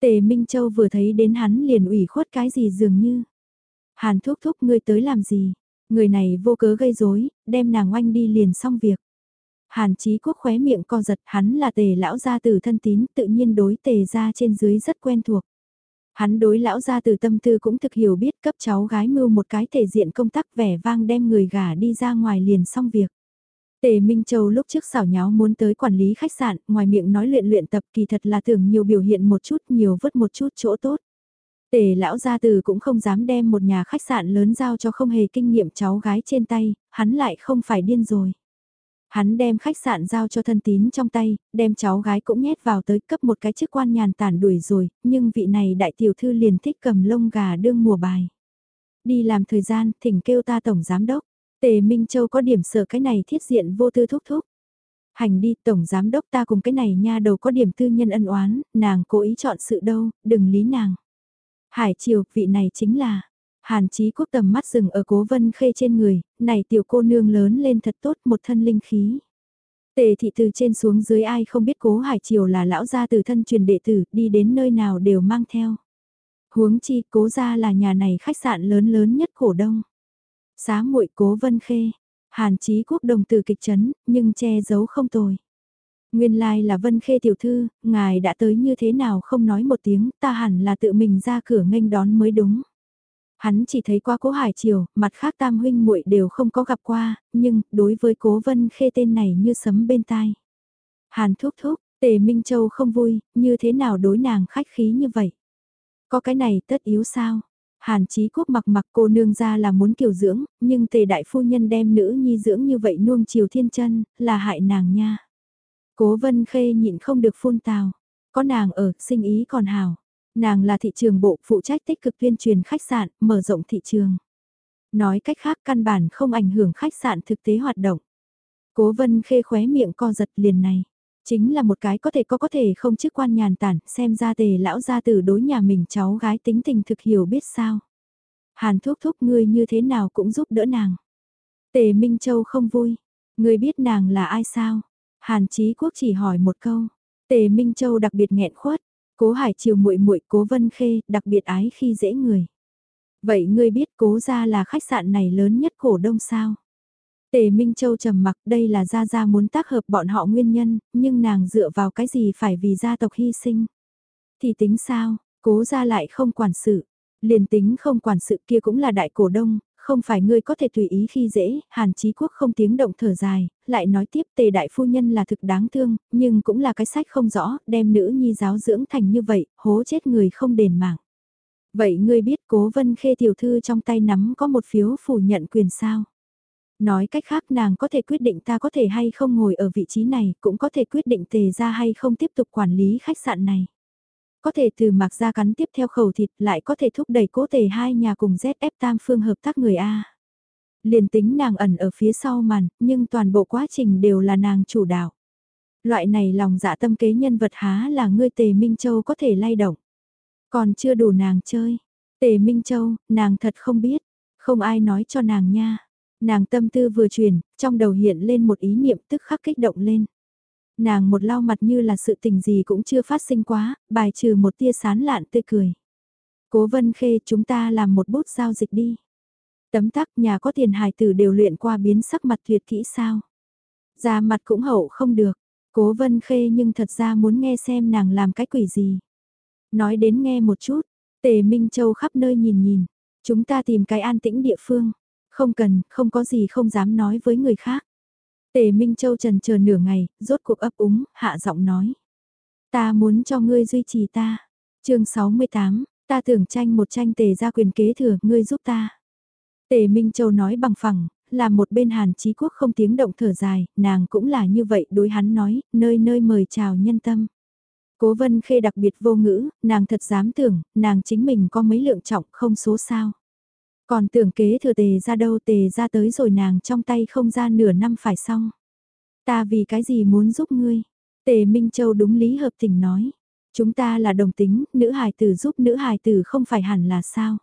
Tề Minh Châu vừa thấy đến hắn liền ủy khuất cái gì dường như. Hàn thúc thúc ngươi tới làm gì? Người này vô cớ gây rối, đem nàng oanh đi liền xong việc. Hàn Chí Quốc khóe miệng co giật, hắn là tề lão gia từ thân tín, tự nhiên đối tề gia trên dưới rất quen thuộc. Hắn đối lão gia từ tâm tư cũng thực hiểu biết cấp cháu gái mưu một cái thể diện công tác vẻ vang đem người gả đi ra ngoài liền xong việc. Tề Minh Châu lúc trước xảo nháo muốn tới quản lý khách sạn, ngoài miệng nói luyện luyện tập kỳ thật là tưởng nhiều biểu hiện một chút nhiều vứt một chút chỗ tốt. Tề lão gia từ cũng không dám đem một nhà khách sạn lớn giao cho không hề kinh nghiệm cháu gái trên tay, hắn lại không phải điên rồi. Hắn đem khách sạn giao cho thân tín trong tay, đem cháu gái cũng nhét vào tới cấp một cái chức quan nhàn tản đuổi rồi, nhưng vị này đại tiểu thư liền thích cầm lông gà đương mùa bài. Đi làm thời gian, thỉnh kêu ta tổng giám đốc, tề Minh Châu có điểm sợ cái này thiết diện vô tư thúc thúc. Hành đi tổng giám đốc ta cùng cái này nha đầu có điểm tư nhân ân oán, nàng cố ý chọn sự đâu, đừng lý nàng. Hải Triều, vị này chính là, Hàn Chí Quốc tầm mắt dừng ở cố vân khê trên người, này tiểu cô nương lớn lên thật tốt một thân linh khí. Tề thị từ trên xuống dưới ai không biết cố Hải Triều là lão gia từ thân truyền đệ tử, đi đến nơi nào đều mang theo. Huống chi cố gia là nhà này khách sạn lớn lớn nhất cổ đông. Xá muội cố vân khê, Hàn Chí Quốc đồng từ kịch chấn, nhưng che giấu không tồi. Nguyên lai là Vân Khê tiểu thư, ngài đã tới như thế nào không nói một tiếng, ta hẳn là tự mình ra cửa nghênh đón mới đúng. Hắn chỉ thấy qua cố Hải Triều, mặt khác tam huynh muội đều không có gặp qua, nhưng đối với cố Vân Khê tên này như sấm bên tai. Hàn thúc thúc, Tề Minh Châu không vui, như thế nào đối nàng khách khí như vậy? Có cái này tất yếu sao? Hàn Chí Quốc mặc mặc cô nương ra là muốn kiều dưỡng, nhưng tề đại phu nhân đem nữ nhi dưỡng như vậy nuông chiều thiên chân, là hại nàng nha. Cố vân khê nhịn không được phun tào. Có nàng ở, sinh ý còn hào. Nàng là thị trường bộ phụ trách tích cực tuyên truyền khách sạn, mở rộng thị trường. Nói cách khác căn bản không ảnh hưởng khách sạn thực tế hoạt động. Cố vân khê khóe miệng co giật liền này. Chính là một cái có thể có có thể không chức quan nhàn tản, xem ra tề lão gia tử đối nhà mình cháu gái tính tình thực hiểu biết sao. Hàn thúc thúc ngươi như thế nào cũng giúp đỡ nàng. Tề Minh Châu không vui. Ngươi biết nàng là ai sao? Hàn Chí Quốc chỉ hỏi một câu. Tề Minh Châu đặc biệt nghẹn khuất. Cố Hải Triều muội muội Cố Vân Khê đặc biệt ái khi dễ người. Vậy ngươi biết cố gia là khách sạn này lớn nhất cổ đông sao? Tề Minh Châu trầm mặc đây là Gia Gia muốn tác hợp bọn họ nguyên nhân, nhưng nàng dựa vào cái gì phải vì gia tộc hy sinh. Thì tính sao, cố ra lại không quản sự. Liền tính không quản sự kia cũng là đại cổ đông, không phải ngươi có thể tùy ý khi dễ, Hàn Chí Quốc không tiếng động thở dài, lại nói tiếp tề đại phu nhân là thực đáng thương, nhưng cũng là cái sách không rõ, đem nữ nhi giáo dưỡng thành như vậy, hố chết người không đền mạng. Vậy ngươi biết cố vân khê tiểu thư trong tay nắm có một phiếu phủ nhận quyền sao? Nói cách khác nàng có thể quyết định ta có thể hay không ngồi ở vị trí này, cũng có thể quyết định tề ra hay không tiếp tục quản lý khách sạn này. Có thể từ mạc ra cắn tiếp theo khẩu thịt lại có thể thúc đẩy cố tề hai nhà cùng ZF tam phương hợp tác người A. Liền tính nàng ẩn ở phía sau màn, nhưng toàn bộ quá trình đều là nàng chủ đạo. Loại này lòng dạ tâm kế nhân vật há là ngươi tề Minh Châu có thể lay động. Còn chưa đủ nàng chơi. Tề Minh Châu, nàng thật không biết. Không ai nói cho nàng nha. Nàng tâm tư vừa truyền, trong đầu hiện lên một ý niệm tức khắc kích động lên. Nàng một lau mặt như là sự tình gì cũng chưa phát sinh quá, bài trừ một tia sán lạn tươi cười. Cố vân khê chúng ta làm một bút giao dịch đi. Tấm tắc nhà có tiền hài tử đều luyện qua biến sắc mặt tuyệt kỹ sao. Ra mặt cũng hậu không được. Cố vân khê nhưng thật ra muốn nghe xem nàng làm cái quỷ gì. Nói đến nghe một chút, tề Minh Châu khắp nơi nhìn nhìn. Chúng ta tìm cái an tĩnh địa phương. Không cần, không có gì không dám nói với người khác. Tề Minh Châu trần chờ nửa ngày, rốt cuộc ấp úng, hạ giọng nói. Ta muốn cho ngươi duy trì ta. chương 68, ta tưởng tranh một tranh tề ra quyền kế thừa, ngươi giúp ta. Tề Minh Châu nói bằng phẳng, là một bên Hàn Chí Quốc không tiếng động thở dài, nàng cũng là như vậy đối hắn nói, nơi nơi mời chào nhân tâm. Cố Vân Khê đặc biệt vô ngữ, nàng thật dám tưởng, nàng chính mình có mấy lượng trọng không số sao. Còn tưởng kế thừa tề ra đâu tề ra tới rồi nàng trong tay không ra nửa năm phải xong. Ta vì cái gì muốn giúp ngươi? Tề Minh Châu đúng lý hợp tình nói. Chúng ta là đồng tính, nữ hài tử giúp nữ hài tử không phải hẳn là sao?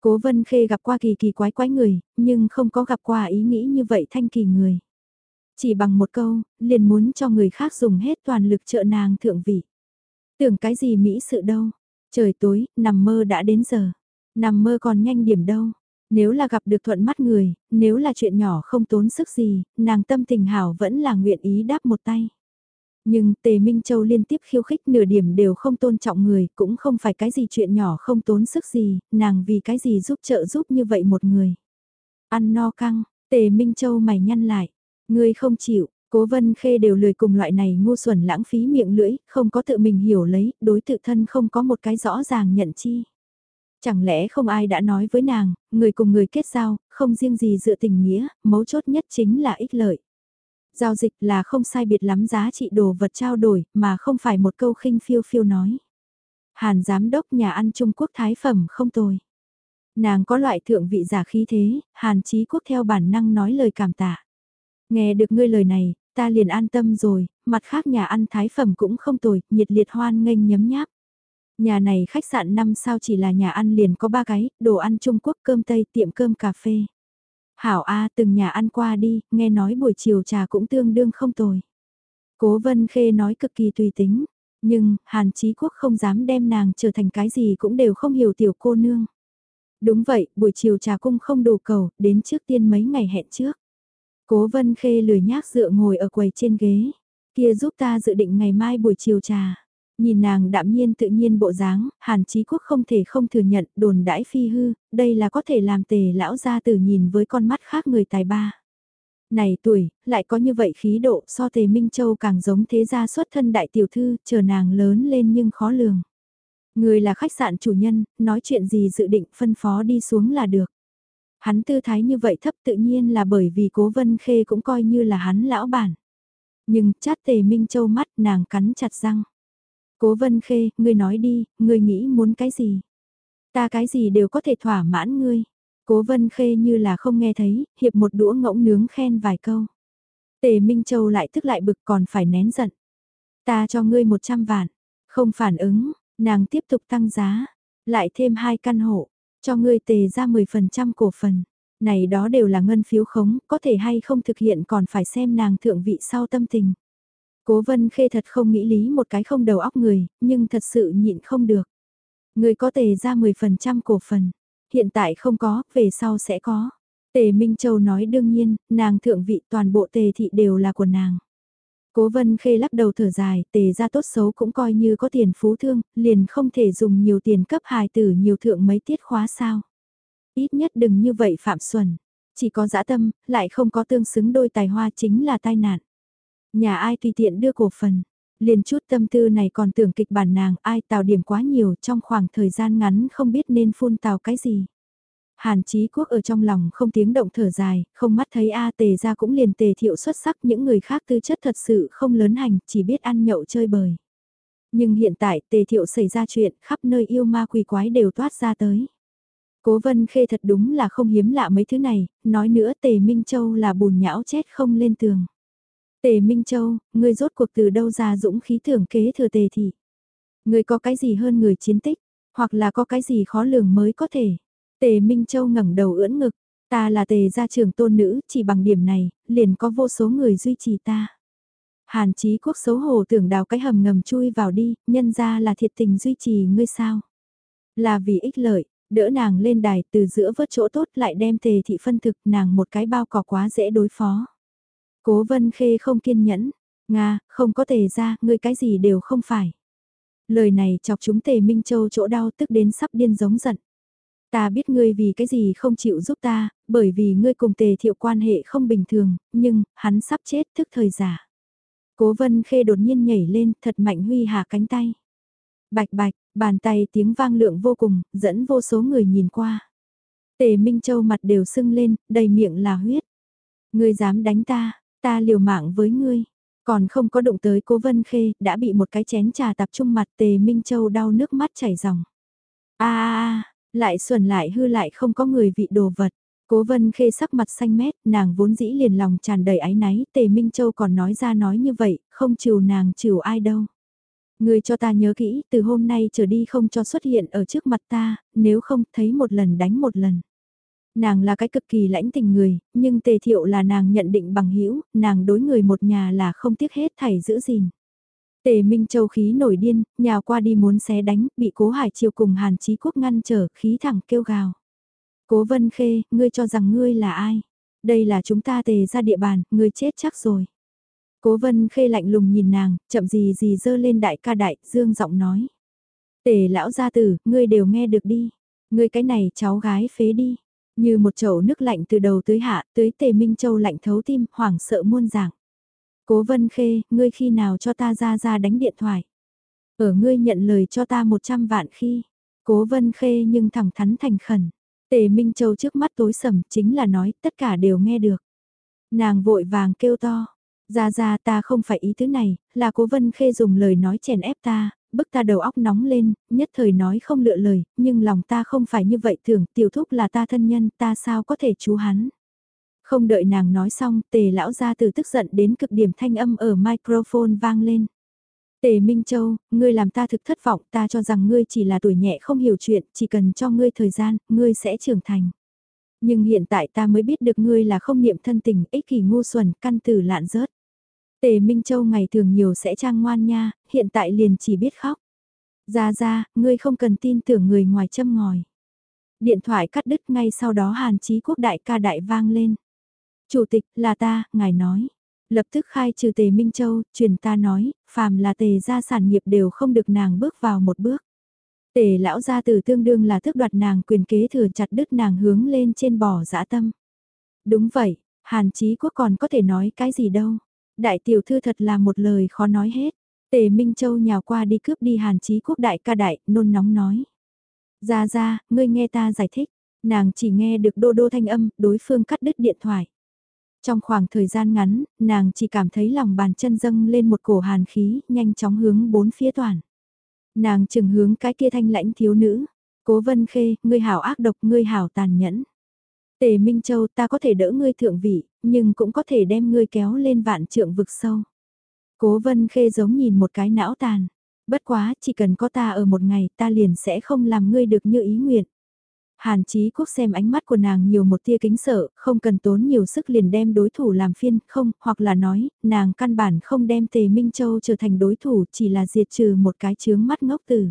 Cố Vân Khê gặp qua kỳ kỳ quái quái người, nhưng không có gặp qua ý nghĩ như vậy thanh kỳ người. Chỉ bằng một câu, liền muốn cho người khác dùng hết toàn lực trợ nàng thượng vị. Tưởng cái gì Mỹ sự đâu? Trời tối, nằm mơ đã đến giờ. Nằm mơ còn nhanh điểm đâu. Nếu là gặp được thuận mắt người, nếu là chuyện nhỏ không tốn sức gì, nàng tâm tình hảo vẫn là nguyện ý đáp một tay. Nhưng Tề Minh Châu liên tiếp khiêu khích nửa điểm đều không tôn trọng người, cũng không phải cái gì chuyện nhỏ không tốn sức gì, nàng vì cái gì giúp trợ giúp như vậy một người. Ăn no căng, Tề Minh Châu mày nhăn lại, người không chịu, Cố Vân Khê đều lười cùng loại này ngu xuẩn lãng phí miệng lưỡi, không có tự mình hiểu lấy, đối tự thân không có một cái rõ ràng nhận chi. Chẳng lẽ không ai đã nói với nàng, người cùng người kết giao, không riêng gì dựa tình nghĩa, mấu chốt nhất chính là ích lợi. Giao dịch là không sai biệt lắm giá trị đồ vật trao đổi, mà không phải một câu khinh phiêu phiêu nói. Hàn giám đốc nhà ăn Trung Quốc thái phẩm không tồi. Nàng có loại thượng vị giả khí thế, Hàn Chí Quốc theo bản năng nói lời cảm tạ. Nghe được ngươi lời này, ta liền an tâm rồi, mặt khác nhà ăn thái phẩm cũng không tồi, nhiệt liệt hoan nghênh nhấm nháp. Nhà này khách sạn 5 sao chỉ là nhà ăn liền có ba cái, đồ ăn Trung Quốc cơm Tây tiệm cơm cà phê. Hảo A từng nhà ăn qua đi, nghe nói buổi chiều trà cũng tương đương không tồi. Cố Vân Khê nói cực kỳ tùy tính, nhưng Hàn Chí Quốc không dám đem nàng trở thành cái gì cũng đều không hiểu tiểu cô nương. Đúng vậy, buổi chiều trà cung không đủ cầu, đến trước tiên mấy ngày hẹn trước. Cố Vân Khê lười nhác dựa ngồi ở quầy trên ghế, kia giúp ta dự định ngày mai buổi chiều trà. Nhìn nàng đạm nhiên tự nhiên bộ dáng, Hàn Chí Quốc không thể không thừa nhận đồn đãi phi hư, đây là có thể làm tề lão gia tử nhìn với con mắt khác người tài ba. Này tuổi, lại có như vậy khí độ so tề Minh Châu càng giống thế gia xuất thân đại tiểu thư, chờ nàng lớn lên nhưng khó lường. Người là khách sạn chủ nhân, nói chuyện gì dự định phân phó đi xuống là được. Hắn tư thái như vậy thấp tự nhiên là bởi vì cố vân khê cũng coi như là hắn lão bản. Nhưng chát tề Minh Châu mắt nàng cắn chặt răng. Cố vân khê, ngươi nói đi, ngươi nghĩ muốn cái gì? Ta cái gì đều có thể thỏa mãn ngươi. Cố vân khê như là không nghe thấy, hiệp một đũa ngỗng nướng khen vài câu. Tề Minh Châu lại tức lại bực còn phải nén giận. Ta cho ngươi 100 vạn. Không phản ứng, nàng tiếp tục tăng giá. Lại thêm hai căn hộ, cho ngươi tề ra 10% cổ phần. Này đó đều là ngân phiếu khống, có thể hay không thực hiện còn phải xem nàng thượng vị sau tâm tình. Cố vân khê thật không nghĩ lý một cái không đầu óc người, nhưng thật sự nhịn không được. Người có tề ra 10% cổ phần, hiện tại không có, về sau sẽ có. Tề Minh Châu nói đương nhiên, nàng thượng vị toàn bộ tề thị đều là của nàng. Cố vân khê lắc đầu thở dài, tề ra tốt xấu cũng coi như có tiền phú thương, liền không thể dùng nhiều tiền cấp hài tử nhiều thượng mấy tiết khóa sao. Ít nhất đừng như vậy phạm Xuân, chỉ có dã tâm, lại không có tương xứng đôi tài hoa chính là tai nạn. Nhà ai tùy tiện đưa cổ phần, liền chút tâm tư này còn tưởng kịch bản nàng ai tào điểm quá nhiều trong khoảng thời gian ngắn không biết nên phun tào cái gì. Hàn Chí Quốc ở trong lòng không tiếng động thở dài, không mắt thấy A tề ra cũng liền tề thiệu xuất sắc những người khác tư chất thật sự không lớn hành, chỉ biết ăn nhậu chơi bời. Nhưng hiện tại tề thiệu xảy ra chuyện khắp nơi yêu ma quỷ quái đều toát ra tới. Cố vân khê thật đúng là không hiếm lạ mấy thứ này, nói nữa tề Minh Châu là bùn nhão chết không lên tường. Tề Minh Châu, ngươi rốt cuộc từ đâu ra dũng khí thưởng kế thừa tề thị. Ngươi có cái gì hơn người chiến tích, hoặc là có cái gì khó lường mới có thể. Tề Minh Châu ngẩng đầu ưỡn ngực, ta là tề gia trưởng tôn nữ, chỉ bằng điểm này, liền có vô số người duy trì ta. Hàn Chí Quốc xấu hổ tưởng đào cái hầm ngầm chui vào đi, nhân ra là thiệt tình duy trì ngươi sao. Là vì ích lợi, đỡ nàng lên đài từ giữa vớt chỗ tốt lại đem tề thị phân thực nàng một cái bao cỏ quá dễ đối phó. Cố vân khê không kiên nhẫn, Nga, không có tề ra, ngươi cái gì đều không phải. Lời này chọc chúng tề Minh Châu chỗ đau tức đến sắp điên giống giận. Ta biết ngươi vì cái gì không chịu giúp ta, bởi vì ngươi cùng tề thiệu quan hệ không bình thường, nhưng, hắn sắp chết thức thời giả. Cố vân khê đột nhiên nhảy lên, thật mạnh huy hạ cánh tay. Bạch bạch, bàn tay tiếng vang lượng vô cùng, dẫn vô số người nhìn qua. Tề Minh Châu mặt đều sưng lên, đầy miệng là huyết. Ngươi dám đánh ta, ta liều mạng với ngươi. Còn không có động tới cố vân khê, đã bị một cái chén trà tập trung mặt tề Minh Châu đau nước mắt chảy ròng. a a lại xuẩn lại hư lại không có người vị đồ vật. Cố vân khê sắc mặt xanh mét, nàng vốn dĩ liền lòng tràn đầy áy náy, tề Minh Châu còn nói ra nói như vậy, không chiều nàng chiều ai đâu. Người cho ta nhớ kỹ, từ hôm nay trở đi không cho xuất hiện ở trước mặt ta, nếu không thấy một lần đánh một lần. Nàng là cái cực kỳ lãnh tình người, nhưng tề thiệu là nàng nhận định bằng hữu nàng đối người một nhà là không tiếc hết thảy giữ gìn. Tề Minh Châu khí nổi điên, nhào qua đi muốn xé đánh, bị cố hải chiều cùng Hàn Chí Quốc ngăn trở, khí thẳng kêu gào. Cố Vân Khê, ngươi cho rằng ngươi là ai? Đây là chúng ta tề ra địa bàn, ngươi chết chắc rồi. Cố Vân Khê lạnh lùng nhìn nàng, chậm gì gì dơ lên đại ca đại, dương giọng nói. Tề lão gia tử, ngươi đều nghe được đi. Ngươi cái này cháu gái phế đi. Như một chậu nước lạnh từ đầu tới hạ, tới tề Minh Châu lạnh thấu tim, hoảng sợ muôn dạng. Cố Vân Khê, ngươi khi nào cho ta ra ra đánh điện thoại? Ở ngươi nhận lời cho ta 100 vạn khi. Cố Vân Khê nhưng thẳng thắn thành khẩn. Tề Minh Châu trước mắt tối sầm chính là nói tất cả đều nghe được. Nàng vội vàng kêu to. Ra ra ta không phải ý thứ này, là cố Vân Khê dùng lời nói chèn ép ta, bức ta đầu óc nóng lên, nhất thời nói không lựa lời, nhưng lòng ta không phải như vậy thường, tiểu thúc là ta thân nhân, ta sao có thể chú hắn. Không đợi nàng nói xong, tề lão ra từ tức giận đến cực điểm thanh âm ở microphone vang lên. Tề Minh Châu, ngươi làm ta thực thất vọng, ta cho rằng ngươi chỉ là tuổi nhẹ không hiểu chuyện, chỉ cần cho ngươi thời gian, ngươi sẽ trưởng thành. Nhưng hiện tại ta mới biết được ngươi là không niệm thân tình, ích kỷ ngu xuẩn, căn tử lạn rớt. Tề Minh Châu ngày thường nhiều sẽ trang ngoan nha, hiện tại liền chỉ biết khóc. Ra ra, ngươi không cần tin tưởng người ngoài châm ngòi. Điện thoại cắt đứt ngay sau đó Hàn Chí Quốc đại ca đại vang lên. Chủ tịch, là ta, ngài nói. Lập tức khai trừ tề Minh Châu, truyền ta nói, phàm là tề gia sản nghiệp đều không được nàng bước vào một bước. Tề lão gia tử tương đương là tước đoạt nàng quyền kế thừa chặt đứt nàng hướng lên trên bò dã tâm. Đúng vậy, Hàn Chí Quốc còn có thể nói cái gì đâu. Đại tiểu thư thật là một lời khó nói hết. Tề Minh Châu nhào qua đi cướp đi Hàn Chí Quốc đại ca đại, nôn nóng nói. Ra ra, ngươi nghe ta giải thích. Nàng chỉ nghe được đô đô thanh âm, đối phương cắt đứt điện thoại. Trong khoảng thời gian ngắn, nàng chỉ cảm thấy lòng bàn chân dâng lên một cổ hàn khí, nhanh chóng hướng bốn phía toàn. Nàng chừng hướng cái kia thanh lãnh thiếu nữ. Cố vân khê, ngươi hảo ác độc, ngươi hảo tàn nhẫn. Tề Minh Châu ta có thể đỡ ngươi thượng vị, nhưng cũng có thể đem ngươi kéo lên vạn trượng vực sâu. Cố vân khê giống nhìn một cái não tàn. Bất quá, chỉ cần có ta ở một ngày ta liền sẽ không làm ngươi được như ý nguyện. Hàn Chí Quốc xem ánh mắt của nàng nhiều một tia kính sợ, không cần tốn nhiều sức liền đem đối thủ làm phiên, không, hoặc là nói, nàng căn bản không đem Tề Minh Châu trở thành đối thủ, chỉ là diệt trừ một cái chướng mắt ngốc tử.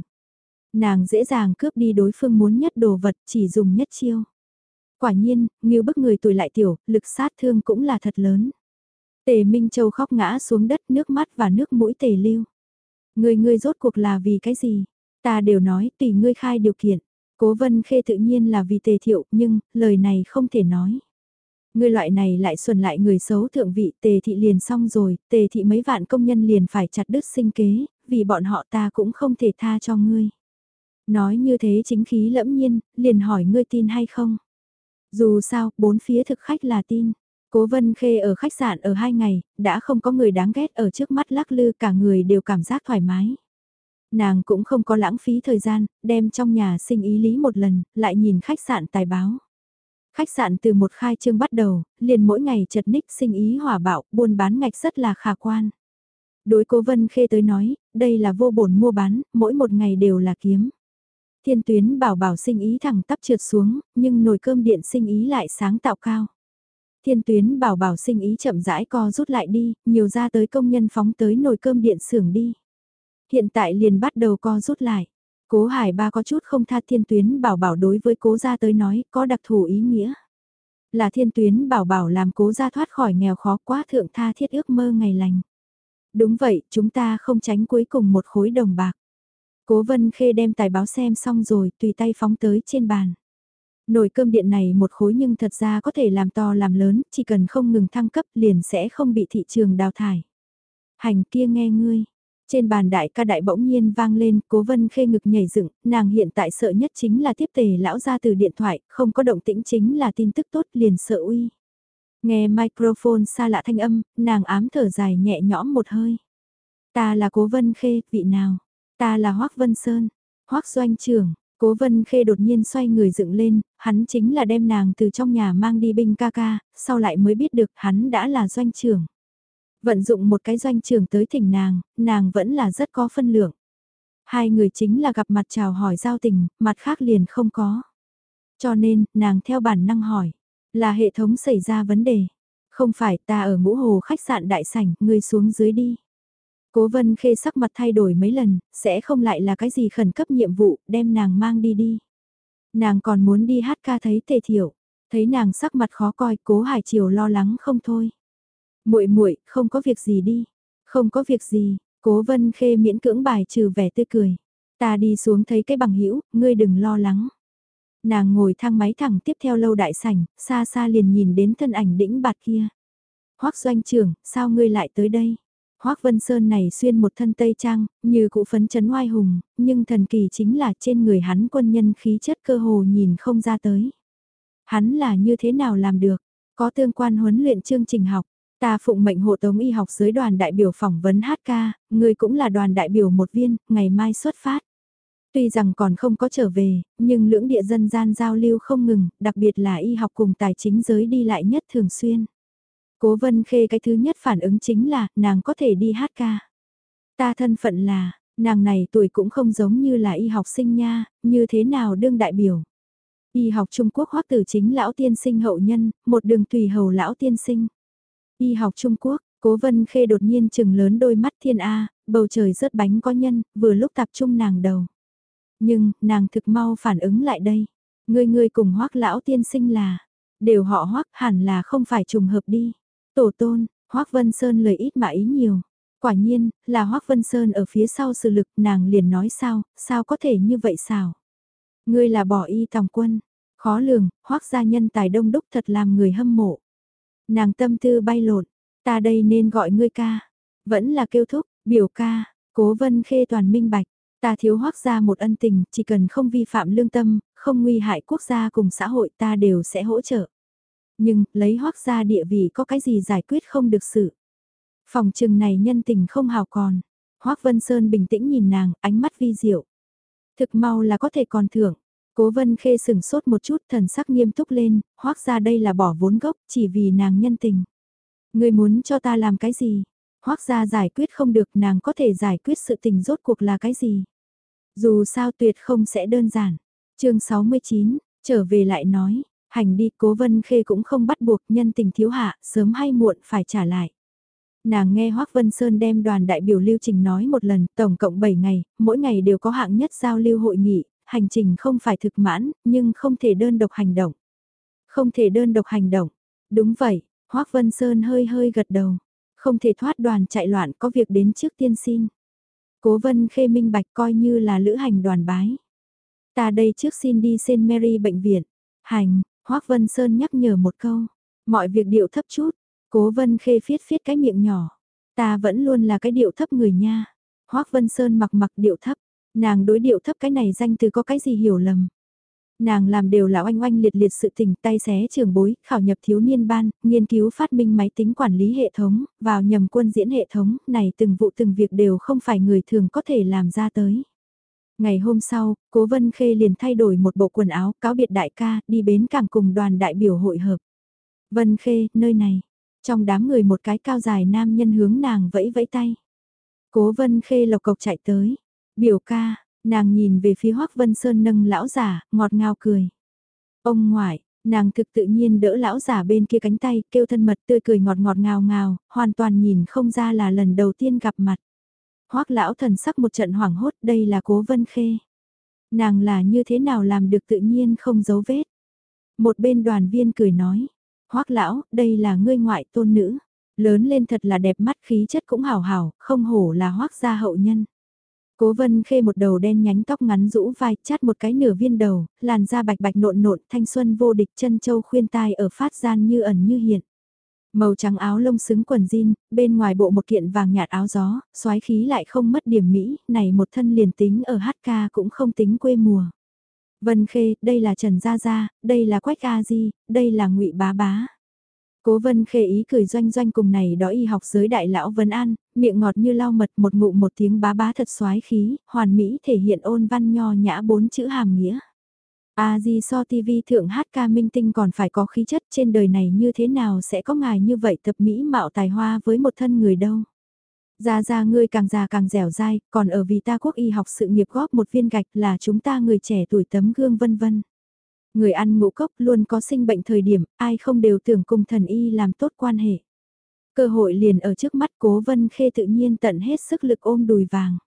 Nàng dễ dàng cướp đi đối phương muốn nhất đồ vật, chỉ dùng nhất chiêu. Quả nhiên, như bức người tuổi lại tiểu, lực sát thương cũng là thật lớn. Tề Minh Châu khóc ngã xuống đất nước mắt và nước mũi tề lưu. Người ngươi rốt cuộc là vì cái gì? Ta đều nói tùy ngươi khai điều kiện. Cố vân khê tự nhiên là vì tề thiệu, nhưng, lời này không thể nói. Ngươi loại này lại xuẩn lại người xấu thượng vị tề thị liền xong rồi, tề thị mấy vạn công nhân liền phải chặt đứt sinh kế, vì bọn họ ta cũng không thể tha cho ngươi. Nói như thế chính khí lẫm nhiên, liền hỏi ngươi tin hay không. Dù sao, bốn phía thực khách là tin. Cố Vân Khê ở khách sạn ở hai ngày, đã không có người đáng ghét ở trước mắt lắc lư cả người đều cảm giác thoải mái. Nàng cũng không có lãng phí thời gian, đem trong nhà sinh ý lý một lần, lại nhìn khách sạn tài báo. Khách sạn từ một khai trương bắt đầu, liền mỗi ngày chật ních sinh ý hỏa bạo, buôn bán ngạch rất là khả quan. Đối cố Vân Khê tới nói, đây là vô bổn mua bán, mỗi một ngày đều là kiếm. Thiên tuyến bảo bảo sinh ý thẳng tắp trượt xuống, nhưng nồi cơm điện sinh ý lại sáng tạo cao. Thiên tuyến bảo bảo sinh ý chậm rãi co rút lại đi, nhiều ra tới công nhân phóng tới nồi cơm điện xưởng đi. Hiện tại liền bắt đầu co rút lại. Cố Hải Ba có chút không tha thiên tuyến bảo bảo đối với cố gia tới nói có đặc thù ý nghĩa. Là thiên tuyến bảo bảo làm cố gia thoát khỏi nghèo khó quá thượng tha thiết ước mơ ngày lành. Đúng vậy, chúng ta không tránh cuối cùng một khối đồng bạc. Cố Vân Khê đem tài báo xem xong rồi, tùy tay phóng tới trên bàn. Nồi cơm điện này một khối nhưng thật ra có thể làm to làm lớn, chỉ cần không ngừng thăng cấp liền sẽ không bị thị trường đào thải. Hành kia nghe ngươi. Trên bàn đại ca đại bỗng nhiên vang lên, cố vân khê ngực nhảy dựng, nàng hiện tại sợ nhất chính là tiếp tề lão ra từ điện thoại, không có động tĩnh chính là tin tức tốt liền sợ uy. Nghe microphone xa lạ thanh âm, nàng ám thở dài nhẹ nhõm một hơi. Ta là cố vân khê, vị nào? Ta là Hoác Vân Sơn, Hoác Doanh trưởng, Cố Vân Khê đột nhiên xoay người dựng lên, hắn chính là đem nàng từ trong nhà mang đi binh ca ca, sau lại mới biết được hắn đã là doanh trưởng. Vận dụng một cái doanh trưởng tới thỉnh nàng, nàng vẫn là rất có phân lượng. Hai người chính là gặp mặt chào hỏi giao tình, mặt khác liền không có. Cho nên, nàng theo bản năng hỏi, là hệ thống xảy ra vấn đề. Không phải ta ở ngũ hồ khách sạn đại sảnh, ngươi xuống dưới đi. Cố vân khê sắc mặt thay đổi mấy lần, sẽ không lại là cái gì khẩn cấp nhiệm vụ, đem nàng mang đi đi. Nàng còn muốn đi hát ca thấy tề thiểu, thấy nàng sắc mặt khó coi, cố hải chiều lo lắng không thôi. muội muội không có việc gì đi, không có việc gì, cố vân khê miễn cưỡng bài trừ vẻ tươi cười. Ta đi xuống thấy cái bằng hữu ngươi đừng lo lắng. Nàng ngồi thang máy thẳng tiếp theo lâu đại sảnh, xa xa liền nhìn đến thân ảnh đĩnh bạt kia. Hoác doanh trưởng, sao ngươi lại tới đây? Hoác Vân Sơn này xuyên một thân tây trang, như cụ phấn chấn oai hùng, nhưng thần kỳ chính là trên người hắn quân nhân khí chất cơ hồ nhìn không ra tới. Hắn là như thế nào làm được, có tương quan huấn luyện chương trình học, ta phụng mệnh hộ tống y học dưới đoàn đại biểu phỏng vấn HK, người cũng là đoàn đại biểu một viên, ngày mai xuất phát. Tuy rằng còn không có trở về, nhưng lưỡng địa dân gian giao lưu không ngừng, đặc biệt là y học cùng tài chính giới đi lại nhất thường xuyên. Cố Vân Khê cái thứ nhất phản ứng chính là nàng có thể đi hát ca. Ta thân phận là, nàng này tuổi cũng không giống như là y học sinh nha, như thế nào đương đại biểu. Y học Trung Quốc hoắc tử chính lão tiên sinh hậu nhân, một đường tùy hầu lão tiên sinh. Y học Trung Quốc, cố vân khê đột nhiên chừng lớn đôi mắt thiên A, bầu trời rớt bánh có nhân, vừa lúc tập trung nàng đầu. Nhưng, nàng thực mau phản ứng lại đây. Người người cùng hoắc lão tiên sinh là, đều họ hoắc hẳn là không phải trùng hợp đi. Tổ tôn, hoắc Vân Sơn lời ít mà ý nhiều. Quả nhiên, là hoắc Vân Sơn ở phía sau sự lực nàng liền nói sao, sao có thể như vậy sao? Ngươi là bỏ y tòng quân, khó lường, hoắc gia nhân tài đông đúc thật làm người hâm mộ. Nàng tâm tư bay lộn, ta đây nên gọi ngươi ca, vẫn là kêu thúc, biểu ca, cố vân khê toàn minh bạch, ta thiếu hoắc gia một ân tình, chỉ cần không vi phạm lương tâm, không nguy hại quốc gia cùng xã hội ta đều sẽ hỗ trợ. Nhưng, lấy hoắc ra địa vị có cái gì giải quyết không được sự. Phòng trừng này nhân tình không hào còn. hoắc Vân Sơn bình tĩnh nhìn nàng, ánh mắt vi diệu. Thực mau là có thể còn thưởng. Cố vân khê sừng sốt một chút thần sắc nghiêm túc lên, hoác ra đây là bỏ vốn gốc chỉ vì nàng nhân tình. Người muốn cho ta làm cái gì? Hoác ra giải quyết không được nàng có thể giải quyết sự tình rốt cuộc là cái gì? Dù sao tuyệt không sẽ đơn giản. chương 69, trở về lại nói, hành đi cố vân khê cũng không bắt buộc nhân tình thiếu hạ, sớm hay muộn phải trả lại. Nàng nghe Hoác Vân Sơn đem đoàn đại biểu lưu trình nói một lần, tổng cộng 7 ngày, mỗi ngày đều có hạng nhất giao lưu hội nghị, hành trình không phải thực mãn, nhưng không thể đơn độc hành động. Không thể đơn độc hành động. Đúng vậy, Hoác Vân Sơn hơi hơi gật đầu. Không thể thoát đoàn chạy loạn có việc đến trước tiên xin. Cố Vân Khê minh bạch coi như là lữ hành đoàn bái. Ta đây trước xin đi St. Mary bệnh viện. Hành, Hoác Vân Sơn nhắc nhở một câu. Mọi việc điệu thấp chút. Cố Vân Khê phiết phiết cái miệng nhỏ. Ta vẫn luôn là cái điệu thấp người nha. Hoác Vân Sơn mặc mặc điệu thấp. Nàng đối điệu thấp cái này danh từ có cái gì hiểu lầm. Nàng làm đều là oanh oanh liệt liệt sự tình tay xé trường bối, khảo nhập thiếu niên ban, nghiên cứu phát minh máy tính quản lý hệ thống, vào nhầm quân diễn hệ thống, này từng vụ từng việc đều không phải người thường có thể làm ra tới. Ngày hôm sau, Cố Vân Khê liền thay đổi một bộ quần áo cáo biệt đại ca, đi bến cảng cùng đoàn đại biểu hội hợp. Vân Khê, nơi này. Trong đám người một cái cao dài nam nhân hướng nàng vẫy vẫy tay. Cố Vân Khê lộc cộc chạy tới. Biểu ca, nàng nhìn về phía Hoắc Vân Sơn nâng lão giả, ngọt ngào cười. Ông ngoại, nàng thực tự nhiên đỡ lão giả bên kia cánh tay, kêu thân mật tươi cười ngọt ngọt ngào ngào, hoàn toàn nhìn không ra là lần đầu tiên gặp mặt. Hoắc lão thần sắc một trận hoảng hốt, đây là Cố Vân Khê. Nàng là như thế nào làm được tự nhiên không giấu vết. Một bên đoàn viên cười nói, Hoắc lão, đây là ngươi ngoại tôn nữ, lớn lên thật là đẹp mắt khí chất cũng hảo hảo, không hổ là Hoắc gia hậu nhân. Cố vân khê một đầu đen nhánh tóc ngắn rũ vai, chát một cái nửa viên đầu, làn da bạch bạch nộn nộn, thanh xuân vô địch chân châu khuyên tai ở phát gian như ẩn như hiện. Màu trắng áo lông xứng quần jean, bên ngoài bộ một kiện vàng nhạt áo gió, xoái khí lại không mất điểm mỹ, này một thân liền tính ở hát ca cũng không tính quê mùa. Vân Khê, đây là Trần Gia Gia, đây là Quách A Di, đây là ngụy Bá Bá. Cố vân khê ý cười doanh doanh cùng này đó y học giới đại lão Vân An, miệng ngọt như lau mật một ngụ một tiếng bá bá thật xoái khí, hoàn mỹ thể hiện ôn văn nho nhã bốn chữ hàm nghĩa. À A di so TV thượng hát ca minh tinh còn phải có khí chất trên đời này như thế nào sẽ có ngài như vậy tập mỹ mạo tài hoa với một thân người đâu. Ra ra ngươi càng già càng dẻo dai, còn ở vì ta quốc y học sự nghiệp góp một viên gạch là chúng ta người trẻ tuổi tấm gương vân vân. Người ăn ngũ cốc luôn có sinh bệnh thời điểm, ai không đều tưởng cùng thần y làm tốt quan hệ. Cơ hội liền ở trước mắt cố vân khê tự nhiên tận hết sức lực ôm đùi vàng.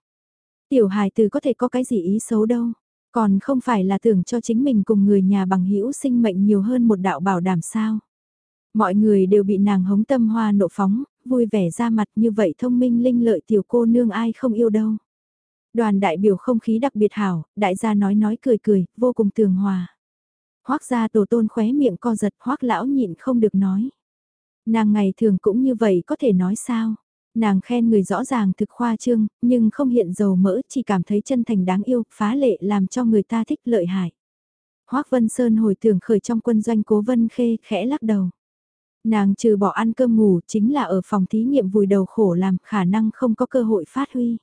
Tiểu hài từ có thể có cái gì ý xấu đâu, còn không phải là tưởng cho chính mình cùng người nhà bằng hữu sinh mệnh nhiều hơn một đạo bảo đảm sao. Mọi người đều bị nàng hống tâm hoa nộ phóng, vui vẻ ra mặt như vậy thông minh linh lợi tiểu cô nương ai không yêu đâu. Đoàn đại biểu không khí đặc biệt hảo, đại gia nói nói cười cười, vô cùng tường hòa. Hoác gia tổ tôn khóe miệng co giật hoác lão nhịn không được nói. Nàng ngày thường cũng như vậy có thể nói sao? Nàng khen người rõ ràng thực khoa trương, nhưng không hiện dầu mỡ chỉ cảm thấy chân thành đáng yêu, phá lệ làm cho người ta thích lợi hại. Hoác Vân Sơn hồi tưởng khởi trong quân doanh cố Vân Khê khẽ lắc đầu. Nàng trừ bỏ ăn cơm ngủ chính là ở phòng thí nghiệm vùi đầu khổ làm khả năng không có cơ hội phát huy.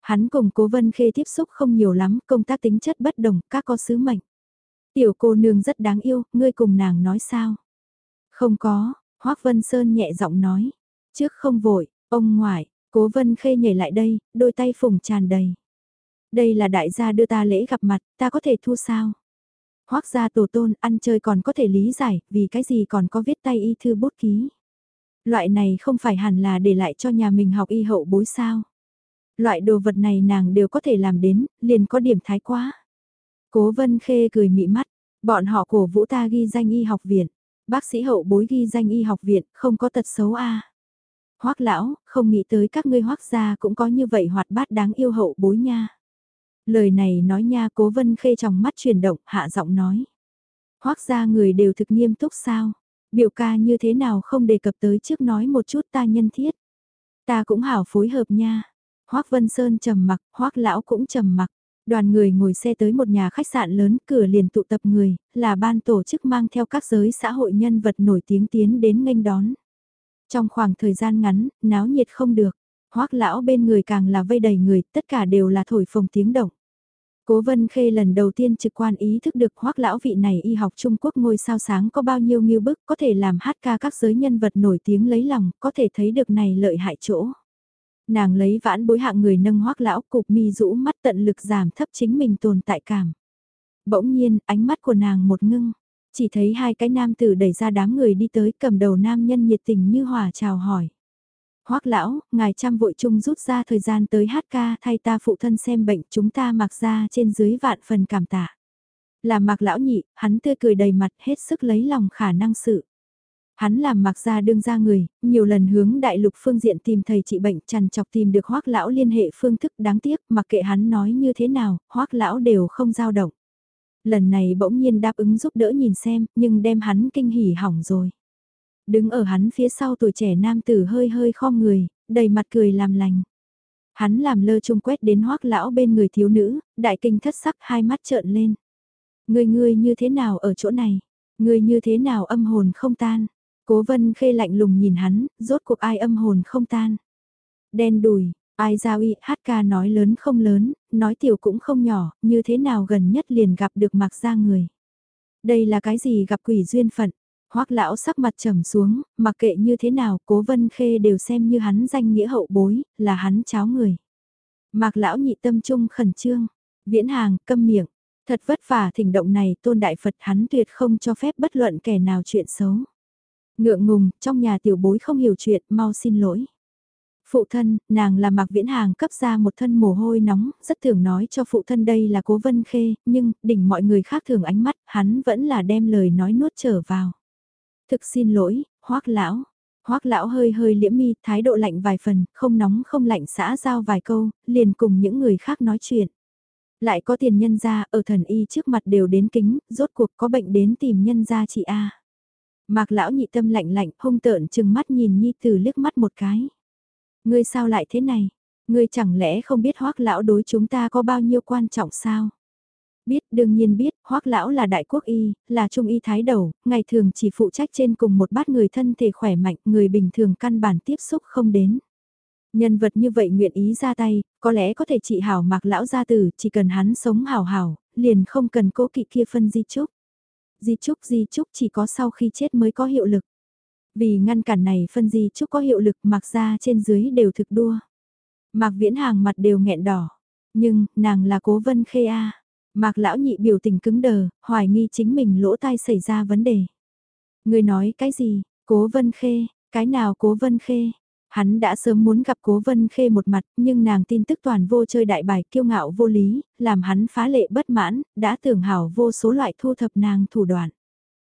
Hắn cùng cố Vân Khê tiếp xúc không nhiều lắm, công tác tính chất bất đồng, các có sứ mệnh. Tiểu cô nương rất đáng yêu, ngươi cùng nàng nói sao? Không có, Hoác Vân Sơn nhẹ giọng nói. Trước không vội, ông ngoại, Cố vân khê nhảy lại đây, đôi tay phủng tràn đầy. Đây là đại gia đưa ta lễ gặp mặt, ta có thể thu sao? Hoác gia tổ tôn, ăn chơi còn có thể lý giải, vì cái gì còn có viết tay y thư bút ký. Loại này không phải hẳn là để lại cho nhà mình học y hậu bối sao. Loại đồ vật này nàng đều có thể làm đến, liền có điểm thái quá. Cố vân khê cười mị mắt, bọn họ cổ vũ ta ghi danh y học viện, bác sĩ hậu bối ghi danh y học viện, không có tật xấu a. Hoắc lão, không nghĩ tới các ngươi hoắc gia cũng có như vậy hoạt bát đáng yêu hậu bối nha. Lời này nói nha cố vân khê trong mắt chuyển động, hạ giọng nói. Hoắc gia người đều thực nghiêm túc sao? Biểu ca như thế nào không đề cập tới trước nói một chút ta nhân thiết. Ta cũng hảo phối hợp nha. Hoắc Vân Sơn trầm mặc, Hoắc lão cũng trầm mặc. Đoàn người ngồi xe tới một nhà khách sạn lớn, cửa liền tụ tập người, là ban tổ chức mang theo các giới xã hội nhân vật nổi tiếng tiến đến nghênh đón. Trong khoảng thời gian ngắn, náo nhiệt không được, Hoắc lão bên người càng là vây đầy người, tất cả đều là thổi phồng tiếng động. Cố Vân Khê lần đầu tiên trực quan ý thức được hoắc lão vị này y học Trung Quốc ngôi sao sáng có bao nhiêu nghiêu bức có thể làm hát ca các giới nhân vật nổi tiếng lấy lòng, có thể thấy được này lợi hại chỗ. Nàng lấy vãn bối hạng người nâng hoắc lão cục mi rũ mắt tận lực giảm thấp chính mình tồn tại cảm. Bỗng nhiên, ánh mắt của nàng một ngưng, chỉ thấy hai cái nam tử đẩy ra đám người đi tới cầm đầu nam nhân nhiệt tình như hòa chào hỏi. Hoắc lão, ngài chăm vội chung rút ra thời gian tới hát ca thay ta phụ thân xem bệnh chúng ta mặc ra trên dưới vạn phần cảm tạ. Là mặc lão nhị, hắn tươi cười đầy mặt hết sức lấy lòng khả năng sự. Hắn làm mặc ra đương ra người, nhiều lần hướng đại lục phương diện tìm thầy trị bệnh chằn chọc tìm được hoắc lão liên hệ phương thức đáng tiếc mặc kệ hắn nói như thế nào, hoắc lão đều không dao động. Lần này bỗng nhiên đáp ứng giúp đỡ nhìn xem, nhưng đem hắn kinh hỉ hỏng rồi. Đứng ở hắn phía sau tuổi trẻ nam tử hơi hơi khom người, đầy mặt cười làm lành. Hắn làm lơ trung quét đến hoác lão bên người thiếu nữ, đại kinh thất sắc hai mắt trợn lên. Người ngươi như thế nào ở chỗ này? Người như thế nào âm hồn không tan? Cố vân khê lạnh lùng nhìn hắn, rốt cuộc ai âm hồn không tan? Đen đùi, ai giao y hát ca nói lớn không lớn, nói tiểu cũng không nhỏ, như thế nào gần nhất liền gặp được mặc ra người. Đây là cái gì gặp quỷ duyên phận, Hoắc lão sắc mặt trầm xuống, mặc kệ như thế nào, Cố Vân Khê đều xem như hắn danh nghĩa hậu bối, là hắn cháu người. Mạc lão nhị tâm trung khẩn trương, viễn hàng, câm miệng, thật vất vả thỉnh động này tôn đại Phật hắn tuyệt không cho phép bất luận kẻ nào chuyện xấu. Ngượng ngùng, trong nhà tiểu bối không hiểu chuyện, mau xin lỗi. Phụ thân, nàng là Mạc Viễn Hàng cấp ra một thân mồ hôi nóng, rất thường nói cho phụ thân đây là cố vân khê, nhưng, đỉnh mọi người khác thường ánh mắt, hắn vẫn là đem lời nói nuốt trở vào. Thực xin lỗi, hoắc lão. hoắc lão hơi hơi liễm mi, thái độ lạnh vài phần, không nóng không lạnh xã giao vài câu, liền cùng những người khác nói chuyện. Lại có tiền nhân ra, ở thần y trước mặt đều đến kính, rốt cuộc có bệnh đến tìm nhân gia chị A. Mạc lão nhị tâm lạnh lạnh, hung tợn chừng mắt nhìn Nhi Tử liếc mắt một cái. Ngươi sao lại thế này? Ngươi chẳng lẽ không biết hoắc lão đối chúng ta có bao nhiêu quan trọng sao? Biết, đương nhiên biết, hoắc lão là đại quốc y, là trung y thái đầu, ngày thường chỉ phụ trách trên cùng một bát người thân thể khỏe mạnh, người bình thường căn bản tiếp xúc không đến. Nhân vật như vậy nguyện ý ra tay, có lẽ có thể trị hảo mạc lão gia tử, chỉ cần hắn sống hảo hảo, liền không cần cố kỵ kia phân di trúc. Di trúc di trúc chỉ có sau khi chết mới có hiệu lực. Vì ngăn cản này phân di trúc có hiệu lực mặc ra trên dưới đều thực đua. Mạc viễn hàng mặt đều nghẹn đỏ. Nhưng, nàng là cố vân khê a Mạc lão nhị biểu tình cứng đờ, hoài nghi chính mình lỗ tai xảy ra vấn đề. Người nói cái gì, cố vân khê, cái nào cố vân khê? Hắn đã sớm muốn gặp cố vân khê một mặt, nhưng nàng tin tức toàn vô chơi đại bài kiêu ngạo vô lý, làm hắn phá lệ bất mãn, đã tưởng hảo vô số loại thu thập nàng thủ đoạn.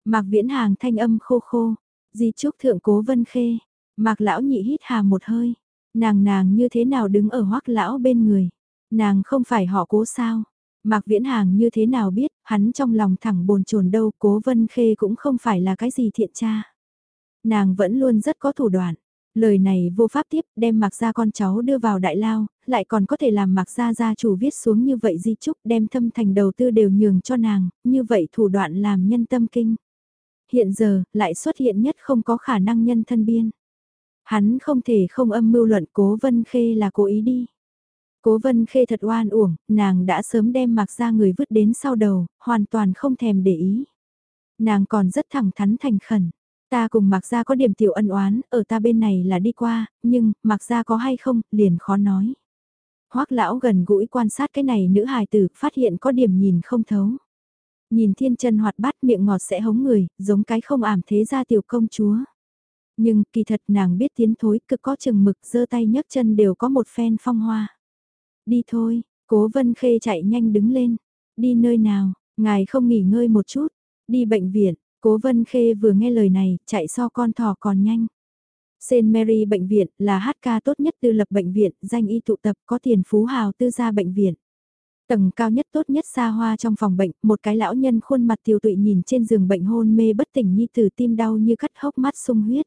Mạc viễn hàng thanh âm khô khô, di trúc thượng cố vân khê, mạc lão nhị hít hà một hơi, nàng nàng như thế nào đứng ở hoắc lão bên người, nàng không phải họ cố sao, Mạc Viễn Hàng như thế nào biết, hắn trong lòng thẳng bồn chồn đâu, cố vân khê cũng không phải là cái gì thiện cha. Nàng vẫn luôn rất có thủ đoạn. Lời này vô pháp tiếp, đem Mạc gia con cháu đưa vào đại lao, lại còn có thể làm Mạc gia gia chủ viết xuống như vậy di trúc đem thâm thành đầu tư đều nhường cho nàng, như vậy thủ đoạn làm nhân tâm kinh. Hiện giờ, lại xuất hiện nhất không có khả năng nhân thân biên. Hắn không thể không âm mưu luận cố vân khê là cố ý đi. Cố vân khê thật oan uổng, nàng đã sớm đem mặc ra người vứt đến sau đầu, hoàn toàn không thèm để ý. Nàng còn rất thẳng thắn thành khẩn. Ta cùng Mạc Gia có điểm tiểu ân oán, ở ta bên này là đi qua, nhưng, Mạc Gia có hay không, liền khó nói. Hoắc lão gần gũi quan sát cái này nữ hài tử, phát hiện có điểm nhìn không thấu. Nhìn thiên chân hoạt bát miệng ngọt sẽ hống người, giống cái không ảm thế ra tiểu công chúa. Nhưng kỳ thật nàng biết tiến thối cực có chừng mực giơ tay nhấc chân đều có một phen phong hoa. Đi thôi, cố vân khê chạy nhanh đứng lên. Đi nơi nào, ngài không nghỉ ngơi một chút. Đi bệnh viện, cố vân khê vừa nghe lời này, chạy so con thỏ còn nhanh. St. Mary Bệnh viện là hát ca tốt nhất tư lập bệnh viện, danh y tụ tập có tiền phú hào tư gia bệnh viện. Tầng cao nhất tốt nhất xa hoa trong phòng bệnh, một cái lão nhân khuôn mặt tiêu tụy nhìn trên giường bệnh hôn mê bất tỉnh nhi tử tim đau như cắt hốc mắt sung huyết.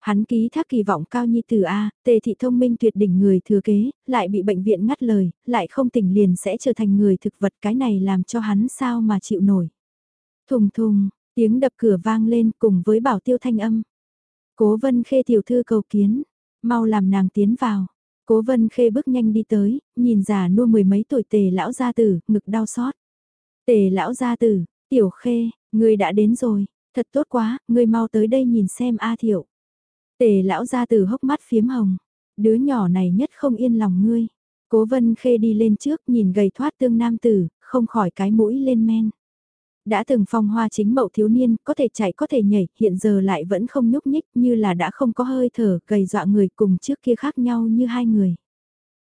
Hắn ký thác kỳ vọng cao nhi tử A, tề thị thông minh tuyệt đỉnh người thừa kế, lại bị bệnh viện ngắt lời, lại không tỉnh liền sẽ trở thành người thực vật cái này làm cho hắn sao mà chịu nổi. Thùng thùng, tiếng đập cửa vang lên cùng với bảo tiêu thanh âm. Cố vân khê tiểu thư cầu kiến, mau làm nàng tiến vào. Cố vân khê bước nhanh đi tới, nhìn già nua mười mấy tuổi tề lão gia tử, ngực đau xót. Tề lão gia tử, tiểu khê, ngươi đã đến rồi, thật tốt quá, ngươi mau tới đây nhìn xem A thiệu. Tề lão gia tử hốc mắt phiếm hồng, đứa nhỏ này nhất không yên lòng ngươi. Cố vân khê đi lên trước nhìn gầy thoát tương nam tử, không khỏi cái mũi lên men. Đã từng phong hoa chính mậu thiếu niên, có thể chạy có thể nhảy, hiện giờ lại vẫn không nhúc nhích như là đã không có hơi thở, gầy dọa người cùng trước kia khác nhau như hai người.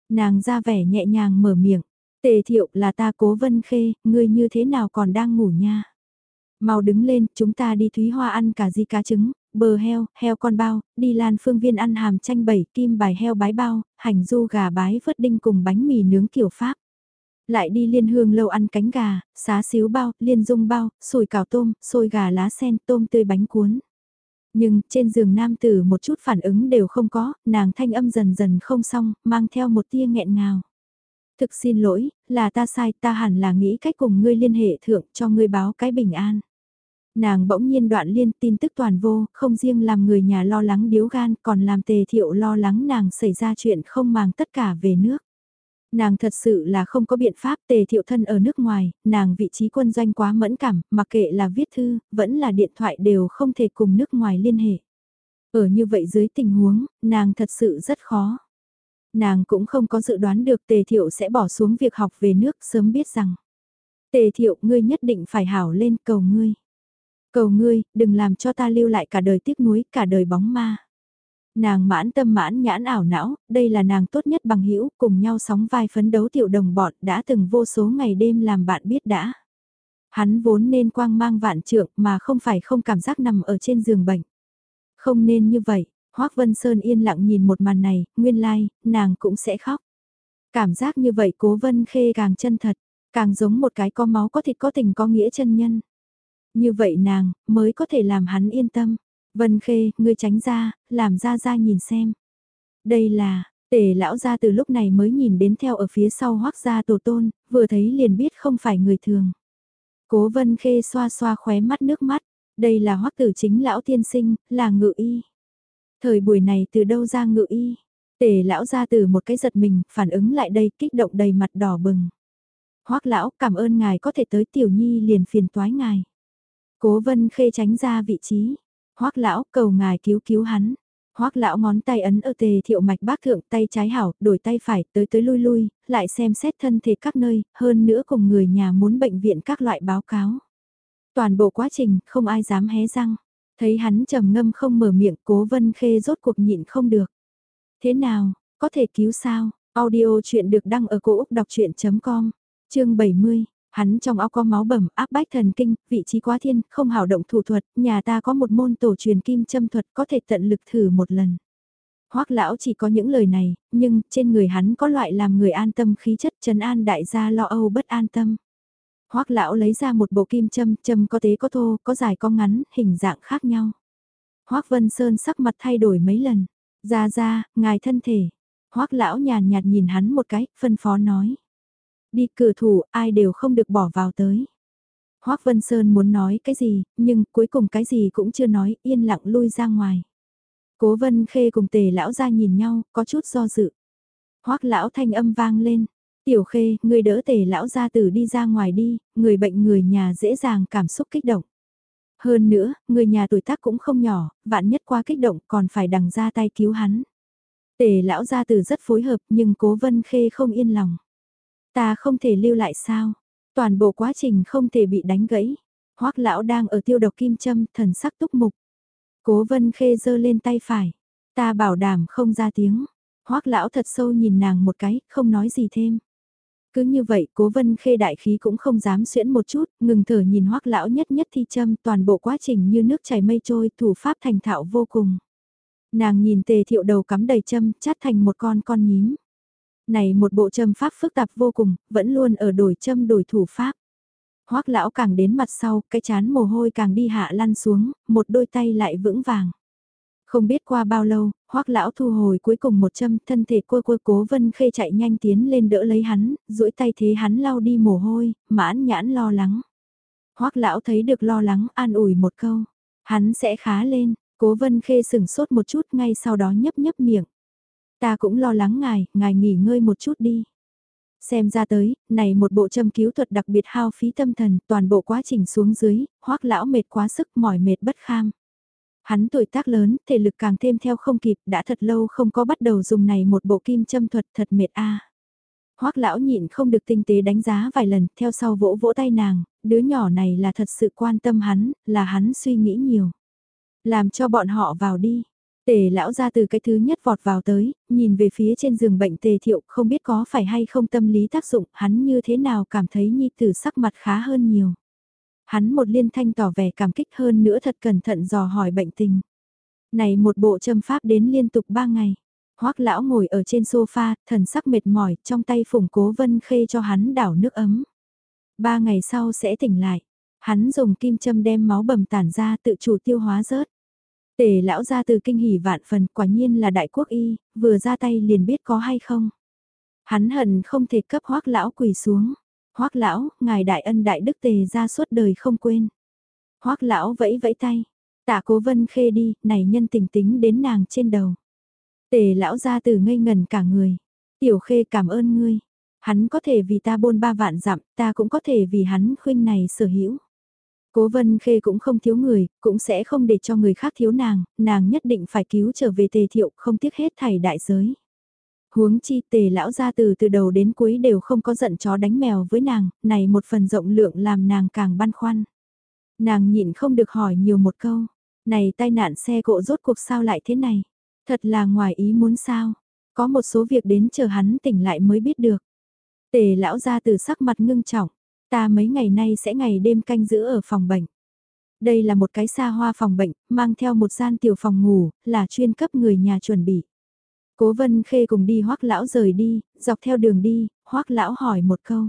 Nàng ra vẻ nhẹ nhàng mở miệng, tề thiệu là ta cố vân khê, ngươi như thế nào còn đang ngủ nha. Mau đứng lên, chúng ta đi Thúy Hoa ăn cả di cá trứng, bờ heo, heo con bao, đi lan phương viên ăn hàm chanh bảy kim bài heo bái bao, hành du gà bái vớt đinh cùng bánh mì nướng kiểu Pháp. Lại đi liên hương lâu ăn cánh gà, xá xíu bao, liên dung bao, sùi cào tôm, sôi gà lá sen, tôm tươi bánh cuốn. Nhưng trên giường nam tử một chút phản ứng đều không có, nàng thanh âm dần dần không xong, mang theo một tia nghẹn ngào. Thực xin lỗi, là ta sai, ta hẳn là nghĩ cách cùng ngươi liên hệ thượng cho ngươi báo cái bình an. Nàng bỗng nhiên đoạn liên tin tức toàn vô, không riêng làm người nhà lo lắng điếu gan còn làm tề thiệu lo lắng nàng xảy ra chuyện không màng tất cả về nước. Nàng thật sự là không có biện pháp tề thiệu thân ở nước ngoài, nàng vị trí quân doanh quá mẫn cảm, mặc kệ là viết thư, vẫn là điện thoại đều không thể cùng nước ngoài liên hệ. Ở như vậy dưới tình huống, nàng thật sự rất khó. Nàng cũng không có dự đoán được tề thiệu sẽ bỏ xuống việc học về nước sớm biết rằng. Tề thiệu ngươi nhất định phải hảo lên cầu ngươi. Cầu ngươi, đừng làm cho ta lưu lại cả đời tiếc nuối, cả đời bóng ma. Nàng mãn tâm mãn nhãn ảo não, đây là nàng tốt nhất bằng hữu cùng nhau sóng vai phấn đấu tiểu đồng bọn đã từng vô số ngày đêm làm bạn biết đã. Hắn vốn nên quang mang vạn trượng mà không phải không cảm giác nằm ở trên giường bệnh. Không nên như vậy, Hoác Vân Sơn yên lặng nhìn một màn này, nguyên lai, like, nàng cũng sẽ khóc. Cảm giác như vậy cố Vân Khê càng chân thật, càng giống một cái có máu có thịt có tình có nghĩa chân nhân. Như vậy nàng, mới có thể làm hắn yên tâm. Vân Khê, ngươi tránh ra, làm ra ra nhìn xem. Đây là, tề lão ra từ lúc này mới nhìn đến theo ở phía sau hoác gia tổ tôn, vừa thấy liền biết không phải người thường. Cố Vân Khê xoa xoa khóe mắt nước mắt, đây là hoác tử chính lão tiên sinh, là ngự y. Thời buổi này từ đâu ra ngự y? Tề lão ra từ một cái giật mình, phản ứng lại đây, kích động đầy mặt đỏ bừng. Hoác lão, cảm ơn ngài có thể tới tiểu nhi liền phiền toái ngài. Cố vân khê tránh ra vị trí. Hoác lão cầu ngài cứu cứu hắn. Hoác lão ngón tay ấn ở tề thiệu mạch bác thượng tay trái hảo, đổi tay phải, tới tới lui lui, lại xem xét thân thể các nơi, hơn nữa cùng người nhà muốn bệnh viện các loại báo cáo. Toàn bộ quá trình, không ai dám hé răng. Thấy hắn trầm ngâm không mở miệng, cố vân khê rốt cuộc nhịn không được. Thế nào, có thể cứu sao? Audio chuyện được đăng ở cổ Úc đọc chuyện.com, chương 70. Hắn trong óc có máu bầm, áp bách thần kinh, vị trí quá thiên, không hào động thủ thuật, nhà ta có một môn tổ truyền kim châm thuật có thể tận lực thử một lần. Hoắc lão chỉ có những lời này, nhưng trên người hắn có loại làm người an tâm khí chất trấn an đại gia lo âu bất an tâm. Hoắc lão lấy ra một bộ kim châm, châm có tế có thô, có dài có ngắn, hình dạng khác nhau. Hoắc Vân Sơn sắc mặt thay đổi mấy lần. "Ra ra, ngài thân thể." Hoắc lão nhàn nhạt nhìn hắn một cái, phân phó nói. Đi cửa thủ, ai đều không được bỏ vào tới. Hoác Vân Sơn muốn nói cái gì, nhưng cuối cùng cái gì cũng chưa nói, yên lặng lui ra ngoài. Cố Vân Khê cùng tề lão ra nhìn nhau, có chút do dự. Hoác lão thanh âm vang lên. Tiểu Khê, người đỡ tề lão ra từ đi ra ngoài đi, người bệnh người nhà dễ dàng cảm xúc kích động. Hơn nữa, người nhà tuổi tác cũng không nhỏ, vạn nhất qua kích động còn phải đằng ra tay cứu hắn. Tề lão gia từ rất phối hợp nhưng cố vân khê không yên lòng. Ta không thể lưu lại sao? Toàn bộ quá trình không thể bị đánh gãy. Hoắc lão đang ở tiêu độc kim châm, thần sắc túc mục. Cố Vân Khê giơ lên tay phải, ta bảo đảm không ra tiếng. Hoắc lão thật sâu nhìn nàng một cái, không nói gì thêm. Cứ như vậy, Cố Vân Khê đại khí cũng không dám xuyễn một chút, ngừng thở nhìn Hoắc lão nhất nhất thi châm, toàn bộ quá trình như nước chảy mây trôi, thủ pháp thành thạo vô cùng. Nàng nhìn Tề Thiệu đầu cắm đầy châm, chát thành một con con nhím. Này một bộ châm pháp phức tạp vô cùng, vẫn luôn ở đổi châm đổi thủ pháp. Hoắc lão càng đến mặt sau, cái chán mồ hôi càng đi hạ lăn xuống, một đôi tay lại vững vàng. Không biết qua bao lâu, Hoắc lão thu hồi cuối cùng một châm, thân thể cua cua cố vân khê chạy nhanh tiến lên đỡ lấy hắn, duỗi tay thế hắn lau đi mồ hôi, mãn nhãn lo lắng. Hoắc lão thấy được lo lắng, an ủi một câu, hắn sẽ khá lên, cố vân khê sừng sốt một chút ngay sau đó nhấp nhấp miệng. Ta cũng lo lắng ngài, ngài nghỉ ngơi một chút đi. Xem ra tới, này một bộ châm cứu thuật đặc biệt hao phí tâm thần, toàn bộ quá trình xuống dưới, hoắc lão mệt quá sức mỏi mệt bất kham. Hắn tuổi tác lớn, thể lực càng thêm theo không kịp, đã thật lâu không có bắt đầu dùng này một bộ kim châm thuật thật mệt a. Hoắc lão nhịn không được tinh tế đánh giá vài lần, theo sau vỗ vỗ tay nàng, đứa nhỏ này là thật sự quan tâm hắn, là hắn suy nghĩ nhiều. Làm cho bọn họ vào đi, Tề lão ra từ cái thứ nhất vọt vào tới, nhìn về phía trên giường bệnh tề thiệu không biết có phải hay không tâm lý tác dụng, hắn như thế nào cảm thấy nhi tử sắc mặt khá hơn nhiều. Hắn một liên thanh tỏ vẻ cảm kích hơn nữa thật cẩn thận dò hỏi bệnh tình. Này một bộ châm pháp đến liên tục ba ngày. Hoắc lão ngồi ở trên sofa, thần sắc mệt mỏi, trong tay phủng cố vân khê cho hắn đảo nước ấm. Ba ngày sau sẽ tỉnh lại. Hắn dùng kim châm đem máu bầm tản ra tự chủ tiêu hóa rớt. Tề lão ra từ kinh hỉ vạn phần quả nhiên là đại quốc y, vừa ra tay liền biết có hay không. Hắn hận không thể cấp hoác lão quỳ xuống. Hoác lão, ngài đại ân đại đức tề ra suốt đời không quên. Hoác lão vẫy vẫy tay. Tạ cố vân khê đi, này nhân tình tính đến nàng trên đầu. Tề lão ra từ ngây ngần cả người. Tiểu khê cảm ơn ngươi. Hắn có thể vì ta bôn ba vạn dặm, ta cũng có thể vì hắn khuynh này sở hữu. Cố Vân Khê cũng không thiếu người, cũng sẽ không để cho người khác thiếu nàng, nàng nhất định phải cứu trở về tề thiệu, không tiếc hết thảy đại giới. Huống chi tề lão gia từ từ đầu đến cuối đều không có giận chó đánh mèo với nàng, này một phần rộng lượng làm nàng càng băn khoăn. Nàng nhịn không được hỏi nhiều một câu, này tai nạn xe cộ rốt cuộc sao lại thế này? Thật là ngoài ý muốn sao? Có một số việc đến chờ hắn tỉnh lại mới biết được. Tề lão gia từ sắc mặt ngưng trọng, Ta mấy ngày nay sẽ ngày đêm canh giữ ở phòng bệnh. Đây là một cái xa hoa phòng bệnh, mang theo một gian tiểu phòng ngủ, là chuyên cấp người nhà chuẩn bị. Cố vân khê cùng đi hoắc lão rời đi, dọc theo đường đi, hoắc lão hỏi một câu.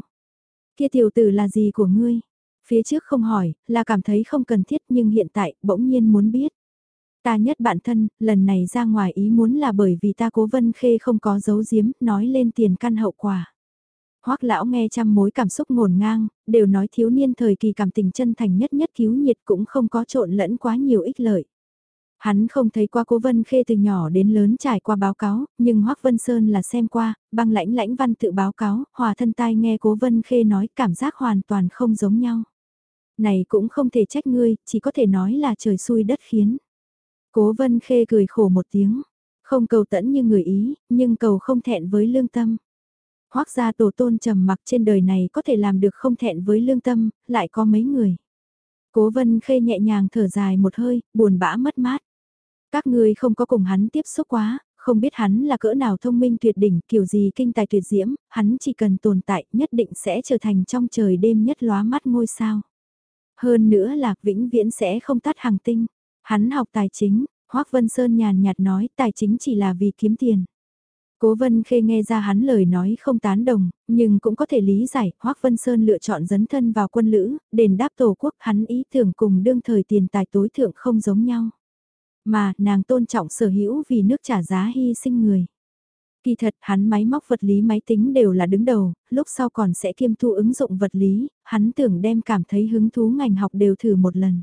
Kia tiểu tử là gì của ngươi? Phía trước không hỏi, là cảm thấy không cần thiết nhưng hiện tại bỗng nhiên muốn biết. Ta nhất bạn thân, lần này ra ngoài ý muốn là bởi vì ta cố vân khê không có giấu giếm, nói lên tiền căn hậu quả. Hoắc lão nghe trăm mối cảm xúc ngổn ngang, đều nói thiếu niên thời kỳ cảm tình chân thành nhất nhất cứu nhiệt cũng không có trộn lẫn quá nhiều ích lợi. Hắn không thấy qua cố Vân Khê từ nhỏ đến lớn trải qua báo cáo, nhưng Hoắc Vân Sơn là xem qua, băng lãnh lãnh văn tự báo cáo, hòa thân tai nghe cố Vân Khê nói cảm giác hoàn toàn không giống nhau. Này cũng không thể trách ngươi, chỉ có thể nói là trời xui đất khiến. Cố Vân Khê cười khổ một tiếng, không cầu tẫn như người ý, nhưng cầu không thẹn với lương tâm. Hoác gia tổ tôn trầm mặc trên đời này có thể làm được không thẹn với lương tâm, lại có mấy người. Cố vân khê nhẹ nhàng thở dài một hơi, buồn bã mất mát. Các ngươi không có cùng hắn tiếp xúc quá, không biết hắn là cỡ nào thông minh tuyệt đỉnh, kiểu gì kinh tài tuyệt diễm, hắn chỉ cần tồn tại nhất định sẽ trở thành trong trời đêm nhất lóa mắt ngôi sao. Hơn nữa là vĩnh viễn sẽ không tắt hàng tinh. Hắn học tài chính, Hoác Vân Sơn nhàn nhạt nói tài chính chỉ là vì kiếm tiền. Cố Vân Khê nghe ra hắn lời nói không tán đồng, nhưng cũng có thể lý giải, Hoác Vân Sơn lựa chọn dấn thân vào quân lữ, đền đáp tổ quốc hắn ý tưởng cùng đương thời tiền tài tối thượng không giống nhau. Mà, nàng tôn trọng sở hữu vì nước trả giá hy sinh người. Kỳ thật, hắn máy móc vật lý máy tính đều là đứng đầu, lúc sau còn sẽ kiêm thu ứng dụng vật lý, hắn tưởng đem cảm thấy hứng thú ngành học đều thử một lần.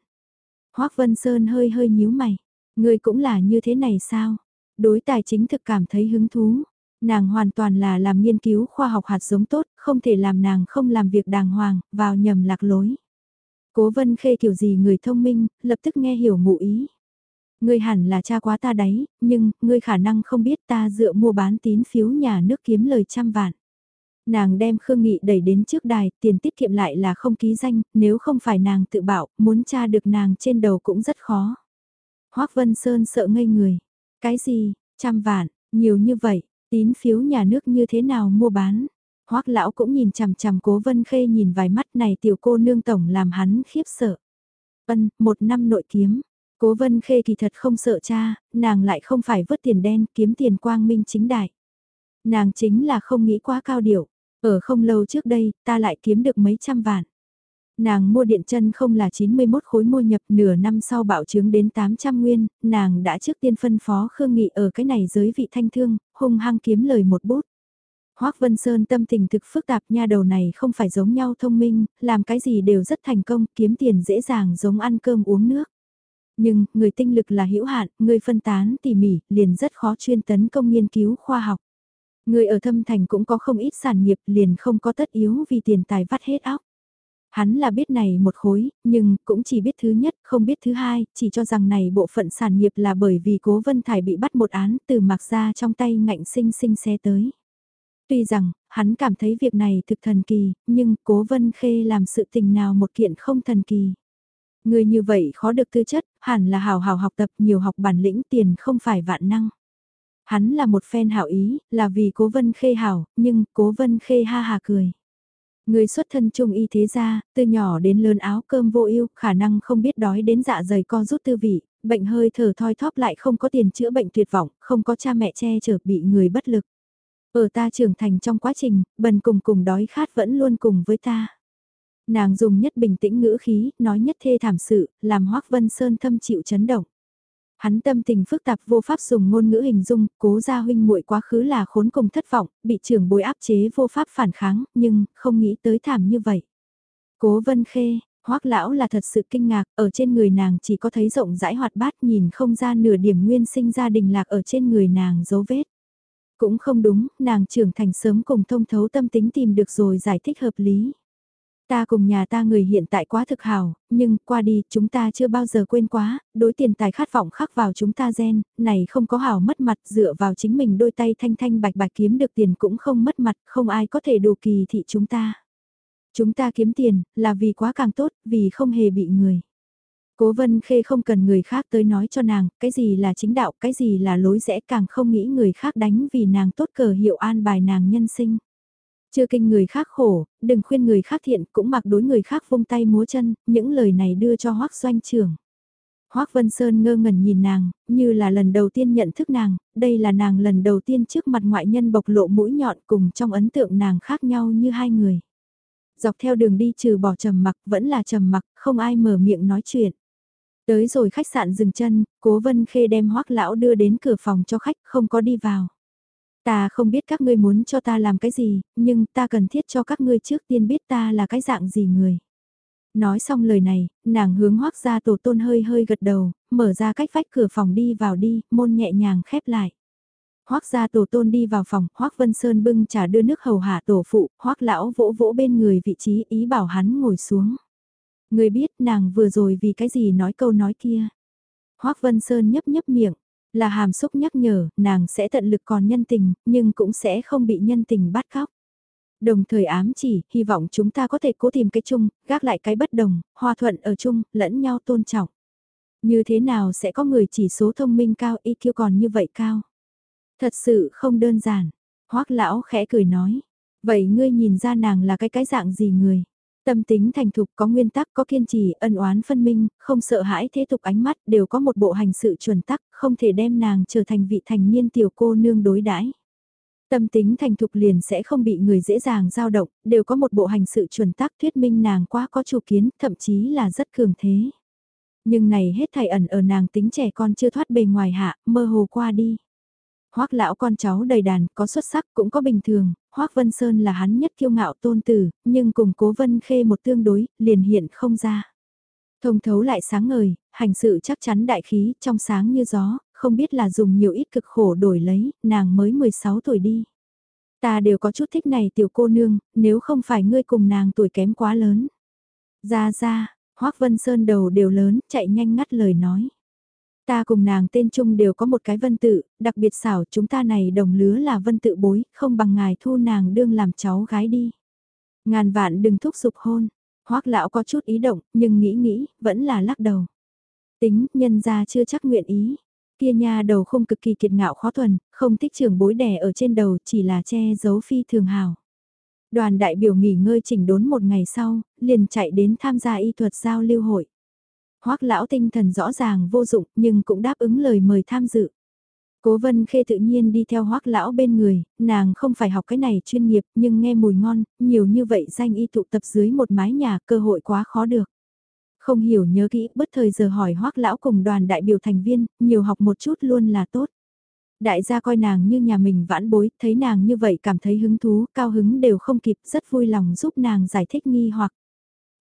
Hoác Vân Sơn hơi hơi nhíu mày, người cũng là như thế này sao? Đối tài chính thực cảm thấy hứng thú, Nàng hoàn toàn là làm nghiên cứu khoa học hạt giống tốt, không thể làm nàng không làm việc đàng hoàng, vào nhầm lạc lối. Cố vân khê kiểu gì người thông minh, lập tức nghe hiểu ngụ ý. Ngươi hẳn là cha quá ta đấy, nhưng, ngươi khả năng không biết ta dựa mua bán tín phiếu nhà nước kiếm lời trăm vạn. Nàng đem Khương Nghị đẩy đến trước đài, tiền tiết kiệm lại là không ký danh, nếu không phải nàng tự bảo, muốn tra được nàng trên đầu cũng rất khó. Hoác Vân Sơn sợ ngây người. Cái gì, trăm vạn, nhiều như vậy, tín phiếu nhà nước như thế nào mua bán? Hoắc lão cũng nhìn chằm chằm cố Vân Khê nhìn vài mắt này tiểu cô nương tổng làm hắn khiếp sợ. Vân, một năm nội kiếm. Cố Vân Khê kỳ thật không sợ cha, nàng lại không phải vứt tiền đen kiếm tiền quang minh chính đại. Nàng chính là không nghĩ quá cao điệu. Ở không lâu trước đây, ta lại kiếm được mấy trăm vạn. Nàng mua điện chân không là 91 khối mua nhập nửa năm sau bảo chứng đến 800 nguyên, nàng đã trước tiên phân phó Khương Nghị ở cái này giới vị thanh thương, hung hăng kiếm lời một bút. Hoác Vân Sơn tâm tình thực phức tạp nha đầu này không phải giống nhau thông minh, làm cái gì đều rất thành công, kiếm tiền dễ dàng giống ăn cơm uống nước. Nhưng, người tinh lực là hữu hạn, người phân tán tỉ mỉ, liền rất khó chuyên tấn công nghiên cứu khoa học. Người ở thâm thành cũng có không ít sản nghiệp liền không có tất yếu vì tiền tài vắt hết óc. Hắn là biết này một khối, nhưng cũng chỉ biết thứ nhất, không biết thứ hai, chỉ cho rằng này bộ phận sản nghiệp là bởi vì cố Vân Thải bị bắt một án từ mặc ra trong tay ngạnh sinh sinh xe tới. Tuy rằng, hắn cảm thấy việc này thực thần kỳ, nhưng cố Vân Khê làm sự tình nào một kiện không thần kỳ. Người như vậy khó được tư chất, hẳn là hào hào học tập nhiều học bản lĩnh tiền không phải vạn năng. Hắn là một phen hảo ý, là vì cố vân khê hảo, nhưng cố vân khê ha hà cười. Người xuất thân trung y thế gia, từ nhỏ đến lớn áo cơm vô ưu, khả năng không biết đói đến dạ dày co rút tư vị, bệnh hơi thở thoi thóp lại không có tiền chữa bệnh tuyệt vọng, không có cha mẹ che chở bị người bất lực. Ở ta trưởng thành trong quá trình, bần cùng cùng đói khát vẫn luôn cùng với ta. Nàng dùng nhất bình tĩnh ngữ khí, nói nhất thê thảm sự, làm Hoác Vân Sơn thâm chịu chấn động. Hắn tâm tình phức tạp vô pháp dùng ngôn ngữ hình dung, cố gia huynh muội quá khứ là khốn cùng thất vọng, bị trưởng bối áp chế vô pháp phản kháng, nhưng không nghĩ tới thảm như vậy. Cố Vân Khê, Hoắc lão là thật sự kinh ngạc, ở trên người nàng chỉ có thấy rộng rãi hoạt bát nhìn không ra nửa điểm nguyên sinh gia đình lạc ở trên người nàng dấu vết. Cũng không đúng, nàng trưởng thành sớm cùng thông thấu tâm tính tìm được rồi giải thích hợp lý. Ta cùng nhà ta người hiện tại quá thực hào, nhưng qua đi chúng ta chưa bao giờ quên quá, đối tiền tài khát vọng khắc vào chúng ta gen, này không có hào mất mặt dựa vào chính mình đôi tay thanh thanh bạch bạch kiếm được tiền cũng không mất mặt, không ai có thể đủ kỳ thị chúng ta. Chúng ta kiếm tiền, là vì quá càng tốt, vì không hề bị người. Cố vân khê không cần người khác tới nói cho nàng, cái gì là chính đạo, cái gì là lối rẽ càng không nghĩ người khác đánh vì nàng tốt cờ hiệu an bài nàng nhân sinh. Chưa kinh người khác khổ, đừng khuyên người khác thiện cũng mặc đối người khác vung tay múa chân, những lời này đưa cho hoác doanh trưởng. Hoác Vân Sơn ngơ ngẩn nhìn nàng, như là lần đầu tiên nhận thức nàng, đây là nàng lần đầu tiên trước mặt ngoại nhân bộc lộ mũi nhọn cùng trong ấn tượng nàng khác nhau như hai người. Dọc theo đường đi trừ bỏ trầm mặc vẫn là trầm mặc, không ai mở miệng nói chuyện. Tới rồi khách sạn dừng chân, cố vân khê đem hoác lão đưa đến cửa phòng cho khách không có đi vào. Ta không biết các ngươi muốn cho ta làm cái gì, nhưng ta cần thiết cho các ngươi trước tiên biết ta là cái dạng gì người. Nói xong lời này, nàng hướng hoác ra tổ tôn hơi hơi gật đầu, mở ra cách vách cửa phòng đi vào đi, môn nhẹ nhàng khép lại. Hoác ra tổ tôn đi vào phòng, Hoác Vân Sơn bưng trà đưa nước hầu hạ tổ phụ, Hoác lão vỗ vỗ bên người vị trí ý bảo hắn ngồi xuống. Người biết nàng vừa rồi vì cái gì nói câu nói kia. Hoác Vân Sơn nhấp nhấp miệng, là hàm xúc nhắc nhở, nàng sẽ tận lực còn nhân tình, nhưng cũng sẽ không bị nhân tình bắt cóc. Đồng thời ám chỉ, hy vọng chúng ta có thể cố tìm cái chung, gác lại cái bất đồng, hòa thuận ở chung, lẫn nhau tôn trọng. Như thế nào sẽ có người chỉ số thông minh cao IQ còn như vậy cao? Thật sự không đơn giản. Hoác lão khẽ cười nói. Vậy ngươi nhìn ra nàng là cái cái dạng gì người? Tâm tính thành thục có nguyên tắc có kiên trì, ân oán phân minh, không sợ hãi thế tục ánh mắt đều có một bộ hành sự chuẩn tắc, không thể đem nàng trở thành vị thành niên tiểu cô nương đối đãi. Tâm tính thành thục liền sẽ không bị người dễ dàng dao động, đều có một bộ hành sự chuẩn tắc thuyết minh nàng quá có chủ kiến, thậm chí là rất cường thế. Nhưng này hết thảy ẩn ở nàng tính trẻ con chưa thoát bề ngoài hạ, mơ hồ qua đi. Hoắc lão con cháu đầy đàn, có xuất sắc cũng có bình thường, Hoắc Vân Sơn là hắn nhất kiêu ngạo tôn tử, nhưng cùng Cố Vân Khê một tương đối, liền hiện không ra. Thông thấu lại sáng ngời, hành sự chắc chắn đại khí, trong sáng như gió, không biết là dùng nhiều ít cực khổ đổi lấy, nàng mới 16 tuổi đi. Ta đều có chút thích này tiểu cô nương, nếu không phải ngươi cùng nàng tuổi kém quá lớn. Ra ra, Hoác Vân Sơn đầu đều lớn, chạy nhanh ngắt lời nói. Ta cùng nàng tên chung đều có một cái vân tự, đặc biệt xảo chúng ta này đồng lứa là vân tự bối, không bằng ngài thu nàng đương làm cháu gái đi. Ngàn vạn đừng thúc sụp hôn, hoác lão có chút ý động, nhưng nghĩ nghĩ, vẫn là lắc đầu. Tính, nhân ra chưa chắc nguyện ý. Kia nha đầu không cực kỳ kiệt ngạo khó thuần, không thích trường bối đẻ ở trên đầu chỉ là che giấu phi thường hào. Đoàn đại biểu nghỉ ngơi chỉnh đốn một ngày sau, liền chạy đến tham gia y thuật giao lưu hội. Hoắc lão tinh thần rõ ràng vô dụng nhưng cũng đáp ứng lời mời tham dự. Cố vân khê tự nhiên đi theo hoắc lão bên người, nàng không phải học cái này chuyên nghiệp nhưng nghe mùi ngon, nhiều như vậy danh y tụ tập dưới một mái nhà cơ hội quá khó được. Không hiểu nhớ kỹ, bất thời giờ hỏi hoắc lão cùng đoàn đại biểu thành viên, nhiều học một chút luôn là tốt. Đại gia coi nàng như nhà mình vãn bối, thấy nàng như vậy cảm thấy hứng thú, cao hứng đều không kịp, rất vui lòng giúp nàng giải thích nghi hoặc.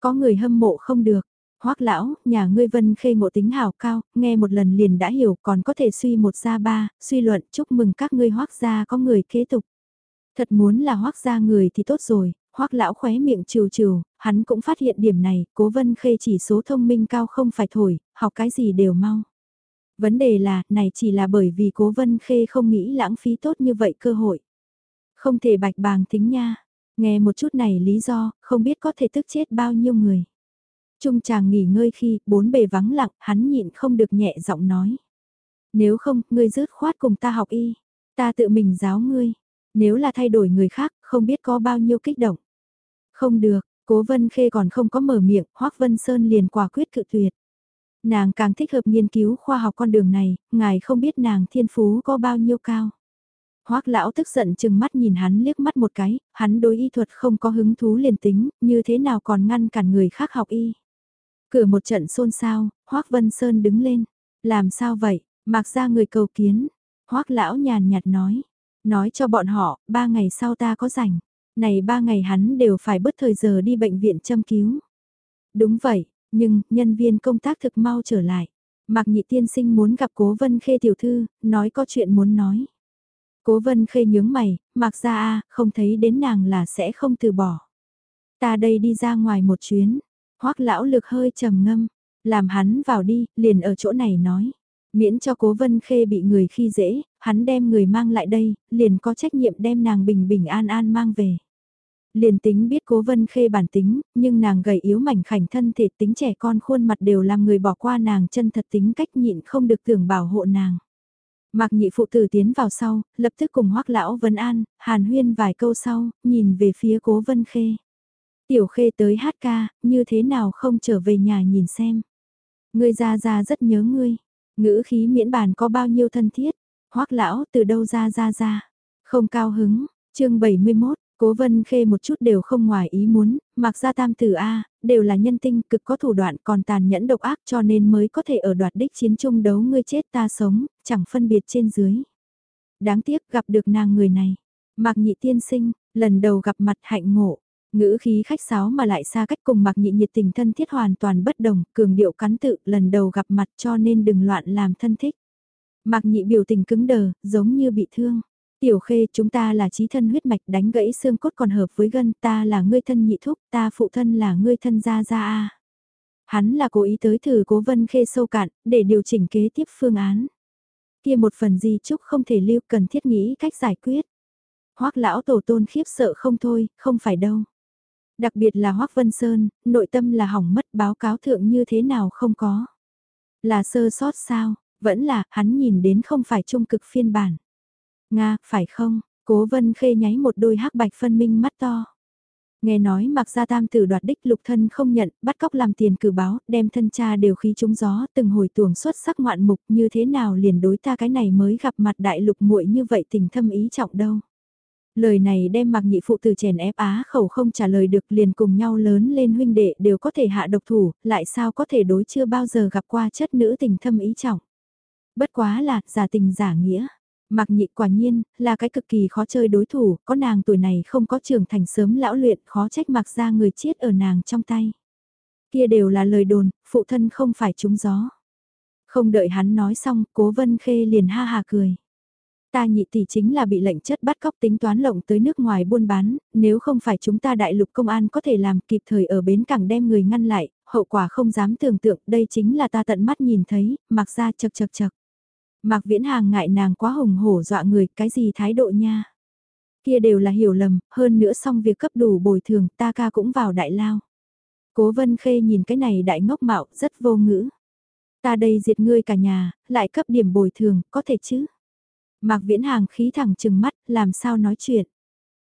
Có người hâm mộ không được, Hoắc lão, nhà ngươi vân khê ngộ tính hào cao, nghe một lần liền đã hiểu còn có thể suy một ra ba, suy luận chúc mừng các ngươi hoắc gia có người kế tục. Thật muốn là hoắc gia người thì tốt rồi, hoắc lão khóe miệng trừ trừ, hắn cũng phát hiện điểm này, cố vân khê chỉ số thông minh cao không phải thổi, học cái gì đều mau. Vấn đề là, này chỉ là bởi vì cố vân khê không nghĩ lãng phí tốt như vậy cơ hội. Không thể bạch bàng tính nha, nghe một chút này lý do, không biết có thể tức chết bao nhiêu người. Trung chàng nghỉ ngơi khi, bốn bề vắng lặng, hắn nhịn không được nhẹ giọng nói. Nếu không, ngươi rớt khoát cùng ta học y, ta tự mình giáo ngươi. Nếu là thay đổi người khác, không biết có bao nhiêu kích động. Không được, cố vân khê còn không có mở miệng, hoắc vân sơn liền quả quyết cự tuyệt. Nàng càng thích hợp nghiên cứu khoa học con đường này, ngài không biết nàng thiên phú có bao nhiêu cao. Hoắc lão tức giận chừng mắt nhìn hắn liếc mắt một cái, hắn đối y thuật không có hứng thú liền tính, như thế nào còn ngăn cản người khác học y. Cửa một trận xôn xao, Hoác Vân Sơn đứng lên. Làm sao vậy, mặc ra người cầu kiến. Hoác lão nhàn nhạt nói. Nói cho bọn họ, ba ngày sau ta có rảnh. Này ba ngày hắn đều phải bớt thời giờ đi bệnh viện châm cứu. Đúng vậy, nhưng nhân viên công tác thực mau trở lại. Mạc nhị tiên sinh muốn gặp cố vân khê tiểu thư, nói có chuyện muốn nói. Cố vân khê nhướng mày, mặc ra a không thấy đến nàng là sẽ không từ bỏ. Ta đây đi ra ngoài một chuyến, Hoắc lão lực hơi trầm ngâm, làm hắn vào đi, liền ở chỗ này nói. Miễn cho cố vân khê bị người khi dễ, hắn đem người mang lại đây, liền có trách nhiệm đem nàng bình bình an an mang về. Liền tính biết cố vân khê bản tính, nhưng nàng gầy yếu mảnh khảnh thân thể tính trẻ con khuôn mặt đều làm người bỏ qua nàng chân thật tính cách nhịn không được tưởng bảo hộ nàng. Mạc nhị phụ tử tiến vào sau, lập tức cùng hoắc lão vân an, hàn huyên vài câu sau, nhìn về phía cố vân khê. Tiểu khê tới hát ca, như thế nào không trở về nhà nhìn xem. Ngươi ra ra rất nhớ ngươi, ngữ khí miễn bàn có bao nhiêu thân thiết, hoắc lão từ đâu ra ra ra. Không cao hứng, chương 71, Cố vân khê một chút đều không ngoài ý muốn, mặc ra tam tử A, đều là nhân tinh cực có thủ đoạn còn tàn nhẫn độc ác cho nên mới có thể ở đoạt đích chiến chung đấu ngươi chết ta sống, chẳng phân biệt trên dưới. Đáng tiếc gặp được nàng người này. Mạc nhị tiên sinh, lần đầu gặp mặt hạnh ngộ, Ngữ khí khách sáo mà lại xa cách cùng mặc nhị nhiệt tình thân thiết hoàn toàn bất đồng, cường điệu cắn tự lần đầu gặp mặt cho nên đừng loạn làm thân thích. Mặc nhị biểu tình cứng đờ, giống như bị thương. Tiểu khê chúng ta là trí thân huyết mạch đánh gãy xương cốt còn hợp với gân ta là ngươi thân nhị thúc ta phụ thân là ngươi thân gia gia a Hắn là cố ý tới thử cố vân khê sâu cạn để điều chỉnh kế tiếp phương án. Kia một phần di chúc không thể lưu cần thiết nghĩ cách giải quyết. hoắc lão tổ tôn khiếp sợ không thôi, không phải đâu. Đặc biệt là Hoác Vân Sơn, nội tâm là hỏng mất báo cáo thượng như thế nào không có. Là sơ sót sao, vẫn là hắn nhìn đến không phải trung cực phiên bản. Nga, phải không? Cố Vân Khê nháy một đôi hắc bạch phân minh mắt to. Nghe nói mặc ra tam tử đoạt đích lục thân không nhận, bắt cóc làm tiền cử báo, đem thân cha đều khí trúng gió, từng hồi tuồng xuất sắc ngoạn mục như thế nào liền đối ta cái này mới gặp mặt đại lục muội như vậy tình thâm ý trọng đâu. Lời này đem mặc nhị phụ tử chèn ép á khẩu không trả lời được liền cùng nhau lớn lên huynh đệ đều có thể hạ độc thủ, lại sao có thể đối chưa bao giờ gặp qua chất nữ tình thâm ý trọng. Bất quá là giả tình giả nghĩa. Mặc nhị quả nhiên, là cái cực kỳ khó chơi đối thủ, có nàng tuổi này không có trưởng thành sớm lão luyện, khó trách mặc ra người chết ở nàng trong tay. Kia đều là lời đồn, phụ thân không phải trúng gió. Không đợi hắn nói xong, cố vân khê liền ha hà cười. Ta nhị tỷ chính là bị lệnh chất bắt cóc tính toán lộng tới nước ngoài buôn bán, nếu không phải chúng ta đại lục công an có thể làm kịp thời ở bến cảng đem người ngăn lại, hậu quả không dám tưởng tượng, đây chính là ta tận mắt nhìn thấy, mặc ra chật chật chật. Mạc Viễn Hàng ngại nàng quá hùng hổ dọa người, cái gì thái độ nha. Kia đều là hiểu lầm, hơn nữa xong việc cấp đủ bồi thường, ta ca cũng vào đại lao. Cố Vân Khê nhìn cái này đại ngốc mạo, rất vô ngữ. Ta đây diệt ngươi cả nhà, lại cấp điểm bồi thường, có thể chứ. Mạc Viễn Hàng khí thẳng chừng mắt, làm sao nói chuyện.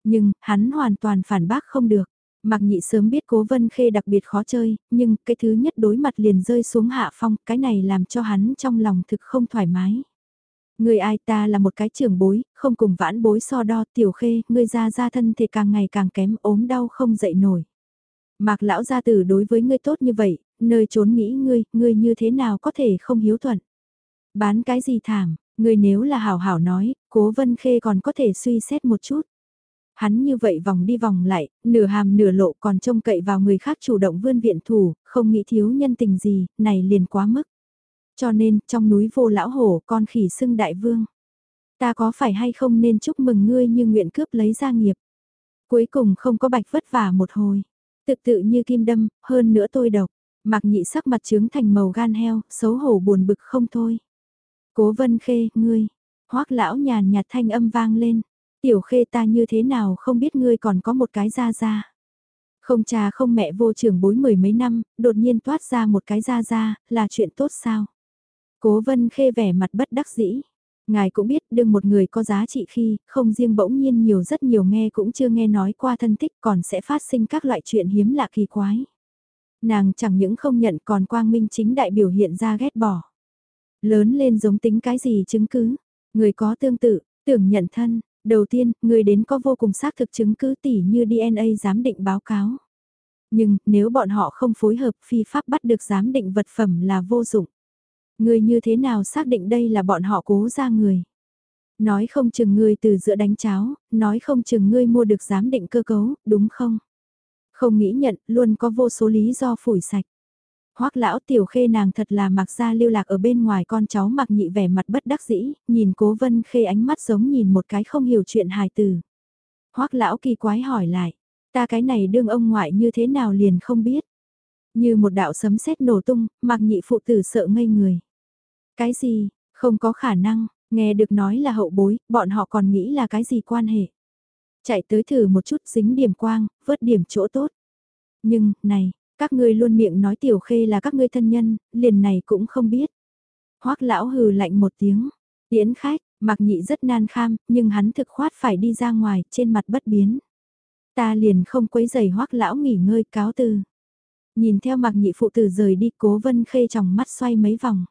Nhưng, hắn hoàn toàn phản bác không được. Mạc Nhị sớm biết Cố Vân Khê đặc biệt khó chơi, nhưng cái thứ nhất đối mặt liền rơi xuống hạ phong, cái này làm cho hắn trong lòng thực không thoải mái. Người ai ta là một cái trưởng bối, không cùng vãn bối so đo tiểu khê, người ra ra thân thể càng ngày càng kém ốm đau không dậy nổi. Mạc lão gia tử đối với ngươi tốt như vậy, nơi trốn nghĩ ngươi, ngươi như thế nào có thể không hiếu thuận. Bán cái gì thảm, người nếu là hảo hảo nói, cố vân khê còn có thể suy xét một chút. Hắn như vậy vòng đi vòng lại, nửa hàm nửa lộ còn trông cậy vào người khác chủ động vươn viện thủ, không nghĩ thiếu nhân tình gì, này liền quá mức. Cho nên, trong núi vô lão hổ con khỉ xưng đại vương. Ta có phải hay không nên chúc mừng ngươi như nguyện cướp lấy gia nghiệp. Cuối cùng không có bạch vất vả một hồi. Tự tự như kim đâm, hơn nữa tôi độc. mạc nhị sắc mặt trướng thành màu gan heo, xấu hổ buồn bực không thôi. Cố vân khê, ngươi. hoắc lão nhàn nhạt thanh âm vang lên. Tiểu khê ta như thế nào không biết ngươi còn có một cái ra ra. Không cha không mẹ vô trường bối mười mấy năm, đột nhiên toát ra một cái ra ra, là chuyện tốt sao? Cố vân khê vẻ mặt bất đắc dĩ. Ngài cũng biết đương một người có giá trị khi, không riêng bỗng nhiên nhiều rất nhiều nghe cũng chưa nghe nói qua thân tích còn sẽ phát sinh các loại chuyện hiếm lạ kỳ quái. Nàng chẳng những không nhận còn quang minh chính đại biểu hiện ra ghét bỏ. Lớn lên giống tính cái gì chứng cứ. Người có tương tự, tưởng nhận thân, đầu tiên, người đến có vô cùng xác thực chứng cứ tỉ như DNA giám định báo cáo. Nhưng, nếu bọn họ không phối hợp phi pháp bắt được giám định vật phẩm là vô dụng. Người như thế nào xác định đây là bọn họ cố ra người? Nói không chừng ngươi từ giữa đánh cháo, nói không chừng ngươi mua được giám định cơ cấu, đúng không? Không nghĩ nhận, luôn có vô số lý do phủi sạch. Hoắc lão tiểu khê nàng thật là mặc ra lưu lạc ở bên ngoài con cháu mặc nhị vẻ mặt bất đắc dĩ, nhìn cố vân khê ánh mắt giống nhìn một cái không hiểu chuyện hài từ. Hoắc lão kỳ quái hỏi lại, ta cái này đương ông ngoại như thế nào liền không biết. Như một đạo sấm sét nổ tung, mặc nhị phụ tử sợ ngây người. Cái gì, không có khả năng, nghe được nói là hậu bối, bọn họ còn nghĩ là cái gì quan hệ. Chạy tới thử một chút dính điểm quang, vớt điểm chỗ tốt. Nhưng, này, các ngươi luôn miệng nói tiểu khê là các ngươi thân nhân, liền này cũng không biết. hoắc lão hừ lạnh một tiếng, tiễn khách, mặc nhị rất nan kham, nhưng hắn thực khoát phải đi ra ngoài, trên mặt bất biến. Ta liền không quấy giày hoắc lão nghỉ ngơi cáo từ. Nhìn theo mặc nhị phụ tử rời đi cố vân khê trong mắt xoay mấy vòng.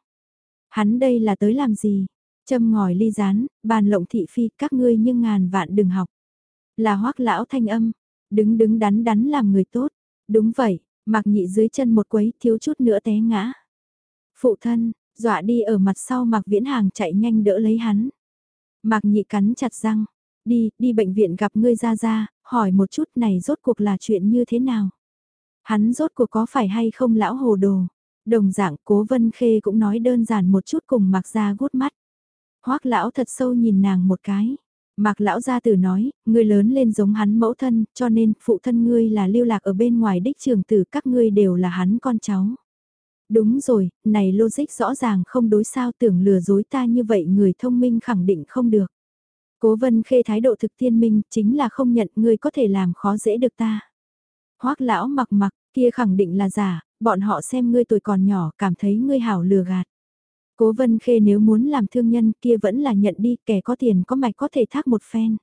Hắn đây là tới làm gì? Châm ngòi ly rán, bàn lộng thị phi các ngươi nhưng ngàn vạn đừng học. Là hoắc lão thanh âm, đứng đứng đắn đắn làm người tốt. Đúng vậy, mạc nhị dưới chân một quấy thiếu chút nữa té ngã. Phụ thân, dọa đi ở mặt sau mạc viễn hàng chạy nhanh đỡ lấy hắn. Mạc nhị cắn chặt răng, đi, đi bệnh viện gặp ngươi ra ra, hỏi một chút này rốt cuộc là chuyện như thế nào. Hắn rốt cuộc có phải hay không lão hồ đồ. Đồng dạng cố vân khê cũng nói đơn giản một chút cùng mạc ra gút mắt. hoắc lão thật sâu nhìn nàng một cái. Mạc lão gia tử nói, ngươi lớn lên giống hắn mẫu thân, cho nên phụ thân ngươi là lưu lạc ở bên ngoài đích trường tử các ngươi đều là hắn con cháu. Đúng rồi, này logic rõ ràng không đối sao tưởng lừa dối ta như vậy người thông minh khẳng định không được. Cố vân khê thái độ thực tiên minh chính là không nhận ngươi có thể làm khó dễ được ta. hoắc lão mặc mặc, kia khẳng định là giả, bọn họ xem ngươi tuổi còn nhỏ cảm thấy ngươi hảo lừa gạt. Cố vân khê nếu muốn làm thương nhân kia vẫn là nhận đi kẻ có tiền có mạch có thể thác một phen.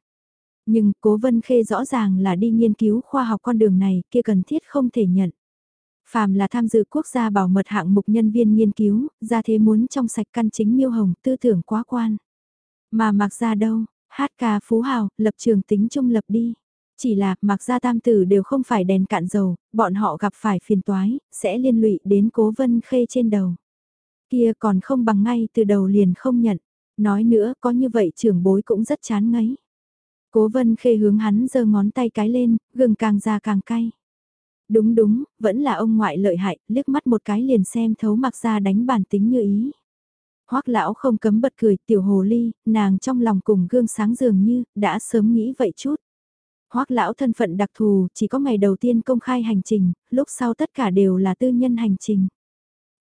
Nhưng cố vân khê rõ ràng là đi nghiên cứu khoa học con đường này kia cần thiết không thể nhận. Phàm là tham dự quốc gia bảo mật hạng mục nhân viên nghiên cứu, ra thế muốn trong sạch căn chính miêu hồng tư tưởng quá quan. Mà mặc ra đâu, hát ca phú hào, lập trường tính trung lập đi. Chỉ là, mặc ra tam tử đều không phải đèn cạn dầu, bọn họ gặp phải phiền toái, sẽ liên lụy đến cố vân khê trên đầu. Kia còn không bằng ngay từ đầu liền không nhận. Nói nữa, có như vậy trưởng bối cũng rất chán ngấy. Cố vân khê hướng hắn giơ ngón tay cái lên, gừng càng già càng cay. Đúng đúng, vẫn là ông ngoại lợi hại, liếc mắt một cái liền xem thấu mặc ra đánh bản tính như ý. Hoắc lão không cấm bật cười tiểu hồ ly, nàng trong lòng cùng gương sáng dường như, đã sớm nghĩ vậy chút. Hoắc lão thân phận đặc thù, chỉ có ngày đầu tiên công khai hành trình, lúc sau tất cả đều là tư nhân hành trình.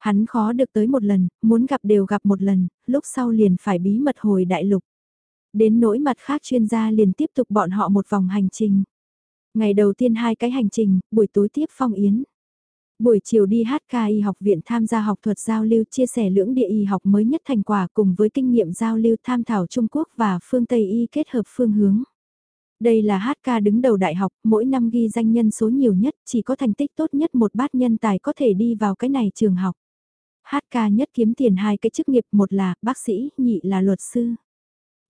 Hắn khó được tới một lần, muốn gặp đều gặp một lần, lúc sau liền phải bí mật hồi đại lục. Đến nỗi mặt khác chuyên gia liền tiếp tục bọn họ một vòng hành trình. Ngày đầu tiên hai cái hành trình, buổi tối tiếp phong yến. Buổi chiều đi HKI học viện tham gia học thuật giao lưu chia sẻ lưỡng địa y học mới nhất thành quả cùng với kinh nghiệm giao lưu tham thảo Trung Quốc và phương Tây y kết hợp phương hướng. Đây là HK đứng đầu đại học, mỗi năm ghi danh nhân số nhiều nhất, chỉ có thành tích tốt nhất một bát nhân tài có thể đi vào cái này trường học. Hát ca nhất kiếm tiền hai cái chức nghiệp, một là bác sĩ, nhị là luật sư.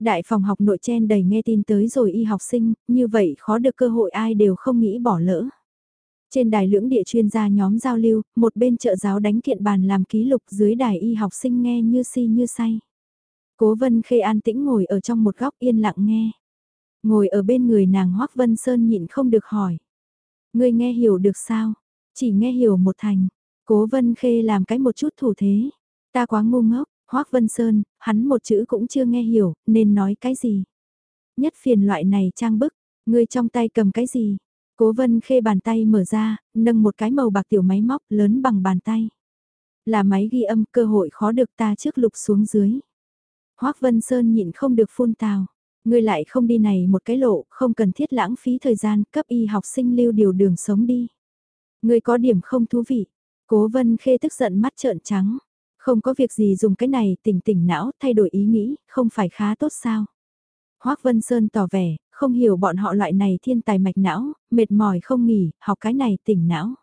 Đại phòng học nội chen đầy nghe tin tới rồi y học sinh, như vậy khó được cơ hội ai đều không nghĩ bỏ lỡ. Trên đài lưỡng địa chuyên gia nhóm giao lưu, một bên trợ giáo đánh kiện bàn làm ký lục dưới đài y học sinh nghe như si như say. Cố vân khê an tĩnh ngồi ở trong một góc yên lặng nghe. Ngồi ở bên người nàng Hoác Vân Sơn nhịn không được hỏi. ngươi nghe hiểu được sao? Chỉ nghe hiểu một thành. Cố Vân Khê làm cái một chút thủ thế. Ta quá ngu ngốc, Hoác Vân Sơn, hắn một chữ cũng chưa nghe hiểu, nên nói cái gì? Nhất phiền loại này trang bức, người trong tay cầm cái gì? Cố Vân Khê bàn tay mở ra, nâng một cái màu bạc tiểu máy móc lớn bằng bàn tay. Là máy ghi âm cơ hội khó được ta trước lục xuống dưới. Hoác Vân Sơn nhịn không được phun tào. Ngươi lại không đi này một cái lộ, không cần thiết lãng phí thời gian, cấp y học sinh lưu điều đường sống đi. Ngươi có điểm không thú vị. Cố Vân Khê tức giận mắt trợn trắng. Không có việc gì dùng cái này tỉnh tỉnh não thay đổi ý nghĩ, không phải khá tốt sao. Hoác Vân Sơn tỏ vẻ, không hiểu bọn họ loại này thiên tài mạch não, mệt mỏi không nghỉ, học cái này tỉnh não.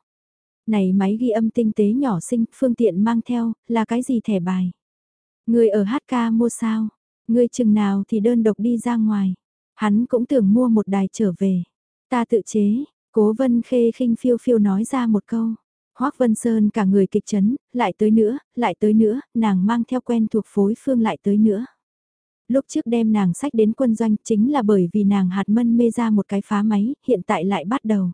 Này máy ghi âm tinh tế nhỏ xinh, phương tiện mang theo, là cái gì thẻ bài? Người ở HK mua sao? Người chừng nào thì đơn độc đi ra ngoài. Hắn cũng tưởng mua một đài trở về. Ta tự chế, cố vân khê khinh phiêu phiêu nói ra một câu. Hoác Vân Sơn cả người kịch chấn, lại tới nữa, lại tới nữa, nàng mang theo quen thuộc phối phương lại tới nữa. Lúc trước đem nàng sách đến quân doanh chính là bởi vì nàng hạt mân mê ra một cái phá máy, hiện tại lại bắt đầu.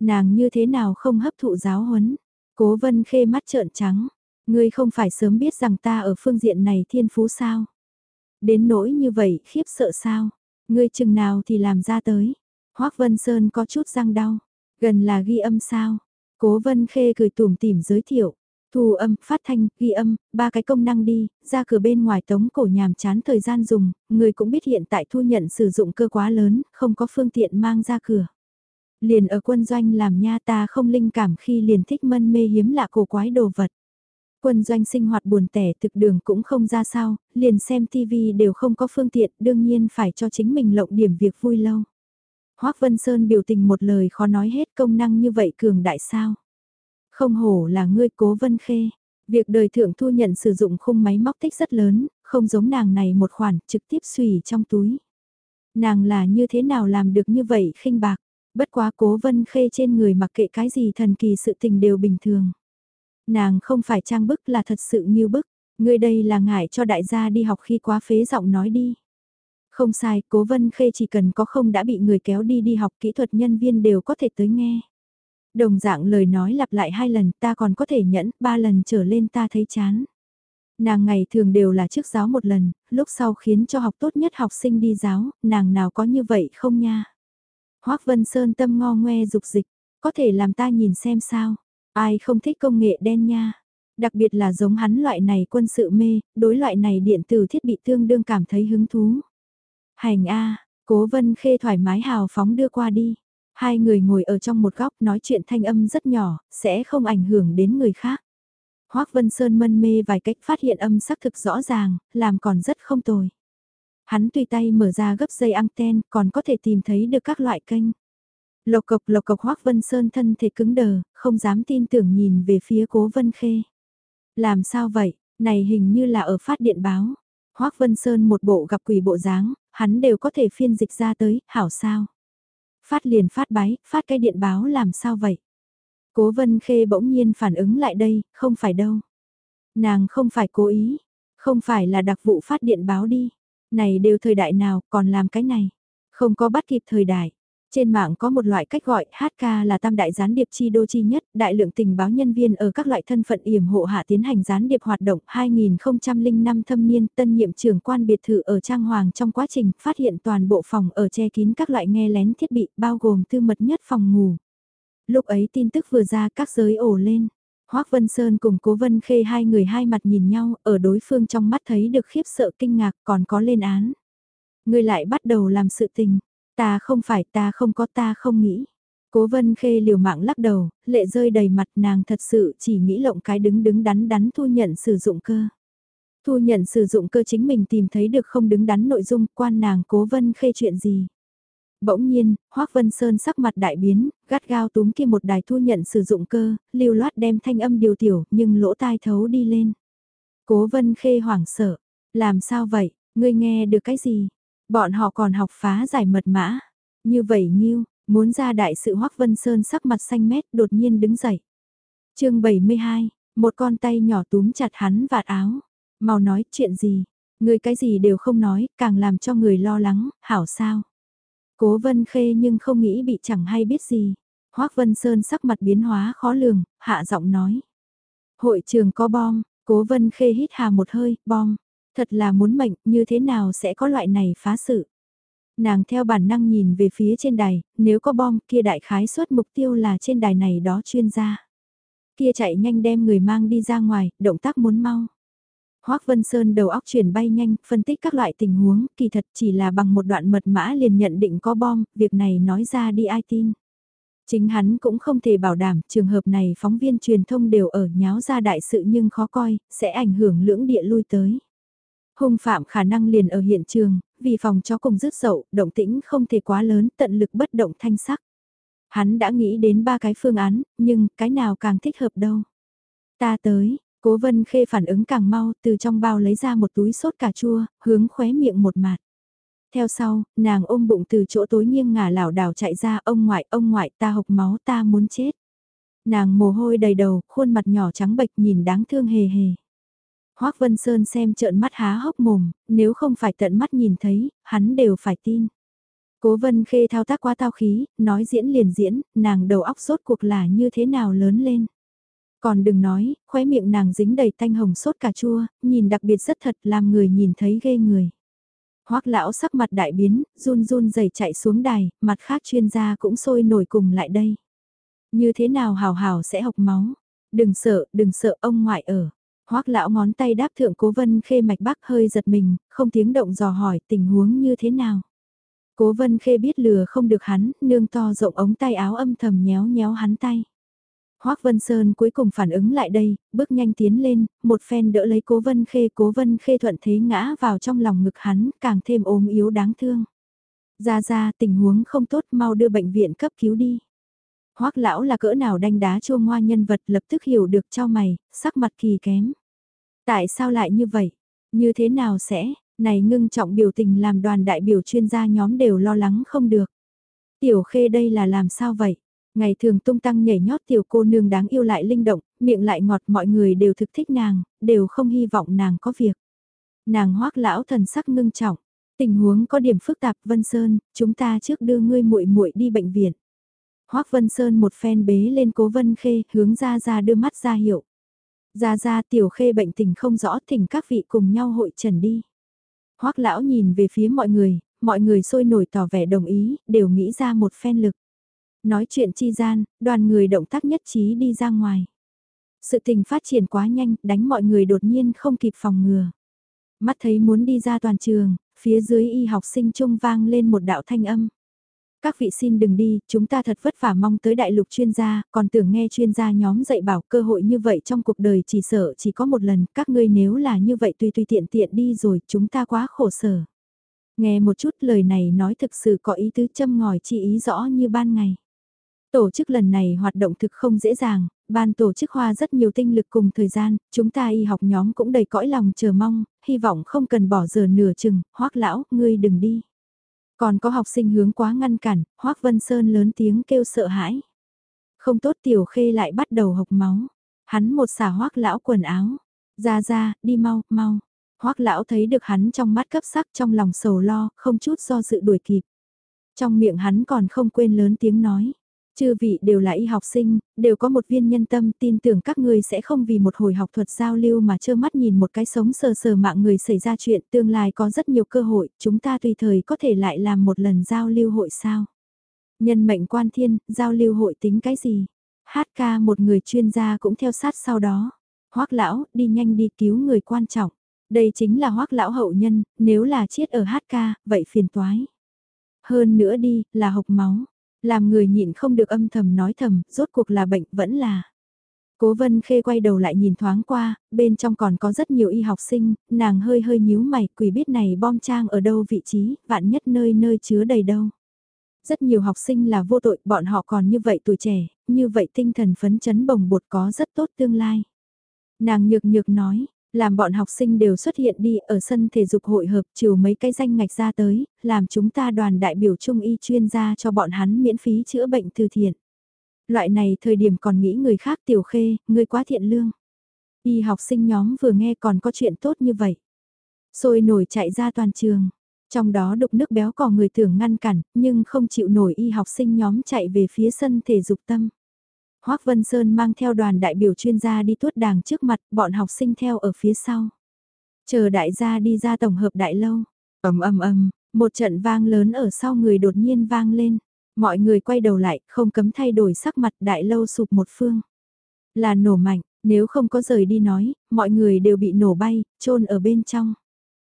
Nàng như thế nào không hấp thụ giáo huấn, cố vân khê mắt trợn trắng, ngươi không phải sớm biết rằng ta ở phương diện này thiên phú sao. Đến nỗi như vậy khiếp sợ sao, ngươi chừng nào thì làm ra tới. Hoác Vân Sơn có chút răng đau, gần là ghi âm sao, Cố Vân Khê cười tủm tỉm giới thiệu. Thu âm, phát thanh, ghi âm, ba cái công năng đi, ra cửa bên ngoài tống cổ nhàm chán thời gian dùng, người cũng biết hiện tại thu nhận sử dụng cơ quá lớn, không có phương tiện mang ra cửa. Liền ở quân doanh làm nha ta không linh cảm khi liền thích mân mê hiếm lạ cổ quái đồ vật. Quân doanh sinh hoạt buồn tẻ thực đường cũng không ra sao, liền xem tivi đều không có phương tiện, đương nhiên phải cho chính mình lộng điểm việc vui lâu. Hoác Vân Sơn biểu tình một lời khó nói hết công năng như vậy cường đại sao. Không hổ là ngươi cố Vân Khê. Việc đời thượng thu nhận sử dụng khung máy móc tích rất lớn, không giống nàng này một khoản trực tiếp xùy trong túi. Nàng là như thế nào làm được như vậy khinh bạc, bất quá cố Vân Khê trên người mặc kệ cái gì thần kỳ sự tình đều bình thường. Nàng không phải trang bức là thật sự như bức, ngươi đây là ngại cho đại gia đi học khi quá phế giọng nói đi. Không sai, cố vân khê chỉ cần có không đã bị người kéo đi đi học kỹ thuật nhân viên đều có thể tới nghe. Đồng dạng lời nói lặp lại hai lần ta còn có thể nhẫn, ba lần trở lên ta thấy chán. Nàng ngày thường đều là trước giáo một lần, lúc sau khiến cho học tốt nhất học sinh đi giáo, nàng nào có như vậy không nha. Hoác Vân Sơn tâm ngo ngoe dục dịch, có thể làm ta nhìn xem sao, ai không thích công nghệ đen nha. Đặc biệt là giống hắn loại này quân sự mê, đối loại này điện tử thiết bị tương đương cảm thấy hứng thú. Hành A, cố vân khê thoải mái hào phóng đưa qua đi. Hai người ngồi ở trong một góc nói chuyện thanh âm rất nhỏ, sẽ không ảnh hưởng đến người khác. Hoác Vân Sơn mân mê vài cách phát hiện âm sắc thực rõ ràng, làm còn rất không tồi. Hắn tùy tay mở ra gấp dây anten, còn có thể tìm thấy được các loại kênh. Lộc cộc lộc cộc Hoác Vân Sơn thân thể cứng đờ, không dám tin tưởng nhìn về phía cố Vân Khê. Làm sao vậy, này hình như là ở phát điện báo. Hoác Vân Sơn một bộ gặp quỷ bộ dáng, hắn đều có thể phiên dịch ra tới, hảo sao. Phát liền phát bái, phát cái điện báo làm sao vậy? Cố Vân Khê bỗng nhiên phản ứng lại đây, không phải đâu. Nàng không phải cố ý, không phải là đặc vụ phát điện báo đi. Này đều thời đại nào còn làm cái này. Không có bắt kịp thời đại. Trên mạng có một loại cách gọi HK là tam đại gián điệp chi đô chi nhất, đại lượng tình báo nhân viên ở các loại thân phận yểm hộ hạ tiến hành gián điệp hoạt động 2005 thâm niên tân nhiệm trưởng quan biệt thự ở Trang Hoàng trong quá trình phát hiện toàn bộ phòng ở che kín các loại nghe lén thiết bị bao gồm tư mật nhất phòng ngủ. Lúc ấy tin tức vừa ra các giới ổ lên. Hoác Vân Sơn cùng Cố Vân Khê hai người hai mặt nhìn nhau, ở đối phương trong mắt thấy được khiếp sợ kinh ngạc còn có lên án. Người lại bắt đầu làm sự tình, Ta không phải ta không có ta không nghĩ. Cố vân khê liều mạng lắc đầu, lệ rơi đầy mặt nàng thật sự chỉ nghĩ lộng cái đứng đứng đắn đắn thu nhận sử dụng cơ. Thu nhận sử dụng cơ chính mình tìm thấy được không đứng đắn nội dung quan nàng cố vân khê chuyện gì. Bỗng nhiên, Hoác Vân Sơn sắc mặt đại biến, gắt gao túm kia một đài thu nhận sử dụng cơ, lưu loát đem thanh âm điều tiểu nhưng lỗ tai thấu đi lên. Cố Vân Khê hoảng sợ, làm sao vậy, ngươi nghe được cái gì, Bọn họ còn học phá giải mật mã. Như vậy Nhiêu, muốn ra đại sự Hoắc Vân Sơn sắc mặt xanh mét đột nhiên đứng dậy. chương 72, một con tay nhỏ túm chặt hắn vạt áo. Mau nói chuyện gì, người cái gì đều không nói, càng làm cho người lo lắng, hảo sao. Cố Vân Khê nhưng không nghĩ bị chẳng hay biết gì. Hoắc Vân Sơn sắc mặt biến hóa khó lường, hạ giọng nói. Hội trường có bom, Cố Vân Khê hít hà một hơi, bom. Thật là muốn mệnh, như thế nào sẽ có loại này phá sự. Nàng theo bản năng nhìn về phía trên đài, nếu có bom kia đại khái suất mục tiêu là trên đài này đó chuyên gia. Kia chạy nhanh đem người mang đi ra ngoài, động tác muốn mau. Hoác Vân Sơn đầu óc chuyển bay nhanh, phân tích các loại tình huống, kỳ thật chỉ là bằng một đoạn mật mã liền nhận định có bom, việc này nói ra đi ai tin. Chính hắn cũng không thể bảo đảm trường hợp này phóng viên truyền thông đều ở nháo ra đại sự nhưng khó coi, sẽ ảnh hưởng lưỡng địa lui tới. Hung phạm khả năng liền ở hiện trường, vì phòng chó cùng rứt dậu, động tĩnh không thể quá lớn, tận lực bất động thanh sắc. Hắn đã nghĩ đến ba cái phương án, nhưng cái nào càng thích hợp đâu. Ta tới, cố vân khê phản ứng càng mau, từ trong bao lấy ra một túi sốt cà chua, hướng khóe miệng một mạt Theo sau, nàng ôm bụng từ chỗ tối nghiêng ngả lảo đảo chạy ra, ông ngoại, ông ngoại, ta hộc máu, ta muốn chết. Nàng mồ hôi đầy đầu, khuôn mặt nhỏ trắng bệch nhìn đáng thương hề hề. Hoác Vân Sơn xem trợn mắt há hốc mồm, nếu không phải tận mắt nhìn thấy, hắn đều phải tin. Cố Vân Khê thao tác quá tao khí, nói diễn liền diễn, nàng đầu óc sốt cuộc là như thế nào lớn lên. Còn đừng nói, khóe miệng nàng dính đầy tanh hồng sốt cà chua, nhìn đặc biệt rất thật làm người nhìn thấy ghê người. Hoác lão sắc mặt đại biến, run run dày chạy xuống đài, mặt khác chuyên gia cũng sôi nổi cùng lại đây. Như thế nào hào hào sẽ học máu? Đừng sợ, đừng sợ ông ngoại ở. Hoắc lão ngón tay đáp thượng cố vân khê mạch bắc hơi giật mình, không tiếng động dò hỏi tình huống như thế nào. Cố vân khê biết lừa không được hắn, nương to rộng ống tay áo âm thầm nhéo nhéo hắn tay. Hoắc Vân Sơn cuối cùng phản ứng lại đây, bước nhanh tiến lên, một phen đỡ lấy cố vân khê, cố vân khê thuận thế ngã vào trong lòng ngực hắn, càng thêm ốm yếu đáng thương. Ra ra, tình huống không tốt, mau đưa bệnh viện cấp cứu đi. Hoác lão là cỡ nào đanh đá chua ngoa nhân vật lập tức hiểu được cho mày, sắc mặt kỳ kém. Tại sao lại như vậy? Như thế nào sẽ? Này ngưng trọng biểu tình làm đoàn đại biểu chuyên gia nhóm đều lo lắng không được. Tiểu khê đây là làm sao vậy? Ngày thường tung tăng nhảy nhót tiểu cô nương đáng yêu lại linh động, miệng lại ngọt mọi người đều thực thích nàng, đều không hy vọng nàng có việc. Nàng hoác lão thần sắc ngưng trọng, tình huống có điểm phức tạp Vân Sơn, chúng ta trước đưa ngươi muội muội đi bệnh viện. Hoác Vân Sơn một phen bế lên cố Vân Khê, hướng ra ra đưa mắt ra hiệu. Ra ra tiểu khê bệnh tình không rõ thỉnh các vị cùng nhau hội trần đi. Hoác lão nhìn về phía mọi người, mọi người sôi nổi tỏ vẻ đồng ý, đều nghĩ ra một phen lực. Nói chuyện chi gian, đoàn người động tác nhất trí đi ra ngoài. Sự tình phát triển quá nhanh, đánh mọi người đột nhiên không kịp phòng ngừa. Mắt thấy muốn đi ra toàn trường, phía dưới y học sinh trung vang lên một đạo thanh âm. Các vị xin đừng đi, chúng ta thật vất vả mong tới đại lục chuyên gia, còn tưởng nghe chuyên gia nhóm dạy bảo cơ hội như vậy trong cuộc đời chỉ sợ chỉ có một lần, các ngươi nếu là như vậy tùy tùy tiện tiện đi rồi, chúng ta quá khổ sở. Nghe một chút lời này nói thực sự có ý tứ châm ngòi chi ý rõ như ban ngày. Tổ chức lần này hoạt động thực không dễ dàng, ban tổ chức hoa rất nhiều tinh lực cùng thời gian, chúng ta y học nhóm cũng đầy cõi lòng chờ mong, hy vọng không cần bỏ giờ nửa chừng, hoác lão, ngươi đừng đi. Còn có học sinh hướng quá ngăn cản, Hoác Vân Sơn lớn tiếng kêu sợ hãi. Không tốt tiểu khê lại bắt đầu hộc máu. Hắn một xả hoác lão quần áo. Ra ra, đi mau, mau. Hoác lão thấy được hắn trong mắt cấp sắc trong lòng sầu lo, không chút do dự đuổi kịp. Trong miệng hắn còn không quên lớn tiếng nói. Chư vị đều là y học sinh, đều có một viên nhân tâm tin tưởng các ngươi sẽ không vì một hồi học thuật giao lưu mà trơ mắt nhìn một cái sống sờ sờ mạng người xảy ra chuyện tương lai có rất nhiều cơ hội, chúng ta tùy thời có thể lại làm một lần giao lưu hội sao. Nhân mệnh quan thiên, giao lưu hội tính cái gì? Hát ca một người chuyên gia cũng theo sát sau đó. Hoác lão, đi nhanh đi cứu người quan trọng. Đây chính là hoác lão hậu nhân, nếu là chết ở hát ca, vậy phiền toái. Hơn nữa đi, là hộc máu. Làm người nhịn không được âm thầm nói thầm, rốt cuộc là bệnh vẫn là. Cố vân khê quay đầu lại nhìn thoáng qua, bên trong còn có rất nhiều y học sinh, nàng hơi hơi nhíu mày, quỷ biết này bom trang ở đâu vị trí, vạn nhất nơi nơi chứa đầy đâu. Rất nhiều học sinh là vô tội, bọn họ còn như vậy tuổi trẻ, như vậy tinh thần phấn chấn bồng bột có rất tốt tương lai. Nàng nhược nhược nói, làm bọn học sinh đều xuất hiện đi ở sân thể dục hội hợp chiều mấy cái danh ngạch ra tới, làm chúng ta đoàn đại biểu trung y chuyên gia cho bọn hắn miễn phí chữa bệnh từ thiện. Loại này thời điểm còn nghĩ người khác tiểu khê, người quá thiện lương. Y học sinh nhóm vừa nghe còn có chuyện tốt như vậy. Rồi nổi chạy ra toàn trường. Trong đó đục nước béo cò người tưởng ngăn cản, nhưng không chịu nổi y học sinh nhóm chạy về phía sân thể dục tâm. Hoác Vân Sơn mang theo đoàn đại biểu chuyên gia đi tuốt đàng trước mặt, bọn học sinh theo ở phía sau. Chờ đại gia đi ra tổng hợp đại lâu. ầm ầm ầm, một trận vang lớn ở sau người đột nhiên vang lên. Mọi người quay đầu lại, không cấm thay đổi sắc mặt đại lâu sụp một phương. Là nổ mạnh, nếu không có rời đi nói, mọi người đều bị nổ bay, trôn ở bên trong.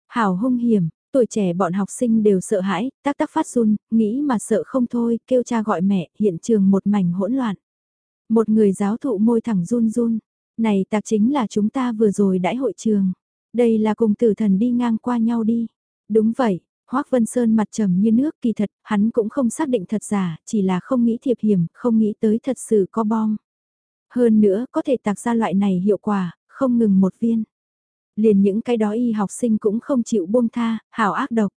Hảo hung hiểm, tuổi trẻ bọn học sinh đều sợ hãi, tác tác phát run, nghĩ mà sợ không thôi, kêu cha gọi mẹ, hiện trường một mảnh hỗn loạn. Một người giáo thụ môi thẳng run run. Này tạc chính là chúng ta vừa rồi đãi hội trường. Đây là cùng tử thần đi ngang qua nhau đi. Đúng vậy, Hoác Vân Sơn mặt trầm như nước kỳ thật, hắn cũng không xác định thật giả, chỉ là không nghĩ thiệp hiểm, không nghĩ tới thật sự có bom. Hơn nữa, có thể tạc ra loại này hiệu quả, không ngừng một viên. Liền những cái đó y học sinh cũng không chịu buông tha, hảo ác độc.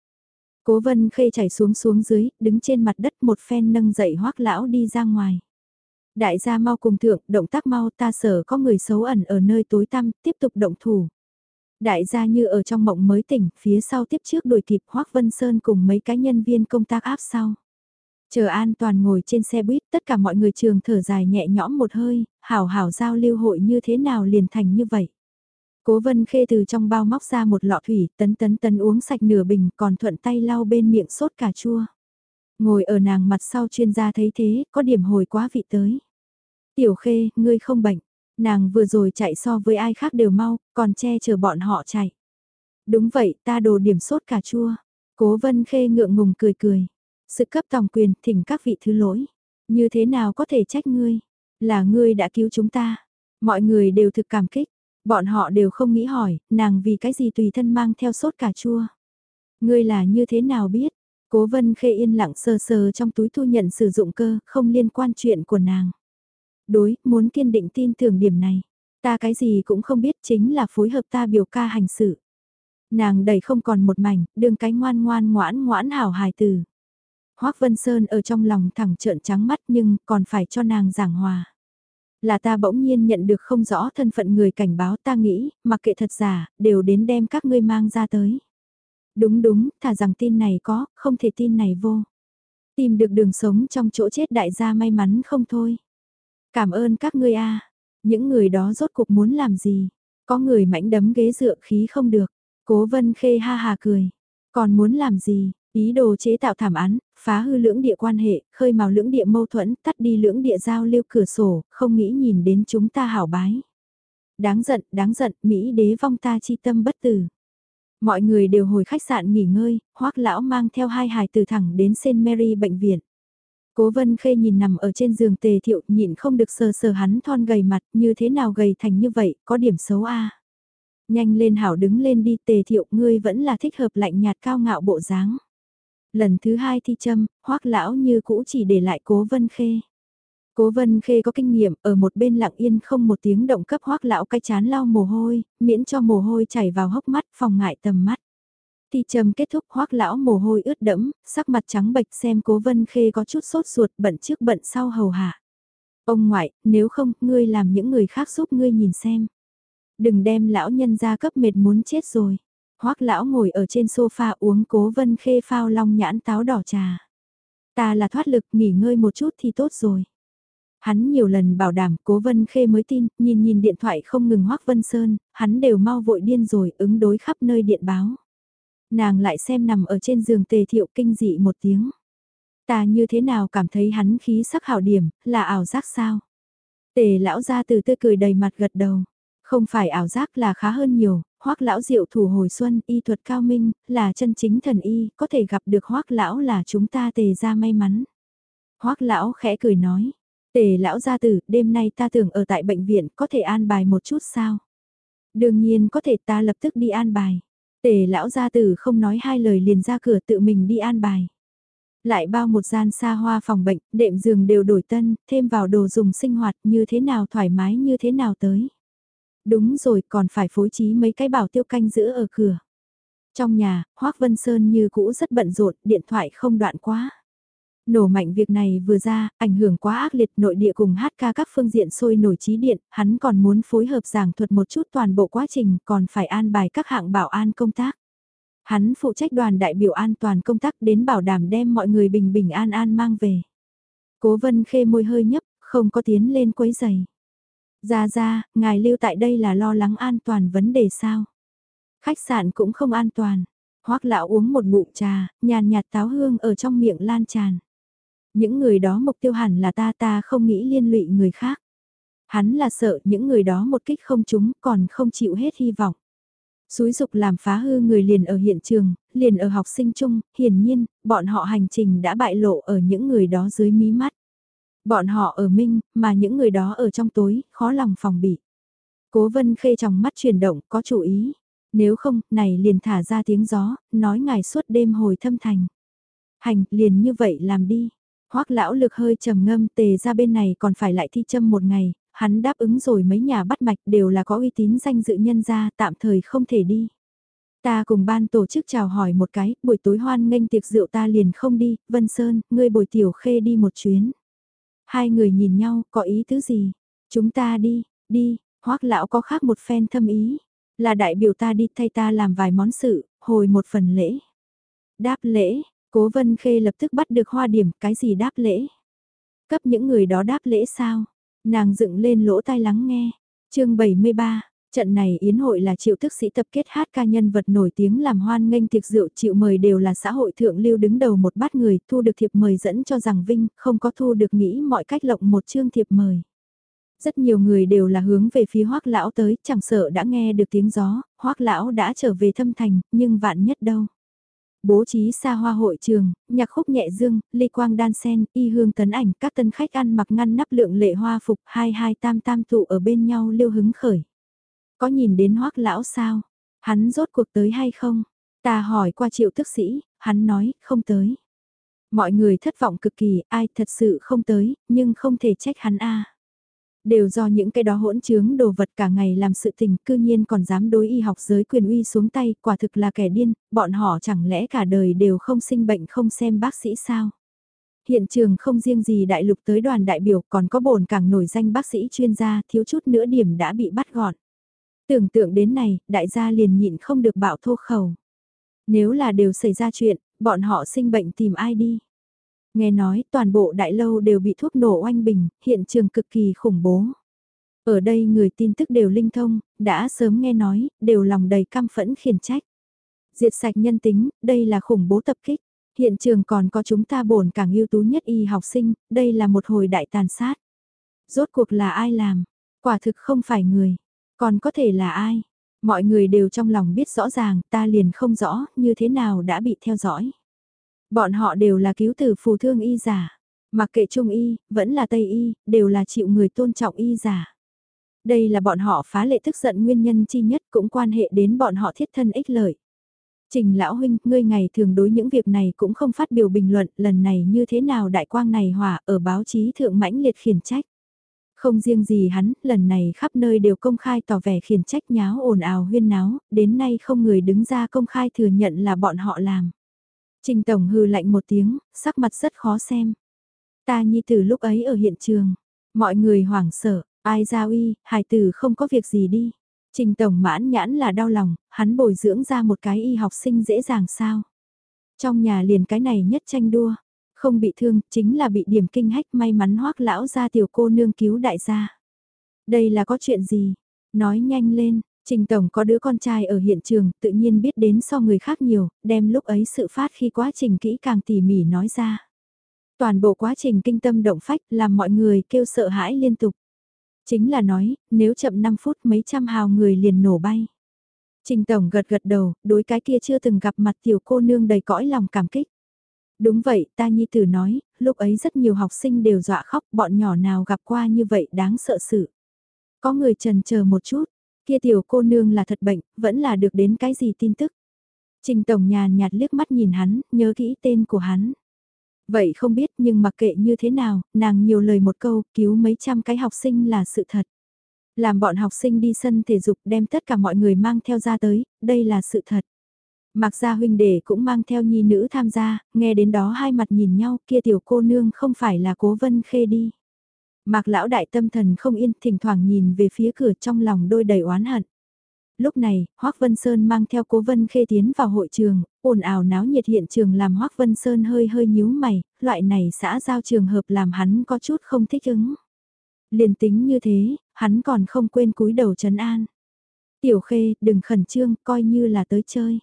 Cố vân khê chảy xuống xuống dưới, đứng trên mặt đất một phen nâng dậy hoác lão đi ra ngoài. Đại gia mau cùng thượng, động tác mau ta sở có người xấu ẩn ở nơi tối tăm, tiếp tục động thủ. Đại gia như ở trong mộng mới tỉnh, phía sau tiếp trước đuổi kịp Hoác Vân Sơn cùng mấy cái nhân viên công tác áp sau. Chờ an toàn ngồi trên xe buýt, tất cả mọi người trường thở dài nhẹ nhõm một hơi, hảo hảo giao lưu hội như thế nào liền thành như vậy. Cố vân khê từ trong bao móc ra một lọ thủy, tấn tấn tấn uống sạch nửa bình còn thuận tay lau bên miệng sốt cà chua. Ngồi ở nàng mặt sau chuyên gia thấy thế, có điểm hồi quá vị tới. Tiểu khê, ngươi không bệnh. Nàng vừa rồi chạy so với ai khác đều mau, còn che chở bọn họ chạy. Đúng vậy, ta đồ điểm sốt cà chua. Cố vân khê ngượng ngùng cười cười. Sự cấp tòng quyền, thỉnh các vị thứ lỗi. Như thế nào có thể trách ngươi? Là ngươi đã cứu chúng ta. Mọi người đều thực cảm kích. Bọn họ đều không nghĩ hỏi, nàng vì cái gì tùy thân mang theo sốt cà chua. Ngươi là như thế nào biết? Cố vân khê yên lặng sờ sờ trong túi thu nhận sử dụng cơ, không liên quan chuyện của nàng. Đối, muốn kiên định tin tưởng điểm này. Ta cái gì cũng không biết chính là phối hợp ta biểu ca hành sự. Nàng đầy không còn một mảnh, đường cái ngoan ngoan ngoãn ngoãn hảo hài từ. Hoác Vân Sơn ở trong lòng thẳng trợn trắng mắt nhưng còn phải cho nàng giảng hòa. Là ta bỗng nhiên nhận được không rõ thân phận người cảnh báo ta nghĩ, mặc kệ thật giả, đều đến đem các ngươi mang ra tới. Đúng đúng, thà rằng tin này có, không thể tin này vô. Tìm được đường sống trong chỗ chết đại gia may mắn không thôi. Cảm ơn các ngươi a Những người đó rốt cuộc muốn làm gì? Có người mảnh đấm ghế dựa khí không được. Cố vân khê ha hà cười. Còn muốn làm gì? Ý đồ chế tạo thảm án, phá hư lưỡng địa quan hệ, khơi mào lưỡng địa mâu thuẫn, tắt đi lưỡng địa giao lưu cửa sổ, không nghĩ nhìn đến chúng ta hảo bái. Đáng giận, đáng giận, Mỹ đế vong ta chi tâm bất tử. Mọi người đều hồi khách sạn nghỉ ngơi, hoắc lão mang theo hai hài từ thẳng đến St. Mary bệnh viện. Cố vân khê nhìn nằm ở trên giường tề thiệu nhịn không được sờ sờ hắn thon gầy mặt như thế nào gầy thành như vậy, có điểm xấu a Nhanh lên hảo đứng lên đi tề thiệu ngươi vẫn là thích hợp lạnh nhạt cao ngạo bộ dáng. Lần thứ hai thi châm, hoắc lão như cũ chỉ để lại cố vân khê. Cố vân khê có kinh nghiệm ở một bên lặng yên không một tiếng động cấp hoắc lão cái chán lau mồ hôi, miễn cho mồ hôi chảy vào hốc mắt phòng ngại tầm mắt. Thì trầm kết thúc hoắc lão mồ hôi ướt đẫm, sắc mặt trắng bệch xem cố vân khê có chút sốt ruột bận trước bận sau hầu hạ. Ông ngoại, nếu không, ngươi làm những người khác giúp ngươi nhìn xem. Đừng đem lão nhân ra cấp mệt muốn chết rồi. hoắc lão ngồi ở trên sofa uống cố vân khê phao long nhãn táo đỏ trà. Ta là thoát lực, nghỉ ngơi một chút thì tốt rồi. Hắn nhiều lần bảo đảm cố Vân Khê mới tin, nhìn nhìn điện thoại không ngừng hoắc Vân Sơn, hắn đều mau vội điên rồi ứng đối khắp nơi điện báo. Nàng lại xem nằm ở trên giường tề thiệu kinh dị một tiếng. Ta như thế nào cảm thấy hắn khí sắc hảo điểm, là ảo giác sao? Tề lão ra từ tươi cười đầy mặt gật đầu. Không phải ảo giác là khá hơn nhiều, hoắc lão diệu thủ hồi xuân, y thuật cao minh, là chân chính thần y, có thể gặp được hoắc lão là chúng ta tề ra may mắn. hoắc lão khẽ cười nói, tề lão gia tử, đêm nay ta tưởng ở tại bệnh viện, có thể an bài một chút sao? Đương nhiên có thể ta lập tức đi an bài. Tề lão gia tử không nói hai lời liền ra cửa tự mình đi an bài. Lại bao một gian xa hoa phòng bệnh, đệm giường đều đổi tân, thêm vào đồ dùng sinh hoạt như thế nào thoải mái như thế nào tới. Đúng rồi còn phải phối trí mấy cái bảo tiêu canh giữ ở cửa. Trong nhà, Hoác Vân Sơn như cũ rất bận rộn, điện thoại không đoạn quá. Nổ mạnh việc này vừa ra, ảnh hưởng quá ác liệt nội địa cùng hát ca các phương diện sôi nổi trí điện, hắn còn muốn phối hợp giảng thuật một chút toàn bộ quá trình, còn phải an bài các hạng bảo an công tác. Hắn phụ trách đoàn đại biểu an toàn công tác đến bảo đảm đem mọi người bình bình an an mang về. Cố vân khê môi hơi nhấp, không có tiến lên quấy giày. Ra ra, ngài lưu tại đây là lo lắng an toàn vấn đề sao? Khách sạn cũng không an toàn. Hoác lão uống một ngụm trà, nhàn nhạt táo hương ở trong miệng lan tràn. Những người đó mục tiêu hẳn là ta ta không nghĩ liên lụy người khác. Hắn là sợ những người đó một kích không chúng còn không chịu hết hy vọng. Xúi dục làm phá hư người liền ở hiện trường, liền ở học sinh chung, hiển nhiên, bọn họ hành trình đã bại lộ ở những người đó dưới mí mắt. Bọn họ ở minh, mà những người đó ở trong tối, khó lòng phòng bị. Cố vân khê trong mắt chuyển động, có chủ ý. Nếu không, này liền thả ra tiếng gió, nói ngài suốt đêm hồi thâm thành. Hành, liền như vậy làm đi. Hoắc lão lực hơi trầm ngâm tề ra bên này còn phải lại thi châm một ngày, hắn đáp ứng rồi mấy nhà bắt mạch đều là có uy tín danh dự nhân gia tạm thời không thể đi. Ta cùng ban tổ chức chào hỏi một cái, buổi tối hoan nghênh tiệc rượu ta liền không đi, Vân Sơn, ngươi bồi tiểu khê đi một chuyến. Hai người nhìn nhau, có ý tứ gì? Chúng ta đi, đi, hoắc lão có khác một phen thâm ý. Là đại biểu ta đi thay ta làm vài món sự, hồi một phần lễ. Đáp lễ, cố vân khê lập tức bắt được hoa điểm, cái gì đáp lễ? Cấp những người đó đáp lễ sao? Nàng dựng lên lỗ tai lắng nghe. chương 73, trận này yến hội là triệu thức sĩ tập kết hát ca nhân vật nổi tiếng làm hoan nghênh tiệc rượu chịu mời đều là xã hội thượng lưu đứng đầu một bát người thu được thiệp mời dẫn cho rằng Vinh không có thu được nghĩ mọi cách lộng một chương thiệp mời. Rất nhiều người đều là hướng về phía hoác lão tới, chẳng sợ đã nghe được tiếng gió, hoác lão đã trở về thâm thành, nhưng vạn nhất đâu. Bố trí xa hoa hội trường, nhạc khúc nhẹ dương, ly quang đan sen, y hương tấn ảnh, các tân khách ăn mặc ngăn nắp lượng lệ hoa phục, hai hai tam tam tụ ở bên nhau liêu hứng khởi. Có nhìn đến hoác lão sao? Hắn rốt cuộc tới hay không? Ta hỏi qua triệu tức sĩ, hắn nói, không tới. Mọi người thất vọng cực kỳ, ai thật sự không tới, nhưng không thể trách hắn a. Đều do những cái đó hỗn trướng đồ vật cả ngày làm sự tình, cư nhiên còn dám đối y học giới quyền uy xuống tay, quả thực là kẻ điên, bọn họ chẳng lẽ cả đời đều không sinh bệnh không xem bác sĩ sao? Hiện trường không riêng gì đại lục tới đoàn đại biểu còn có bổn càng nổi danh bác sĩ chuyên gia thiếu chút nữa điểm đã bị bắt gọn. Tưởng tượng đến này, đại gia liền nhịn không được bạo thô khẩu. Nếu là đều xảy ra chuyện, bọn họ sinh bệnh tìm ai đi? Nghe nói toàn bộ đại lâu đều bị thuốc nổ oanh bình, hiện trường cực kỳ khủng bố. Ở đây người tin tức đều linh thông, đã sớm nghe nói, đều lòng đầy căm phẫn khiển trách. Diệt sạch nhân tính, đây là khủng bố tập kích. Hiện trường còn có chúng ta bổn càng ưu tú nhất y học sinh, đây là một hồi đại tàn sát. Rốt cuộc là ai làm? Quả thực không phải người. Còn có thể là ai? Mọi người đều trong lòng biết rõ ràng, ta liền không rõ như thế nào đã bị theo dõi. Bọn họ đều là cứu tử phù thương y giả. Mặc kệ trung y, vẫn là tây y, đều là chịu người tôn trọng y giả. Đây là bọn họ phá lệ tức giận nguyên nhân chi nhất cũng quan hệ đến bọn họ thiết thân ích lợi. Trình lão huynh, ngươi ngày thường đối những việc này cũng không phát biểu bình luận, lần này như thế nào đại quang này hỏa ở báo chí thượng mãnh liệt khiển trách. Không riêng gì hắn, lần này khắp nơi đều công khai tỏ vẻ khiển trách nháo ồn ào huyên náo, đến nay không người đứng ra công khai thừa nhận là bọn họ làm. Trình Tổng hư lạnh một tiếng, sắc mặt rất khó xem. Ta nhi tử lúc ấy ở hiện trường, mọi người hoảng sợ, ai ra uy, hài tử không có việc gì đi. Trình Tổng mãn nhãn là đau lòng, hắn bồi dưỡng ra một cái y học sinh dễ dàng sao. Trong nhà liền cái này nhất tranh đua, Không bị thương, chính là bị điểm kinh hách may mắn hoắc lão ra tiểu cô nương cứu đại gia. Đây là có chuyện gì? Nói nhanh lên, Trình Tổng có đứa con trai ở hiện trường, tự nhiên biết đến so người khác nhiều, đem lúc ấy sự phát khi quá trình kỹ càng tỉ mỉ nói ra. Toàn bộ quá trình kinh tâm động phách làm mọi người kêu sợ hãi liên tục. Chính là nói, nếu chậm 5 phút mấy trăm hào người liền nổ bay. Trình Tổng gật gật đầu, đối cái kia chưa từng gặp mặt tiểu cô nương đầy cõi lòng cảm kích. Đúng vậy, ta nhi tử nói, lúc ấy rất nhiều học sinh đều dọa khóc, bọn nhỏ nào gặp qua như vậy đáng sợ sự. Có người trần chờ một chút, kia tiểu cô nương là thật bệnh, vẫn là được đến cái gì tin tức. Trình Tổng nhàn nhạt liếc mắt nhìn hắn, nhớ kỹ tên của hắn. Vậy không biết nhưng mặc kệ như thế nào, nàng nhiều lời một câu, cứu mấy trăm cái học sinh là sự thật. Làm bọn học sinh đi sân thể dục đem tất cả mọi người mang theo ra tới, đây là sự thật. Mặc gia huynh đệ cũng mang theo nhi nữ tham gia, nghe đến đó hai mặt nhìn nhau kia tiểu cô nương không phải là cố vân khê đi. Mạc lão đại tâm thần không yên thỉnh thoảng nhìn về phía cửa trong lòng đôi đầy oán hận. Lúc này, Hoác Vân Sơn mang theo cố vân khê tiến vào hội trường, ồn ào náo nhiệt hiện trường làm Hoác Vân Sơn hơi hơi nhíu mày, loại này xã giao trường hợp làm hắn có chút không thích ứng. Liền tính như thế, hắn còn không quên cúi đầu trấn an. Tiểu khê, đừng khẩn trương, coi như là tới chơi.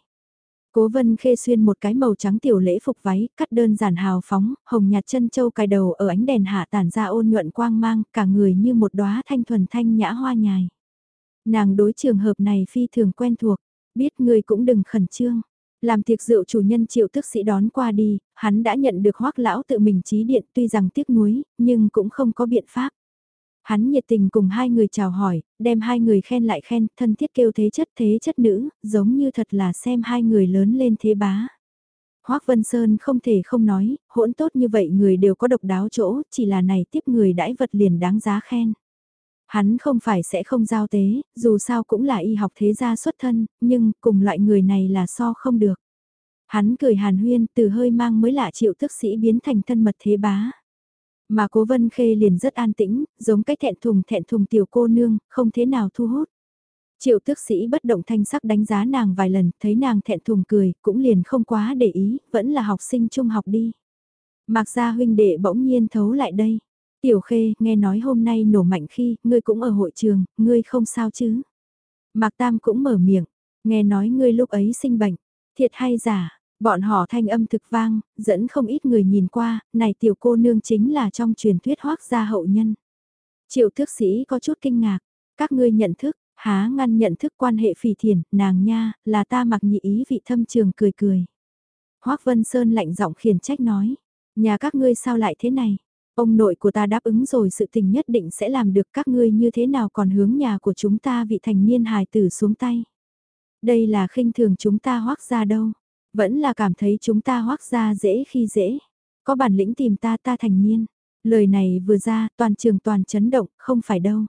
Cố vân khê xuyên một cái màu trắng tiểu lễ phục váy, cắt đơn giản hào phóng, hồng nhạt chân châu cài đầu ở ánh đèn hạ tản ra ôn nhuận quang mang, cả người như một đóa thanh thuần thanh nhã hoa nhài. Nàng đối trường hợp này phi thường quen thuộc, biết người cũng đừng khẩn trương. Làm tiệc rượu chủ nhân triệu tức sĩ đón qua đi, hắn đã nhận được hoác lão tự mình trí điện tuy rằng tiếc nuối, nhưng cũng không có biện pháp. Hắn nhiệt tình cùng hai người chào hỏi, đem hai người khen lại khen, thân thiết kêu thế chất thế chất nữ, giống như thật là xem hai người lớn lên thế bá. Hoác Vân Sơn không thể không nói, hỗn tốt như vậy người đều có độc đáo chỗ, chỉ là này tiếp người đãi vật liền đáng giá khen. Hắn không phải sẽ không giao tế, dù sao cũng là y học thế gia xuất thân, nhưng cùng loại người này là so không được. Hắn cười hàn huyên từ hơi mang mới lạ triệu thức sĩ biến thành thân mật thế bá. Mà cố vân khê liền rất an tĩnh, giống cái thẹn thùng thẹn thùng tiểu cô nương, không thế nào thu hút. Triệu tước sĩ bất động thanh sắc đánh giá nàng vài lần, thấy nàng thẹn thùng cười, cũng liền không quá để ý, vẫn là học sinh trung học đi. Mạc gia huynh đệ bỗng nhiên thấu lại đây. Tiểu khê, nghe nói hôm nay nổ mạnh khi, ngươi cũng ở hội trường, ngươi không sao chứ. Mạc Tam cũng mở miệng, nghe nói ngươi lúc ấy sinh bệnh, thiệt hay giả, Bọn họ thanh âm thực vang, dẫn không ít người nhìn qua, này tiểu cô nương chính là trong truyền thuyết hoác gia hậu nhân. Triệu thước sĩ có chút kinh ngạc, các ngươi nhận thức, há ngăn nhận thức quan hệ phỉ thiền, nàng nha, là ta mặc nhị ý vị thâm trường cười cười. Hoác Vân Sơn lạnh giọng khiển trách nói, nhà các ngươi sao lại thế này? Ông nội của ta đáp ứng rồi sự tình nhất định sẽ làm được các ngươi như thế nào còn hướng nhà của chúng ta vị thành niên hài tử xuống tay. Đây là khinh thường chúng ta hoác ra đâu. Vẫn là cảm thấy chúng ta hoác ra dễ khi dễ. Có bản lĩnh tìm ta ta thành niên. Lời này vừa ra toàn trường toàn chấn động, không phải đâu.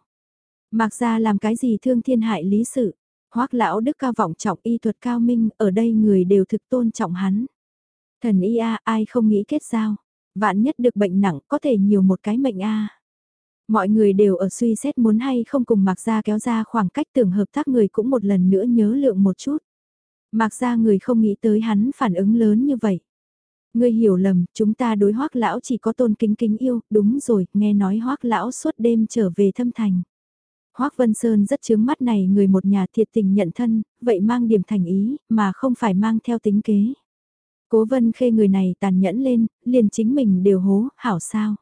Mạc ra làm cái gì thương thiên hại lý sự. Hoác lão đức cao vọng trọng y thuật cao minh, ở đây người đều thực tôn trọng hắn. Thần y a ai không nghĩ kết giao. Vạn nhất được bệnh nặng có thể nhiều một cái mệnh a Mọi người đều ở suy xét muốn hay không cùng Mạc Gia kéo ra khoảng cách tưởng hợp tác người cũng một lần nữa nhớ lượng một chút. Mạc ra người không nghĩ tới hắn phản ứng lớn như vậy. Ngươi hiểu lầm, chúng ta đối hoác lão chỉ có tôn kính kính yêu, đúng rồi, nghe nói hoác lão suốt đêm trở về thâm thành. Hoác Vân Sơn rất chướng mắt này người một nhà thiệt tình nhận thân, vậy mang điểm thành ý, mà không phải mang theo tính kế. Cố vân khê người này tàn nhẫn lên, liền chính mình đều hố, hảo sao.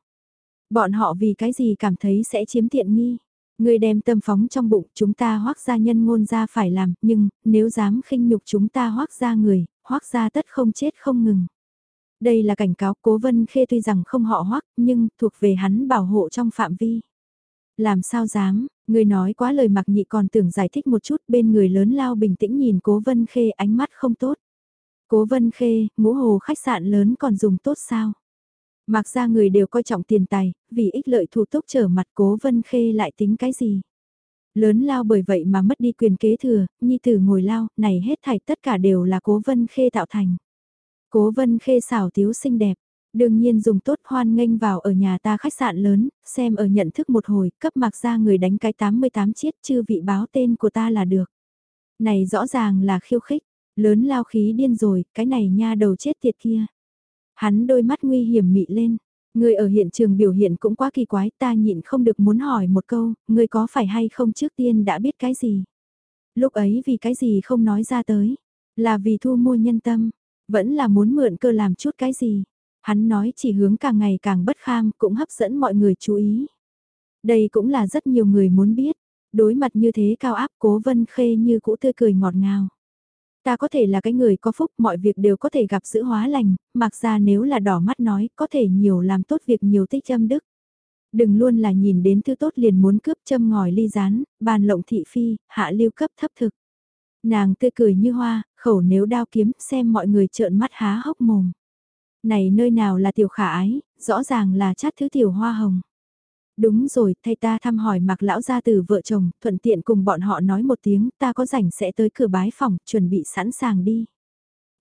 Bọn họ vì cái gì cảm thấy sẽ chiếm tiện nghi. Người đem tâm phóng trong bụng chúng ta hoác gia nhân ngôn ra phải làm, nhưng nếu dám khinh nhục chúng ta hoác gia người, hoác gia tất không chết không ngừng. Đây là cảnh cáo cố vân khê tuy rằng không họ hoác nhưng thuộc về hắn bảo hộ trong phạm vi. Làm sao dám, người nói quá lời mặc nhị còn tưởng giải thích một chút bên người lớn lao bình tĩnh nhìn cố vân khê ánh mắt không tốt. Cố vân khê, ngũ hồ khách sạn lớn còn dùng tốt sao? Mặc ra người đều coi trọng tiền tài, vì ích lợi thủ tốc trở mặt cố vân khê lại tính cái gì. Lớn lao bởi vậy mà mất đi quyền kế thừa, nhi tử ngồi lao, này hết thảy tất cả đều là cố vân khê tạo thành. Cố vân khê xảo tiếu xinh đẹp, đương nhiên dùng tốt hoan nghênh vào ở nhà ta khách sạn lớn, xem ở nhận thức một hồi, cấp mặc ra người đánh cái 88 chiết chư vị báo tên của ta là được. Này rõ ràng là khiêu khích, lớn lao khí điên rồi, cái này nha đầu chết tiệt kia. Hắn đôi mắt nguy hiểm mị lên. Người ở hiện trường biểu hiện cũng quá kỳ quái ta nhịn không được muốn hỏi một câu, người có phải hay không trước tiên đã biết cái gì? Lúc ấy vì cái gì không nói ra tới? Là vì thu mua nhân tâm, vẫn là muốn mượn cơ làm chút cái gì? Hắn nói chỉ hướng càng ngày càng bất kham cũng hấp dẫn mọi người chú ý. Đây cũng là rất nhiều người muốn biết. Đối mặt như thế cao áp cố vân khê như cũ tươi cười ngọt ngào. Ta có thể là cái người có phúc, mọi việc đều có thể gặp sự hóa lành, mặc ra nếu là đỏ mắt nói, có thể nhiều làm tốt việc nhiều tích châm đức. Đừng luôn là nhìn đến thứ tốt liền muốn cướp châm ngòi ly rán, bàn lộng thị phi, hạ lưu cấp thấp thực. Nàng tươi cười như hoa, khẩu nếu đao kiếm, xem mọi người trợn mắt há hốc mồm. Này nơi nào là tiểu khả ái, rõ ràng là chát thứ tiểu hoa hồng. Đúng rồi, thay ta thăm hỏi mặc lão gia từ vợ chồng, thuận tiện cùng bọn họ nói một tiếng, ta có rảnh sẽ tới cửa bái phòng, chuẩn bị sẵn sàng đi.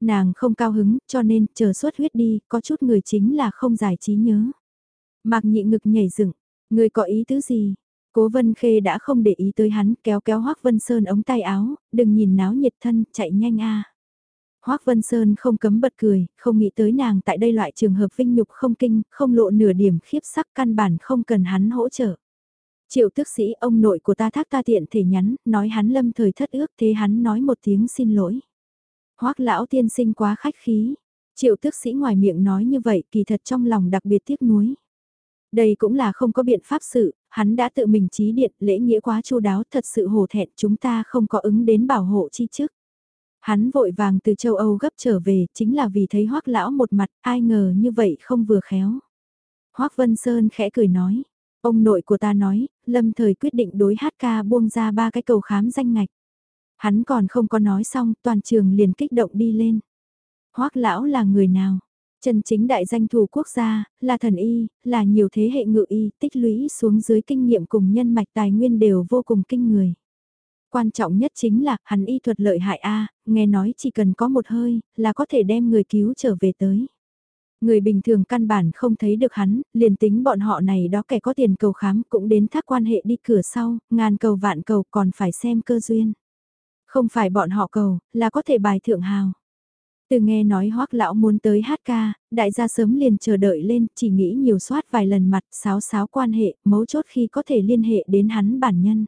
Nàng không cao hứng, cho nên, chờ suốt huyết đi, có chút người chính là không giải trí nhớ. Mạc nhị ngực nhảy dựng, người có ý tứ gì? Cố Vân Khê đã không để ý tới hắn, kéo kéo Hoắc Vân Sơn ống tay áo, đừng nhìn náo nhiệt thân, chạy nhanh a. Hoác Vân Sơn không cấm bật cười, không nghĩ tới nàng tại đây loại trường hợp vinh nhục không kinh, không lộ nửa điểm khiếp sắc căn bản không cần hắn hỗ trợ. Triệu tức sĩ ông nội của ta thác ta tiện thể nhắn, nói hắn lâm thời thất ước thế hắn nói một tiếng xin lỗi. Hoác lão tiên sinh quá khách khí, triệu tức sĩ ngoài miệng nói như vậy kỳ thật trong lòng đặc biệt tiếc nuối. Đây cũng là không có biện pháp sự, hắn đã tự mình trí điện lễ nghĩa quá chu đáo thật sự hổ thẹn chúng ta không có ứng đến bảo hộ chi chức. Hắn vội vàng từ châu Âu gấp trở về chính là vì thấy hoắc lão một mặt, ai ngờ như vậy không vừa khéo. hoắc Vân Sơn khẽ cười nói, ông nội của ta nói, lâm thời quyết định đối hát ca buông ra ba cái cầu khám danh ngạch. Hắn còn không có nói xong, toàn trường liền kích động đi lên. hoắc lão là người nào? Chân chính đại danh thủ quốc gia, là thần y, là nhiều thế hệ ngự y, tích lũy xuống dưới kinh nghiệm cùng nhân mạch tài nguyên đều vô cùng kinh người. Quan trọng nhất chính là, hắn y thuật lợi hại A, nghe nói chỉ cần có một hơi, là có thể đem người cứu trở về tới. Người bình thường căn bản không thấy được hắn, liền tính bọn họ này đó kẻ có tiền cầu khám cũng đến thác quan hệ đi cửa sau, ngàn cầu vạn cầu còn phải xem cơ duyên. Không phải bọn họ cầu, là có thể bài thượng hào. Từ nghe nói hoắc lão muốn tới hát ca, đại gia sớm liền chờ đợi lên, chỉ nghĩ nhiều soát vài lần mặt, sáo sáo quan hệ, mấu chốt khi có thể liên hệ đến hắn bản nhân.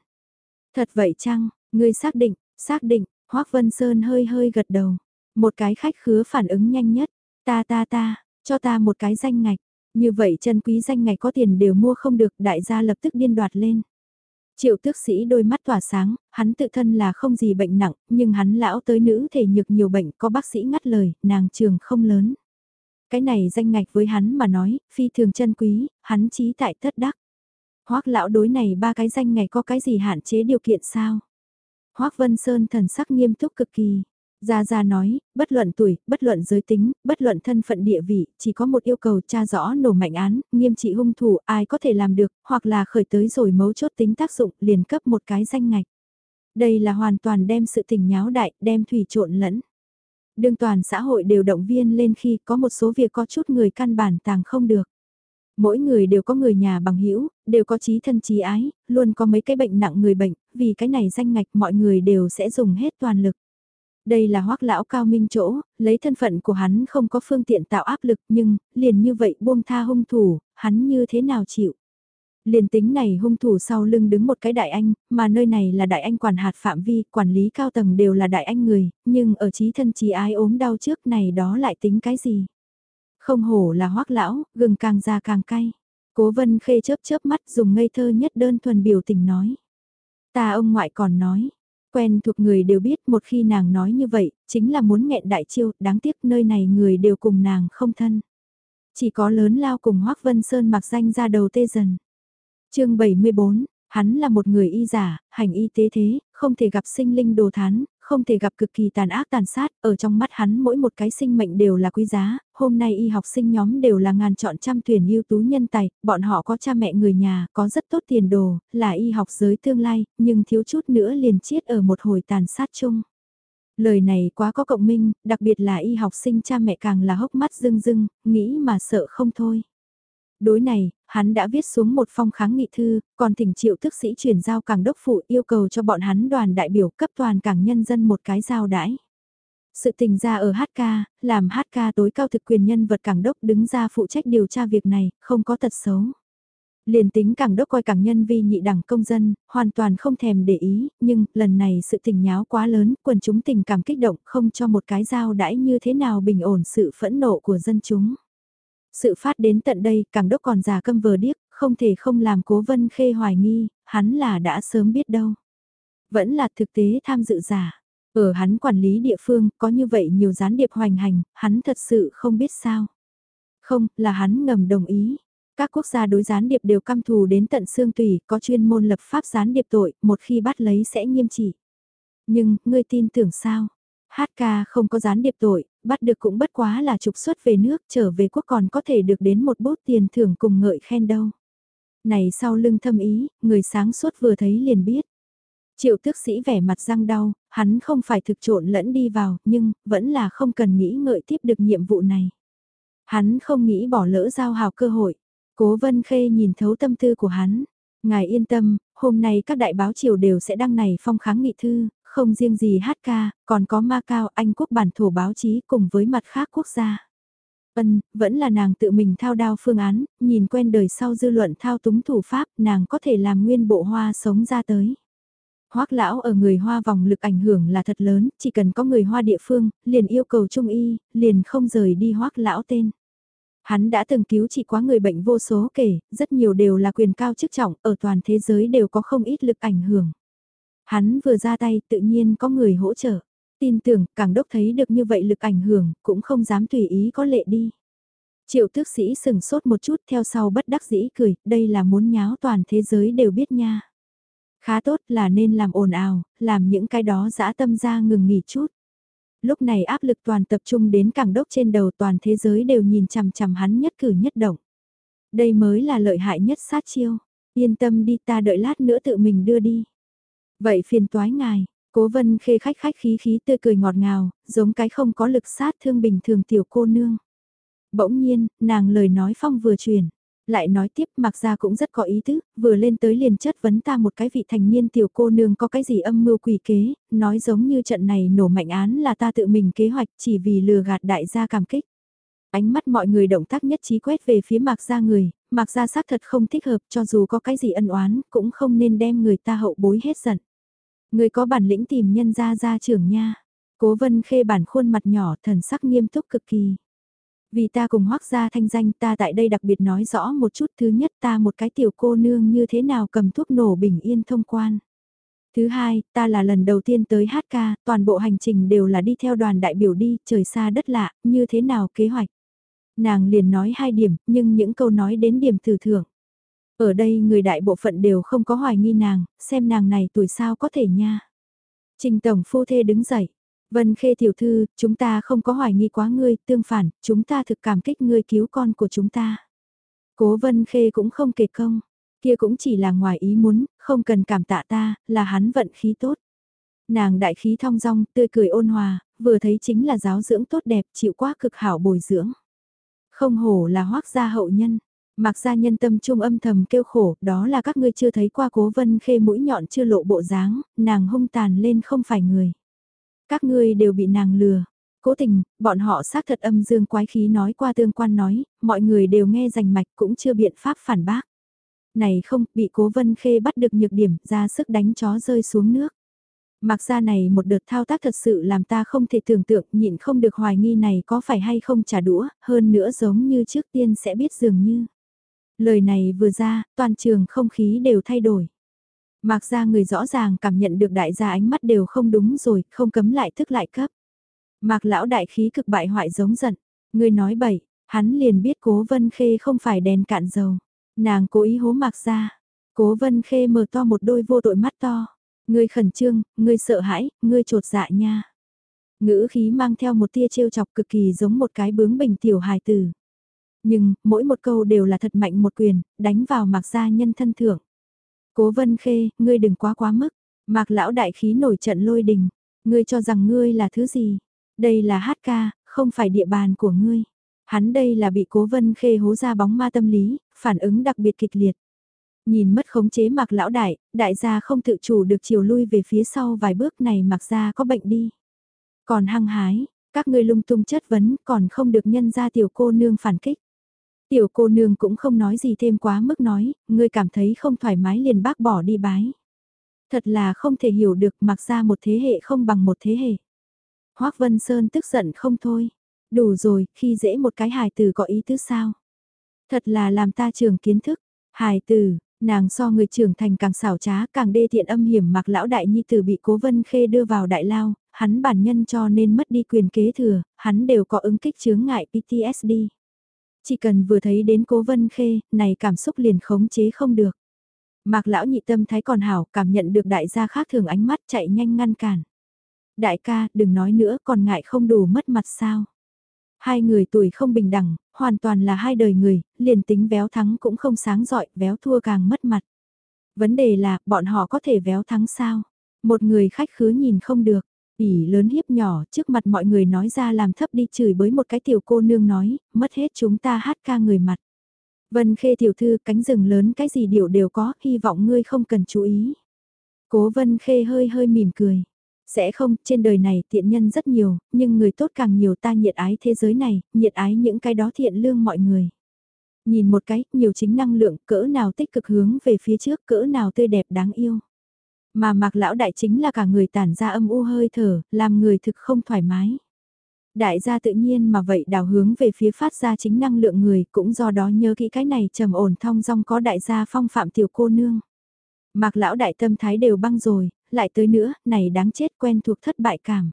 Thật vậy chăng, ngươi xác định, xác định, Hoác Vân Sơn hơi hơi gật đầu. Một cái khách khứa phản ứng nhanh nhất, ta ta ta, cho ta một cái danh ngạch. Như vậy chân quý danh ngạch có tiền đều mua không được, đại gia lập tức điên đoạt lên. Triệu tước sĩ đôi mắt tỏa sáng, hắn tự thân là không gì bệnh nặng, nhưng hắn lão tới nữ thể nhược nhiều bệnh có bác sĩ ngắt lời, nàng trường không lớn. Cái này danh ngạch với hắn mà nói, phi thường chân quý, hắn trí tại tất đắc. Hoác lão đối này ba cái danh ngày có cái gì hạn chế điều kiện sao? Hoác Vân Sơn thần sắc nghiêm túc cực kỳ. Gia Gia nói, bất luận tuổi, bất luận giới tính, bất luận thân phận địa vị, chỉ có một yêu cầu tra rõ nổ mạnh án, nghiêm trị hung thủ, ai có thể làm được, hoặc là khởi tới rồi mấu chốt tính tác dụng, liền cấp một cái danh ngạch. Đây là hoàn toàn đem sự tình nháo đại, đem thủy trộn lẫn. Đương toàn xã hội đều động viên lên khi có một số việc có chút người căn bản tàng không được. Mỗi người đều có người nhà bằng hữu đều có trí thân trí ái, luôn có mấy cái bệnh nặng người bệnh, vì cái này danh ngạch mọi người đều sẽ dùng hết toàn lực. Đây là hoắc lão cao minh chỗ, lấy thân phận của hắn không có phương tiện tạo áp lực nhưng, liền như vậy buông tha hung thủ, hắn như thế nào chịu. Liền tính này hung thủ sau lưng đứng một cái đại anh, mà nơi này là đại anh quản hạt phạm vi, quản lý cao tầng đều là đại anh người, nhưng ở trí thân trí ái ốm đau trước này đó lại tính cái gì. Không hổ là hoắc lão, gừng càng già càng cay. Cố vân khê chớp chớp mắt dùng ngây thơ nhất đơn thuần biểu tình nói. Ta ông ngoại còn nói, quen thuộc người đều biết một khi nàng nói như vậy, chính là muốn nghẹn đại chiêu, đáng tiếc nơi này người đều cùng nàng không thân. Chỉ có lớn lao cùng hoắc Vân Sơn mặc danh ra đầu tê dần. chương 74, hắn là một người y giả, hành y tế thế, không thể gặp sinh linh đồ thán, không thể gặp cực kỳ tàn ác tàn sát, ở trong mắt hắn mỗi một cái sinh mệnh đều là quý giá, hôm nay y học sinh nhóm đều là ngàn chọn trăm tuyển ưu tú nhân tài, bọn họ có cha mẹ người nhà, có rất tốt tiền đồ, là y học giới tương lai, nhưng thiếu chút nữa liền chết ở một hồi tàn sát chung. Lời này quá có cộng minh, đặc biệt là y học sinh cha mẹ càng là hốc mắt rưng rưng, nghĩ mà sợ không thôi. Đối này, hắn đã viết xuống một phong kháng nghị thư, còn thỉnh triệu thức sĩ chuyển giao cảng đốc phụ yêu cầu cho bọn hắn đoàn đại biểu cấp toàn cảng nhân dân một cái giao đãi. Sự tình ra ở HK, làm HK tối cao thực quyền nhân vật cảng đốc đứng ra phụ trách điều tra việc này, không có tật xấu. Liền tính cảng đốc coi cảng nhân vi nhị đẳng công dân, hoàn toàn không thèm để ý, nhưng lần này sự tình nháo quá lớn, quần chúng tình cảm kích động không cho một cái giao đãi như thế nào bình ổn sự phẫn nộ của dân chúng. Sự phát đến tận đây, càng đốc còn già câm vờ điếc, không thể không làm cố vân khê hoài nghi, hắn là đã sớm biết đâu. Vẫn là thực tế tham dự giả. Ở hắn quản lý địa phương, có như vậy nhiều gián điệp hoành hành, hắn thật sự không biết sao. Không, là hắn ngầm đồng ý. Các quốc gia đối gián điệp đều căm thù đến tận xương tùy, có chuyên môn lập pháp gián điệp tội, một khi bắt lấy sẽ nghiêm trị. Nhưng, ngươi tin tưởng sao? Hát ca không có gián điệp tội, bắt được cũng bất quá là trục xuất về nước, trở về quốc còn có thể được đến một bút tiền thưởng cùng ngợi khen đâu. Này sau lưng thâm ý, người sáng suốt vừa thấy liền biết. Triệu tước sĩ vẻ mặt răng đau, hắn không phải thực trộn lẫn đi vào, nhưng, vẫn là không cần nghĩ ngợi tiếp được nhiệm vụ này. Hắn không nghĩ bỏ lỡ giao hào cơ hội. Cố Vân Khê nhìn thấu tâm tư của hắn. Ngài yên tâm, hôm nay các đại báo triều đều sẽ đăng này phong kháng nghị thư, không riêng gì HK, còn có Macau, Anh quốc bản thổ báo chí cùng với mặt khác quốc gia. Ân, vẫn là nàng tự mình thao đao phương án, nhìn quen đời sau dư luận thao túng thủ pháp, nàng có thể làm nguyên bộ hoa sống ra tới. Hoác lão ở người hoa vòng lực ảnh hưởng là thật lớn, chỉ cần có người hoa địa phương, liền yêu cầu trung y, liền không rời đi hoác lão tên. Hắn đã từng cứu trị quá người bệnh vô số kể, rất nhiều đều là quyền cao chức trọng, ở toàn thế giới đều có không ít lực ảnh hưởng. Hắn vừa ra tay tự nhiên có người hỗ trợ. Tin tưởng, càng đốc thấy được như vậy lực ảnh hưởng, cũng không dám tùy ý có lệ đi. Triệu tước sĩ sừng sốt một chút theo sau bất đắc dĩ cười, đây là muốn nháo toàn thế giới đều biết nha. Khá tốt là nên làm ồn ào, làm những cái đó dã tâm ra ngừng nghỉ chút. Lúc này áp lực toàn tập trung đến càng đốc trên đầu toàn thế giới đều nhìn chằm chằm hắn nhất cử nhất động. Đây mới là lợi hại nhất sát chiêu. Yên tâm đi ta đợi lát nữa tự mình đưa đi. Vậy phiền toái ngài, cố vân khê khách khách khí khí tươi cười ngọt ngào, giống cái không có lực sát thương bình thường tiểu cô nương. Bỗng nhiên, nàng lời nói phong vừa truyền. Lại nói tiếp mặc ra cũng rất có ý tứ, vừa lên tới liền chất vấn ta một cái vị thành niên tiểu cô nương có cái gì âm mưu quỷ kế, nói giống như trận này nổ mạnh án là ta tự mình kế hoạch chỉ vì lừa gạt đại gia cảm kích. Ánh mắt mọi người động tác nhất trí quét về phía mạc ra người, mạc ra xác thật không thích hợp cho dù có cái gì ân oán cũng không nên đem người ta hậu bối hết giận. Người có bản lĩnh tìm nhân ra ra trưởng nha. Cố vân khê bản khuôn mặt nhỏ thần sắc nghiêm túc cực kỳ. Vì ta cùng hoác gia thanh danh ta tại đây đặc biệt nói rõ một chút thứ nhất ta một cái tiểu cô nương như thế nào cầm thuốc nổ bình yên thông quan. Thứ hai, ta là lần đầu tiên tới hát ca, toàn bộ hành trình đều là đi theo đoàn đại biểu đi, trời xa đất lạ, như thế nào kế hoạch. Nàng liền nói hai điểm, nhưng những câu nói đến điểm thử thưởng. Ở đây người đại bộ phận đều không có hoài nghi nàng, xem nàng này tuổi sao có thể nha. Trình tổng phu thê đứng dậy. Vân Khê tiểu thư, chúng ta không có hoài nghi quá ngươi, tương phản, chúng ta thực cảm kích ngươi cứu con của chúng ta. Cố Vân Khê cũng không kể công, kia cũng chỉ là ngoài ý muốn, không cần cảm tạ ta, là hắn vận khí tốt. Nàng đại khí thong dong, tươi cười ôn hòa, vừa thấy chính là giáo dưỡng tốt đẹp, chịu quá cực hảo bồi dưỡng. Không hổ là hoác gia hậu nhân, Mặc ra nhân tâm trung âm thầm kêu khổ, đó là các ngươi chưa thấy qua cố vân khê mũi nhọn chưa lộ bộ dáng, nàng hung tàn lên không phải người. Các ngươi đều bị nàng lừa. Cố tình, bọn họ xác thật âm dương quái khí nói qua tương quan nói, mọi người đều nghe rành mạch cũng chưa biện pháp phản bác. Này không, bị cố vân khê bắt được nhược điểm, ra sức đánh chó rơi xuống nước. Mặc ra này một đợt thao tác thật sự làm ta không thể tưởng tượng nhịn không được hoài nghi này có phải hay không trả đũa, hơn nữa giống như trước tiên sẽ biết dường như. Lời này vừa ra, toàn trường không khí đều thay đổi. Mạc ra người rõ ràng cảm nhận được đại gia ánh mắt đều không đúng rồi, không cấm lại thức lại cấp. Mạc lão đại khí cực bại hoại giống giận. Người nói bậy, hắn liền biết cố vân khê không phải đèn cạn dầu. Nàng cố ý hố mạc ra. Cố vân khê mở to một đôi vô tội mắt to. Ngươi khẩn trương, ngươi sợ hãi, ngươi trột dạ nha. Ngữ khí mang theo một tia trêu chọc cực kỳ giống một cái bướng bình tiểu hài tử. Nhưng, mỗi một câu đều là thật mạnh một quyền, đánh vào mạc gia nhân thân thưởng. Cố vân khê, ngươi đừng quá quá mức. Mạc lão đại khí nổi trận lôi đình. Ngươi cho rằng ngươi là thứ gì? Đây là hát ca, không phải địa bàn của ngươi. Hắn đây là bị cố vân khê hố ra bóng ma tâm lý, phản ứng đặc biệt kịch liệt. Nhìn mất khống chế mạc lão đại, đại gia không tự chủ được chiều lui về phía sau vài bước này mạc gia có bệnh đi. Còn hăng hái, các ngươi lung tung chất vấn còn không được nhân ra tiểu cô nương phản kích. Tiểu cô nương cũng không nói gì thêm quá mức nói, ngươi cảm thấy không thoải mái liền bác bỏ đi bái. Thật là không thể hiểu được mặc ra một thế hệ không bằng một thế hệ. Hoác Vân Sơn tức giận không thôi. Đủ rồi, khi dễ một cái hài tử có ý tứ sao? Thật là làm ta trường kiến thức. Hài tử, nàng so người trưởng thành càng xảo trá, càng đê tiện âm hiểm mặc lão đại nhi tử bị cố vân khê đưa vào đại lao, hắn bản nhân cho nên mất đi quyền kế thừa, hắn đều có ứng kích chướng ngại PTSD. Chỉ cần vừa thấy đến cố vân khê, này cảm xúc liền khống chế không được. Mạc lão nhị tâm thái còn hảo, cảm nhận được đại gia khác thường ánh mắt chạy nhanh ngăn cản. Đại ca, đừng nói nữa, còn ngại không đủ mất mặt sao. Hai người tuổi không bình đẳng, hoàn toàn là hai đời người, liền tính véo thắng cũng không sáng giỏi, véo thua càng mất mặt. Vấn đề là, bọn họ có thể véo thắng sao? Một người khách khứa nhìn không được, ỉ lớn hiếp nhỏ trước mặt mọi người nói ra làm thấp đi chửi với một cái tiểu cô nương nói, mất hết chúng ta hát ca người mặt. Vân khê tiểu thư cánh rừng lớn cái gì điệu đều có, hy vọng ngươi không cần chú ý. Cố vân khê hơi hơi mỉm cười. Sẽ không, trên đời này tiện nhân rất nhiều, nhưng người tốt càng nhiều ta nhiệt ái thế giới này, nhiệt ái những cái đó thiện lương mọi người. Nhìn một cái, nhiều chính năng lượng, cỡ nào tích cực hướng về phía trước, cỡ nào tươi đẹp đáng yêu. Mà mạc lão đại chính là cả người tản ra âm u hơi thở, làm người thực không thoải mái. Đại gia tự nhiên mà vậy đào hướng về phía phát ra chính năng lượng người cũng do đó nhớ kỹ cái này trầm ổn thong dong có đại gia phong phạm tiểu cô nương. Mạc lão đại tâm thái đều băng rồi, lại tới nữa, này đáng chết quen thuộc thất bại cảm.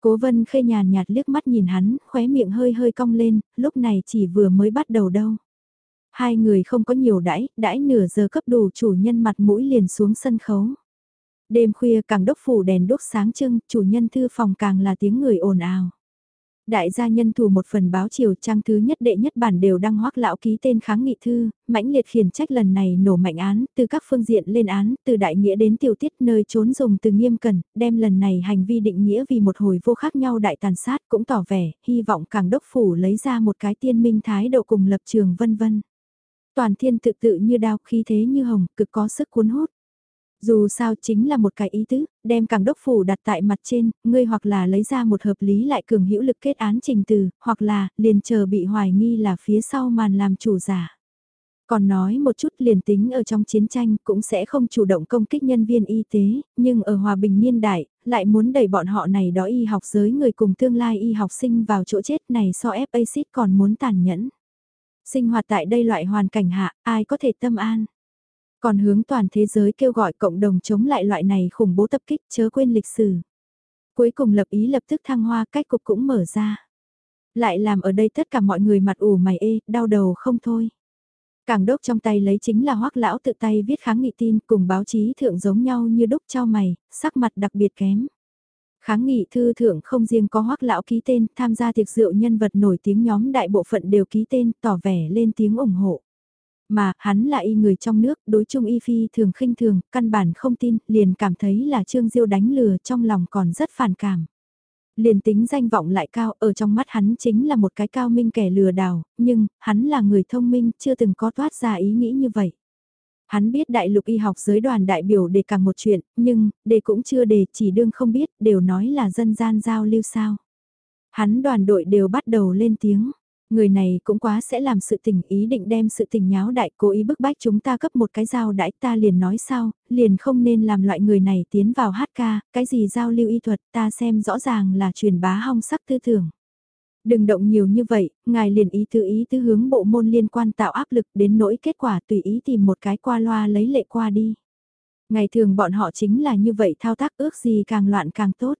Cố vân khê nhàn nhạt liếc mắt nhìn hắn, khóe miệng hơi hơi cong lên, lúc này chỉ vừa mới bắt đầu đâu. Hai người không có nhiều đãi, đãi nửa giờ cấp đủ chủ nhân mặt mũi liền xuống sân khấu. Đêm khuya càng đốc phủ đèn đốt sáng trưng, chủ nhân thư phòng càng là tiếng người ồn ào. Đại gia nhân thủ một phần báo chiều trang thứ nhất đệ nhất bản đều đăng hoác lão ký tên kháng nghị thư, mãnh liệt khiển trách lần này nổ mạnh án, từ các phương diện lên án, từ đại nghĩa đến tiểu tiết nơi trốn dùng từ nghiêm cẩn, đem lần này hành vi định nghĩa vì một hồi vô khác nhau đại tàn sát cũng tỏ vẻ, hy vọng càng đốc phủ lấy ra một cái tiên minh thái độ cùng lập trường vân vân. Toàn thiên tự tự như đao khí thế như hồng, cực có sức cuốn hút. Dù sao chính là một cái ý tứ, đem càng đốc phủ đặt tại mặt trên, ngươi hoặc là lấy ra một hợp lý lại cường hữu lực kết án trình từ, hoặc là liền chờ bị hoài nghi là phía sau màn làm chủ giả. Còn nói một chút liền tính ở trong chiến tranh cũng sẽ không chủ động công kích nhân viên y tế, nhưng ở hòa bình niên đại, lại muốn đẩy bọn họ này đó y học giới người cùng tương lai y học sinh vào chỗ chết này so ép acid còn muốn tàn nhẫn. Sinh hoạt tại đây loại hoàn cảnh hạ, ai có thể tâm an. Còn hướng toàn thế giới kêu gọi cộng đồng chống lại loại này khủng bố tập kích chớ quên lịch sử. Cuối cùng lập ý lập tức thăng hoa cách cục cũng mở ra. Lại làm ở đây tất cả mọi người mặt ủ mày ê, đau đầu không thôi. Càng đốc trong tay lấy chính là hoắc lão tự tay viết kháng nghị tin cùng báo chí thượng giống nhau như đúc trao mày, sắc mặt đặc biệt kém. Kháng nghị thư thượng không riêng có hoắc lão ký tên, tham gia tiệc rượu nhân vật nổi tiếng nhóm đại bộ phận đều ký tên, tỏ vẻ lên tiếng ủng hộ. Mà, hắn là y người trong nước, đối chung y phi thường khinh thường, căn bản không tin, liền cảm thấy là Trương Diêu đánh lừa trong lòng còn rất phản cảm. Liền tính danh vọng lại cao, ở trong mắt hắn chính là một cái cao minh kẻ lừa đảo, nhưng, hắn là người thông minh, chưa từng có toát ra ý nghĩ như vậy. Hắn biết đại lục y học giới đoàn đại biểu đề càng một chuyện, nhưng, đề cũng chưa đề, chỉ đương không biết, đều nói là dân gian giao lưu sao. Hắn đoàn đội đều bắt đầu lên tiếng. Người này cũng quá sẽ làm sự tình ý định đem sự tình nháo đại cố ý bức bách chúng ta cấp một cái dao đãi ta liền nói sao, liền không nên làm loại người này tiến vào hát ca, cái gì giao lưu y thuật ta xem rõ ràng là truyền bá hong sắc tư tưởng. Đừng động nhiều như vậy, ngài liền ý tư ý tư hướng bộ môn liên quan tạo áp lực đến nỗi kết quả tùy ý tìm một cái qua loa lấy lệ qua đi. Ngày thường bọn họ chính là như vậy thao tác ước gì càng loạn càng tốt.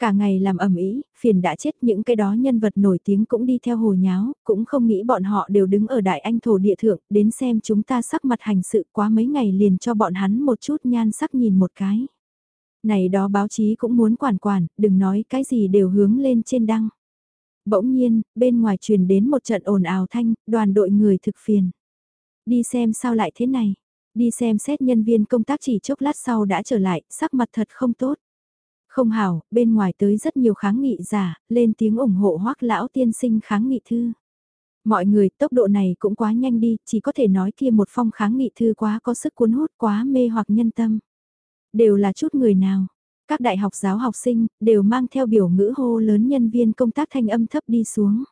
Cả ngày làm ẩm ý, phiền đã chết những cái đó nhân vật nổi tiếng cũng đi theo hồ nháo, cũng không nghĩ bọn họ đều đứng ở đại anh thổ địa thượng, đến xem chúng ta sắc mặt hành sự quá mấy ngày liền cho bọn hắn một chút nhan sắc nhìn một cái. Này đó báo chí cũng muốn quản quản, đừng nói cái gì đều hướng lên trên đăng. Bỗng nhiên, bên ngoài truyền đến một trận ồn ào thanh, đoàn đội người thực phiền. Đi xem sao lại thế này. Đi xem xét nhân viên công tác chỉ chốc lát sau đã trở lại, sắc mặt thật không tốt. Không hảo, bên ngoài tới rất nhiều kháng nghị giả, lên tiếng ủng hộ hoắc lão tiên sinh kháng nghị thư. Mọi người tốc độ này cũng quá nhanh đi, chỉ có thể nói kia một phong kháng nghị thư quá có sức cuốn hút quá mê hoặc nhân tâm. Đều là chút người nào. Các đại học giáo học sinh đều mang theo biểu ngữ hô lớn nhân viên công tác thanh âm thấp đi xuống.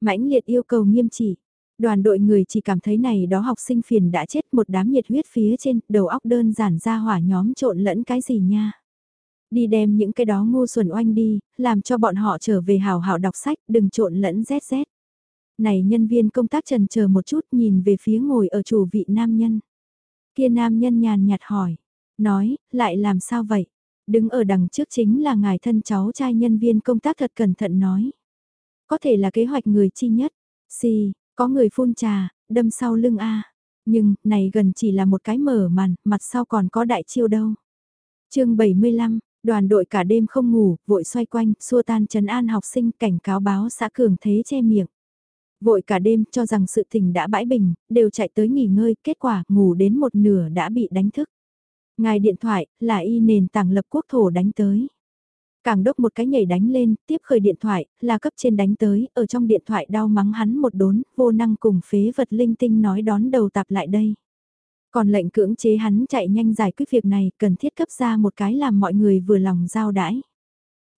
mãnh liệt yêu cầu nghiêm chỉ. Đoàn đội người chỉ cảm thấy này đó học sinh phiền đã chết một đám nhiệt huyết phía trên, đầu óc đơn giản ra hỏa nhóm trộn lẫn cái gì nha. Đi đem những cái đó ngu xuẩn oanh đi, làm cho bọn họ trở về hào hào đọc sách, đừng trộn lẫn ZZ. Này nhân viên công tác trần chờ một chút nhìn về phía ngồi ở chủ vị nam nhân. Kia nam nhân nhàn nhạt hỏi, nói, lại làm sao vậy? Đứng ở đằng trước chính là ngài thân cháu trai nhân viên công tác thật cẩn thận nói. Có thể là kế hoạch người chi nhất. Si, có người phun trà, đâm sau lưng A. Nhưng, này gần chỉ là một cái mở màn, mặt sau còn có đại chiêu đâu. chương 75, đoàn đội cả đêm không ngủ, vội xoay quanh, xua tan trấn an học sinh cảnh cáo báo xã cường thế che miệng. Vội cả đêm cho rằng sự tình đã bãi bình, đều chạy tới nghỉ ngơi, kết quả ngủ đến một nửa đã bị đánh thức. Ngài điện thoại, là y nền tảng lập quốc thổ đánh tới. Càng đốc một cái nhảy đánh lên, tiếp khởi điện thoại, là cấp trên đánh tới, ở trong điện thoại đau mắng hắn một đốn, vô năng cùng phế vật linh tinh nói đón đầu tạp lại đây. Còn lệnh cưỡng chế hắn chạy nhanh giải quyết việc này, cần thiết cấp ra một cái làm mọi người vừa lòng giao đãi.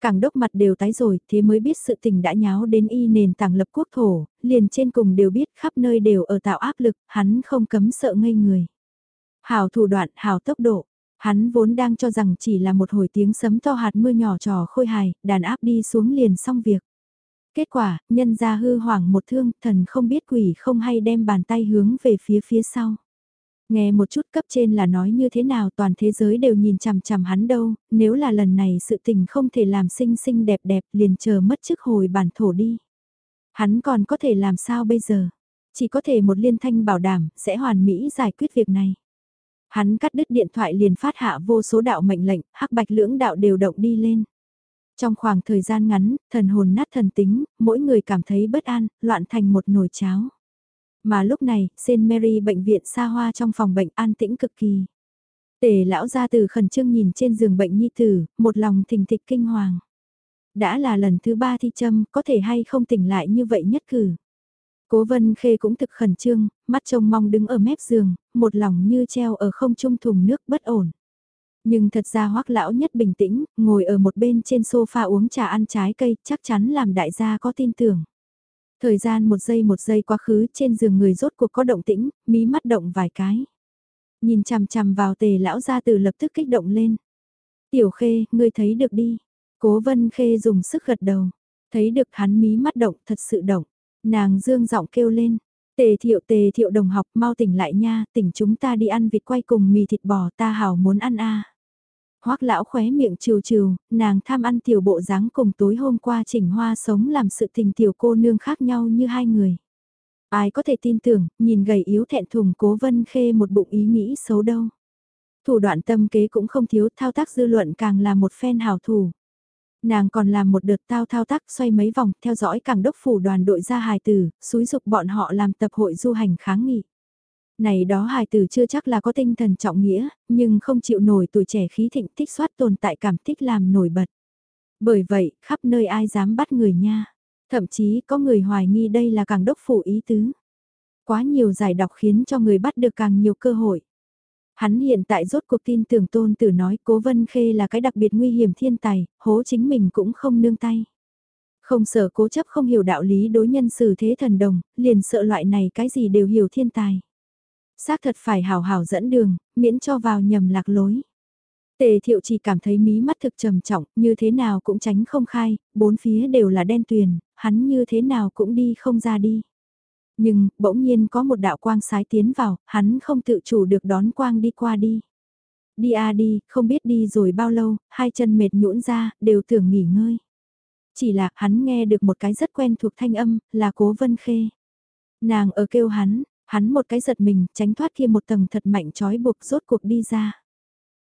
Càng đốc mặt đều tái rồi, thế mới biết sự tình đã nháo đến y nền tảng lập quốc thổ, liền trên cùng đều biết khắp nơi đều ở tạo áp lực, hắn không cấm sợ ngây người. Hào thủ đoạn, hào tốc độ, Hắn vốn đang cho rằng chỉ là một hồi tiếng sấm to hạt mưa nhỏ trò khôi hài, đàn áp đi xuống liền xong việc. Kết quả, nhân ra hư hoảng một thương, thần không biết quỷ không hay đem bàn tay hướng về phía phía sau. Nghe một chút cấp trên là nói như thế nào toàn thế giới đều nhìn chằm chằm hắn đâu, nếu là lần này sự tình không thể làm xinh xinh đẹp đẹp liền chờ mất chức hồi bản thổ đi. Hắn còn có thể làm sao bây giờ? Chỉ có thể một liên thanh bảo đảm sẽ hoàn mỹ giải quyết việc này. Hắn cắt đứt điện thoại liền phát hạ vô số đạo mệnh lệnh, hắc bạch lưỡng đạo đều động đi lên. Trong khoảng thời gian ngắn, thần hồn nát thần tính, mỗi người cảm thấy bất an, loạn thành một nồi cháo. Mà lúc này, St. Mary bệnh viện xa hoa trong phòng bệnh an tĩnh cực kỳ. Tề lão ra từ khẩn trương nhìn trên giường bệnh nhi tử, một lòng thình thịch kinh hoàng. Đã là lần thứ ba thi châm, có thể hay không tỉnh lại như vậy nhất cử. Cố vân khê cũng thực khẩn trương, mắt trông mong đứng ở mép giường, một lòng như treo ở không trung thùng nước bất ổn. Nhưng thật ra hoắc lão nhất bình tĩnh, ngồi ở một bên trên sofa uống trà ăn trái cây, chắc chắn làm đại gia có tin tưởng. Thời gian một giây một giây quá khứ trên giường người rốt cuộc có động tĩnh, mí mắt động vài cái. Nhìn chằm chằm vào tề lão gia từ lập tức kích động lên. Tiểu khê, ngươi thấy được đi. Cố vân khê dùng sức gật đầu. Thấy được hắn mí mắt động, thật sự động. Nàng dương giọng kêu lên, tề thiệu tề thiệu đồng học mau tỉnh lại nha, tỉnh chúng ta đi ăn vịt quay cùng mì thịt bò ta hào muốn ăn a. À. Hoắc lão khóe miệng trừ trừ, nàng tham ăn tiểu bộ dáng cùng tối hôm qua chỉnh hoa sống làm sự tình tiểu cô nương khác nhau như hai người. Ai có thể tin tưởng, nhìn gầy yếu thẹn thùng cố vân khê một bụng ý nghĩ xấu đâu. Thủ đoạn tâm kế cũng không thiếu thao tác dư luận càng là một phen hào thủ. Nàng còn làm một đợt tao thao tác xoay mấy vòng, theo dõi càng đốc phủ đoàn đội ra hài tử, xúi dục bọn họ làm tập hội du hành kháng nghị. Này đó hài tử chưa chắc là có tinh thần trọng nghĩa, nhưng không chịu nổi tuổi trẻ khí thịnh thích soát tồn tại cảm thích làm nổi bật. Bởi vậy, khắp nơi ai dám bắt người nha. Thậm chí có người hoài nghi đây là càng đốc phủ ý tứ. Quá nhiều giải đọc khiến cho người bắt được càng nhiều cơ hội. Hắn hiện tại rốt cuộc tin tưởng tôn tử nói cố vân khê là cái đặc biệt nguy hiểm thiên tài, hố chính mình cũng không nương tay. Không sợ cố chấp không hiểu đạo lý đối nhân xử thế thần đồng, liền sợ loại này cái gì đều hiểu thiên tài. Xác thật phải hào hào dẫn đường, miễn cho vào nhầm lạc lối. Tề thiệu chỉ cảm thấy mí mắt thực trầm trọng, như thế nào cũng tránh không khai, bốn phía đều là đen tuyền, hắn như thế nào cũng đi không ra đi. Nhưng, bỗng nhiên có một đạo quang sái tiến vào, hắn không tự chủ được đón quang đi qua đi. Đi à đi, không biết đi rồi bao lâu, hai chân mệt nhũn ra, đều tưởng nghỉ ngơi. Chỉ là, hắn nghe được một cái rất quen thuộc thanh âm, là cố vân khê. Nàng ở kêu hắn, hắn một cái giật mình, tránh thoát kia một tầng thật mạnh trói buộc rốt cuộc đi ra.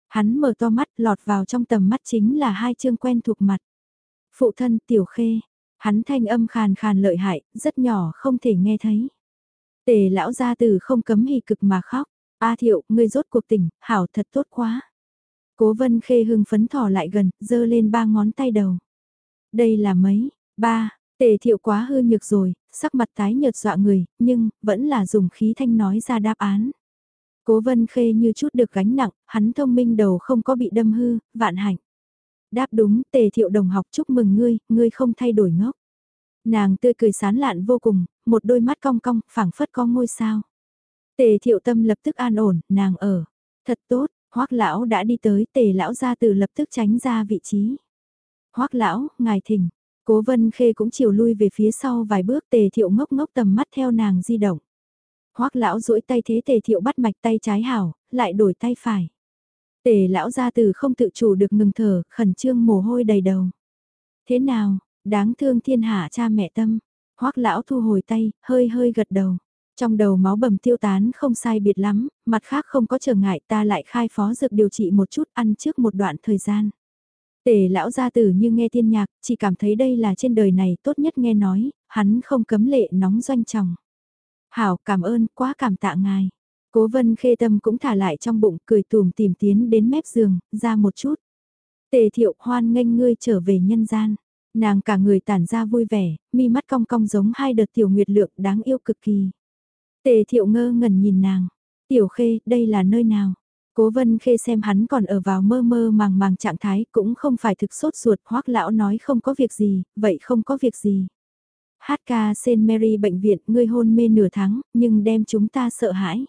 Hắn mở to mắt, lọt vào trong tầm mắt chính là hai chương quen thuộc mặt. Phụ thân tiểu khê, Hắn thanh âm khàn khàn lợi hại, rất nhỏ không thể nghe thấy. Tề lão gia từ không cấm hì cực mà khóc. A thiệu, ngươi rốt cuộc tỉnh, hảo thật tốt quá. Cố vân khê hưng phấn thỏ lại gần, giơ lên ba ngón tay đầu. Đây là mấy, ba, tề thiệu quá hư nhược rồi, sắc mặt tái nhợt dọa người, nhưng, vẫn là dùng khí thanh nói ra đáp án. Cố vân khê như chút được gánh nặng, hắn thông minh đầu không có bị đâm hư, vạn hạnh. Đáp đúng, tề thiệu đồng học chúc mừng ngươi, ngươi không thay đổi ngốc. Nàng tươi cười sán lạn vô cùng, một đôi mắt cong cong, phảng phất có ngôi sao. Tề thiệu tâm lập tức an ổn, nàng ở. Thật tốt, hoắc lão đã đi tới, tề lão ra từ lập tức tránh ra vị trí. hoắc lão, ngài thỉnh. Cố vân khê cũng chiều lui về phía sau vài bước tề thiệu ngốc ngốc tầm mắt theo nàng di động. hoắc lão duỗi tay thế tề thiệu bắt mạch tay trái hảo, lại đổi tay phải. Tề lão ra từ không tự chủ được ngừng thở, khẩn trương mồ hôi đầy đầu. Thế nào, đáng thương thiên hạ cha mẹ tâm. hoắc lão thu hồi tay, hơi hơi gật đầu. Trong đầu máu bầm tiêu tán không sai biệt lắm, mặt khác không có trở ngại ta lại khai phó dược điều trị một chút ăn trước một đoạn thời gian. Tề lão gia tử như nghe thiên nhạc, chỉ cảm thấy đây là trên đời này tốt nhất nghe nói, hắn không cấm lệ nóng doanh chồng. Hảo cảm ơn, quá cảm tạ ngài. Cố vân khê tâm cũng thả lại trong bụng, cười tùm tìm tiến đến mép giường, ra một chút. Tề thiệu hoan nghênh ngươi trở về nhân gian. Nàng cả người tản ra vui vẻ, mi mắt cong cong giống hai đợt tiểu nguyệt lượng đáng yêu cực kỳ. Tề thiệu ngơ ngẩn nhìn nàng. Tiểu khê, đây là nơi nào? Cố vân khê xem hắn còn ở vào mơ mơ màng màng trạng thái cũng không phải thực sốt ruột hoắc lão nói không có việc gì, vậy không có việc gì. Hát ca St. Mary bệnh viện ngươi hôn mê nửa tháng, nhưng đem chúng ta sợ hãi.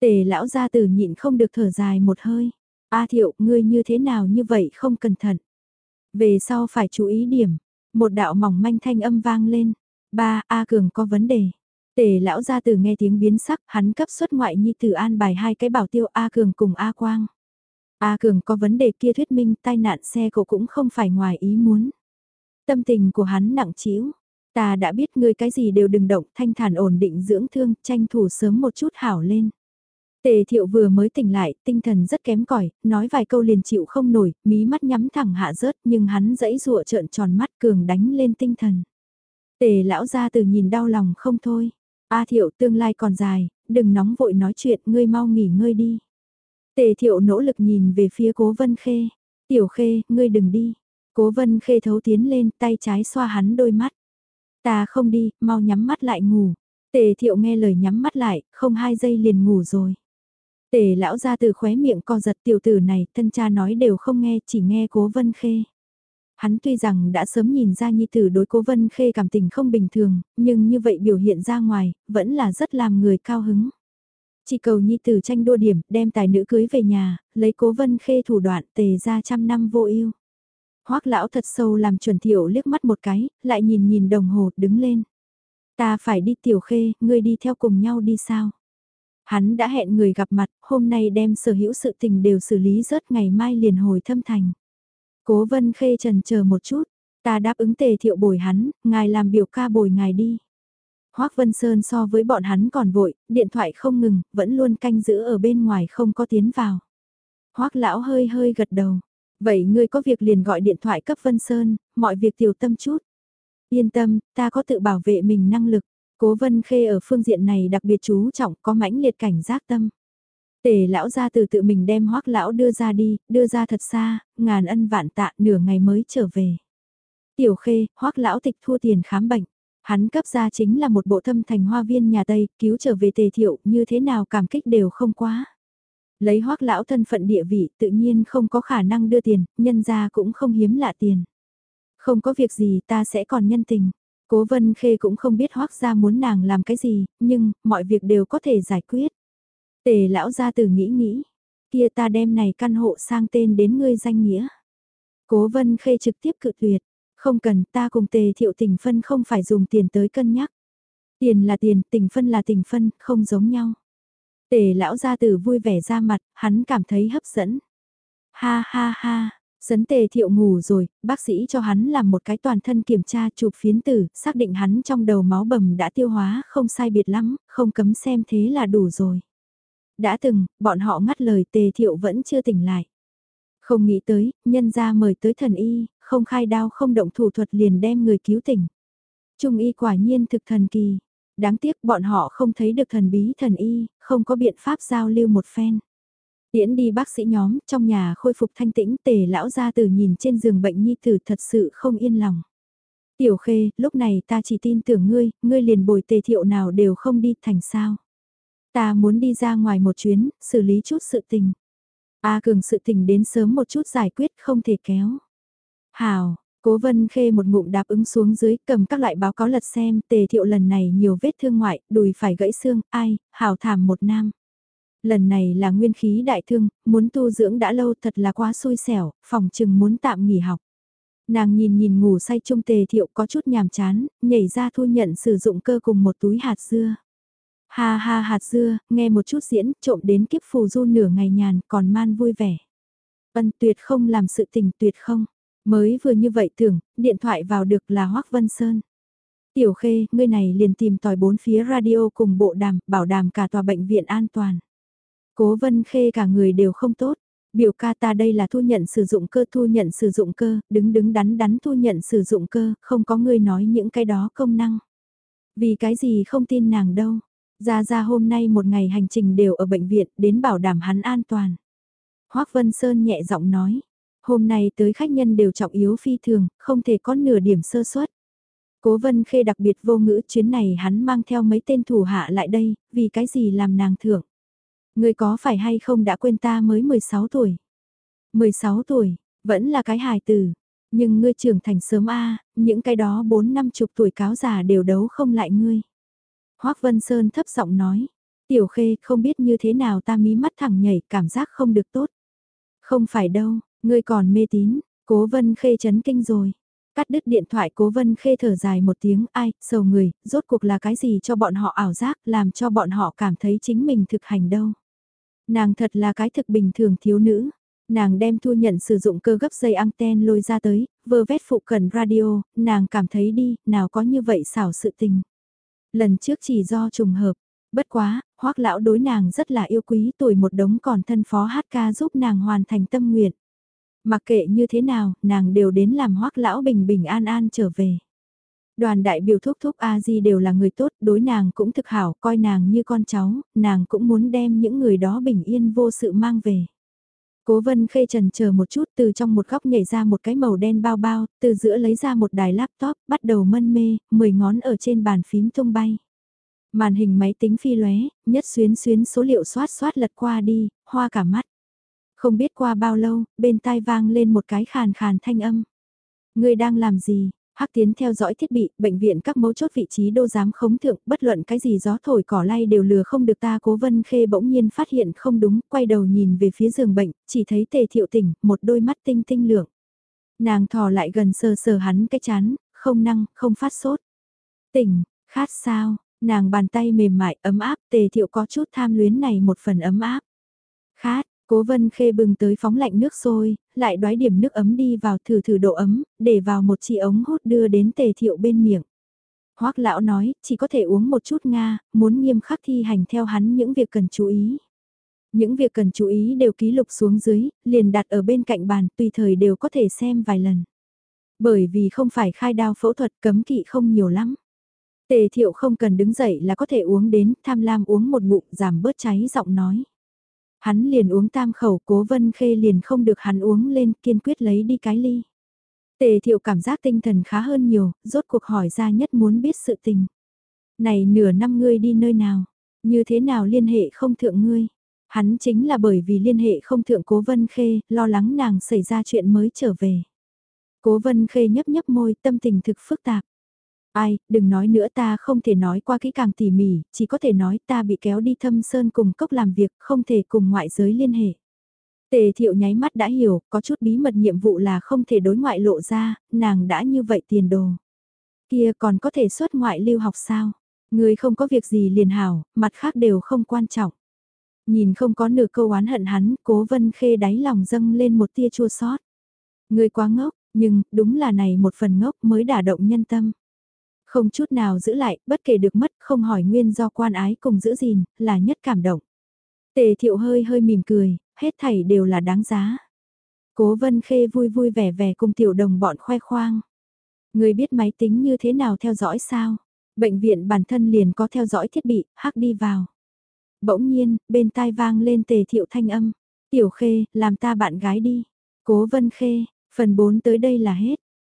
Tề lão gia tử nhịn không được thở dài một hơi. A thiệu, ngươi như thế nào như vậy không cẩn thận. Về sau phải chú ý điểm. Một đạo mỏng manh thanh âm vang lên. Ba, A Cường có vấn đề. Tề lão gia từ nghe tiếng biến sắc, hắn cấp xuất ngoại nhi tử an bài hai cái bảo tiêu A Cường cùng A Quang. A Cường có vấn đề kia thuyết minh tai nạn xe cộ cũng không phải ngoài ý muốn. Tâm tình của hắn nặng trĩu. Ta đã biết ngươi cái gì đều đừng động, thanh thản ổn định dưỡng thương, tranh thủ sớm một chút hảo lên. Tề thiệu vừa mới tỉnh lại, tinh thần rất kém cỏi nói vài câu liền chịu không nổi, mí mắt nhắm thẳng hạ rớt nhưng hắn dẫy dụa trợn tròn mắt cường đánh lên tinh thần. Tề lão ra từ nhìn đau lòng không thôi. A thiệu tương lai còn dài, đừng nóng vội nói chuyện, ngươi mau nghỉ ngơi đi. Tề thiệu nỗ lực nhìn về phía cố vân khê. Tiểu khê, ngươi đừng đi. Cố vân khê thấu tiến lên, tay trái xoa hắn đôi mắt. Ta không đi, mau nhắm mắt lại ngủ. Tề thiệu nghe lời nhắm mắt lại, không hai giây liền ngủ rồi. Tề lão ra từ khóe miệng co giật tiểu tử này, thân cha nói đều không nghe, chỉ nghe cố vân khê. Hắn tuy rằng đã sớm nhìn ra nhi tử đối cố vân khê cảm tình không bình thường, nhưng như vậy biểu hiện ra ngoài, vẫn là rất làm người cao hứng. Chỉ cầu nhi tử tranh đua điểm, đem tài nữ cưới về nhà, lấy cố vân khê thủ đoạn tề ra trăm năm vô ưu Hoác lão thật sâu làm chuẩn thiểu liếc mắt một cái, lại nhìn nhìn đồng hồ, đứng lên. Ta phải đi tiểu khê, ngươi đi theo cùng nhau đi sao? Hắn đã hẹn người gặp mặt, hôm nay đem sở hữu sự tình đều xử lý rớt ngày mai liền hồi thâm thành. Cố vân khê trần chờ một chút, ta đáp ứng tề thiệu bồi hắn, ngài làm biểu ca bồi ngài đi. Hoác Vân Sơn so với bọn hắn còn vội, điện thoại không ngừng, vẫn luôn canh giữ ở bên ngoài không có tiến vào. Hoác lão hơi hơi gật đầu. Vậy ngươi có việc liền gọi điện thoại cấp Vân Sơn, mọi việc tiểu tâm chút. Yên tâm, ta có tự bảo vệ mình năng lực. Cố Vân Khê ở phương diện này đặc biệt chú trọng có mãnh liệt cảnh giác tâm. Tề lão ra từ tự mình đem hoắc lão đưa ra đi, đưa ra thật xa, ngàn ân vạn tạ nửa ngày mới trở về. Tiểu khê, hoắc lão tịch thua tiền khám bệnh. Hắn cấp ra chính là một bộ thâm thành hoa viên nhà Tây, cứu trở về tề thiệu, như thế nào cảm kích đều không quá. Lấy hoắc lão thân phận địa vị tự nhiên không có khả năng đưa tiền, nhân ra cũng không hiếm lạ tiền. Không có việc gì ta sẽ còn nhân tình. Cố vân khê cũng không biết hoắc ra muốn nàng làm cái gì, nhưng mọi việc đều có thể giải quyết. Tề lão ra từ nghĩ nghĩ, kia ta đem này căn hộ sang tên đến ngươi danh nghĩa. Cố vân khê trực tiếp cự tuyệt, không cần ta cùng tề thiệu tình phân không phải dùng tiền tới cân nhắc. Tiền là tiền, tình phân là tình phân, không giống nhau. Tề lão gia tử vui vẻ ra mặt, hắn cảm thấy hấp dẫn. Ha ha ha, Sấn tề thiệu ngủ rồi, bác sĩ cho hắn làm một cái toàn thân kiểm tra chụp phiến tử, xác định hắn trong đầu máu bầm đã tiêu hóa không sai biệt lắm, không cấm xem thế là đủ rồi. Đã từng, bọn họ ngắt lời tề thiệu vẫn chưa tỉnh lại. Không nghĩ tới, nhân ra mời tới thần y, không khai đao không động thủ thuật liền đem người cứu tỉnh. Trung y quả nhiên thực thần kỳ. Đáng tiếc bọn họ không thấy được thần bí thần y, không có biện pháp giao lưu một phen. Tiễn đi bác sĩ nhóm, trong nhà khôi phục thanh tĩnh tề lão ra từ nhìn trên giường bệnh nhi tử thật sự không yên lòng. Tiểu khê, lúc này ta chỉ tin tưởng ngươi, ngươi liền bồi tề thiệu nào đều không đi thành sao. Ta muốn đi ra ngoài một chuyến, xử lý chút sự tình. A cường sự tình đến sớm một chút giải quyết không thể kéo. Hào, Cố Vân Khê một ngụm đáp ứng xuống dưới, cầm các loại báo cáo lật xem, tề thiệu lần này nhiều vết thương ngoại, đùi phải gãy xương, ai, hào thảm một nam. Lần này là nguyên khí đại thương, muốn tu dưỡng đã lâu thật là quá xui xẻo, phòng chừng muốn tạm nghỉ học. Nàng nhìn nhìn ngủ say trung tề thiệu có chút nhàm chán, nhảy ra thu nhận sử dụng cơ cùng một túi hạt dưa. Ha ha hạt dưa, nghe một chút diễn, trộm đến kiếp phù du nửa ngày nhàn, còn man vui vẻ. Vân tuyệt không làm sự tình tuyệt không. Mới vừa như vậy tưởng, điện thoại vào được là Hoác Vân Sơn. Tiểu Khê, ngươi này liền tìm tòi bốn phía radio cùng bộ đàm, bảo đảm cả tòa bệnh viện an toàn. Cố Vân Khê cả người đều không tốt. Biểu ca ta đây là thu nhận sử dụng cơ thu nhận sử dụng cơ, đứng đứng đắn đắn thu nhận sử dụng cơ, không có ngươi nói những cái đó công năng. Vì cái gì không tin nàng đâu. Gia gia hôm nay một ngày hành trình đều ở bệnh viện đến bảo đảm hắn an toàn. Hoác Vân Sơn nhẹ giọng nói, hôm nay tới khách nhân đều trọng yếu phi thường, không thể có nửa điểm sơ suất. Cố Vân Khê đặc biệt vô ngữ chuyến này hắn mang theo mấy tên thủ hạ lại đây, vì cái gì làm nàng thưởng. Người có phải hay không đã quên ta mới 16 tuổi? 16 tuổi, vẫn là cái hài tử. Nhưng ngươi trưởng thành sớm a những cái đó 4 năm chục tuổi cáo già đều đấu không lại ngươi. Hoác Vân Sơn thấp giọng nói. Tiểu khê không biết như thế nào ta mí mắt thẳng nhảy cảm giác không được tốt. Không phải đâu, ngươi còn mê tín, cố vân khê chấn kinh rồi. Cắt đứt điện thoại cố vân khê thở dài một tiếng ai, sầu người, rốt cuộc là cái gì cho bọn họ ảo giác làm cho bọn họ cảm thấy chính mình thực hành đâu. Nàng thật là cái thực bình thường thiếu nữ. Nàng đem thu nhận sử dụng cơ gấp dây anten lôi ra tới, vơ vét phụ cần radio, nàng cảm thấy đi, nào có như vậy xảo sự tình. Lần trước chỉ do trùng hợp, bất quá, hoắc lão đối nàng rất là yêu quý tuổi một đống còn thân phó hát ca giúp nàng hoàn thành tâm nguyện. Mặc kệ như thế nào, nàng đều đến làm hoắc lão bình bình an an trở về. Đoàn đại biểu thúc thúc A-di đều là người tốt, đối nàng cũng thực hảo, coi nàng như con cháu, nàng cũng muốn đem những người đó bình yên vô sự mang về. Cố vân khê trần chờ một chút từ trong một góc nhảy ra một cái màu đen bao bao, từ giữa lấy ra một đài laptop, bắt đầu mân mê, 10 ngón ở trên bàn phím tung bay. Màn hình máy tính phi lóe, nhất xuyến xuyến số liệu xoát xoát lật qua đi, hoa cả mắt. Không biết qua bao lâu, bên tai vang lên một cái khàn khàn thanh âm. Người đang làm gì? Hắc tiến theo dõi thiết bị, bệnh viện các mấu chốt vị trí đô giám khống thượng, bất luận cái gì gió thổi cỏ lay đều lừa không được ta cố vân khê bỗng nhiên phát hiện không đúng, quay đầu nhìn về phía giường bệnh, chỉ thấy tề thiệu tỉnh, một đôi mắt tinh tinh lượng. Nàng thò lại gần sờ sờ hắn cái chán, không năng, không phát sốt. Tỉnh, khát sao, nàng bàn tay mềm mại, ấm áp, tề thiệu có chút tham luyến này một phần ấm áp. Khát, Cố vân khê bừng tới phóng lạnh nước sôi, lại đoái điểm nước ấm đi vào thử thử độ ấm, để vào một chi ống hút đưa đến tề thiệu bên miệng. Hoác lão nói, chỉ có thể uống một chút Nga, muốn nghiêm khắc thi hành theo hắn những việc cần chú ý. Những việc cần chú ý đều ký lục xuống dưới, liền đặt ở bên cạnh bàn, tùy thời đều có thể xem vài lần. Bởi vì không phải khai đao phẫu thuật cấm kỵ không nhiều lắm. Tề thiệu không cần đứng dậy là có thể uống đến, tham lam uống một ngụm giảm bớt cháy giọng nói. Hắn liền uống tam khẩu cố vân khê liền không được hắn uống lên kiên quyết lấy đi cái ly. Tề thiệu cảm giác tinh thần khá hơn nhiều, rốt cuộc hỏi ra nhất muốn biết sự tình. Này nửa năm ngươi đi nơi nào, như thế nào liên hệ không thượng ngươi. Hắn chính là bởi vì liên hệ không thượng cố vân khê, lo lắng nàng xảy ra chuyện mới trở về. Cố vân khê nhấp nhấp môi tâm tình thực phức tạp. Ai, đừng nói nữa ta không thể nói qua kỹ càng tỉ mỉ, chỉ có thể nói ta bị kéo đi thâm sơn cùng cốc làm việc, không thể cùng ngoại giới liên hệ. Tề thiệu nháy mắt đã hiểu, có chút bí mật nhiệm vụ là không thể đối ngoại lộ ra, nàng đã như vậy tiền đồ. Kia còn có thể xuất ngoại lưu học sao? Người không có việc gì liền hảo, mặt khác đều không quan trọng. Nhìn không có nửa câu oán hận hắn, cố vân khê đáy lòng dâng lên một tia chua sót. Người quá ngốc, nhưng đúng là này một phần ngốc mới đả động nhân tâm. Không chút nào giữ lại, bất kể được mất, không hỏi nguyên do quan ái cùng giữ gìn, là nhất cảm động. Tề thiệu hơi hơi mỉm cười, hết thảy đều là đáng giá. Cố vân khê vui vui vẻ vẻ cùng tiểu đồng bọn khoe khoang. Người biết máy tính như thế nào theo dõi sao? Bệnh viện bản thân liền có theo dõi thiết bị, hắc đi vào. Bỗng nhiên, bên tai vang lên tề thiệu thanh âm. Tiểu khê, làm ta bạn gái đi. Cố vân khê, phần 4 tới đây là hết.